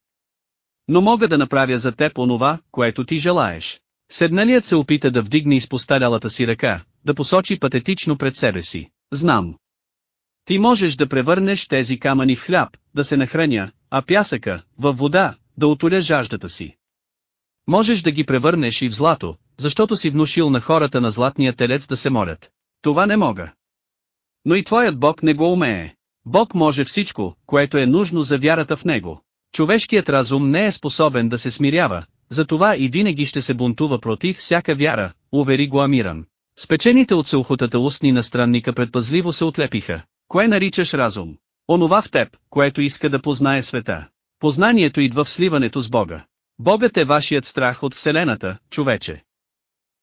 Но мога да направя за теб онова, което ти желаеш. Седналият се опита да вдигне изпосталялата си ръка, да посочи патетично пред себе си. Знам. Ти можеш да превърнеш тези камъни в хляб, да се нахраня, а пясъка, във вода, да отоля жаждата си. Можеш да ги превърнеш и в злато, защото си внушил на хората на златния телец да се молят. Това не мога. Но и твоят Бог не го умее. Бог може всичко, което е нужно за вярата в Него. Човешкият разум не е способен да се смирява, затова и винаги ще се бунтува против всяка вяра, увери го Амиран. Спечените от сухотата устни на странника предпазливо се отлепиха. Кое наричаш разум? Онова в теб, което иска да познае света. Познанието идва в сливането с Бога. Богът е вашият страх от Вселената, човече.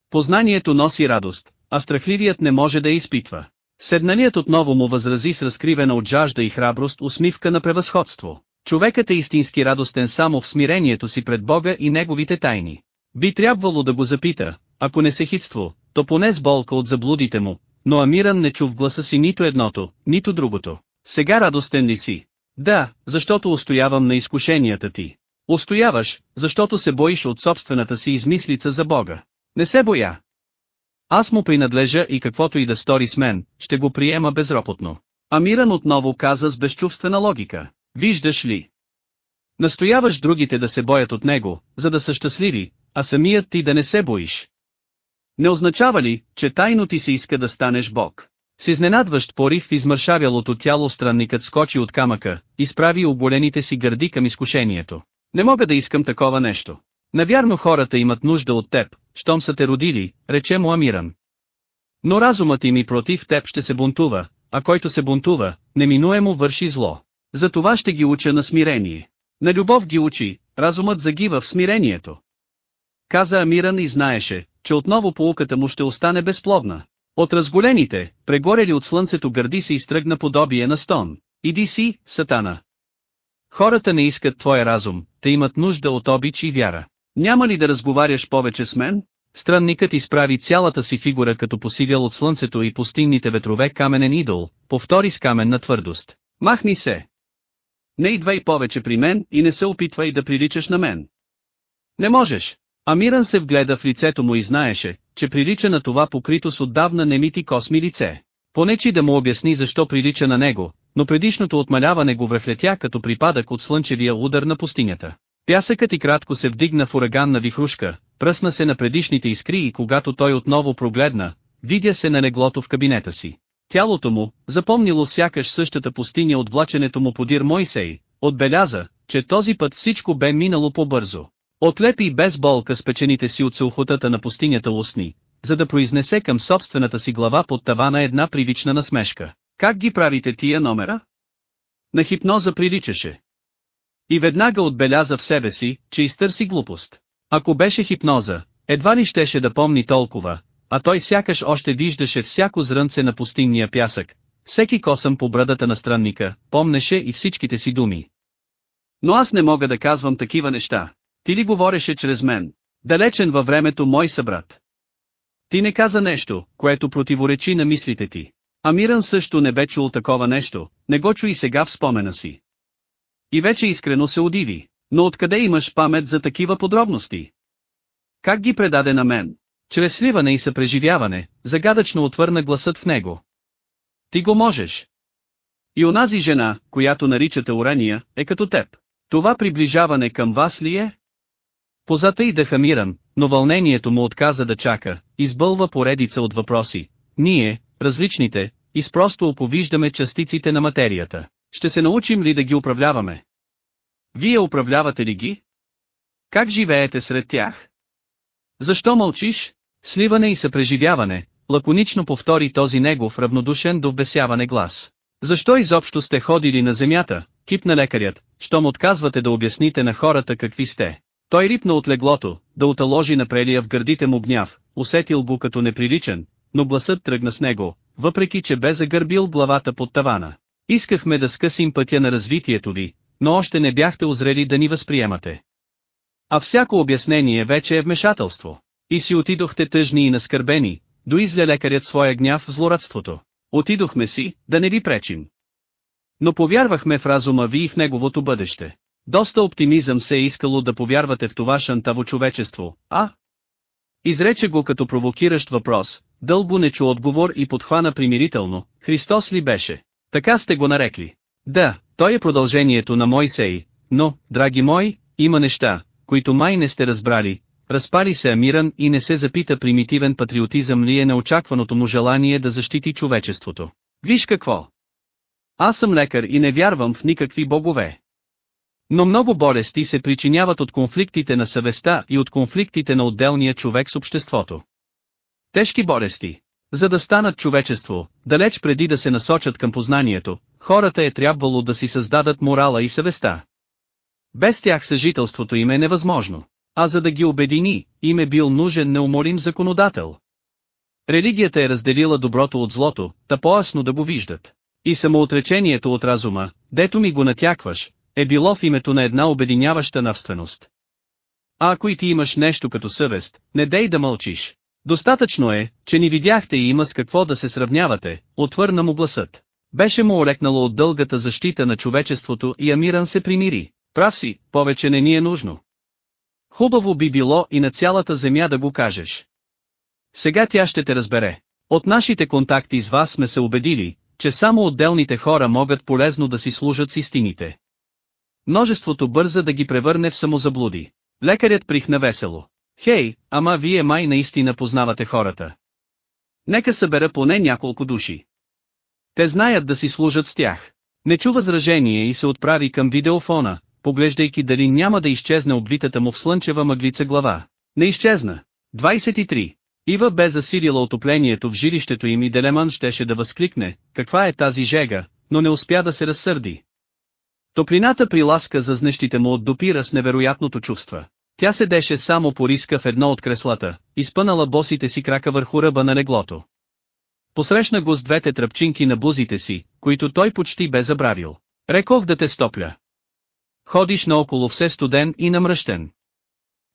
Познанието носи радост, а страхливият не може да я изпитва. Седналият отново му възрази с разкривена от жажда и храброст усмивка на превъзходство. Човекът е истински радостен само в смирението си пред Бога и неговите тайни. Би трябвало да го запита, ако не се хитство, то поне с болка от заблудите му, но Амиран не чу в гласа си нито едното, нито другото. Сега радостен ли си? Да, защото устоявам на изкушенията ти. Устояваш, защото се боиш от собствената си измислица за Бога. Не се боя. Аз му принадлежа и каквото и да стори с мен, ще го приема безропотно. Амиран отново каза с безчувствена логика. Виждаш ли? Настояваш другите да се боят от него, за да са щастливи, а самият ти да не се боиш. Не означава ли, че тайно ти се иска да станеш Бог? С изненадващ порив в измършавялото тяло странникът скочи от камъка, изправи оболените си гърди към изкушението. Не мога да искам такова нещо. Навярно хората имат нужда от теб, щом са те родили, рече му Амиран. Но разумът им и против теб ще се бунтува, а който се бунтува, неминуемо върши зло. За това ще ги уча на смирение. На любов ги учи, разумът загива в смирението. Каза Амиран и знаеше, че отново полуката му ще остане безплодна. От разголените, прегорели от слънцето гърди се изтръгна подобие на стон. Иди си, сатана. Хората не искат твоя разум, те имат нужда от обич и вяра. Няма ли да разговаряш повече с мен? Странникът изправи цялата си фигура като посивял от слънцето и пустинните ветрове каменен идол, повтори с каменна твърдост. Махни се! Не идвай повече при мен и не се опитвай да приличаш на мен. Не можеш. Амиран се вгледа в лицето му и знаеше, че прилича на това покрито с отдавна немити косми лице. Понечи да му обясни защо прилича на него, но предишното отмаляване го връхлетя като припадък от слънчевия удар на пустинята. Пясъкът и кратко се вдигна в ураганна вихрушка, пръсна се на предишните искри и когато той отново прогледна, видя се на неглото в кабинета си. Тялото му, запомнило сякаш същата пустиня от влаченето му подир Мойсей, отбеляза, че този път всичко бе минало по-бързо. Отлепи без болка спечените си от сухотата на пустинята устни, за да произнесе към собствената си глава под тавана една привична насмешка. Как ги правите тия номера? На хипноза приличаше. И веднага отбеляза в себе си, че изтърси глупост. Ако беше хипноза, едва ли щеше да помни толкова, а той сякаш още виждаше всяко зрънце на пустинния пясък, всеки косъм по брадата на странника, помнеше и всичките си думи. Но аз не мога да казвам такива неща. Ти ли говореше чрез мен? Далечен във времето мой събрат. Ти не каза нещо, което противоречи на мислите ти. Амиран също не бе чул такова нещо, не го чу и сега в спомена си. И вече искрено се удиви, но откъде имаш памет за такива подробности? Как ги предаде на мен? Чрез сливане и съпреживяване, загадъчно отвърна гласът в него. Ти го можеш. И онази жена, която наричате Урания, е като теб. Това приближаване към вас ли е? Позата и да Миран, но вълнението му отказа да чака, избълва поредица от въпроси. Ние, различните, изпросто оповиждаме частиците на материята. Ще се научим ли да ги управляваме? Вие управлявате ли ги? Как живеете сред тях? Защо мълчиш? Сливане и съпреживяване, лаконично повтори този негов равнодушен до вбесяване глас. Защо изобщо сте ходили на земята, кипна лекарят, щом отказвате да обясните на хората какви сте? Той рипна от леглото, да оталожи напрелия в гърдите му гняв, усетил го като неприличен, но гласът тръгна с него, въпреки че бе загърбил главата под тавана. Искахме да скъсим пътя на развитието ви, но още не бяхте озрели да ни възприемате. А всяко обяснение вече е вмешателство. И си отидохте тъжни и наскърбени, доизля лекарят своя гняв в злорадството. Отидохме си, да не ви пречим. Но повярвахме в разума ви и в неговото бъдеще. Доста оптимизъм се е искало да повярвате в това шантаво човечество, а? Изрече го като провокиращ въпрос, дълго не чу отговор и подхвана примирително, Христос ли беше? Така сте го нарекли. Да, той е продължението на Мойсей, но, драги мои, има неща, които май не сте разбрали, разпали се Амиран и не се запита примитивен патриотизъм ли е на очакваното му желание да защити човечеството. Виж какво! Аз съм лекар и не вярвам в никакви богове. Но много болести се причиняват от конфликтите на съвестта и от конфликтите на отделния човек с обществото. Тежки болести. За да станат човечество, далеч преди да се насочат към познанието, хората е трябвало да си създадат морала и съвестта. Без тях съжителството им е невъзможно, а за да ги обедини, им е бил нужен неуморим законодател. Религията е разделила доброто от злото, та по-ясно да го виждат. И самоотречението от разума, дето ми го натякваш, е било в името на една обединяваща навственост. А ако и ти имаш нещо като съвест, не дей да мълчиш. Достатъчно е, че ни видяхте и има с какво да се сравнявате, отвърна му гласът. Беше му олекнало от дългата защита на човечеството и Амиран се примири. Прав си, повече не ни е нужно. Хубаво би било и на цялата земя да го кажеш. Сега тя ще те разбере. От нашите контакти с вас сме се убедили, че само отделните хора могат полезно да си служат с истините. Множеството бърза да ги превърне в самозаблуди. Лекарят прихна весело. Хей, ама вие май наистина познавате хората. Нека събера поне няколко души. Те знаят да си служат с тях. Не чу възражение и се отправи към видеофона, поглеждайки дали няма да изчезне обвитата му в слънчева мъглица глава. Не изчезна. 23. Ива бе засилила отоплението в жилището им и Делеман щеше да възкликне, каква е тази жега, но не успя да се разсърди. Топлината приласка за знещите му от допира с невероятното чувства. Тя седеше само по риска в едно от креслата, изпънала босите си крака върху ръба на леглото. Посрещна го с двете тръпчинки на бузите си, които той почти бе забравил. Рекох да те стопля. Ходиш наоколо все студен и намръщен.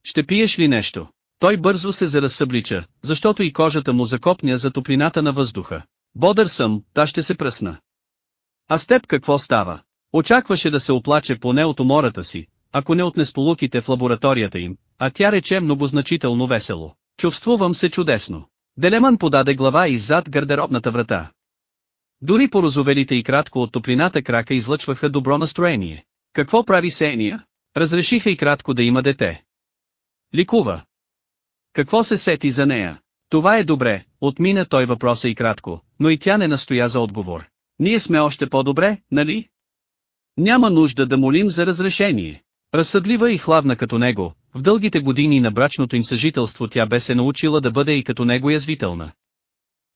Ще пиеш ли нещо? Той бързо се заразсъблича, защото и кожата му закопня за топлината на въздуха. Бодър съм, та ще се пръсна. А с теб какво става? Очакваше да се оплаче поне от умората си, ако не от несполуките в лабораторията им, а тя рече многозначително весело. Чувствувам се чудесно. Делеман подаде глава иззад гардеробната врата. Дори порозовелите и кратко от топлината крака излъчваха добро настроение. Какво прави Сения? Разрешиха и кратко да има дете. Ликува. Какво се сети за нея? Това е добре, отмина той въпроса и кратко, но и тя не настоя за отговор. Ние сме още по-добре, нали? Няма нужда да молим за разрешение. Разсъдлива и хладна като него, В дългите години на брачното им съжителство тя бе се научила да бъде и като него язвителна.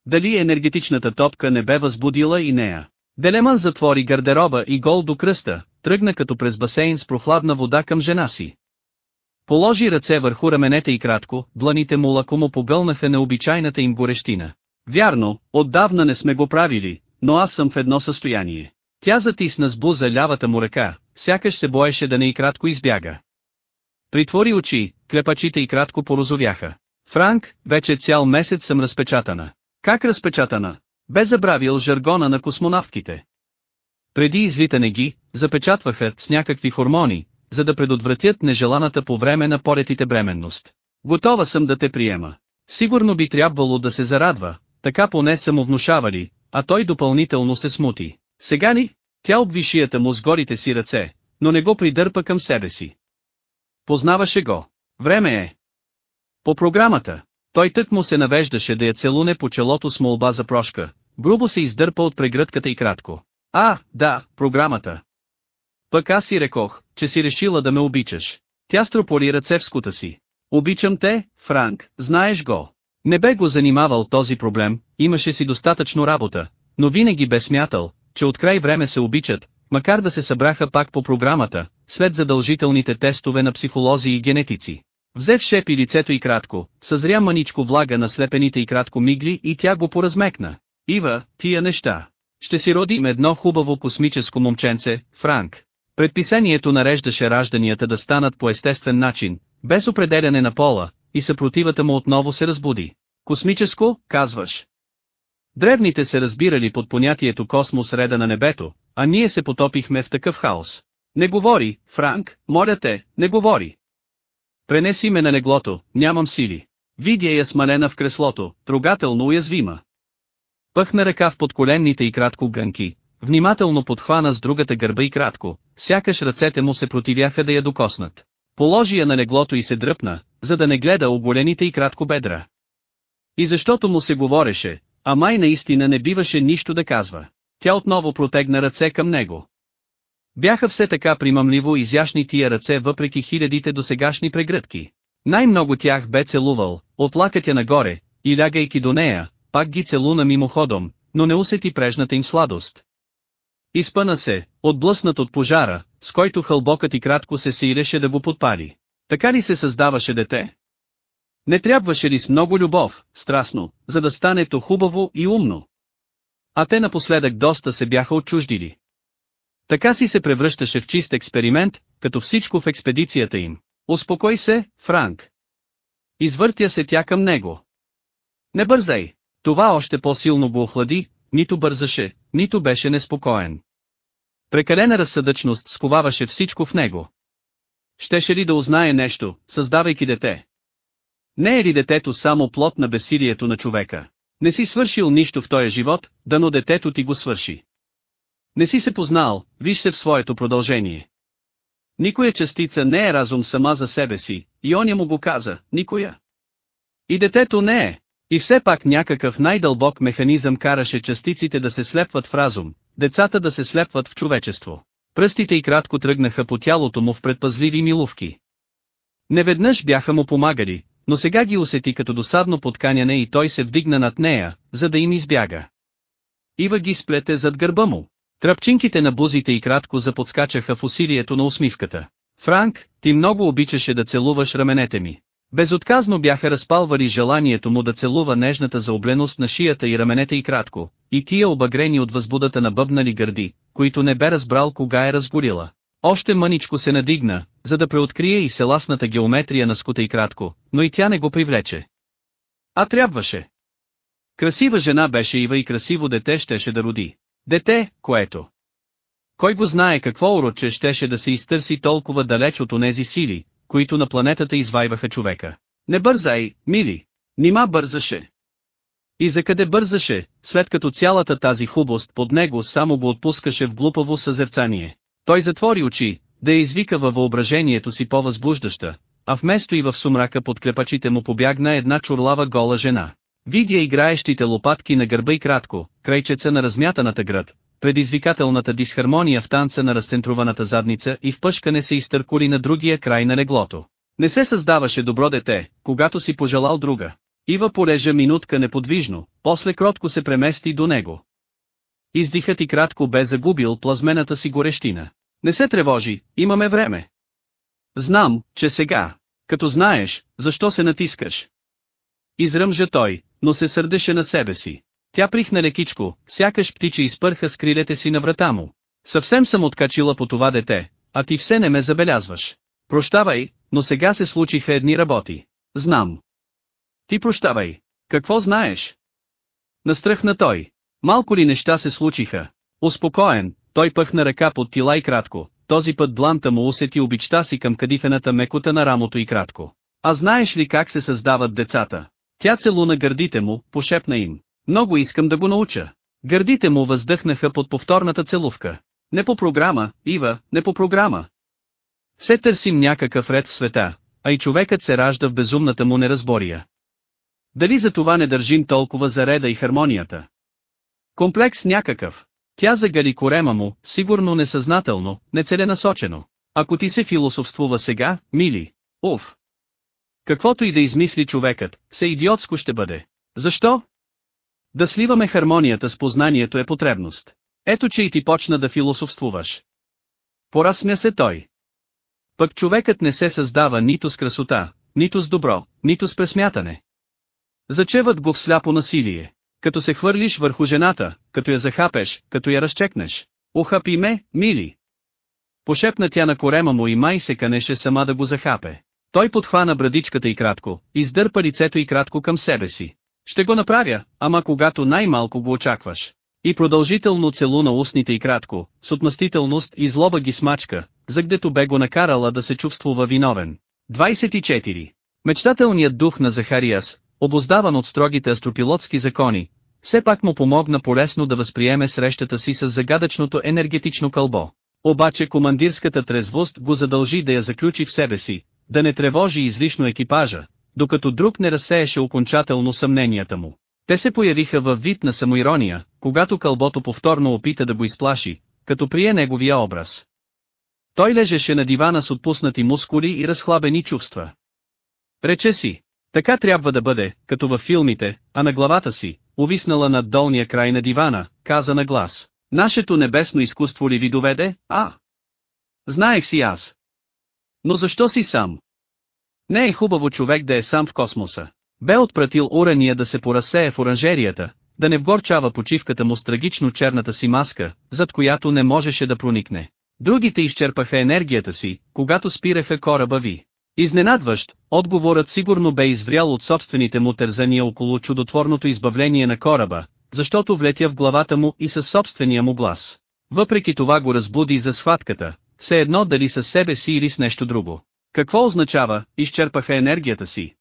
Дали енергетичната топка не бе възбудила и нея? Делеман затвори гардероба и гол до кръста, тръгна като през басейн с прохладна вода към жена си. Положи ръце върху раменете и кратко, дланите му лакомо побълнаха необичайната им горещина. Вярно, отдавна не сме го правили, но аз съм в едно състояние. Тя затисна с буза лявата му ръка, сякаш се боеше да не и кратко избяга. Притвори очи, клепачите и кратко порозовяха. Франк, вече цял месец съм разпечатана. Как разпечатана? Бе забравил жаргона на космонавтките. Преди извитане ги, запечатваха с някакви хормони, за да предотвратят нежеланата по време на поретите бременност. Готова съм да те приема. Сигурно би трябвало да се зарадва, така поне са му внушавали, а той допълнително се смути. Сега ни? Тя обви шията му с горите си ръце, но не го придърпа към себе си. Познаваше го. Време е. По програмата, той тък му се навеждаше да я целуне по челото с молба за прошка, грубо се издърпа от прегръдката и кратко. А, да, програмата. Пък аз си рекох, че си решила да ме обичаш. Тя строполи ръце в скута си. Обичам те, Франк, знаеш го. Не бе го занимавал този проблем, имаше си достатъчно работа, но винаги бе смятал, че от край време се обичат, макар да се събраха пак по програмата, след задължителните тестове на психолози и генетици. Взе в шепи лицето и кратко, съзря маничко влага на слепените и кратко мигли и тя го поразмекна. Ива, тия неща. Ще си родим едно хубаво космическо момченце, Франк. Предписанието нареждаше ражданията да станат по естествен начин, без определяне на пола, и съпротивата му отново се разбуди. Космическо, казваш. Древните се разбирали под понятието космос реда на небето, а ние се потопихме в такъв хаос. Не говори, Франк, моля те, не говори. Пренеси ме на леглото, нямам сили. Видя я смалена в креслото, трогателно уязвима. Пъхна ръка в подколенните и кратко гънки, внимателно подхвана с другата гърба и кратко, сякаш ръцете му се противяха да я докоснат. Положи я на леглото и се дръпна, за да не гледа оголените и кратко бедра. И защото му се говореше, а май наистина не биваше нищо да казва. Тя отново протегна ръце към него. Бяха все така примамливо изящни тия ръце въпреки хилядите досегашни прегръдки. Най-много тях бе целувал, от лакътя нагоре, и лягайки до нея, пак ги целуна мимоходом, но не усети прежната им сладост. Изпъна се, отблъснат от пожара, с който хълбокът и кратко се сиреше да го подпали. Така ли се създаваше дете? Не трябваше ли с много любов, страстно, за да стане то хубаво и умно? А те напоследък доста се бяха отчуждили. Така си се превръщаше в чист експеримент, като всичко в експедицията им. Успокой се, Франк. Извъртя се тя към него. Не бързай. Това още по-силно го охлади, нито бързаше, нито беше неспокоен. Прекалена разсъдъчност сковаваше всичко в него. Щеше ли да узнае нещо, създавайки дете? Не е ли детето само плод на бесилието на човека? Не си свършил нищо в този живот, дано детето ти го свърши. Не си се познал, виж се в своето продължение. Никоя частица не е разум сама за себе си, и оня му го каза, никоя. И детето не е. И все пак някакъв най-дълбок механизъм караше частиците да се слепват в разум, децата да се слепват в човечество. Пръстите и кратко тръгнаха по тялото му в предпазливи милувки. Неведнъж бяха му помагали, но сега ги усети като досадно подканяне и той се вдигна над нея, за да им избяга. Ива ги сплете зад гърба му. Тръпчинките на бузите и кратко заподскачаха в усилието на усмивката. Франк, ти много обичаше да целуваш раменете ми. Безотказно бяха разпалвали желанието му да целува нежната заобленост на шията и раменете и кратко, и тия обагрени от възбудата на бъбнали гърди, които не бе разбрал кога е разгорила. Още мъничко се надигна, за да преоткрие и селасната геометрия на скута и кратко, но и тя не го привлече. А трябваше. Красива жена беше Ива и красиво дете щеше да роди. Дете, което. Кой го знае какво уроче щеше да се изтърси толкова далеч от онези сили, които на планетата извайваха човека. Не бързай, мили. Нима бързаше. И за къде бързаше, след като цялата тази хубост под него само го отпускаше в глупаво съзерцание. Той затвори очи, да я извика във въображението си по-възбуждаща, а вместо и в сумрака под клепачите му побягна една чурлава гола жена. Видя играещите лопатки на гърба и кратко, крайчеца на размятаната град, предизвикателната дисхармония в танца на разцентрованата задница и в пъшкане се изтъркули на другия край на леглото. Не се създаваше добро дете, когато си пожелал друга. Ива полежа минутка неподвижно, после кротко се премести до него. Издихът и кратко бе загубил плазмената си горещина. Не се тревожи, имаме време. Знам, че сега, като знаеш, защо се натискаш. Изръмжа той, но се сърдеше на себе си. Тя прихна лекичко, сякаш птиче изпърха с крилете си на врата му. Съвсем съм откачила по това дете, а ти все не ме забелязваш. Прощавай, но сега се случиха едни работи. Знам. Ти прощавай. Какво знаеш? Настръхна той. Малко ли неща се случиха? Успокоен, той пъхна ръка под тила и кратко. Този път дланта му усети обичта си към кадифената мекота на рамото и кратко. А знаеш ли как се създават децата? Тя целуна гърдите му, пошепна им. Много искам да го науча. Гърдите му въздъхнаха под повторната целувка. Не по програма, Ива, не по програма. Все търсим някакъв ред в света, а и човекът се ражда в безумната му неразбория. Дали за това не държим толкова за реда и хармонията? Комплекс някакъв. Тя загали корема му, сигурно несъзнателно, нецеленасочено. Ако ти се философствува сега, мили, уф. Каквото и да измисли човекът, се идиотско ще бъде. Защо? Да сливаме хармонията с познанието е потребност. Ето че и ти почна да философствуваш. Поразсмя се той. Пък човекът не се създава нито с красота, нито с добро, нито с пресмятане. Зачеват го в сляпо насилие. Като се хвърлиш върху жената, като я захапеш, като я разчекнеш. Ухапи ме, мили. Пошепна тя на корема му и май се канеше сама да го захапе. Той подхвана брадичката и кратко, издърпа лицето и кратко към себе си. Ще го направя, ама когато най-малко го очакваш. И продължително целуна устните и кратко, с отмъстителност и злоба ги смачка, загдето бе го накарала да се чувствува виновен. 24. Мечтателният дух на Захариас, обоздаван от строгите астропилотски закони, все пак му помогна полесно да възприеме срещата си с загадъчното енергетично кълбо. Обаче командирската трезвост го задължи да я заключи в себе си, да не тревожи излишно екипажа, докато друг не разсеяше окончателно съмненията му. Те се появиха във вид на самоирония, когато кълбото повторно опита да го изплаши, като прие неговия образ. Той лежеше на дивана с отпуснати мускули и разхлабени чувства. Рече си, така трябва да бъде, като във филмите, а на главата си, увиснала над долния край на дивана, каза на глас. Нашето небесно изкуство ли ви доведе, а? Знаех си аз. Но защо си сам? Не е хубаво човек да е сам в космоса. Бе отпратил урания да се поразсее в оранжерията, да не вгорчава почивката му с трагично черната си маска, зад която не можеше да проникне. Другите изчерпаха енергията си, когато спираха кораба ви. Изненадващ, отговорът сигурно бе изврял от собствените му тързания около чудотворното избавление на кораба, защото влетя в главата му и със собствения му глас. Въпреки това го разбуди за схватката, все едно дали със себе си или с нещо друго. Какво означава, изчерпаха енергията си?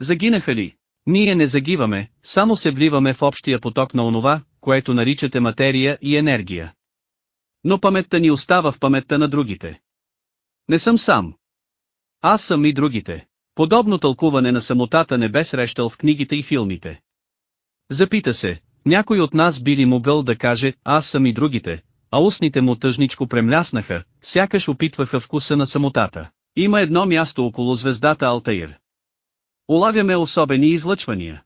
Загинаха ли? Ние не загиваме, само се вливаме в общия поток на онова, което наричате материя и енергия. Но паметта ни остава в паметта на другите. Не съм сам. Аз съм и другите. Подобно тълкуване на самотата не бе срещал в книгите и филмите. Запита се, някой от нас би ли могъл да каже, аз съм и другите, а устните му тъжничко премляснаха, сякаш опитваха вкуса на самотата. Има едно място около звездата Алтаир. Улавяме особени излъчвания.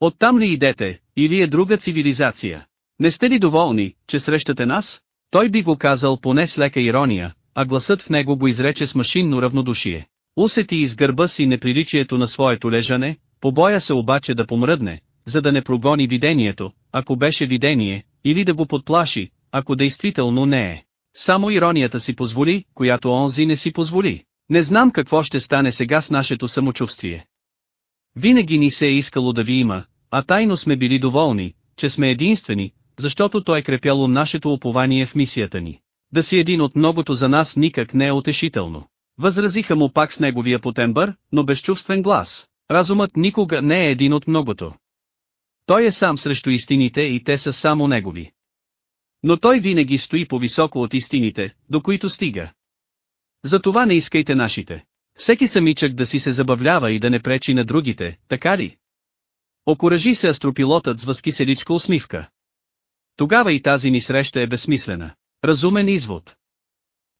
Оттам ли идете, или е друга цивилизация? Не сте ли доволни, че срещате нас? Той би го казал поне с лека ирония, а гласът в него го изрече с машинно равнодушие. Усети из гърба си неприличието на своето лежане, побоя се обаче да помръдне, за да не прогони видението, ако беше видение, или да го подплаши, ако действително не е. Само иронията си позволи, която онзи не си позволи. Не знам какво ще стане сега с нашето самочувствие. Винаги ни се е искало да ви има, а тайно сме били доволни, че сме единствени, защото то е крепяло нашето упование в мисията ни. Да си един от многото за нас никак не е утешително. Възразиха му пак с неговия потембър, но безчувствен глас. Разумът никога не е един от многото. Той е сам срещу истините и те са само негови. Но той винаги стои по-високо от истините, до които стига. Затова не искайте нашите. Всеки самичък да си се забавлява и да не пречи на другите, така ли? Окоръжи се астропилотът с възкиселичка усмивка. Тогава и тази ни среща е безсмислена. Разумен извод.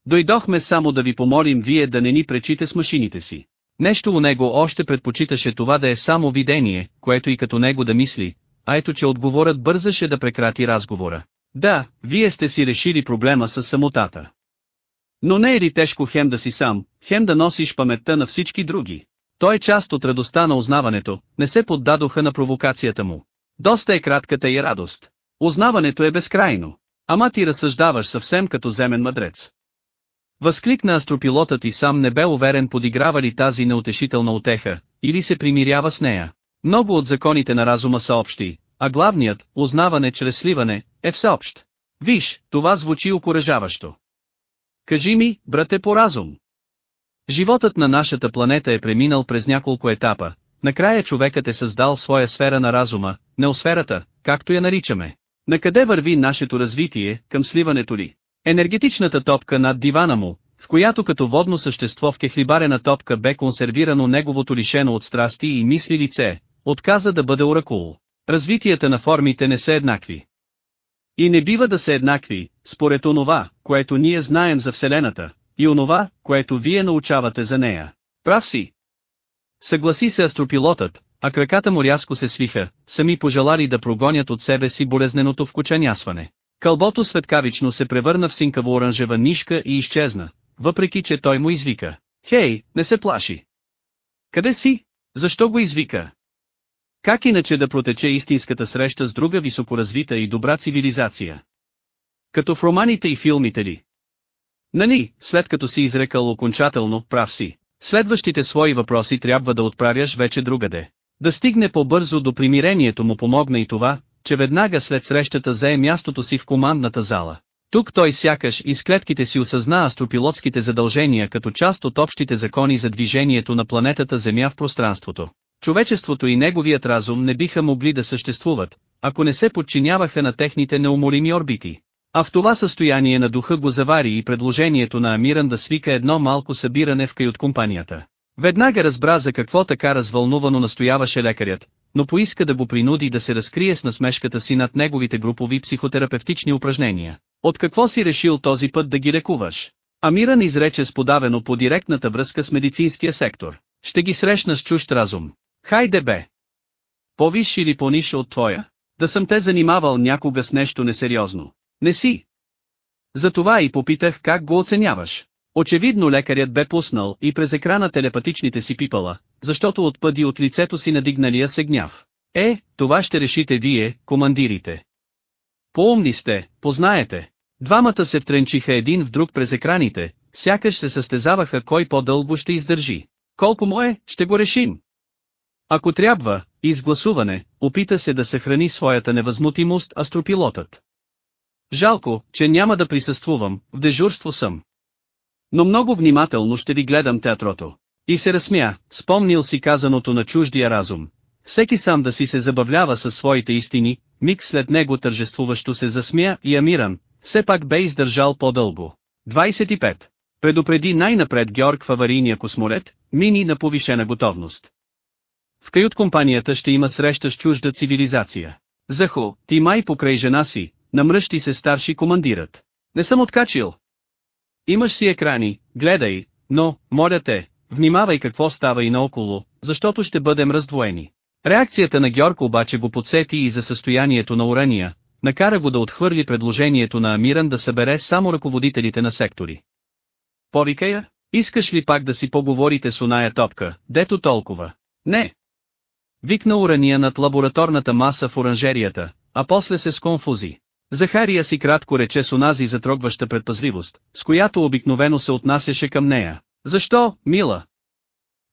Дойдохме само да ви помолим вие да не ни пречите с машините си. Нещо у него още предпочиташе това да е само видение, което и като него да мисли, а ето че отговорът бързаше да прекрати разговора. Да, вие сте си решили проблема с самотата. Но не е ли тежко хем да си сам, хем да носиш паметта на всички други? Той е част от радостта на узнаването, не се поддадоха на провокацията му. Доста е кратката и радост. Узнаването е безкрайно. Ама ти разсъждаваш съвсем като земен мъдрец. Възкликна астропилотът и сам не бе уверен подиграва ли тази неутешителна утеха, или се примирява с нея. Много от законите на разума са общи, а главният, узнаване чрез сливане, е всеобщ. Виж, това звучи окоръжаващо. Кажи ми, брате по разум. Животът на нашата планета е преминал през няколко етапа, накрая човекът е създал своя сфера на разума, неосферата, както я наричаме. Накъде върви нашето развитие, към сливането ли? Енергетичната топка над дивана му, в която като водно същество в кехлибарена топка бе консервирано неговото лишено от страсти и мисли лице, отказа да бъде оракул. Развитията на формите не са еднакви. И не бива да са еднакви, според онова, което ние знаем за Вселената, и онова, което вие научавате за нея. Прав си. Съгласи се астропилотът, а краката му рязко се свиха, сами пожелали да прогонят от себе си болезненото вкучанясване. Кълбото светкавично се превърна в синкаво-оранжева нишка и изчезна, въпреки че той му извика. Хей, не се плаши! Къде си? Защо го извика? Как иначе да протече истинската среща с друга високоразвита и добра цивилизация? Като в романите и филмите ли? Нани, след като си изрекал окончателно, прав си. Следващите свои въпроси трябва да отправяш вече другаде. Да стигне по-бързо до примирението му помогна и това, че веднага след срещата зае мястото си в командната зала. Тук той сякаш из клетките си осъзна астропилотските задължения като част от общите закони за движението на планетата Земя в пространството. Човечеството и неговият разум не биха могли да съществуват, ако не се подчиняваха на техните неуморими орбити. А в това състояние на духа го завари и предложението на Амиран да свика едно малко събиране в кай от компанията. Веднага разбра за какво така развълнувано настояваше лекарят, но поиска да го принуди да се разкрие с насмешката си над неговите групови психотерапевтични упражнения. От какво си решил този път да ги лекуваш? Амиран изрече сподавено по директната връзка с медицинския сектор. Ще ги срещна с чужд разум. Хайде бе! Повиш или пониша от твоя? Да съм те занимавал някога с нещо несериозно. Не си. Затова и попитах как го оценяваш. Очевидно лекарят бе пуснал и през екрана телепатичните си пипала, защото отпъди от лицето си надигналия се гняв. Е, това ще решите вие, командирите. Поумни сте, познаете. Двамата се втренчиха един в друг през екраните, сякаш се състезаваха кой по-дълго ще издържи. Колко му е, ще го решим. Ако трябва, изгласуване, опита се да съхрани своята невъзмутимост астропилотът. Жалко, че няма да присъствувам, в дежурство съм. Но много внимателно ще ви гледам театрото. И се разсмя, спомнил си казаното на чуждия разум. Всеки сам да си се забавлява със своите истини, миг след него тържествуващо се засмя и Амиран, все пак бе издържал по-дълго. 25. Предупреди най-напред Георг в аварийния космолет, мини на повишена готовност. В кают компанията ще има среща с чужда цивилизация. Захо, ти май покрай жена си, намръщи се старши командират. Не съм откачил. Имаш си екрани, гледай, но, моля те, внимавай какво става и наоколо, защото ще бъдем раздвоени. Реакцията на Георг обаче го подсети и за състоянието на урания, накара го да отхвърли предложението на Амиран да събере само ръководителите на сектори. Повикай я, искаш ли пак да си поговорите с оная топка, дето толкова? Не. Викна урания над лабораторната маса в оранжерията, а после се сконфузи. Захария си кратко рече с онази затрогваща предпазливост, с която обикновено се отнасяше към нея. Защо, мила?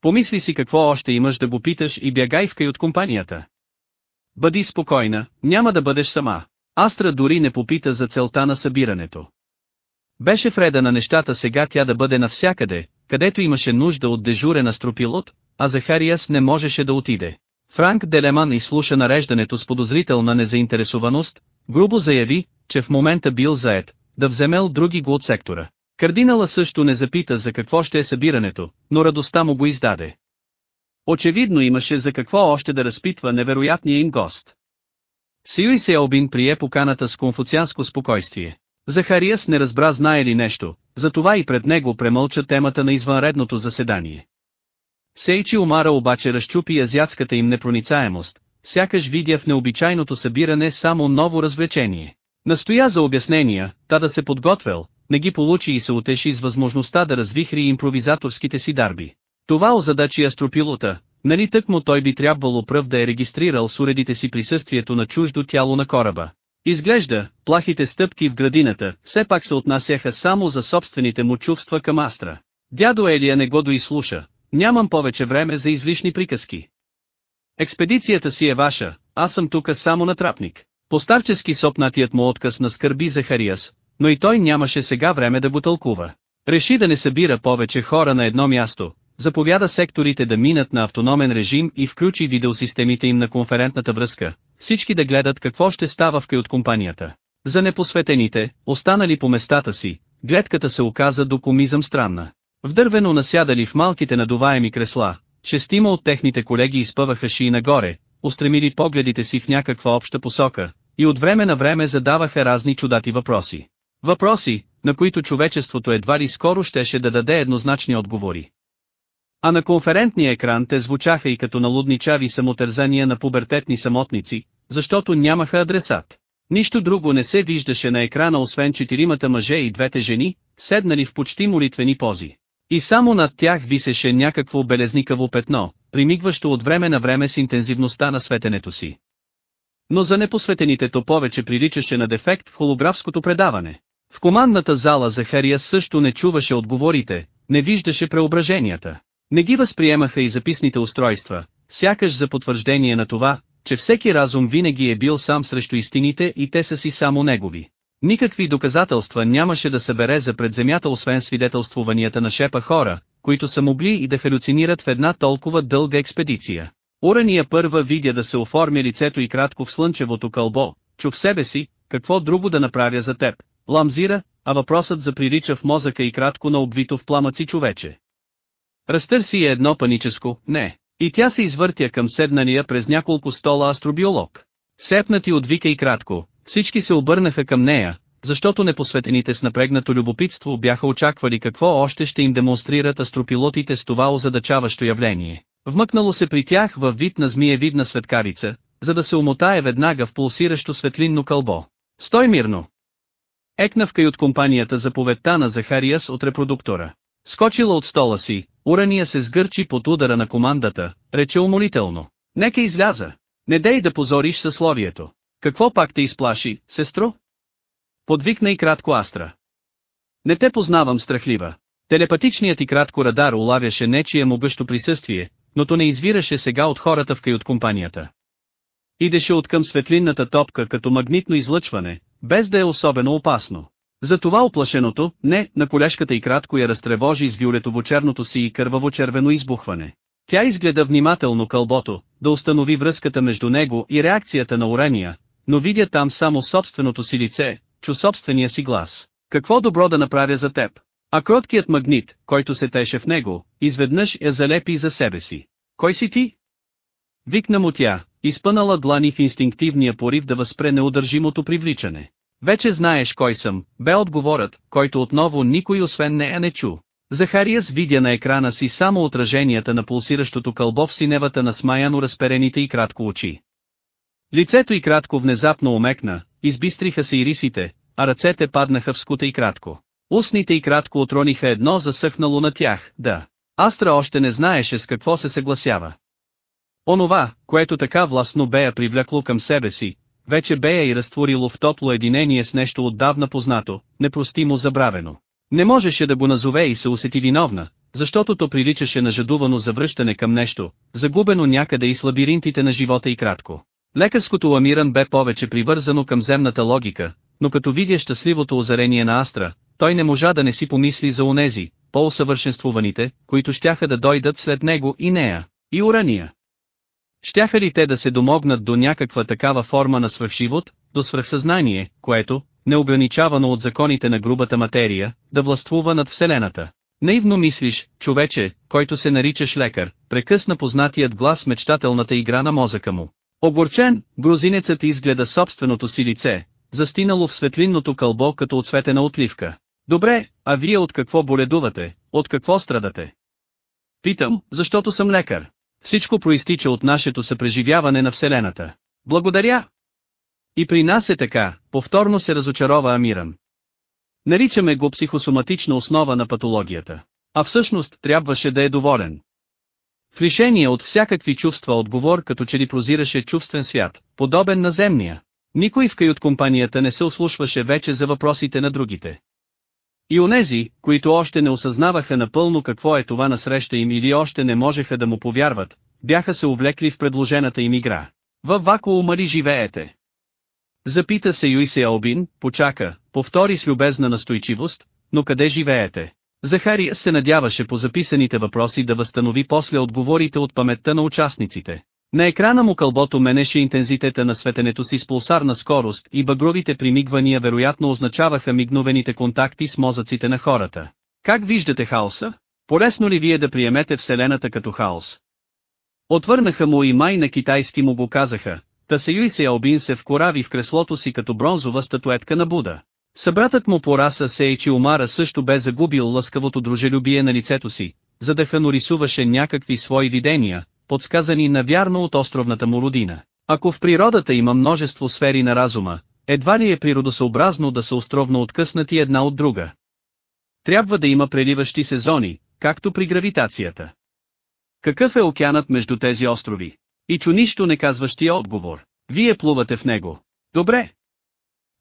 Помисли си какво още имаш да го питаш и бягай вкай от компанията. Бъди спокойна, няма да бъдеш сама. Астра дори не попита за целта на събирането. Беше вреда на нещата сега тя да бъде навсякъде, където имаше нужда от дежурен астропилот, а Захариас не можеше да отиде. Франк Делеман изслуша нареждането с подозрителна незаинтересованост, грубо заяви, че в момента бил заед, да вземел други го от сектора. Кардинала също не запита за какво ще е събирането, но радостта му го издаде. Очевидно имаше за какво още да разпитва невероятния им гост. Сиюй Сеобин прие поканата с конфуцианско спокойствие. Захариас не разбра знае ли нещо, затова и пред него премълча темата на извънредното заседание. Сейчи Омара обаче разчупи азиатската им непроницаемост, сякаш видя в необичайното събиране само ново развлечение. Настоя за обяснения, та да се подготвил, не ги получи и се утеши с възможността да развихри импровизаторските си дарби. Това озадачи астропилота, нали тък му той би трябвало пръв да е регистрирал с уредите си присъствието на чуждо тяло на кораба. Изглежда, плахите стъпки в градината, все пак се отнасяха само за собствените му чувства към Астра. Дядо Елия не го доизслуша, нямам повече време за излишни приказки. Експедицията си е ваша, аз съм тука само натрапник. Постарчески сопнатият му отказ на скърби Захариас, но и той нямаше сега време да го тълкува. Реши да не събира повече хора на едно място, заповяда секторите да минат на автономен режим и включи видеосистемите им на конферентната връзка, всички да гледат какво ще става в от компанията. За непосветените, останали по местата си, гледката се оказа до комизъм странна. Вдървено насядали в малките надуваеми кресла, шестима от техните колеги изпъваха шии нагоре, устремили погледите си в някаква обща посока, и от време на време задаваха разни чудати въпроси. Въпроси, на които човечеството едва ли скоро щеше да даде еднозначни отговори. А на конферентния екран те звучаха и като налудничави самотързания на пубертетни самотници, защото нямаха адресат. Нищо друго не се виждаше на екрана освен четиримата мъже и двете жени, седнали в почти молитвени пози. И само над тях висеше някакво белезникаво петно, примигващо от време на време с интензивността на светенето си. Но за непосветените то повече приличаше на дефект в холографското предаване. В командната зала Захария също не чуваше отговорите, не виждаше преображенията. Не ги възприемаха и записните устройства, сякаш за потвърждение на това, че всеки разум винаги е бил сам срещу истините и те са си само негови. Никакви доказателства нямаше да събере за пред земята освен свидетелствуванията на шепа хора, които са могли и да халюцинират в една толкова дълга експедиция. Урания първа видя да се оформя лицето и кратко в слънчевото кълбо, чу в себе си, какво друго да направя за теб, ламзира, а въпросът заприлича в мозъка и кратко на обвито в пламъци човече. Разтърси е едно паническо, не, и тя се извъртя към седнания през няколко стола астробиолог. Сепнати от вика и кратко, всички се обърнаха към нея, защото непосветените с напрегнато любопитство бяха очаквали какво още ще им демонстрират астропилотите с това озадачаващо явление. Вмъкнало се при тях във вид на змиевидна светкарица, за да се умотае веднага в пулсиращо светлинно кълбо. Стой мирно! Екнавка и от компанията заповедта на Захариас от репродуктора. Скочила от стола си, Урания се сгърчи под удара на командата, рече умолително. Нека изляза. Не дей да позориш съсловието. Какво пак те изплаши, сестро? Подвикна и кратко Астра. Не те познавам страхлива. Телепатичният и кратко радар улавяше нечия могъщо присъствие, но то не извираше сега от хората в кай от компанията. Идеше от към светлинната топка като магнитно излъчване, без да е особено опасно. Затова оплашеното, не, на колешката и кратко я разтревожи с виолетово-черното си и кърваво-червено избухване. Тя изгледа внимателно кълбото, да установи връзката между него и реакцията на урания, но видя там само собственото си лице, чу собствения си глас. Какво добро да направя за теб? А кроткият магнит, който се теше в него, изведнъж я залепи за себе си. Кой си ти? Викна му тя, изпънала длани в инстинктивния порив да възпре неудържимото привличане. Вече знаеш кой съм, бе отговорът, който отново никой освен нея не чу. Захариас видя на екрана си само отраженията на пулсиращото кълбо в синевата на смаяно разперените и кратко очи. Лицето и кратко внезапно омекна, избистриха се и рисите, а ръцете паднаха в скута и кратко. Устните и кратко отрониха едно засъхнало на тях, да. Астра още не знаеше с какво се съгласява. Онова, което така властно бея привлякло към себе си, вече бея и разтворило в топло единение с нещо отдавна познато, непростимо забравено. Не можеше да го назове и се усети виновна, защото то приличаше на жадувано завръщане към нещо, загубено някъде и с лабиринтите на живота и кратко. Лекарското ламиран бе повече привързано към земната логика, но като видя щастливото озарение на Астра, той не можа да не си помисли за онези, по-усъвършенствуваните, които щяха да дойдат след него и нея, и урания. Щяха ли те да се домогнат до някаква такава форма на свръхживот, до свръхсъзнание, което, неограничавано от законите на грубата материя, да властвува над Вселената? Наивно мислиш, човече, който се наричаш лекар, прекъсна познатият глас мечтателната игра на мозъка му. Огорчен, грузинецът изгледа собственото си лице, застинало в светлинното кълбо като отсветена отливка. Добре, а вие от какво боледувате, от какво страдате? Питам, защото съм лекар. Всичко проистича от нашето съпреживяване на Вселената. Благодаря! И при нас е така, повторно се разочарова Амиран. Наричаме го психосоматична основа на патологията. А всъщност трябваше да е доволен. В лишение от всякакви чувства отговор като че ли прозираше чувствен свят, подобен на земния. Никой в кают компанията не се ослушваше вече за въпросите на другите. И онези, които още не осъзнаваха напълно какво е това насреща им или още не можеха да му повярват, бяха се увлекли в предложената им игра. Във вакуума ли живеете? Запита се Юисе Албин, почака, повтори с любезна настойчивост, но къде живеете? Захария се надяваше по записаните въпроси да възстанови после отговорите от паметта на участниците. На екрана му кълбото менеше интензитета на светенето си с пулсарна скорост и багровите примигвания вероятно означаваха мигновените контакти с мозъците на хората. Как виждате хаоса? Полесно ли вие да приемете Вселената като хаос? Отвърнаха му и май на китайски му го казаха, та се Юй Албин се вкорави в креслото си като бронзова статуетка на Буда. Събратът му по раса Сейчи Омара също бе загубил лъскавото дружелюбие на лицето си, за да рисуваше някакви свои видения, подсказани навярно от островната му родина. Ако в природата има множество сфери на разума, едва ли е природосъобразно да са островно откъснати една от друга. Трябва да има преливащи сезони, както при гравитацията. Какъв е океанът между тези острови? И чу нищо не казващия отговор. Вие плувате в него. Добре.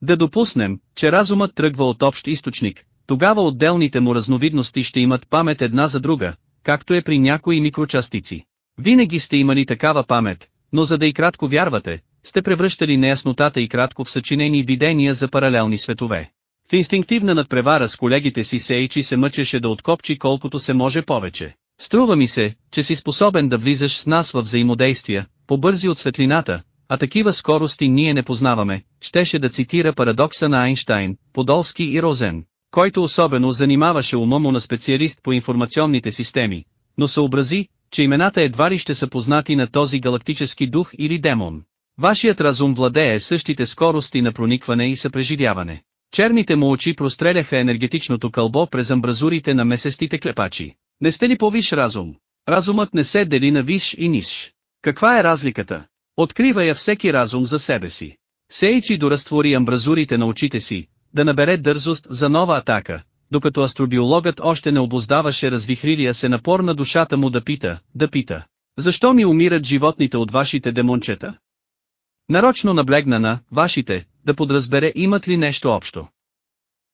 Да допуснем, че разумът тръгва от общ източник, тогава отделните му разновидности ще имат памет една за друга, както е при някои микрочастици. Винаги сте имали такава памет, но за да и кратко вярвате, сте превръщали неяснотата и кратко в съчинени видения за паралелни светове. В инстинктивна надпревара с колегите си Сейчи се мъчеше да откопчи колкото се може повече. Струва ми се, че си способен да влизаш с нас в взаимодействия, по-бързи от светлината, а такива скорости ние не познаваме, щеше да цитира парадокса на Айнштайн, Подолски и Розен, който особено занимаваше ума му на специалист по информационните системи, но съобрази, че имената едва ли ще са познати на този галактически дух или демон. Вашият разум владее същите скорости на проникване и съпреживяване. Черните му очи простреляха енергетичното кълбо през амбразурите на месестите клепачи. Не сте ли по-виш разум? Разумът не се дели на виш и ниш. Каква е разликата? Открива я всеки разум за себе си. Сейчи доразтвори амбразурите на очите си, да набере дързост за нова атака, докато астробиологът още не обоздаваше развихрилия се напор на душата му да пита, да пита. Защо ми умират животните от вашите демончета? Нарочно наблегна на «вашите», да подразбере имат ли нещо общо.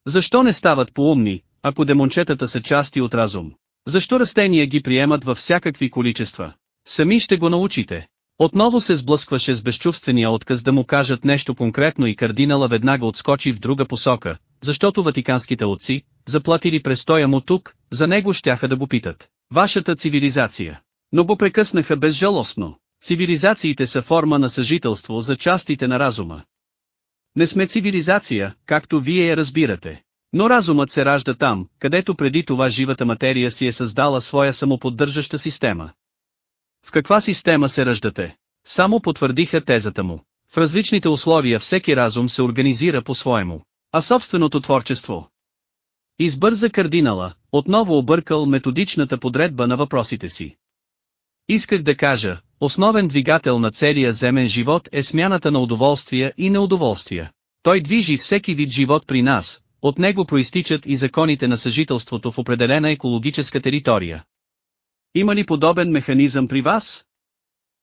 Защо не стават поумни, ако демончетата са части от разум? Защо растения ги приемат във всякакви количества? Сами ще го научите. Отново се сблъскваше с безчувствения отказ да му кажат нещо конкретно и кардинала веднага отскочи в друга посока, защото ватиканските отци, заплатили престоя му тук, за него щяха да го питат. Вашата цивилизация. Но го прекъснаха безжалостно. Цивилизациите са форма на съжителство за частите на разума. Не сме цивилизация, както вие я разбирате. Но разумът се ражда там, където преди това живата материя си е създала своя самоподдържаща система. В каква система се раждате? Само потвърдиха тезата му. В различните условия всеки разум се организира по-своему. А собственото творчество? Избърза кардинала, отново объркал методичната подредба на въпросите си. Исках да кажа, основен двигател на целия земен живот е смяната на удоволствия и неудоволствия. Той движи всеки вид живот при нас, от него проистичат и законите на съжителството в определена екологическа територия. Има ли подобен механизъм при вас?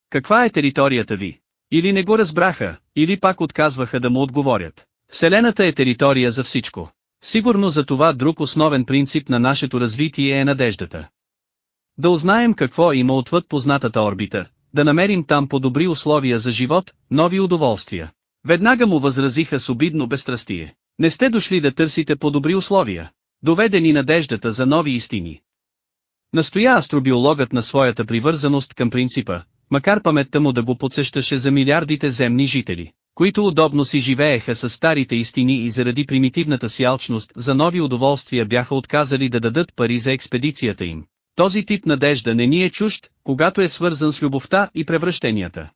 Каква е територията ви? Или не го разбраха, или пак отказваха да му отговорят. Вселената е територия за всичко. Сигурно за това друг основен принцип на нашето развитие е надеждата. Да узнаем какво има отвъд познатата орбита, да намерим там по-добри условия за живот, нови удоволствия. Веднага му възразиха с обидно безстрастие. Не сте дошли да търсите по-добри условия. Доведени надеждата за нови истини. Настоя астробиологът на своята привързаност към принципа, макар паметта му да го подсещаше за милиардите земни жители, които удобно си живееха с старите истини и заради примитивната си алчност за нови удоволствия бяха отказали да дадат пари за експедицията им. Този тип надежда не ни е чужд, когато е свързан с любовта и превръщенията.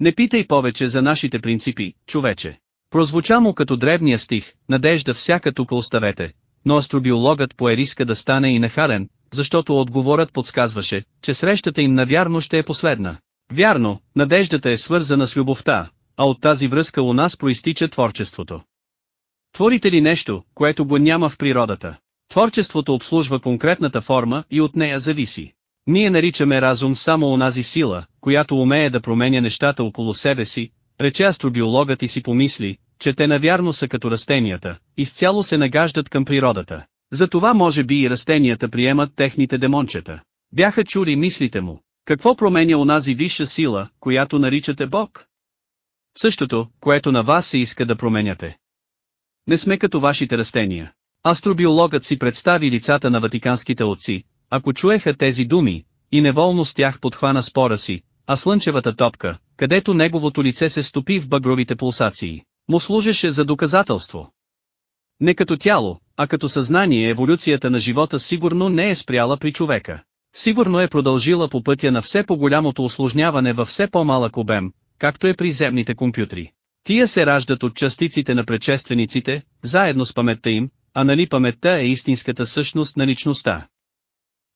Не питай повече за нашите принципи, човече. Прозвуча му като древния стих, надежда всяка тук оставете, но астробиологът пое риска да стане и нахален, защото отговорът подсказваше, че срещата им навярно ще е последна. Вярно, надеждата е свързана с любовта, а от тази връзка у нас проистича творчеството. Творите ли нещо, което го няма в природата? Творчеството обслужва конкретната форма и от нея зависи. Ние наричаме разум само онази сила, която умее да променя нещата около себе си, рече астробиологът и си помисли, че те навярно са като растенията, изцяло се нагаждат към природата. Затова може би и растенията приемат техните демончета. Бяха чули мислите му. Какво променя онази висша сила, която наричате Бог? Същото, което на вас се иска да променяте. Не сме като вашите растения. Астробиологът си представи лицата на ватиканските отци, ако чуеха тези думи, и неволно с тях подхвана спора си, а слънчевата топка, където неговото лице се стопи в багровите пулсации, му служеше за доказателство. Не като тяло, а като съзнание еволюцията на живота сигурно не е спряла при човека. Сигурно е продължила по пътя на все по-голямото осложняване във все по-малък обем, както е при земните компютри. Тия се раждат от частиците на предшествениците, заедно с паметта им, а нали паметта е истинската същност на личността.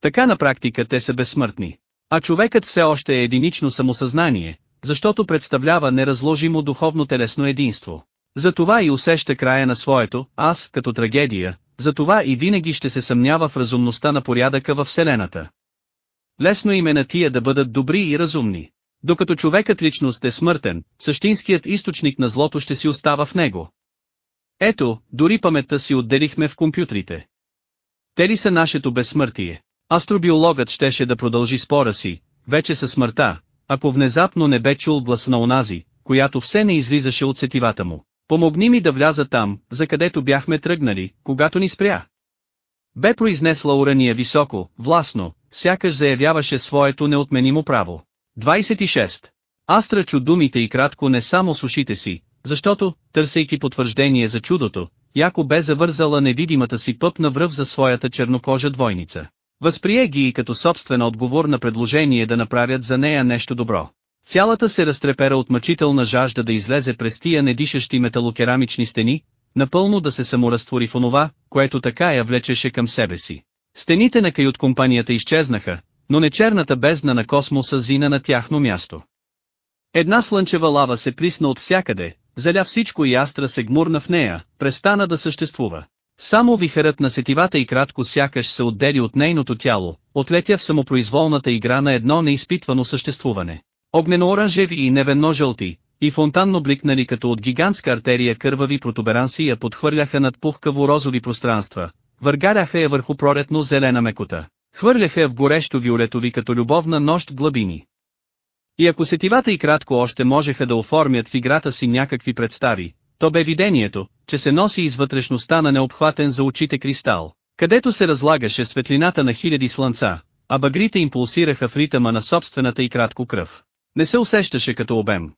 Така на практика те са безсмъртни. А човекът все още е единично самосъзнание, защото представлява неразложимо духовно-телесно единство. Затова и усеща края на своето «аз» като трагедия, затова и винаги ще се съмнява в разумността на порядъка във Вселената. Лесно им е на тия да бъдат добри и разумни. Докато човекът личност е смъртен, същинският източник на злото ще си остава в него. Ето, дори паметта си отделихме в компютрите. Те ли са нашето безсмъртие? Астробиологът щеше да продължи спора си, вече със смъртта, ако внезапно не бе чул глас на онази, която все не излизаше от сетивата му. Помогни ми да вляза там, за където бяхме тръгнали, когато ни спря. Бе произнесла урания високо, властно, сякаш заявяваше своето неотменимо право. 26. Астра чу думите и кратко не само с ушите си, защото, търсейки потвърждение за чудото, яко бе завързала невидимата си пъпна връв за своята чернокожа двойница. Възприе ги и като собствена отговор на предложение да направят за нея нещо добро. Цялата се разтрепера от мъчителна жажда да излезе през тия недишащи металокерамични стени, напълно да се саморазтвори в онова, което така я влечеше към себе си. Стените на кают компанията изчезнаха, но не черната бездна на космоса зина на тяхно място. Една слънчева лава се присна от всякъде, заля всичко и Астра се гмурна в нея, престана да съществува. Само вихърът на сетивата и кратко сякаш се отдели от нейното тяло, отлетя в самопроизволната игра на едно неизпитвано съществуване. Огнено-оранжеви и невенно жълти, и фонтанно бликнали като от гигантска артерия кървави протуберанси я подхвърляха над пухкаво розови пространства, въргаряха я върху проретно зелена мекота, хвърляха я в горещо виолетови като любовна нощ глъбини. И ако сетивата и кратко още можеха да оформят в играта си някакви представи, то бе видението, че се носи из вътрешността на необхватен за очите кристал, където се разлагаше светлината на хиляди слънца, а багрите им пулсираха в ритъма на собствената и кратко кръв. Не се усещаше като обем.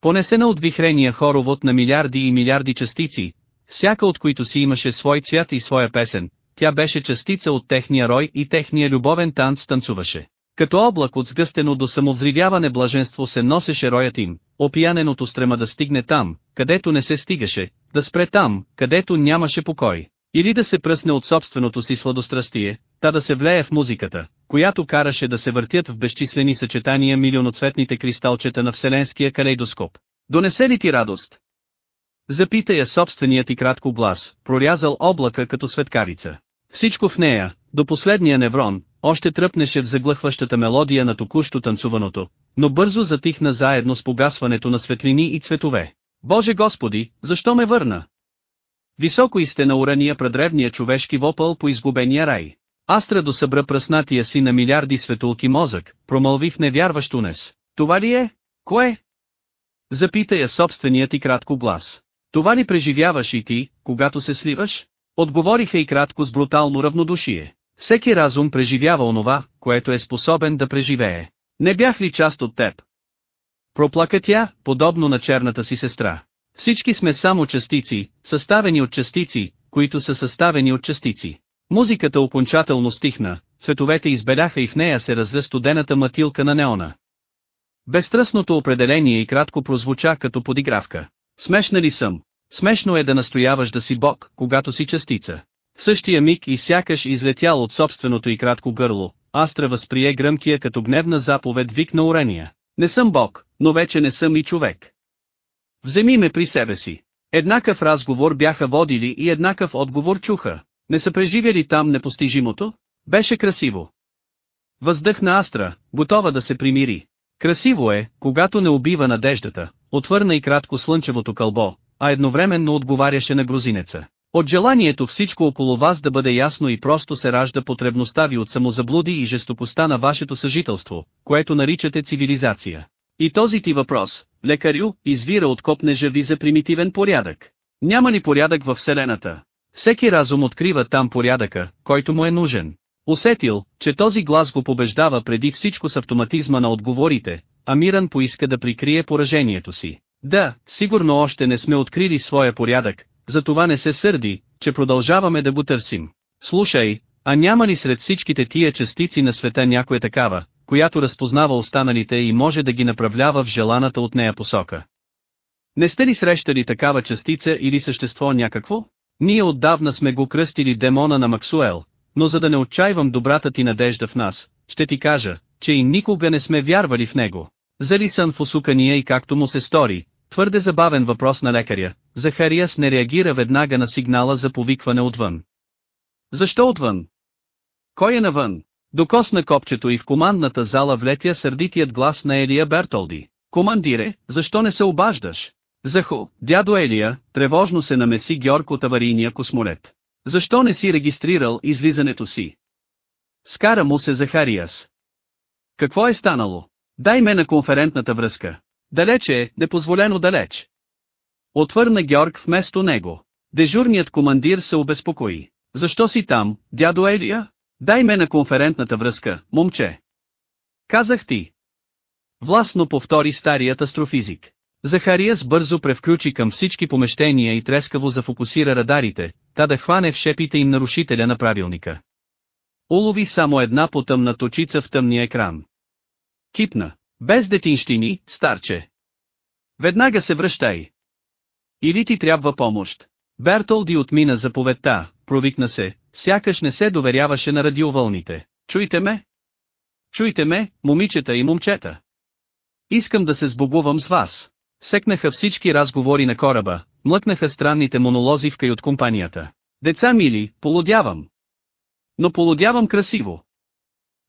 Понесена от вихрения хоровод на милиарди и милиарди частици, всяка от които си имаше свой цвят и своя песен, тя беше частица от техния рой и техния любовен танц танцуваше. Като облак от сгъстено до самовзривяване блаженство се носеше роят им, опиянен от устрема да стигне там, където не се стигаше, да спре там, където нямаше покой, или да се пръсне от собственото си сладострастие, та да се влее в музиката, която караше да се въртят в безчислени съчетания милионоцветните кристалчета на вселенския калейдоскоп. Донесе ли ти радост? Запита я собственият и кратко глас, прорязал облака като светкарица. Всичко в нея, до последния неврон, още тръпнеше в заглъхващата мелодия на току-що танцуваното, но бързо затихна заедно с погасването на светлини и цветове. Боже Господи, защо ме върна? Високо изте на урания предревния човешки вопъл по изгубения рай. Астра досъбра пръснатия си на милиарди светулки мозък, промълви в невярващ. Това ли е? Кое? Запита я собственият и кратко глас. Това ли преживяваш и ти, когато се сливаш? Отговориха и кратко с брутално равнодушие. Всеки разум преживява онова, което е способен да преживее. Не бях ли част от теб? Проплака тя, подобно на черната си сестра. Всички сме само частици, съставени от частици, които са съставени от частици. Музиката окончателно стихна, цветовете избеляха и в нея се разля студената матилка на неона. Безтръсното определение и кратко прозвуча като подигравка. Смешна ли съм? Смешно е да настояваш да си Бог, когато си частица. В същия миг и сякаш излетял от собственото и кратко гърло, Астра възприе гръмкия като гневна заповед вик на урения. Не съм Бог, но вече не съм и човек. Вземи ме при себе си. Еднакъв разговор бяха водили и еднакъв отговор чуха. Не са преживяли там непостижимото? Беше красиво. Въздъхна Астра, готова да се примири. Красиво е, когато не убива надеждата, отвърна и кратко слънчевото кълбо, а едновременно отговаряше на грузинеца. От желанието всичко около вас да бъде ясно и просто се ражда потребността ви от самозаблуди и жестокостта на вашето съжителство, което наричате цивилизация. И този ти въпрос, лекарю, извира от копнежа ви за примитивен порядък. Няма ли порядък във Вселената? Всеки разум открива там порядъка, който му е нужен. Усетил, че този глас го побеждава преди всичко с автоматизма на отговорите, а Миран поиска да прикрие поражението си. Да, сигурно още не сме открили своя порядък, затова не се сърди, че продължаваме да го търсим. Слушай, а няма ли сред всичките тия частици на света някоя такава, която разпознава останалите и може да ги направлява в желаната от нея посока? Не сте ли срещали такава частица или същество някакво? Ние отдавна сме го кръстили демона на Максуел, но за да не отчаивам добрата ти надежда в нас, ще ти кажа, че и никога не сме вярвали в него. Залисан в усукания и както му се стори, твърде забавен въпрос на лекаря, Захариас не реагира веднага на сигнала за повикване отвън. Защо отвън? Кой е навън? Докосна копчето и в командната зала влетя сърдитият глас на Елия Бертолди. Командире, защо не се обаждаш? Захо, дядо Елия, тревожно се намеси Георг от аварийния космолет. Защо не си регистрирал излизането си? Скара му се Захариас. Какво е станало? Дай ме на конферентната връзка. Далече е, непозволено далеч. Отвърна Георг вместо него. Дежурният командир се обезпокои. Защо си там, дядо Елия? Дай ме на конферентната връзка, момче. Казах ти. Властно повтори старият астрофизик. Захариас бързо превключи към всички помещения и трескаво зафокусира радарите, та да хване в шепите им нарушителя на правилника. Улови само една потъмна точица в тъмния екран. Кипна. Без детинщини, старче. Веднага се връщай. Или ти трябва помощ. Бертолди отмина заповедта, провикна се, сякаш не се доверяваше на радиовълните. Чуйте ме? Чуйте ме, момичета и момчета. Искам да се сбогувам с вас. Секнаха всички разговори на кораба, млъкнаха странните монолози в от компанията. Деца мили, полудявам. Но полудявам красиво.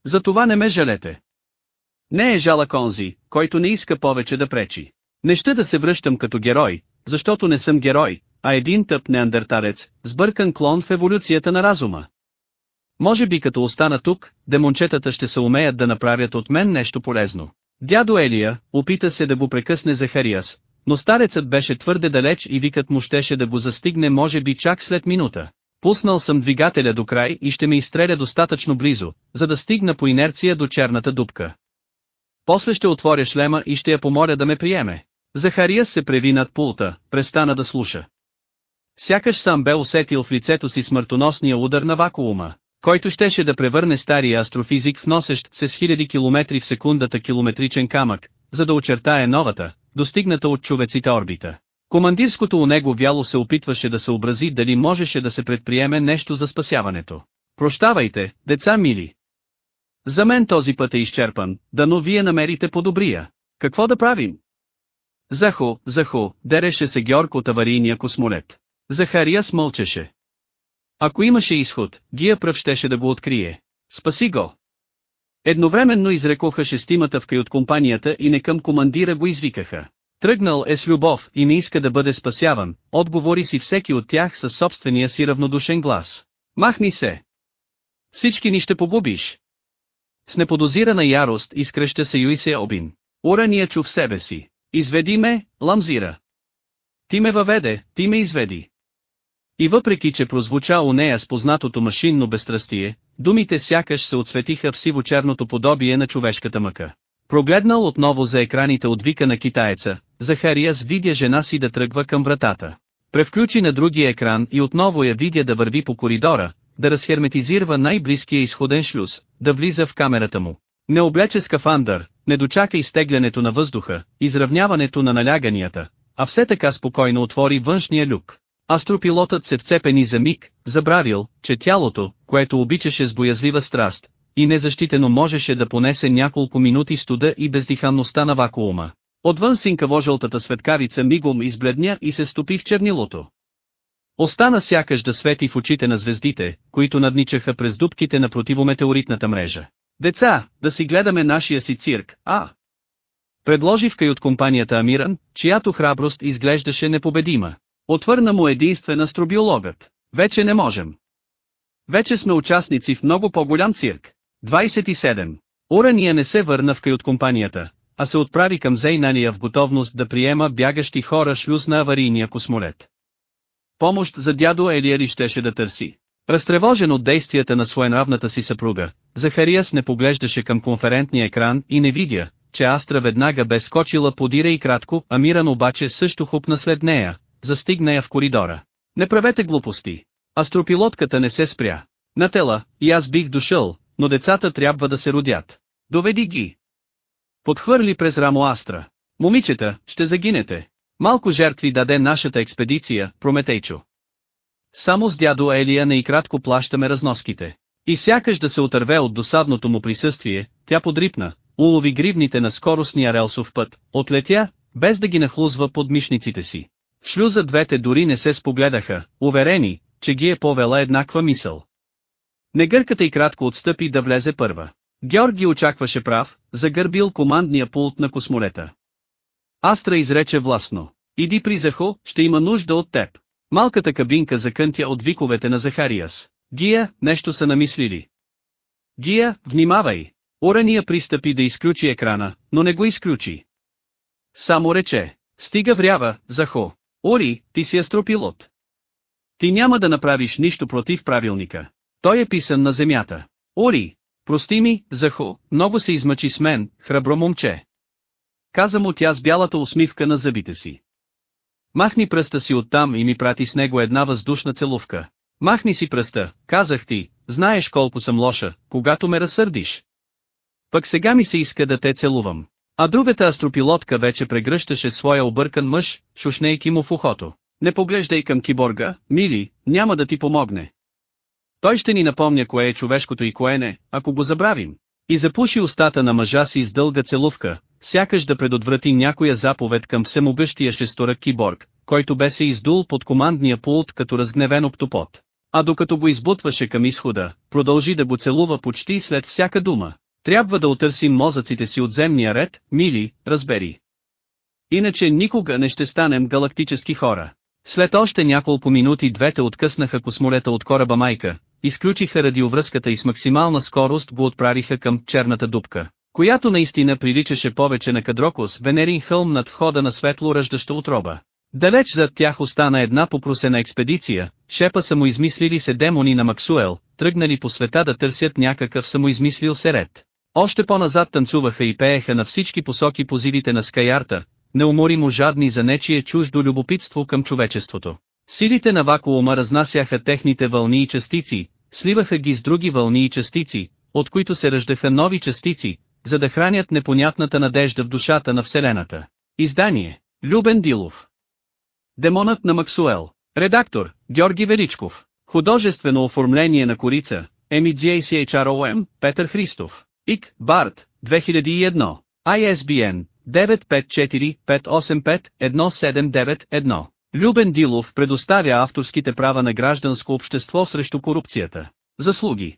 За това не ме жалете. Не е жалък онзи, който не иска повече да пречи. Не ще да се връщам като герой, защото не съм герой, а един тъп неандертарец, сбъркан клон в еволюцията на разума. Може би като остана тук, демончетата ще се умеят да направят от мен нещо полезно. Дядо Елия, опита се да го прекъсне Захариас, но старецът беше твърде далеч и викът му щеше да го застигне може би чак след минута. Пуснал съм двигателя до край и ще ме изстреля достатъчно близо, за да стигна по инерция до черната дупка. После ще отворя шлема и ще я помоля да ме приеме. Захария се преви над пулта, престана да слуша. Сякаш сам бе усетил в лицето си смъртоносния удар на вакуума, който щеше да превърне стария астрофизик в носещ се с хиляди километри в секундата километричен камък, за да очертае новата, достигната от човеците орбита. Командирското у него вяло се опитваше да съобрази дали можеше да се предприеме нещо за спасяването. Прощавайте, деца мили. За мен този път е изчерпан, дано вие намерите по-добрия. Какво да правим? Захо, Захо, дереше се Георг от аварийния космолет. Захария смълчеше. Ако имаше изход, Гия пръв щеше да го открие. Спаси го! Едновременно изрекоха шестимата в от компанията и не към командира го извикаха. Тръгнал е с любов и не иска да бъде спасяван, отговори си всеки от тях със собствения си равнодушен глас. Махни се! Всички ни ще погубиш! С неподозирана ярост изкръща се Юисе Обин. Урания чу в себе си. Изведи ме, ламзира. Ти ме въведе, ти ме изведи. И въпреки че прозвуча у нея с познатото машинно безстрастие, думите сякаш се отсветиха в сиво-черното подобие на човешката мъка. Прогледнал отново за екраните от вика на китаеца, Захариас видя жена си да тръгва към вратата. Превключи на другия екран и отново я видя да върви по коридора, да разхерметизирва най-близкия изходен шлюз, да влиза в камерата му. Не облече скафандър, не дочака изтеглянето на въздуха, изравняването на наляганията, а все така спокойно отвори външния люк. Астропилотът се вцепени за миг, забравил, че тялото, което обичаше с боязлива страст, и незащитено можеше да понесе няколко минути студа и бездиханността на вакуума. Отвън синкаво-жълтата светкавица мигом избледня и се стопи в чернилото. Остана сякаш да свети в очите на звездите, които надничаха през дубките на противометеоритната мрежа. Деца, да си гледаме нашия си цирк, а? Предложи в от компанията Амиран, чиято храброст изглеждаше непобедима. Отвърна му единствен астробиологът. Вече не можем. Вече сме участници в много по-голям цирк. 27. Урания не се върна в от компанията, а се отправи към Зейнания в готовност да приема бягащи хора шлюз на аварийния космолет. Помощ за дядо Елиери щеше да търси. Разтревожен от действията на своенравната си съпруга, Захариас не поглеждаше към конферентния екран и не видя, че Астра веднага бе скочила подира и кратко, а Миран обаче също хупна след нея, застигна я в коридора. Не правете глупости. Астропилотката не се спря. На тела, и аз бих дошъл, но децата трябва да се родят. Доведи ги. Подхвърли през рамо Астра. Момичета, ще загинете. Малко жертви даде нашата експедиция, Прометейчо. Само с дядо Елия не и кратко плащаме разноските. И сякаш да се отърве от досадното му присъствие, тя подрипна, улови гривните на скоростния релсов път, отлетя, без да ги нахлузва под мишниците си. В шлюза двете дори не се спогледаха, уверени, че ги е повела еднаква мисъл. Негърката и кратко отстъпи да влезе първа. Георги очакваше прав, загърбил командния пулт на космолета. Астра изрече властно. Иди при Захо, ще има нужда от теб. Малката кабинка закънтя от виковете на Захариас. Гия, нещо са намислили. Гия, внимавай! Орания пристъпи да изключи екрана, но не го изключи. Само рече, стига врява, Захо. Ори, ти си астропилот. Ти няма да направиш нищо против правилника. Той е писан на земята. Ори, прости ми, Захо, много се измъчи с мен, храбро момче. Каза му тя с бялата усмивка на зъбите си. Махни пръста си оттам и ми прати с него една въздушна целувка. Махни си пръста, казах ти, знаеш колко съм лоша, когато ме разсърдиш. Пък сега ми се иска да те целувам. А другата астропилотка вече прегръщаше своя объркан мъж, шушнейки му в ухото. Не поглеждай към киборга, мили, няма да ти помогне. Той ще ни напомня кое е човешкото и кое не, ако го забравим. И запуши устата на мъжа си с дълга целувка, сякаш да предотврати някоя заповед към всемогъщия шесторък киборг, който бе се издул под командния пулт като разгневен оптопот. А докато го избутваше към изхода, продължи да го целува почти след всяка дума. Трябва да отърсим мозъците си от земния ред, мили, разбери. Иначе никога не ще станем галактически хора. След още няколко минути двете откъснаха космолета от кораба майка, изключиха радиовръзката и с максимална скорост го отправиха към черната дупка, която наистина приличаше повече на кадрокос Венерин хълм над входа на светло ръждаща отроба. Далеч зад тях остана една попросена експедиция, шепа самоизмислили се демони на Максуел, тръгнали по света да търсят някакъв самоизмислил се ред. Още по-назад танцуваха и пееха на всички посоки позивите на Скайарта, неуморимо жадни за нечие чуждо любопитство към човечеството. Силите на вакуума разнасяха техните вълни и частици, сливаха ги с други вълни и частици, от които се ръждаха нови частици, за да хранят непонятната надежда в душата на Вселената. Издание. Любен Дилов. Демонът на Максуел. Редактор. Георги Величков. Художествено оформление на корица. MGACHROM Петър Христов. ИК. Барт. 2001 ISBN 954-585-1791. Любен Дилов предоставя авторските права на гражданско общество срещу корупцията. Заслуги.